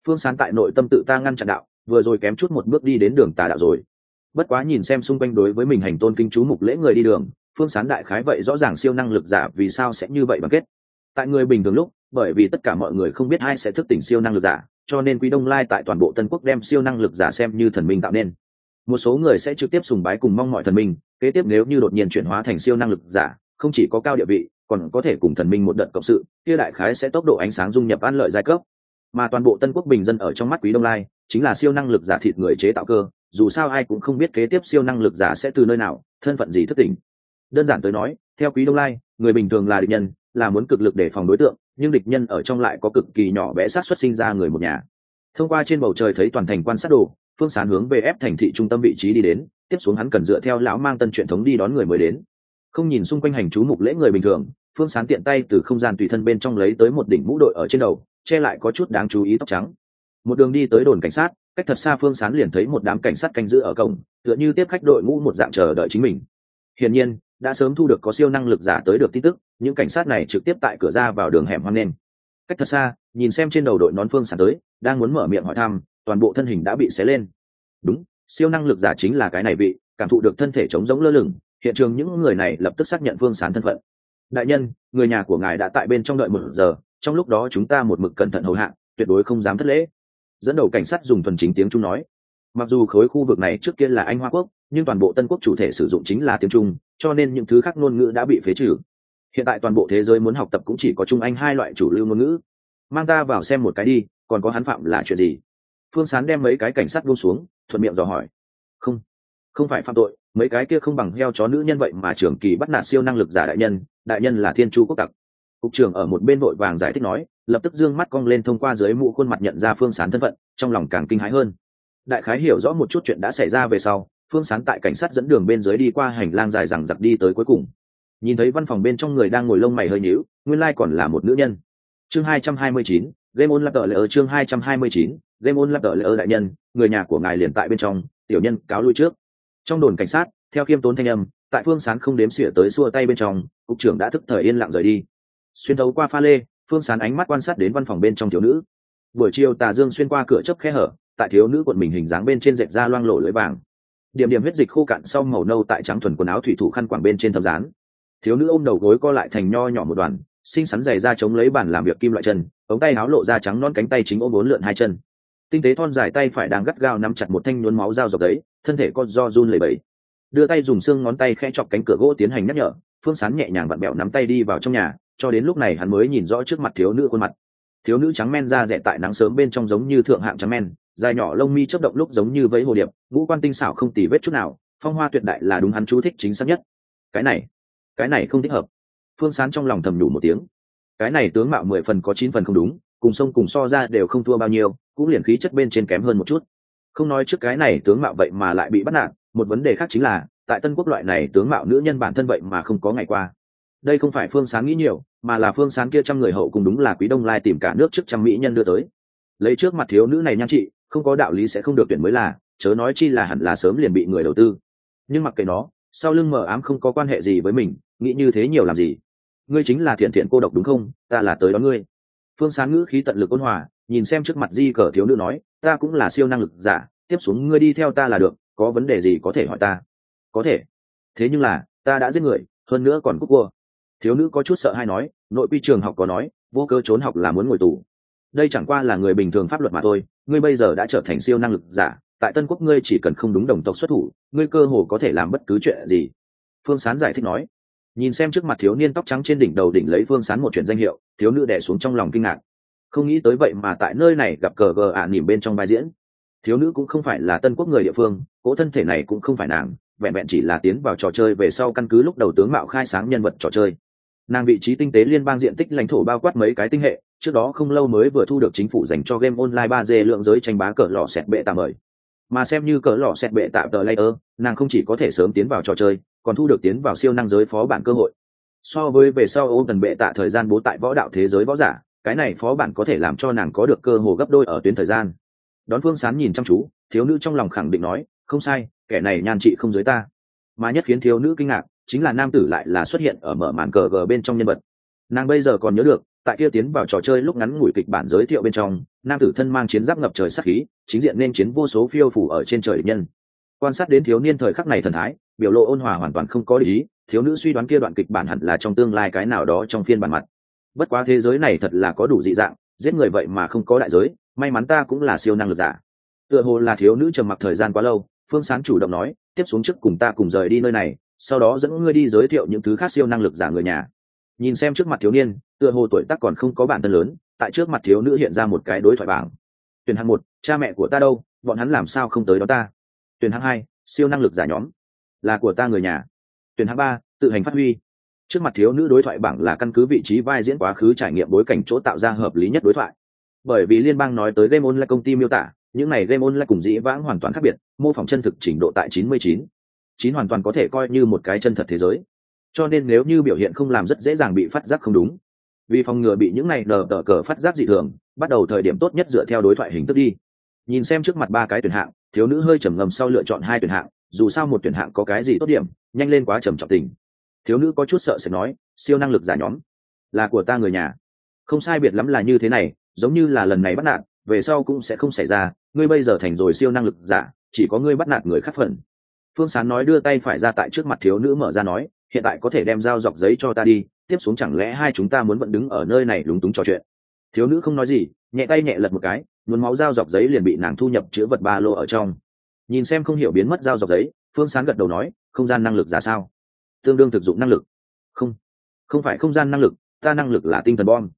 phương sán tại nội tâm tự ta ngăn chặn đạo, vừa rồi kém chút một bước đi đến đường tà đạo rồi. Bất quá nhìn xem xung quanh đối với mình hành tôn kinh chú mục lễ người đi đường, phương sán đại khái vậy rõ ràng siêu năng lực giả vì sao sẽ như vậy bằng kết. Tại người bình thường lúc, bởi vì tất cả mọi người không biết ai sẽ thức tỉnh siêu năng lực giả, cho nên quý đông lai tại toàn bộ tân quốc đem siêu năng lực giả xem như thần minh tạo nên. Một số người sẽ trực tiếp sùng bái cùng mong mọi thần minh, kế tiếp nếu như đột nhiên chuyển hóa thành siêu năng lực giả, không chỉ có cao địa vị, còn có thể cùng thần minh một đợt cộng sự, kia đại khái sẽ tốc độ ánh sáng dung nhập an lợi giai cấp mà toàn bộ tân quốc bình dân ở trong mắt quý đông lai, chính là siêu năng lực giả thịt người chế tạo cơ, dù sao ai cũng không biết kế tiếp siêu năng lực giả sẽ từ nơi nào, thân phận gì thất tình. đơn giản tới nói, theo quý đông lai, người bình thường là địch nhân, là muốn cực lực để phòng đối tượng, nhưng địch nhân ở trong lại có cực kỳ nhỏ bé sát xuất sinh ra người một nhà thông qua trên bầu trời thấy toàn thành quan sát đồ, phương sán hướng về ép thành thị trung tâm vị trí đi đến, tiếp xuống hắn cần dựa theo lão mang tân truyền thống đi đón người mới đến không nhìn xung quanh hành chú mục lễ người bình thường, phương sán tiện tay từ không gian tùy thân bên trong lấy tới một đỉnh mũ đội ở trên đầu che lại có chút đáng chú ý tóc trắng. Một đường đi tới đồn cảnh sát, cách thật xa phương sán liền thấy một đám cảnh sát canh giữ ở cổng, tựa như tiếp khách đội ngũ một dạng chờ đợi chính mình. Hiển nhiên, đã sớm thu được có siêu năng lực giả tới được tin tức, những cảnh sát này trực tiếp tại cửa ra vào đường hẻm hoang lên cách thật xa, nhìn xem trên đầu đội nón phương sán tới, đang muốn mở miệng hỏi thăm, toàn bộ thân hình đã bị xé lên. Đúng, siêu năng lực giả chính là cái này bị cảm thụ được thân thể chống giống lơ lửng, hiện trường những người này lập tức xác nhận phương sán thân phận. Đại nhân, người nhà của ngài đã tại bên trong đợi một giờ trong lúc đó chúng ta một mực cẩn thận hầu hạ, tuyệt đối không dám thất lễ. Dẫn đầu cảnh sát dùng thuần chính tiếng trung nói, mặc dù khối khu vực này trước kia là anh hoa quốc, nhưng toàn bộ tân quốc chủ thể sử dụng chính là tiếng trung, cho nên những thứ khác ngôn ngữ đã bị phế trừ. Hiện tại toàn bộ thế giới muốn học tập cũng chỉ có trung anh hai loại chủ lưu ngôn ngữ. Mang ta vào xem một cái đi, còn có hắn phạm là chuyện gì? Phương sán đem mấy cái cảnh sát buông xuống, thuận miệng dò hỏi. Không không phải phạm tội, mấy cái kia không bằng heo chó nữ nhân vậy mà trưởng kỳ bắt nạt siêu năng lực giả đại nhân đại nhân là thiên chu quốc tặc cục trưởng ở một bên vội vàng giải thích nói, lập tức dương mắt cong lên thông qua dưới mũ khuôn mặt nhận ra phương sán thân phận, trong lòng càng kinh hãi hơn. Đại khái hiểu rõ một chút chuyện đã xảy ra về sau, phương sán tại cảnh sát dẫn đường bên dưới đi qua hành lang dài rằng giặc đi tới cuối cùng. Nhìn thấy văn phòng bên trong người đang ngồi lông mày hơi nhíu, nguyên lai còn là một nữ nhân. Chương hai trăm hai mươi chín, game on lắp đỡ lỡ chương hai trăm hai mươi chín, game on lắp đỡ lỡ đại nhân, người nhà của ngài liền tại bên trong, tiểu nhân cáo lui trước. Trong đồn cảnh sát, theo khiêm tốn thanh âm, tại phương sán không đếm xỉa tới xua tay bên trong, cục trưởng đã thức thời yên lặng rời đi xuyên thấu qua pha lê, phương sán ánh mắt quan sát đến văn phòng bên trong thiếu nữ. Buổi chiều, tà dương xuyên qua cửa chớp khe hở, tại thiếu nữ quận mình hình dáng bên trên dẹp da loang lổ lưỡi vàng. Điểm điểm huyết dịch khô cạn sau màu nâu tại trắng thuần quần áo thủy thủ khăn quảng bên trên thâm rán thiếu nữ ôm đầu gối co lại thành nho nhỏ một đoàn, xinh xắn dày ra chống lấy bàn làm việc kim loại chân, ống tay áo lộ ra trắng non cánh tay chính ôm bốn lượn hai chân. Tinh tế thon dài tay phải đang gắt gao nắm chặt một thanh nhuốm máu dao dọc giấy, thân thể con do run lẩy bẩy. Đưa tay dùng xương ngón tay khẽ chọc cánh cửa gỗ tiến hành nhắc nhở, phương sán nhẹ nhàng vặn bẹo nắm tay đi vào trong nhà cho đến lúc này hắn mới nhìn rõ trước mặt thiếu nữ khuôn mặt. Thiếu nữ trắng men da rẻ tại nắng sớm bên trong giống như thượng hạng trắng men, dài nhỏ lông mi chớp động lúc giống như vẫy hồ điệp, ngũ quan tinh xảo không tì vết chút nào, phong hoa tuyệt đại là đúng hắn chú thích chính xác nhất. Cái này cái này không thích hợp. Phương sán trong lòng thầm nhủ một tiếng. Cái này tướng mạo mười phần có chín phần không đúng, cùng sông cùng so ra đều không thua bao nhiêu, cũng liền khí chất bên trên kém hơn một chút. Không nói trước cái này tướng mạo vậy mà lại bị bắt nạt, một vấn đề khác chính là, tại tân quốc loại này tướng mạo nữ nhân bản thân vậy mà không có ngày qua đây không phải phương sáng nghĩ nhiều, mà là phương sáng kia trăm người hậu cùng đúng là quý đông lai tìm cả nước trước trăm mỹ nhân đưa tới. Lấy trước mặt thiếu nữ này nhan trị, không có đạo lý sẽ không được tuyển mới là, chớ nói chi là hẳn là sớm liền bị người đầu tư. Nhưng mặc kệ nó, sau lưng mờ ám không có quan hệ gì với mình, nghĩ như thế nhiều làm gì? Ngươi chính là thiện thiện cô độc đúng không? Ta là tới đón ngươi. Phương sáng ngữ khí tận lực ôn hòa, nhìn xem trước mặt di cờ thiếu nữ nói, ta cũng là siêu năng lực giả, tiếp xuống ngươi đi theo ta là được, có vấn đề gì có thể hỏi ta? Có thể. Thế nhưng là, ta đã giết người, hơn nữa còn cúc cua thiếu nữ có chút sợ hay nói, nội quy trường học có nói, vô cơ trốn học là muốn ngồi tù. Đây chẳng qua là người bình thường pháp luật mà thôi, ngươi bây giờ đã trở thành siêu năng lực giả, tại tân quốc ngươi chỉ cần không đúng đồng tộc xuất thủ, ngươi cơ hồ có thể làm bất cứ chuyện gì. Phương sán giải thích nói. Nhìn xem trước mặt thiếu niên tóc trắng trên đỉnh đầu đỉnh lấy phương sán một chuyện danh hiệu, thiếu nữ đẻ xuống trong lòng kinh ngạc. Không nghĩ tới vậy mà tại nơi này gặp cờ gờ ả nỉm bên trong bài diễn. Thiếu nữ cũng không phải là tân quốc người địa phương, cỗ thân thể này cũng không phải nàng, vẹn vẹn chỉ là tiến vào trò chơi về sau căn cứ lúc đầu tướng mạo khai sáng nhân vật trò chơi nàng vị trí tinh tế liên bang diện tích lãnh thổ bao quát mấy cái tinh hệ, trước đó không lâu mới vừa thu được chính phủ dành cho game online ba d lượng giới tranh bá cỡ lò xẹt bệ tạm mời. Mà xem như cỡ lò xẹt bệ tạm tờ layer, nàng không chỉ có thể sớm tiến vào trò chơi, còn thu được tiến vào siêu năng giới phó bản cơ hội. So với về sau ô tần bệ tạ thời gian bố tại võ đạo thế giới võ giả, cái này phó bản có thể làm cho nàng có được cơ hồ gấp đôi ở tuyến thời gian. Đón phương sán nhìn chăm chú, thiếu nữ trong lòng khẳng định nói, không sai, kẻ này nhan trị không dưới ta. Mà nhất khiến thiếu nữ kinh ngạc chính là nam tử lại là xuất hiện ở mở màn cờ gờ bên trong nhân vật. Nàng bây giờ còn nhớ được, tại kia tiến vào trò chơi lúc ngắn ngủi kịch bản giới thiệu bên trong, nam tử thân mang chiến giáp ngập trời sắc khí, chính diện nên chiến vô số phiêu phủ ở trên trời nhân. Quan sát đến thiếu niên thời khắc này thần thái, biểu lộ ôn hòa hoàn toàn không có lý thiếu nữ suy đoán kia đoạn kịch bản hẳn là trong tương lai cái nào đó trong phiên bản mặt. Bất quá thế giới này thật là có đủ dị dạng, giết người vậy mà không có đại giới, may mắn ta cũng là siêu năng lực giả. Tựa hồ là thiếu nữ trầm mặc thời gian quá lâu, phương sán chủ động nói, tiếp xuống trước cùng ta cùng rời đi nơi này sau đó dẫn ngươi đi giới thiệu những thứ khác siêu năng lực giả người nhà. Nhìn xem trước mặt thiếu niên, tựa hồ tuổi tác còn không có bản thân lớn, tại trước mặt thiếu nữ hiện ra một cái đối thoại bảng. Tuyển hạng một, cha mẹ của ta đâu, bọn hắn làm sao không tới đó ta? Tuyển hạng hai, siêu năng lực giả nhóm, là của ta người nhà. Tuyển hạng ba, tự hành phát huy. Trước mặt thiếu nữ đối thoại bảng là căn cứ vị trí vai diễn quá khứ trải nghiệm bối cảnh chỗ tạo ra hợp lý nhất đối thoại. Bởi vì liên bang nói tới game online công ty miêu tả, những này game online cùng dĩ vãng hoàn toàn khác biệt, mô phỏng chân thực trình độ tại 99 chín hoàn toàn có thể coi như một cái chân thật thế giới. Cho nên nếu như biểu hiện không làm rất dễ dàng bị phát giác không đúng, vì phòng ngừa bị những này nờ tờ cờ phát giác dị thường, bắt đầu thời điểm tốt nhất dựa theo đối thoại hình thức đi. Nhìn xem trước mặt ba cái tuyển hạng, thiếu nữ hơi trầm ngầm sau lựa chọn hai tuyển hạng, dù sao một tuyển hạng có cái gì tốt điểm, nhanh lên quá trầm trọng tình. Thiếu nữ có chút sợ sẽ nói, siêu năng lực giả nhóm, là của ta người nhà. Không sai biệt lắm là như thế này, giống như là lần này bắt nạt, về sau cũng sẽ không xảy ra, ngươi bây giờ thành rồi siêu năng lực giả, chỉ có ngươi bắt nạt người khác phần phương sán nói đưa tay phải ra tại trước mặt thiếu nữ mở ra nói, hiện tại có thể đem dao dọc giấy cho ta đi, tiếp xuống chẳng lẽ hai chúng ta muốn vẫn đứng ở nơi này lúng túng trò chuyện? Thiếu nữ không nói gì, nhẹ tay nhẹ lật một cái, nhuốm máu dao dọc giấy liền bị nàng thu nhập chứa vật ba lô ở trong. Nhìn xem không hiểu biến mất dao dọc giấy, phương sán gật đầu nói, không gian năng lực ra sao? Tương đương thực dụng năng lực. Không không phải không gian năng lực, ta năng lực là tinh thần bom.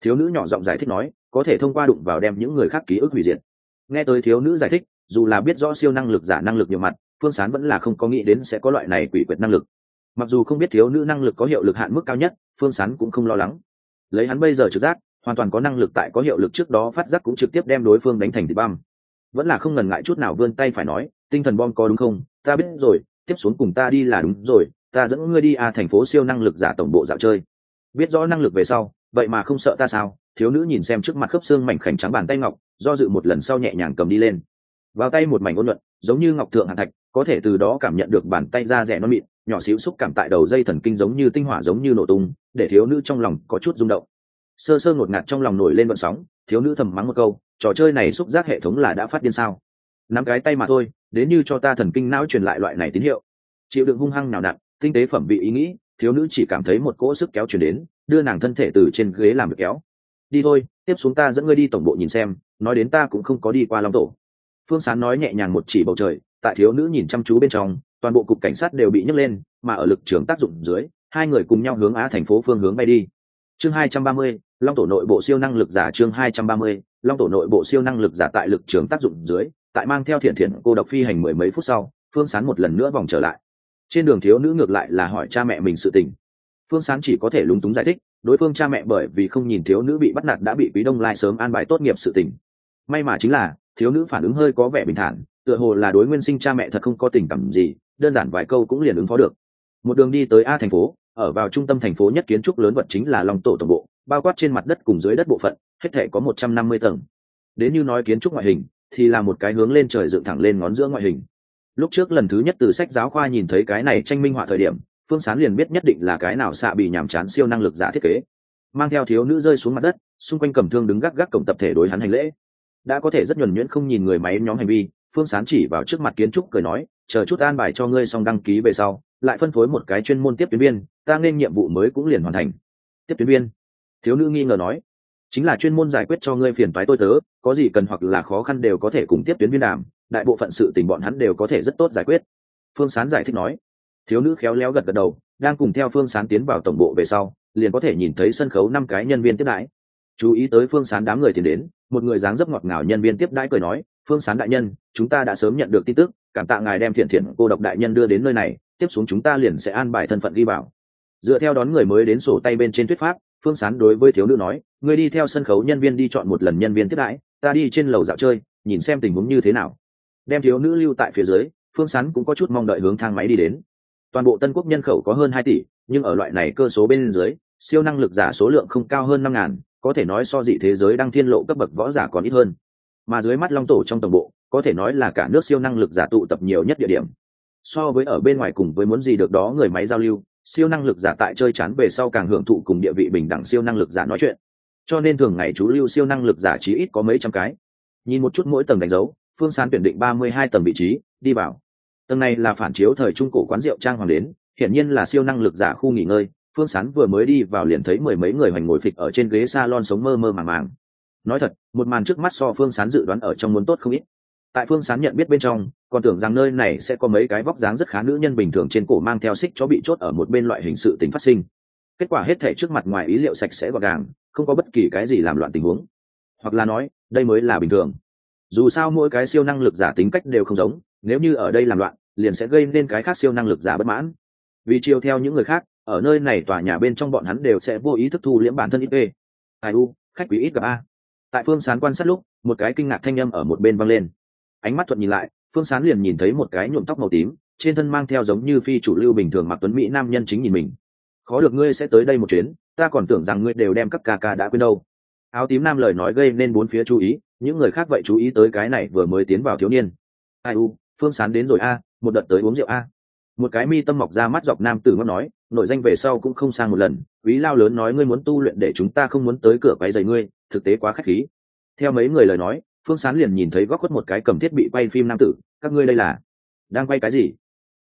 Thiếu nữ nhỏ giọng giải thích nói, có thể thông qua đụng vào đem những người khác ký ức hủy diệt. Nghe tới thiếu nữ giải thích, dù là biết rõ siêu năng lực giả năng lực nhiều mặt phương sán vẫn là không có nghĩ đến sẽ có loại này quỷ quyệt năng lực. Mặc dù không biết thiếu nữ năng lực có hiệu lực hạn mức cao nhất, phương sán cũng không lo lắng. Lấy hắn bây giờ trực giác, hoàn toàn có năng lực tại có hiệu lực trước đó phát giác cũng trực tiếp đem đối phương đánh thành thịt băm. Vẫn là không ngần ngại chút nào vươn tay phải nói, tinh thần bom có đúng không? Ta biết rồi, tiếp xuống cùng ta đi là đúng rồi, ta dẫn ngươi đi à thành phố siêu năng lực giả tổng bộ dạo chơi. Biết rõ năng lực về sau, vậy mà không sợ ta sao? Thiếu nữ nhìn xem trước mặt khớp xương mảnh khảnh trắng bàn tay ngọc, do dự một lần sau nhẹ nhàng cầm đi lên. Vào tay một mảnh ôn luận, giống như ngọc thượng hạ thạch có thể từ đó cảm nhận được bàn tay da rẻ non mịn, nhỏ xíu xúc cảm tại đầu dây thần kinh giống như tinh hỏa giống như nổ tung, để thiếu nữ trong lòng có chút rung động. Sơ sơ ngột ngạt trong lòng nổi lên vận sóng, thiếu nữ thầm mắng một câu, trò chơi này xúc giác hệ thống là đã phát điên sao? Nắm cái tay mà thôi, đến như cho ta thần kinh não truyền lại loại này tín hiệu. Chịu đựng hung hăng nào nặn, tinh tế phẩm vị ý nghĩ, thiếu nữ chỉ cảm thấy một cỗ sức kéo chuyển đến, đưa nàng thân thể từ trên ghế làm được kéo. Đi thôi, tiếp xuống ta dẫn ngươi đi tổng bộ nhìn xem, nói đến ta cũng không có đi qua long tổ. Phương sán nói nhẹ nhàng một chỉ bầu trời tại thiếu nữ nhìn chăm chú bên trong, toàn bộ cục cảnh sát đều bị nhấc lên, mà ở lực trường tác dụng dưới, hai người cùng nhau hướng á thành phố phương hướng bay đi. Chương hai trăm ba mươi, long tổ nội bộ siêu năng lực giả chương hai trăm ba mươi, long tổ nội bộ siêu năng lực giả tại lực trường tác dụng dưới, tại mang theo thiện thiện, cô độc phi hành mười mấy phút sau, phương sán một lần nữa vòng trở lại. Trên đường thiếu nữ ngược lại là hỏi cha mẹ mình sự tình. Phương sán chỉ có thể lúng túng giải thích, đối phương cha mẹ bởi vì không nhìn thiếu nữ bị bắt nạt đã bị quý đông lai sớm an bài tốt nghiệp sự tình may mà chính là, thiếu nữ phản ứng hơi có vẻ bình thản, tựa hồ là đối nguyên sinh cha mẹ thật không có tình cảm gì, đơn giản vài câu cũng liền ứng phó được. Một đường đi tới a thành phố, ở vào trung tâm thành phố nhất kiến trúc lớn vật chính là lòng tổ tổng bộ, bao quát trên mặt đất cùng dưới đất bộ phận, hết thể có một trăm năm mươi tầng. Đến như nói kiến trúc ngoại hình, thì là một cái hướng lên trời dựng thẳng lên ngón giữa ngoại hình. Lúc trước lần thứ nhất từ sách giáo khoa nhìn thấy cái này tranh minh họa thời điểm, phương sán liền biết nhất định là cái nào xạ bị nhàm chán siêu năng lực giả thiết kế. Mang theo thiếu nữ rơi xuống mặt đất, xung quanh cầm thương đứng gác gác cổng tập thể đối hắn hành lễ đã có thể rất nhuần nhuyễn không nhìn người máy nhóm hành vi. Phương sán chỉ vào trước mặt kiến trúc cười nói, chờ chút an bài cho ngươi xong đăng ký về sau, lại phân phối một cái chuyên môn tiếp tuyến viên, ta nên nhiệm vụ mới cũng liền hoàn thành. Tiếp tuyến viên. Thiếu nữ nghi ngờ nói, chính là chuyên môn giải quyết cho ngươi phiền toái tôi tớ, có gì cần hoặc là khó khăn đều có thể cùng tiếp tuyến viên đàm, đại bộ phận sự tình bọn hắn đều có thể rất tốt giải quyết. Phương sán giải thích nói. Thiếu nữ khéo léo gật gật đầu, đang cùng theo phương sán tiến vào tổng bộ về sau, liền có thể nhìn thấy sân khấu năm cái nhân viên tiếp đãi chú ý tới phương sán đám người tiến đến, một người dáng dấp ngọt ngào nhân viên tiếp đãi cười nói, phương sán đại nhân, chúng ta đã sớm nhận được tin tức, cảm tạ ngài đem thiện thiện cô độc đại nhân đưa đến nơi này, tiếp xuống chúng ta liền sẽ an bài thân phận ghi bảo dựa theo đón người mới đến sổ tay bên trên thuyết pháp, phương sán đối với thiếu nữ nói người đi theo sân khấu nhân viên đi chọn một lần nhân viên tiếp đãi, ta đi trên lầu dạo chơi, nhìn xem tình huống như thế nào. Đem thiếu nữ lưu tại phía dưới, phương sán cũng có chút mong đợi hướng thang máy đi đến. Toàn bộ tân quốc nhân khẩu có hơn hai tỷ, nhưng ở loại này cơ số bên dưới, siêu năng lực giả số lượng không cao hơn năm ngàn có thể nói so dị thế giới đang thiên lộ cấp bậc võ giả còn ít hơn. Mà dưới mắt long tổ trong tổng bộ, có thể nói là cả nước siêu năng lực giả tụ tập nhiều nhất địa điểm. So với ở bên ngoài cùng với muốn gì được đó người máy giao lưu, siêu năng lực giả tại chơi chán về sau càng hưởng thụ cùng địa vị bình đẳng siêu năng lực giả nói chuyện. Cho nên thường ngày chú lưu siêu năng lực giả chí ít có mấy trăm cái. Nhìn một chút mỗi tầng đánh dấu, phương sán tuyển định ba mươi hai tầng vị trí, đi vào. Tầng này là phản chiếu thời trung cổ quán rượu trang hoàng đến, hiển nhiên là siêu năng lực giả khu nghỉ ngơi phương sán vừa mới đi vào liền thấy mười mấy người hoành ngồi phịch ở trên ghế s a lon sống mơ mơ màng màng. Nói thật, một màn trước mắt so phương sán dự đoán ở trong muốn tốt không ít. Tại phương sán nhận biết bên trong, còn tưởng rằng nơi này sẽ có mấy cái vóc dáng rất khá nữ nhân bình thường trên cổ mang theo xích cho bị chốt ở một bên loại hình sự tính phát sinh. Kết quả hết thể trước mặt ngoài ý liệu sạch sẽ gọn gàng, không có bất kỳ cái gì làm loạn tình huống. Hoặc là nói, đây mới là bình thường. Dù sao mỗi cái siêu năng lực giả tính cách đều không giống, nếu như ở đây làm loạn, liền sẽ gây nên cái khác siêu năng lực giả bất mãn. Vì chiều theo những người khác ở nơi này tòa nhà bên trong bọn hắn đều sẽ vô ý thức thu liễm bản thân ít ê. Ai u, khách quý ít gặp a. Tại phương sán quan sát lúc, một cái kinh ngạc thanh â m ở một bên văng lên. Ánh mắt thuận nhìn lại, phương sán liền nhìn thấy một cái nhuộm tóc màu tím, trên thân mang theo giống như phi chủ lưu bình thường mặc tuấn mỹ nam nhân chính nhìn mình. Khó được ngươi sẽ tới đây một chuyến, ta còn tưởng rằng ngươi đều đem các ca ca đã quên đâu. Áo tím nam lời nói gây nên bốn phía chú ý, những người khác vậy chú ý tới cái này vừa mới tiến vào thiếu niên. Ai u, phương sán đến rồi a, một đợt tới uống rượu a một cái mi tâm mọc ra mắt dọc nam tử ngóc nói nội danh về sau cũng không sang một lần, quý lao lớn nói ngươi muốn tu luyện để chúng ta không muốn tới cửa quay dày ngươi, thực tế quá k h á c h khí. Theo mấy người lời nói, phương sán liền nhìn thấy góc khuất một cái cầm thiết bị quay phim nam tử, các ngươi đây là đang quay cái gì?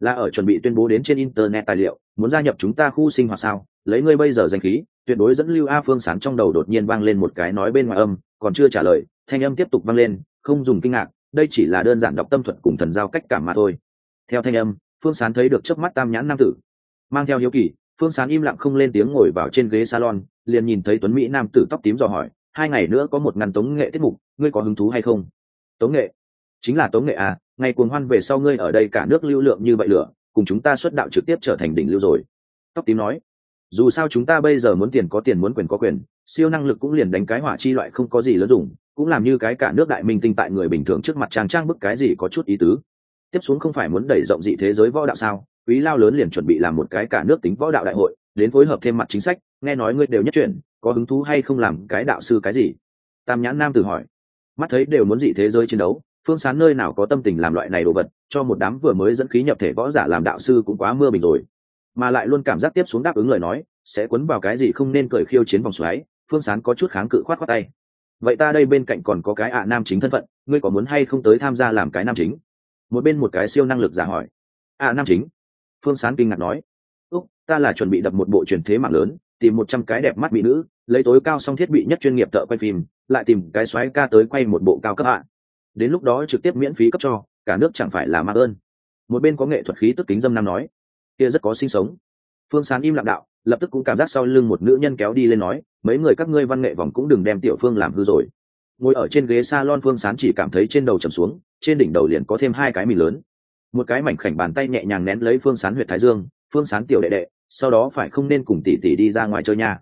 Là ở chuẩn bị tuyên bố đến trên internet tài liệu, muốn gia nhập chúng ta khu sinh hoạt sao? Lấy ngươi bây giờ danh khí, tuyệt đối dẫn lưu a phương sán trong đầu đột nhiên vang lên một cái nói bên ngoài âm, còn chưa trả lời, thanh âm tiếp tục vang lên, không dùng kinh ngạc, đây chỉ là đơn giản đọc tâm thuật cùng thần giao cách cảm mà thôi. Theo thanh âm phương sán thấy được chớp mắt tam nhãn nam tử. Mang theo hiếu kỳ, phương sán im lặng không lên tiếng ngồi vào trên ghế salon, liền nhìn thấy tuấn mỹ nam tử tóc tím dò hỏi, hai ngày nữa có một ngàn tống nghệ tiết mục, ngươi có hứng thú hay không? Tống nghệ? Chính là tống nghệ à ngày cuồng hoan về sau ngươi ở đây cả nước lưu lượng như vậy lửa, cùng chúng ta xuất đạo trực tiếp trở thành đỉnh lưu rồi. Tóc tím nói, dù sao chúng ta bây giờ muốn tiền có tiền muốn quyền có quyền, siêu năng lực cũng liền đánh cái hỏa chi loại không có gì lớn dùng, cũng làm như cái cả nước đại minh tinh tại người bình thường trước mặt trang trang bức cái gì có chút ý tứ tiếp xuống không phải muốn đẩy rộng dị thế giới võ đạo sao? Quý lao lớn liền chuẩn bị làm một cái cả nước tính võ đạo đại hội, đến phối hợp thêm mặt chính sách, nghe nói ngươi đều nhất chuyển, có hứng thú hay không làm cái đạo sư cái gì? Tam nhãn nam tử hỏi. Mắt thấy đều muốn dị thế giới chiến đấu, phương sán nơi nào có tâm tình làm loại này đồ vật, cho một đám vừa mới dẫn khí nhập thể võ giả làm đạo sư cũng quá mưa bình rồi. Mà lại luôn cảm giác tiếp xuống đáp ứng lời nói, sẽ quấn vào cái gì không nên cởi khiêu chiến vòng xoáy, phương sán có chút kháng cự khoát khoát tay. Vậy ta đây bên cạnh còn có cái ạ nam chính thân phận, ngươi có muốn hay không tới tham gia làm cái nam chính? Một bên một cái siêu năng lực giả hỏi. À nam chính. Phương sán kinh ngạc nói. Úc, ta là chuẩn bị đập một bộ truyền thế mạng lớn, tìm một trăm cái đẹp mắt mỹ nữ, lấy tối cao xong thiết bị nhất chuyên nghiệp thợ quay phim, lại tìm cái xoáy ca tới quay một bộ cao cấp ạ. Đến lúc đó trực tiếp miễn phí cấp cho, cả nước chẳng phải là mạng ơn. Một bên có nghệ thuật khí tức kính dâm nam nói. Kia rất có sinh sống. Phương sán im lặng đạo, lập tức cũng cảm giác sau lưng một nữ nhân kéo đi lên nói, mấy người các ngươi văn nghệ vòng cũng đừng đem tiểu phương làm hư rồi. Ngồi ở trên ghế s a lon phương sán chỉ cảm thấy trên đầu trầm xuống trên đỉnh đầu liền có thêm hai cái mì lớn. Một cái mảnh khảnh bàn tay nhẹ nhàng nén lấy phương sán huyệt thái dương, phương sán tiểu đệ đệ, sau đó phải không nên cùng tỷ tỷ đi ra ngoài chơi nha.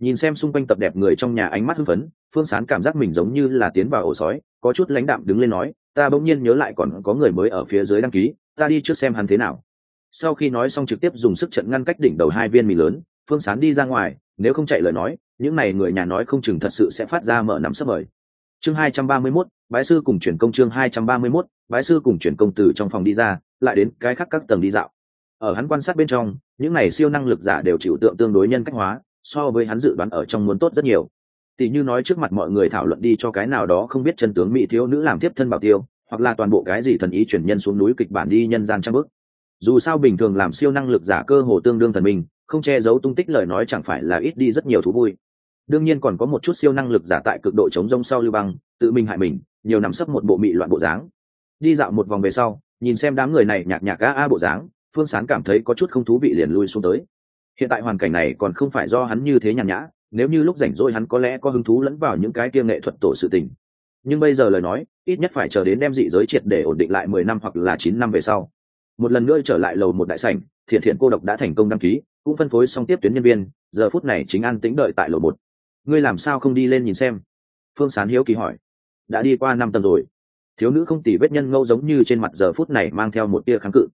Nhìn xem xung quanh tập đẹp người trong nhà ánh mắt hưng phấn, phương sán cảm giác mình giống như là tiến vào ổ sói, có chút lãnh đạm đứng lên nói, ta bỗng nhiên nhớ lại còn có người mới ở phía dưới đăng ký, ta đi trước xem hắn thế nào. Sau khi nói xong trực tiếp dùng sức trận ngăn cách đỉnh đầu hai viên mì lớn, phương sán đi ra ngoài, nếu không chạy lời nói, những n à y người nhà nói không chừng thật sự sẽ phát ra mở nắm sấp mời chương hai trăm ba mươi mốt, bái sư cùng chuyển công chương hai trăm ba mươi mốt, bái sư cùng chuyển công từ trong phòng đi ra, lại đến cái khác các tầng đi dạo. Ở hắn quan sát bên trong, những này siêu năng lực giả đều chịu tượng tương đối nhân cách hóa, so với hắn dự đoán ở trong muốn tốt rất nhiều. Tỷ như nói trước mặt mọi người thảo luận đi cho cái nào đó không biết chân tướng mỹ thiếu nữ làm tiếp thân bảo tiêu, hoặc là toàn bộ cái gì thần ý chuyển nhân xuống núi kịch bản đi nhân gian trăm bước dù sao bình thường làm siêu năng lực giả cơ hồ tương đương thần mình, không che giấu tung tích lời nói chẳng phải là ít đi rất nhiều thú vui đương nhiên còn có một chút siêu năng lực giả tại cực độ chống rông sau lưu băng, tự mình hại mình, nhiều nằm sấp một bộ mị loạn bộ dáng. Đi dạo một vòng về sau, nhìn xem đám người này nhạc nhạc a a bộ dáng, phương sán cảm thấy có chút không thú vị liền lui xuống tới. Hiện tại hoàn cảnh này còn không phải do hắn như thế nhàn nhã, nếu như lúc rảnh rỗi hắn có lẽ có hứng thú lẫn vào những cái kia nghệ thuật tổ sự tình. Nhưng bây giờ lời nói, ít nhất phải chờ đến đem dị giới triệt để ổn định lại mười năm hoặc là chín năm về sau. Một lần nữa trở lại lầu một đại sảnh, thiện thiện cô độc đã thành công đăng ký, cũng phân phối xong tiếp tuyến nhân viên, giờ phút này chính an tĩnh đợi tại lầu một ngươi làm sao không đi lên nhìn xem? Phương sán hiếu kỳ hỏi. Đã đi qua năm tầng rồi. Thiếu nữ không tỉ vết nhân ngâu giống như trên mặt giờ phút này mang theo một tia kháng cự.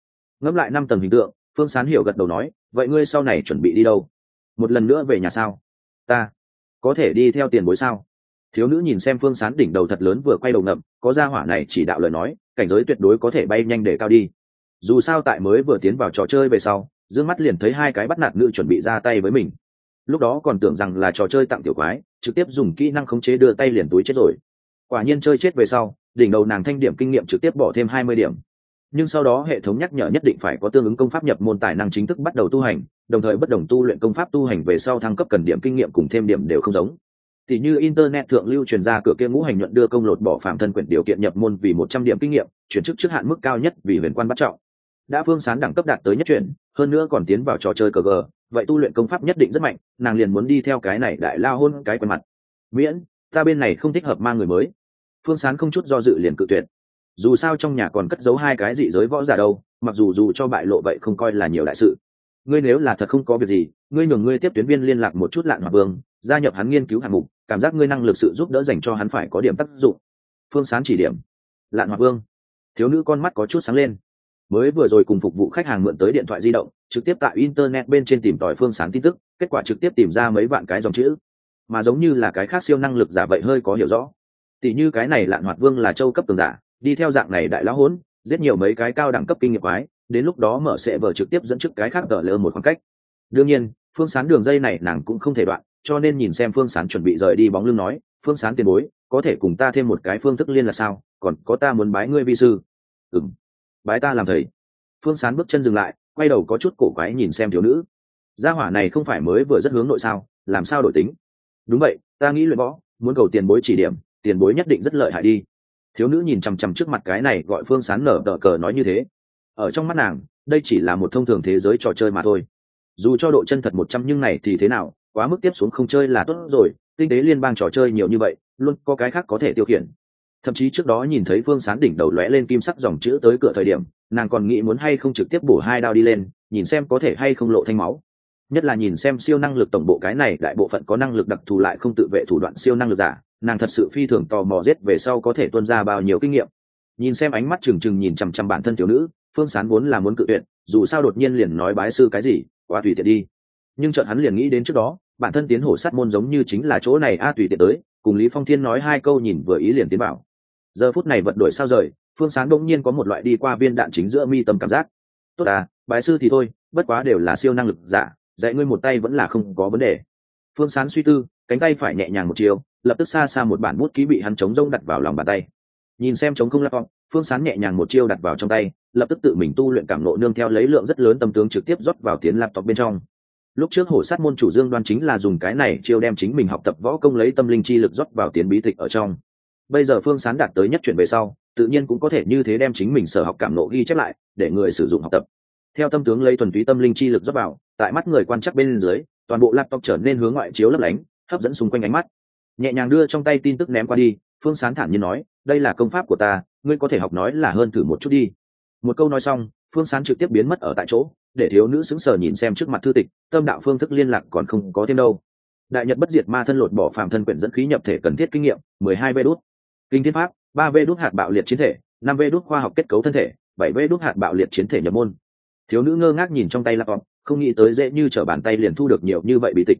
Ngẫm lại năm tầng hình tượng, phương sán hiểu gật đầu nói, vậy ngươi sau này chuẩn bị đi đâu? Một lần nữa về nhà sao? Ta. Có thể đi theo tiền bối sao? Thiếu nữ nhìn xem phương sán đỉnh đầu thật lớn vừa quay đầu ngậm, có ra hỏa này chỉ đạo lời nói, cảnh giới tuyệt đối có thể bay nhanh để cao đi. Dù sao tại mới vừa tiến vào trò chơi về sau d ư ơ n g mắt liền thấy hai cái bắt nạt nữ chuẩn bị ra tay với mình lúc đó còn tưởng rằng là trò chơi tặng tiểu quái, trực tiếp dùng kỹ năng khống chế đưa tay liền túi chết rồi. Quả nhiên chơi chết về sau, đỉnh đầu nàng thanh điểm kinh nghiệm trực tiếp bỏ thêm hai mươi điểm. Nhưng sau đó hệ thống nhắc nhở nhất định phải có tương ứng công pháp nhập môn tài năng chính thức bắt đầu tu hành, đồng thời bất đồng tu luyện công pháp tu hành về sau thăng cấp cần điểm kinh nghiệm cùng thêm điểm đều không giống. Thì như internet thượng lưu truyền ra cửa kia ngũ hành nhuận đưa công lột bỏ phạm thân quyển điều kiện nhập môn vì một trăm điểm kinh nghiệm, chuyển chức trước hạn mức cao nhất vì huyền quan bắt trọng. Đã phương sán đẳng cấp đạt tới nhất chuyển, hơn nữa còn tiến vào trò chơi cờ gờ vậy tu luyện công pháp nhất định rất mạnh, nàng liền muốn đi theo cái này đại lao hôn cái quần mặt. Miễn, ta bên này không thích hợp mang người mới. Phương sán không chút do dự liền cự tuyệt. Dù sao trong nhà còn cất giấu hai cái dị giới võ giả đâu, mặc dù dù cho bại lộ vậy không coi là nhiều đại sự. Ngươi nếu là thật không có việc gì, ngươi nhường ngươi tiếp tuyến viên liên lạc một chút lạn hòa vương, gia nhập hắn nghiên cứu hạng mục, cảm giác ngươi năng lực sự giúp đỡ dành cho hắn phải có điểm tác dụng. Phương sán chỉ điểm. Lạn hòa vương. Thiếu nữ con mắt có chút sáng lên mới vừa rồi cùng phục vụ khách hàng mượn tới điện thoại di động, trực tiếp tại internet bên trên tìm tòi phương sáng tin tức, kết quả trực tiếp tìm ra mấy vạn cái dòng chữ. Mà giống như là cái khác siêu năng lực giả vậy hơi có hiểu rõ. Tỷ như cái này lạn hoạt vương là châu cấp tường giả, đi theo dạng này đại lão hốn, giết nhiều mấy cái cao đẳng cấp kinh nghiệm quái, đến lúc đó mở sẽ vở trực tiếp dẫn trước cái khác tờ lơ một khoảng cách. Đương nhiên, phương sán đường dây này nàng cũng không thể đoạn, cho nên nhìn xem phương sán chuẩn bị rời đi bóng lưng nói, phương sán tiền bối, có thể cùng ta thêm một cái phương thức liên là sao? Còn có ta muốn bái ngươi vi sư. Ừng bái ta làm thầy. Phương sán bước chân dừng lại, quay đầu có chút cổ quái nhìn xem thiếu nữ. Gia hỏa này không phải mới vừa rất hướng nội sao, làm sao đổi tính? Đúng vậy, ta nghĩ luyện võ, muốn cầu tiền bối chỉ điểm, tiền bối nhất định rất lợi hại đi. Thiếu nữ nhìn chằm chằm trước mặt cái này gọi phương sán nở đỡ cờ nói như thế. Ở trong mắt nàng, đây chỉ là một thông thường thế giới trò chơi mà thôi. Dù cho độ chân thật một trăm nhưng này thì thế nào, quá mức tiếp xuống không chơi là tốt rồi, tinh tế liên bang trò chơi nhiều như vậy, luôn có cái khác có thể tiêu khiển thậm chí trước đó nhìn thấy phương sán đỉnh đầu lóe lên kim sắc dòng chữ tới cửa thời điểm, nàng còn nghĩ muốn hay không trực tiếp bổ hai đao đi lên, nhìn xem có thể hay không lộ thanh máu. Nhất là nhìn xem siêu năng lực tổng bộ cái này, đại bộ phận có năng lực đặc thù lại không tự vệ thủ đoạn siêu năng lực giả, nàng thật sự phi thường tò mò giết về sau có thể tuân ra bao nhiêu kinh nghiệm. Nhìn xem ánh mắt trừng trừng nhìn chằm chằm bản thân thiếu nữ, phương sán vốn là muốn cự tuyệt, dù sao đột nhiên liền nói bái sư cái gì, quá tùy tiện đi. Nhưng chợt hắn liền nghĩ đến trước đó, bản thân tiến hổ sát môn giống như chính là chỗ này, a, tùy tiện tới, cùng lý phong thiên nói hai câu nhìn vừa ý liền tiến bảo giờ phút này vật đổi sao rời, phương sáng bỗng nhiên có một loại đi qua viên đạn chính giữa mi tâm cảm giác. Tốt à bái sư thì thôi, bất quá đều là siêu năng lực giả dạy ngươi một tay vẫn là không có vấn đề. Phương sán suy tư, cánh tay phải nhẹ nhàng một chiều, lập tức xa xa một bản bút ký bị hắn chống rông đặt vào lòng bàn tay. Nhìn xem chống không laptop, phương sán nhẹ nhàng một chiêu đặt vào trong tay, lập tức tự mình tu luyện cảm nộ nương theo lấy lượng rất lớn tâm tướng trực tiếp rót vào tiến laptop bên trong. Lúc trước hổ sát môn chủ dương đoan chính là dùng cái này chiêu đem chính mình học tập võ công lấy tâm linh chi lực rót vào tiến bí tịch ở trong bây giờ phương sán đạt tới nhất chuyển về sau, tự nhiên cũng có thể như thế đem chính mình sở học cảm nộ ghi chép lại, để người sử dụng học tập. Theo tâm tướng lấy thuần túy tâm linh chi lực dốc vào, tại mắt người quan chắc bên dưới, toàn bộ laptop trở nên hướng ngoại chiếu lấp lánh, hấp dẫn xung quanh ánh mắt. Nhẹ nhàng đưa trong tay tin tức ném qua đi, phương sán thản nhiên nói, đây là công pháp của ta, ngươi có thể học nói là hơn thử một chút đi. Một câu nói xong, phương sán trực tiếp biến mất ở tại chỗ, để thiếu nữ xứng sờ nhìn xem trước mặt thư tịch, tâm đạo phương thức liên lạc còn không có thêm đâu. Đại nhật bất diệt ma thân lột bỏ phàm thân quyển dẫn khí nhập thể cần thiết kinh nghiệm, mười hai vê đốt kinh thiên pháp, ba v đốt hạt bạo liệt chiến thể, năm v đốt khoa học kết cấu thân thể, bảy v đốt hạt bạo liệt chiến thể nhập môn. Thiếu nữ ngơ ngác nhìn trong tay laptop, không nghĩ tới dễ như t r ở bàn tay liền thu được nhiều như vậy bi tịch.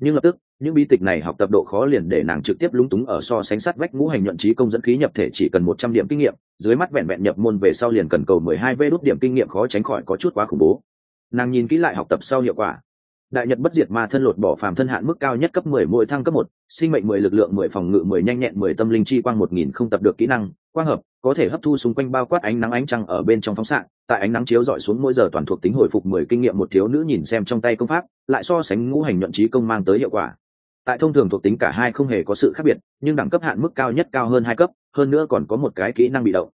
Nhưng lập tức, những bí tịch này học tập độ khó liền để nàng trực tiếp lúng túng ở so sánh sát vách ngũ hành nhuận trí công dẫn khí nhập thể chỉ cần một trăm điểm kinh nghiệm, dưới mắt vẹn vẹn nhập môn về sau liền cần cầu mười hai vê đốt điểm kinh nghiệm khó tránh khỏi có chút quá khủng bố. Nàng nhìn kỹ lại học tập sau hiệu quả đại nhật bất diệt ma thân lột bỏ phàm thân hạn mức cao nhất cấp mười, mỗi thăng cấp một, sinh mệnh mười, lực lượng mười, phòng ngự mười, nhanh nhẹn mười, tâm linh chi quang một nghìn không tập được kỹ năng, quang hợp, có thể hấp thu xung quanh bao quát ánh nắng ánh trăng ở bên trong phóng xạ, tại ánh nắng chiếu dọi xuống mỗi giờ toàn thuộc tính hồi phục mười kinh nghiệm một thiếu nữ nhìn xem trong tay công pháp, lại so sánh ngũ hành nhuận trí công mang tới hiệu quả. Tại thông thường thuộc tính cả hai không hề có sự khác biệt, nhưng đẳng cấp hạn mức cao nhất cao hơn hai cấp, hơn nữa còn có một cái kỹ năng bị động.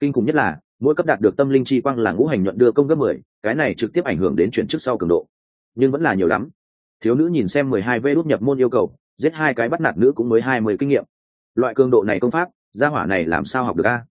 Kinh khủng nhất là, mỗi cấp đạt được tâm linh chi quang là ngũ hành nhuận đưa công gấp mười, cái này trực tiếp ảnh hưởng đến chuyển chức sau cường độ nhưng vẫn là nhiều lắm. Thiếu nữ nhìn xem mười hai vê đốt nhập môn yêu cầu, giết hai cái bắt nạt nữ cũng mới hai mươi kinh nghiệm. Loại cường độ này công pháp, gia hỏa này làm sao học được a?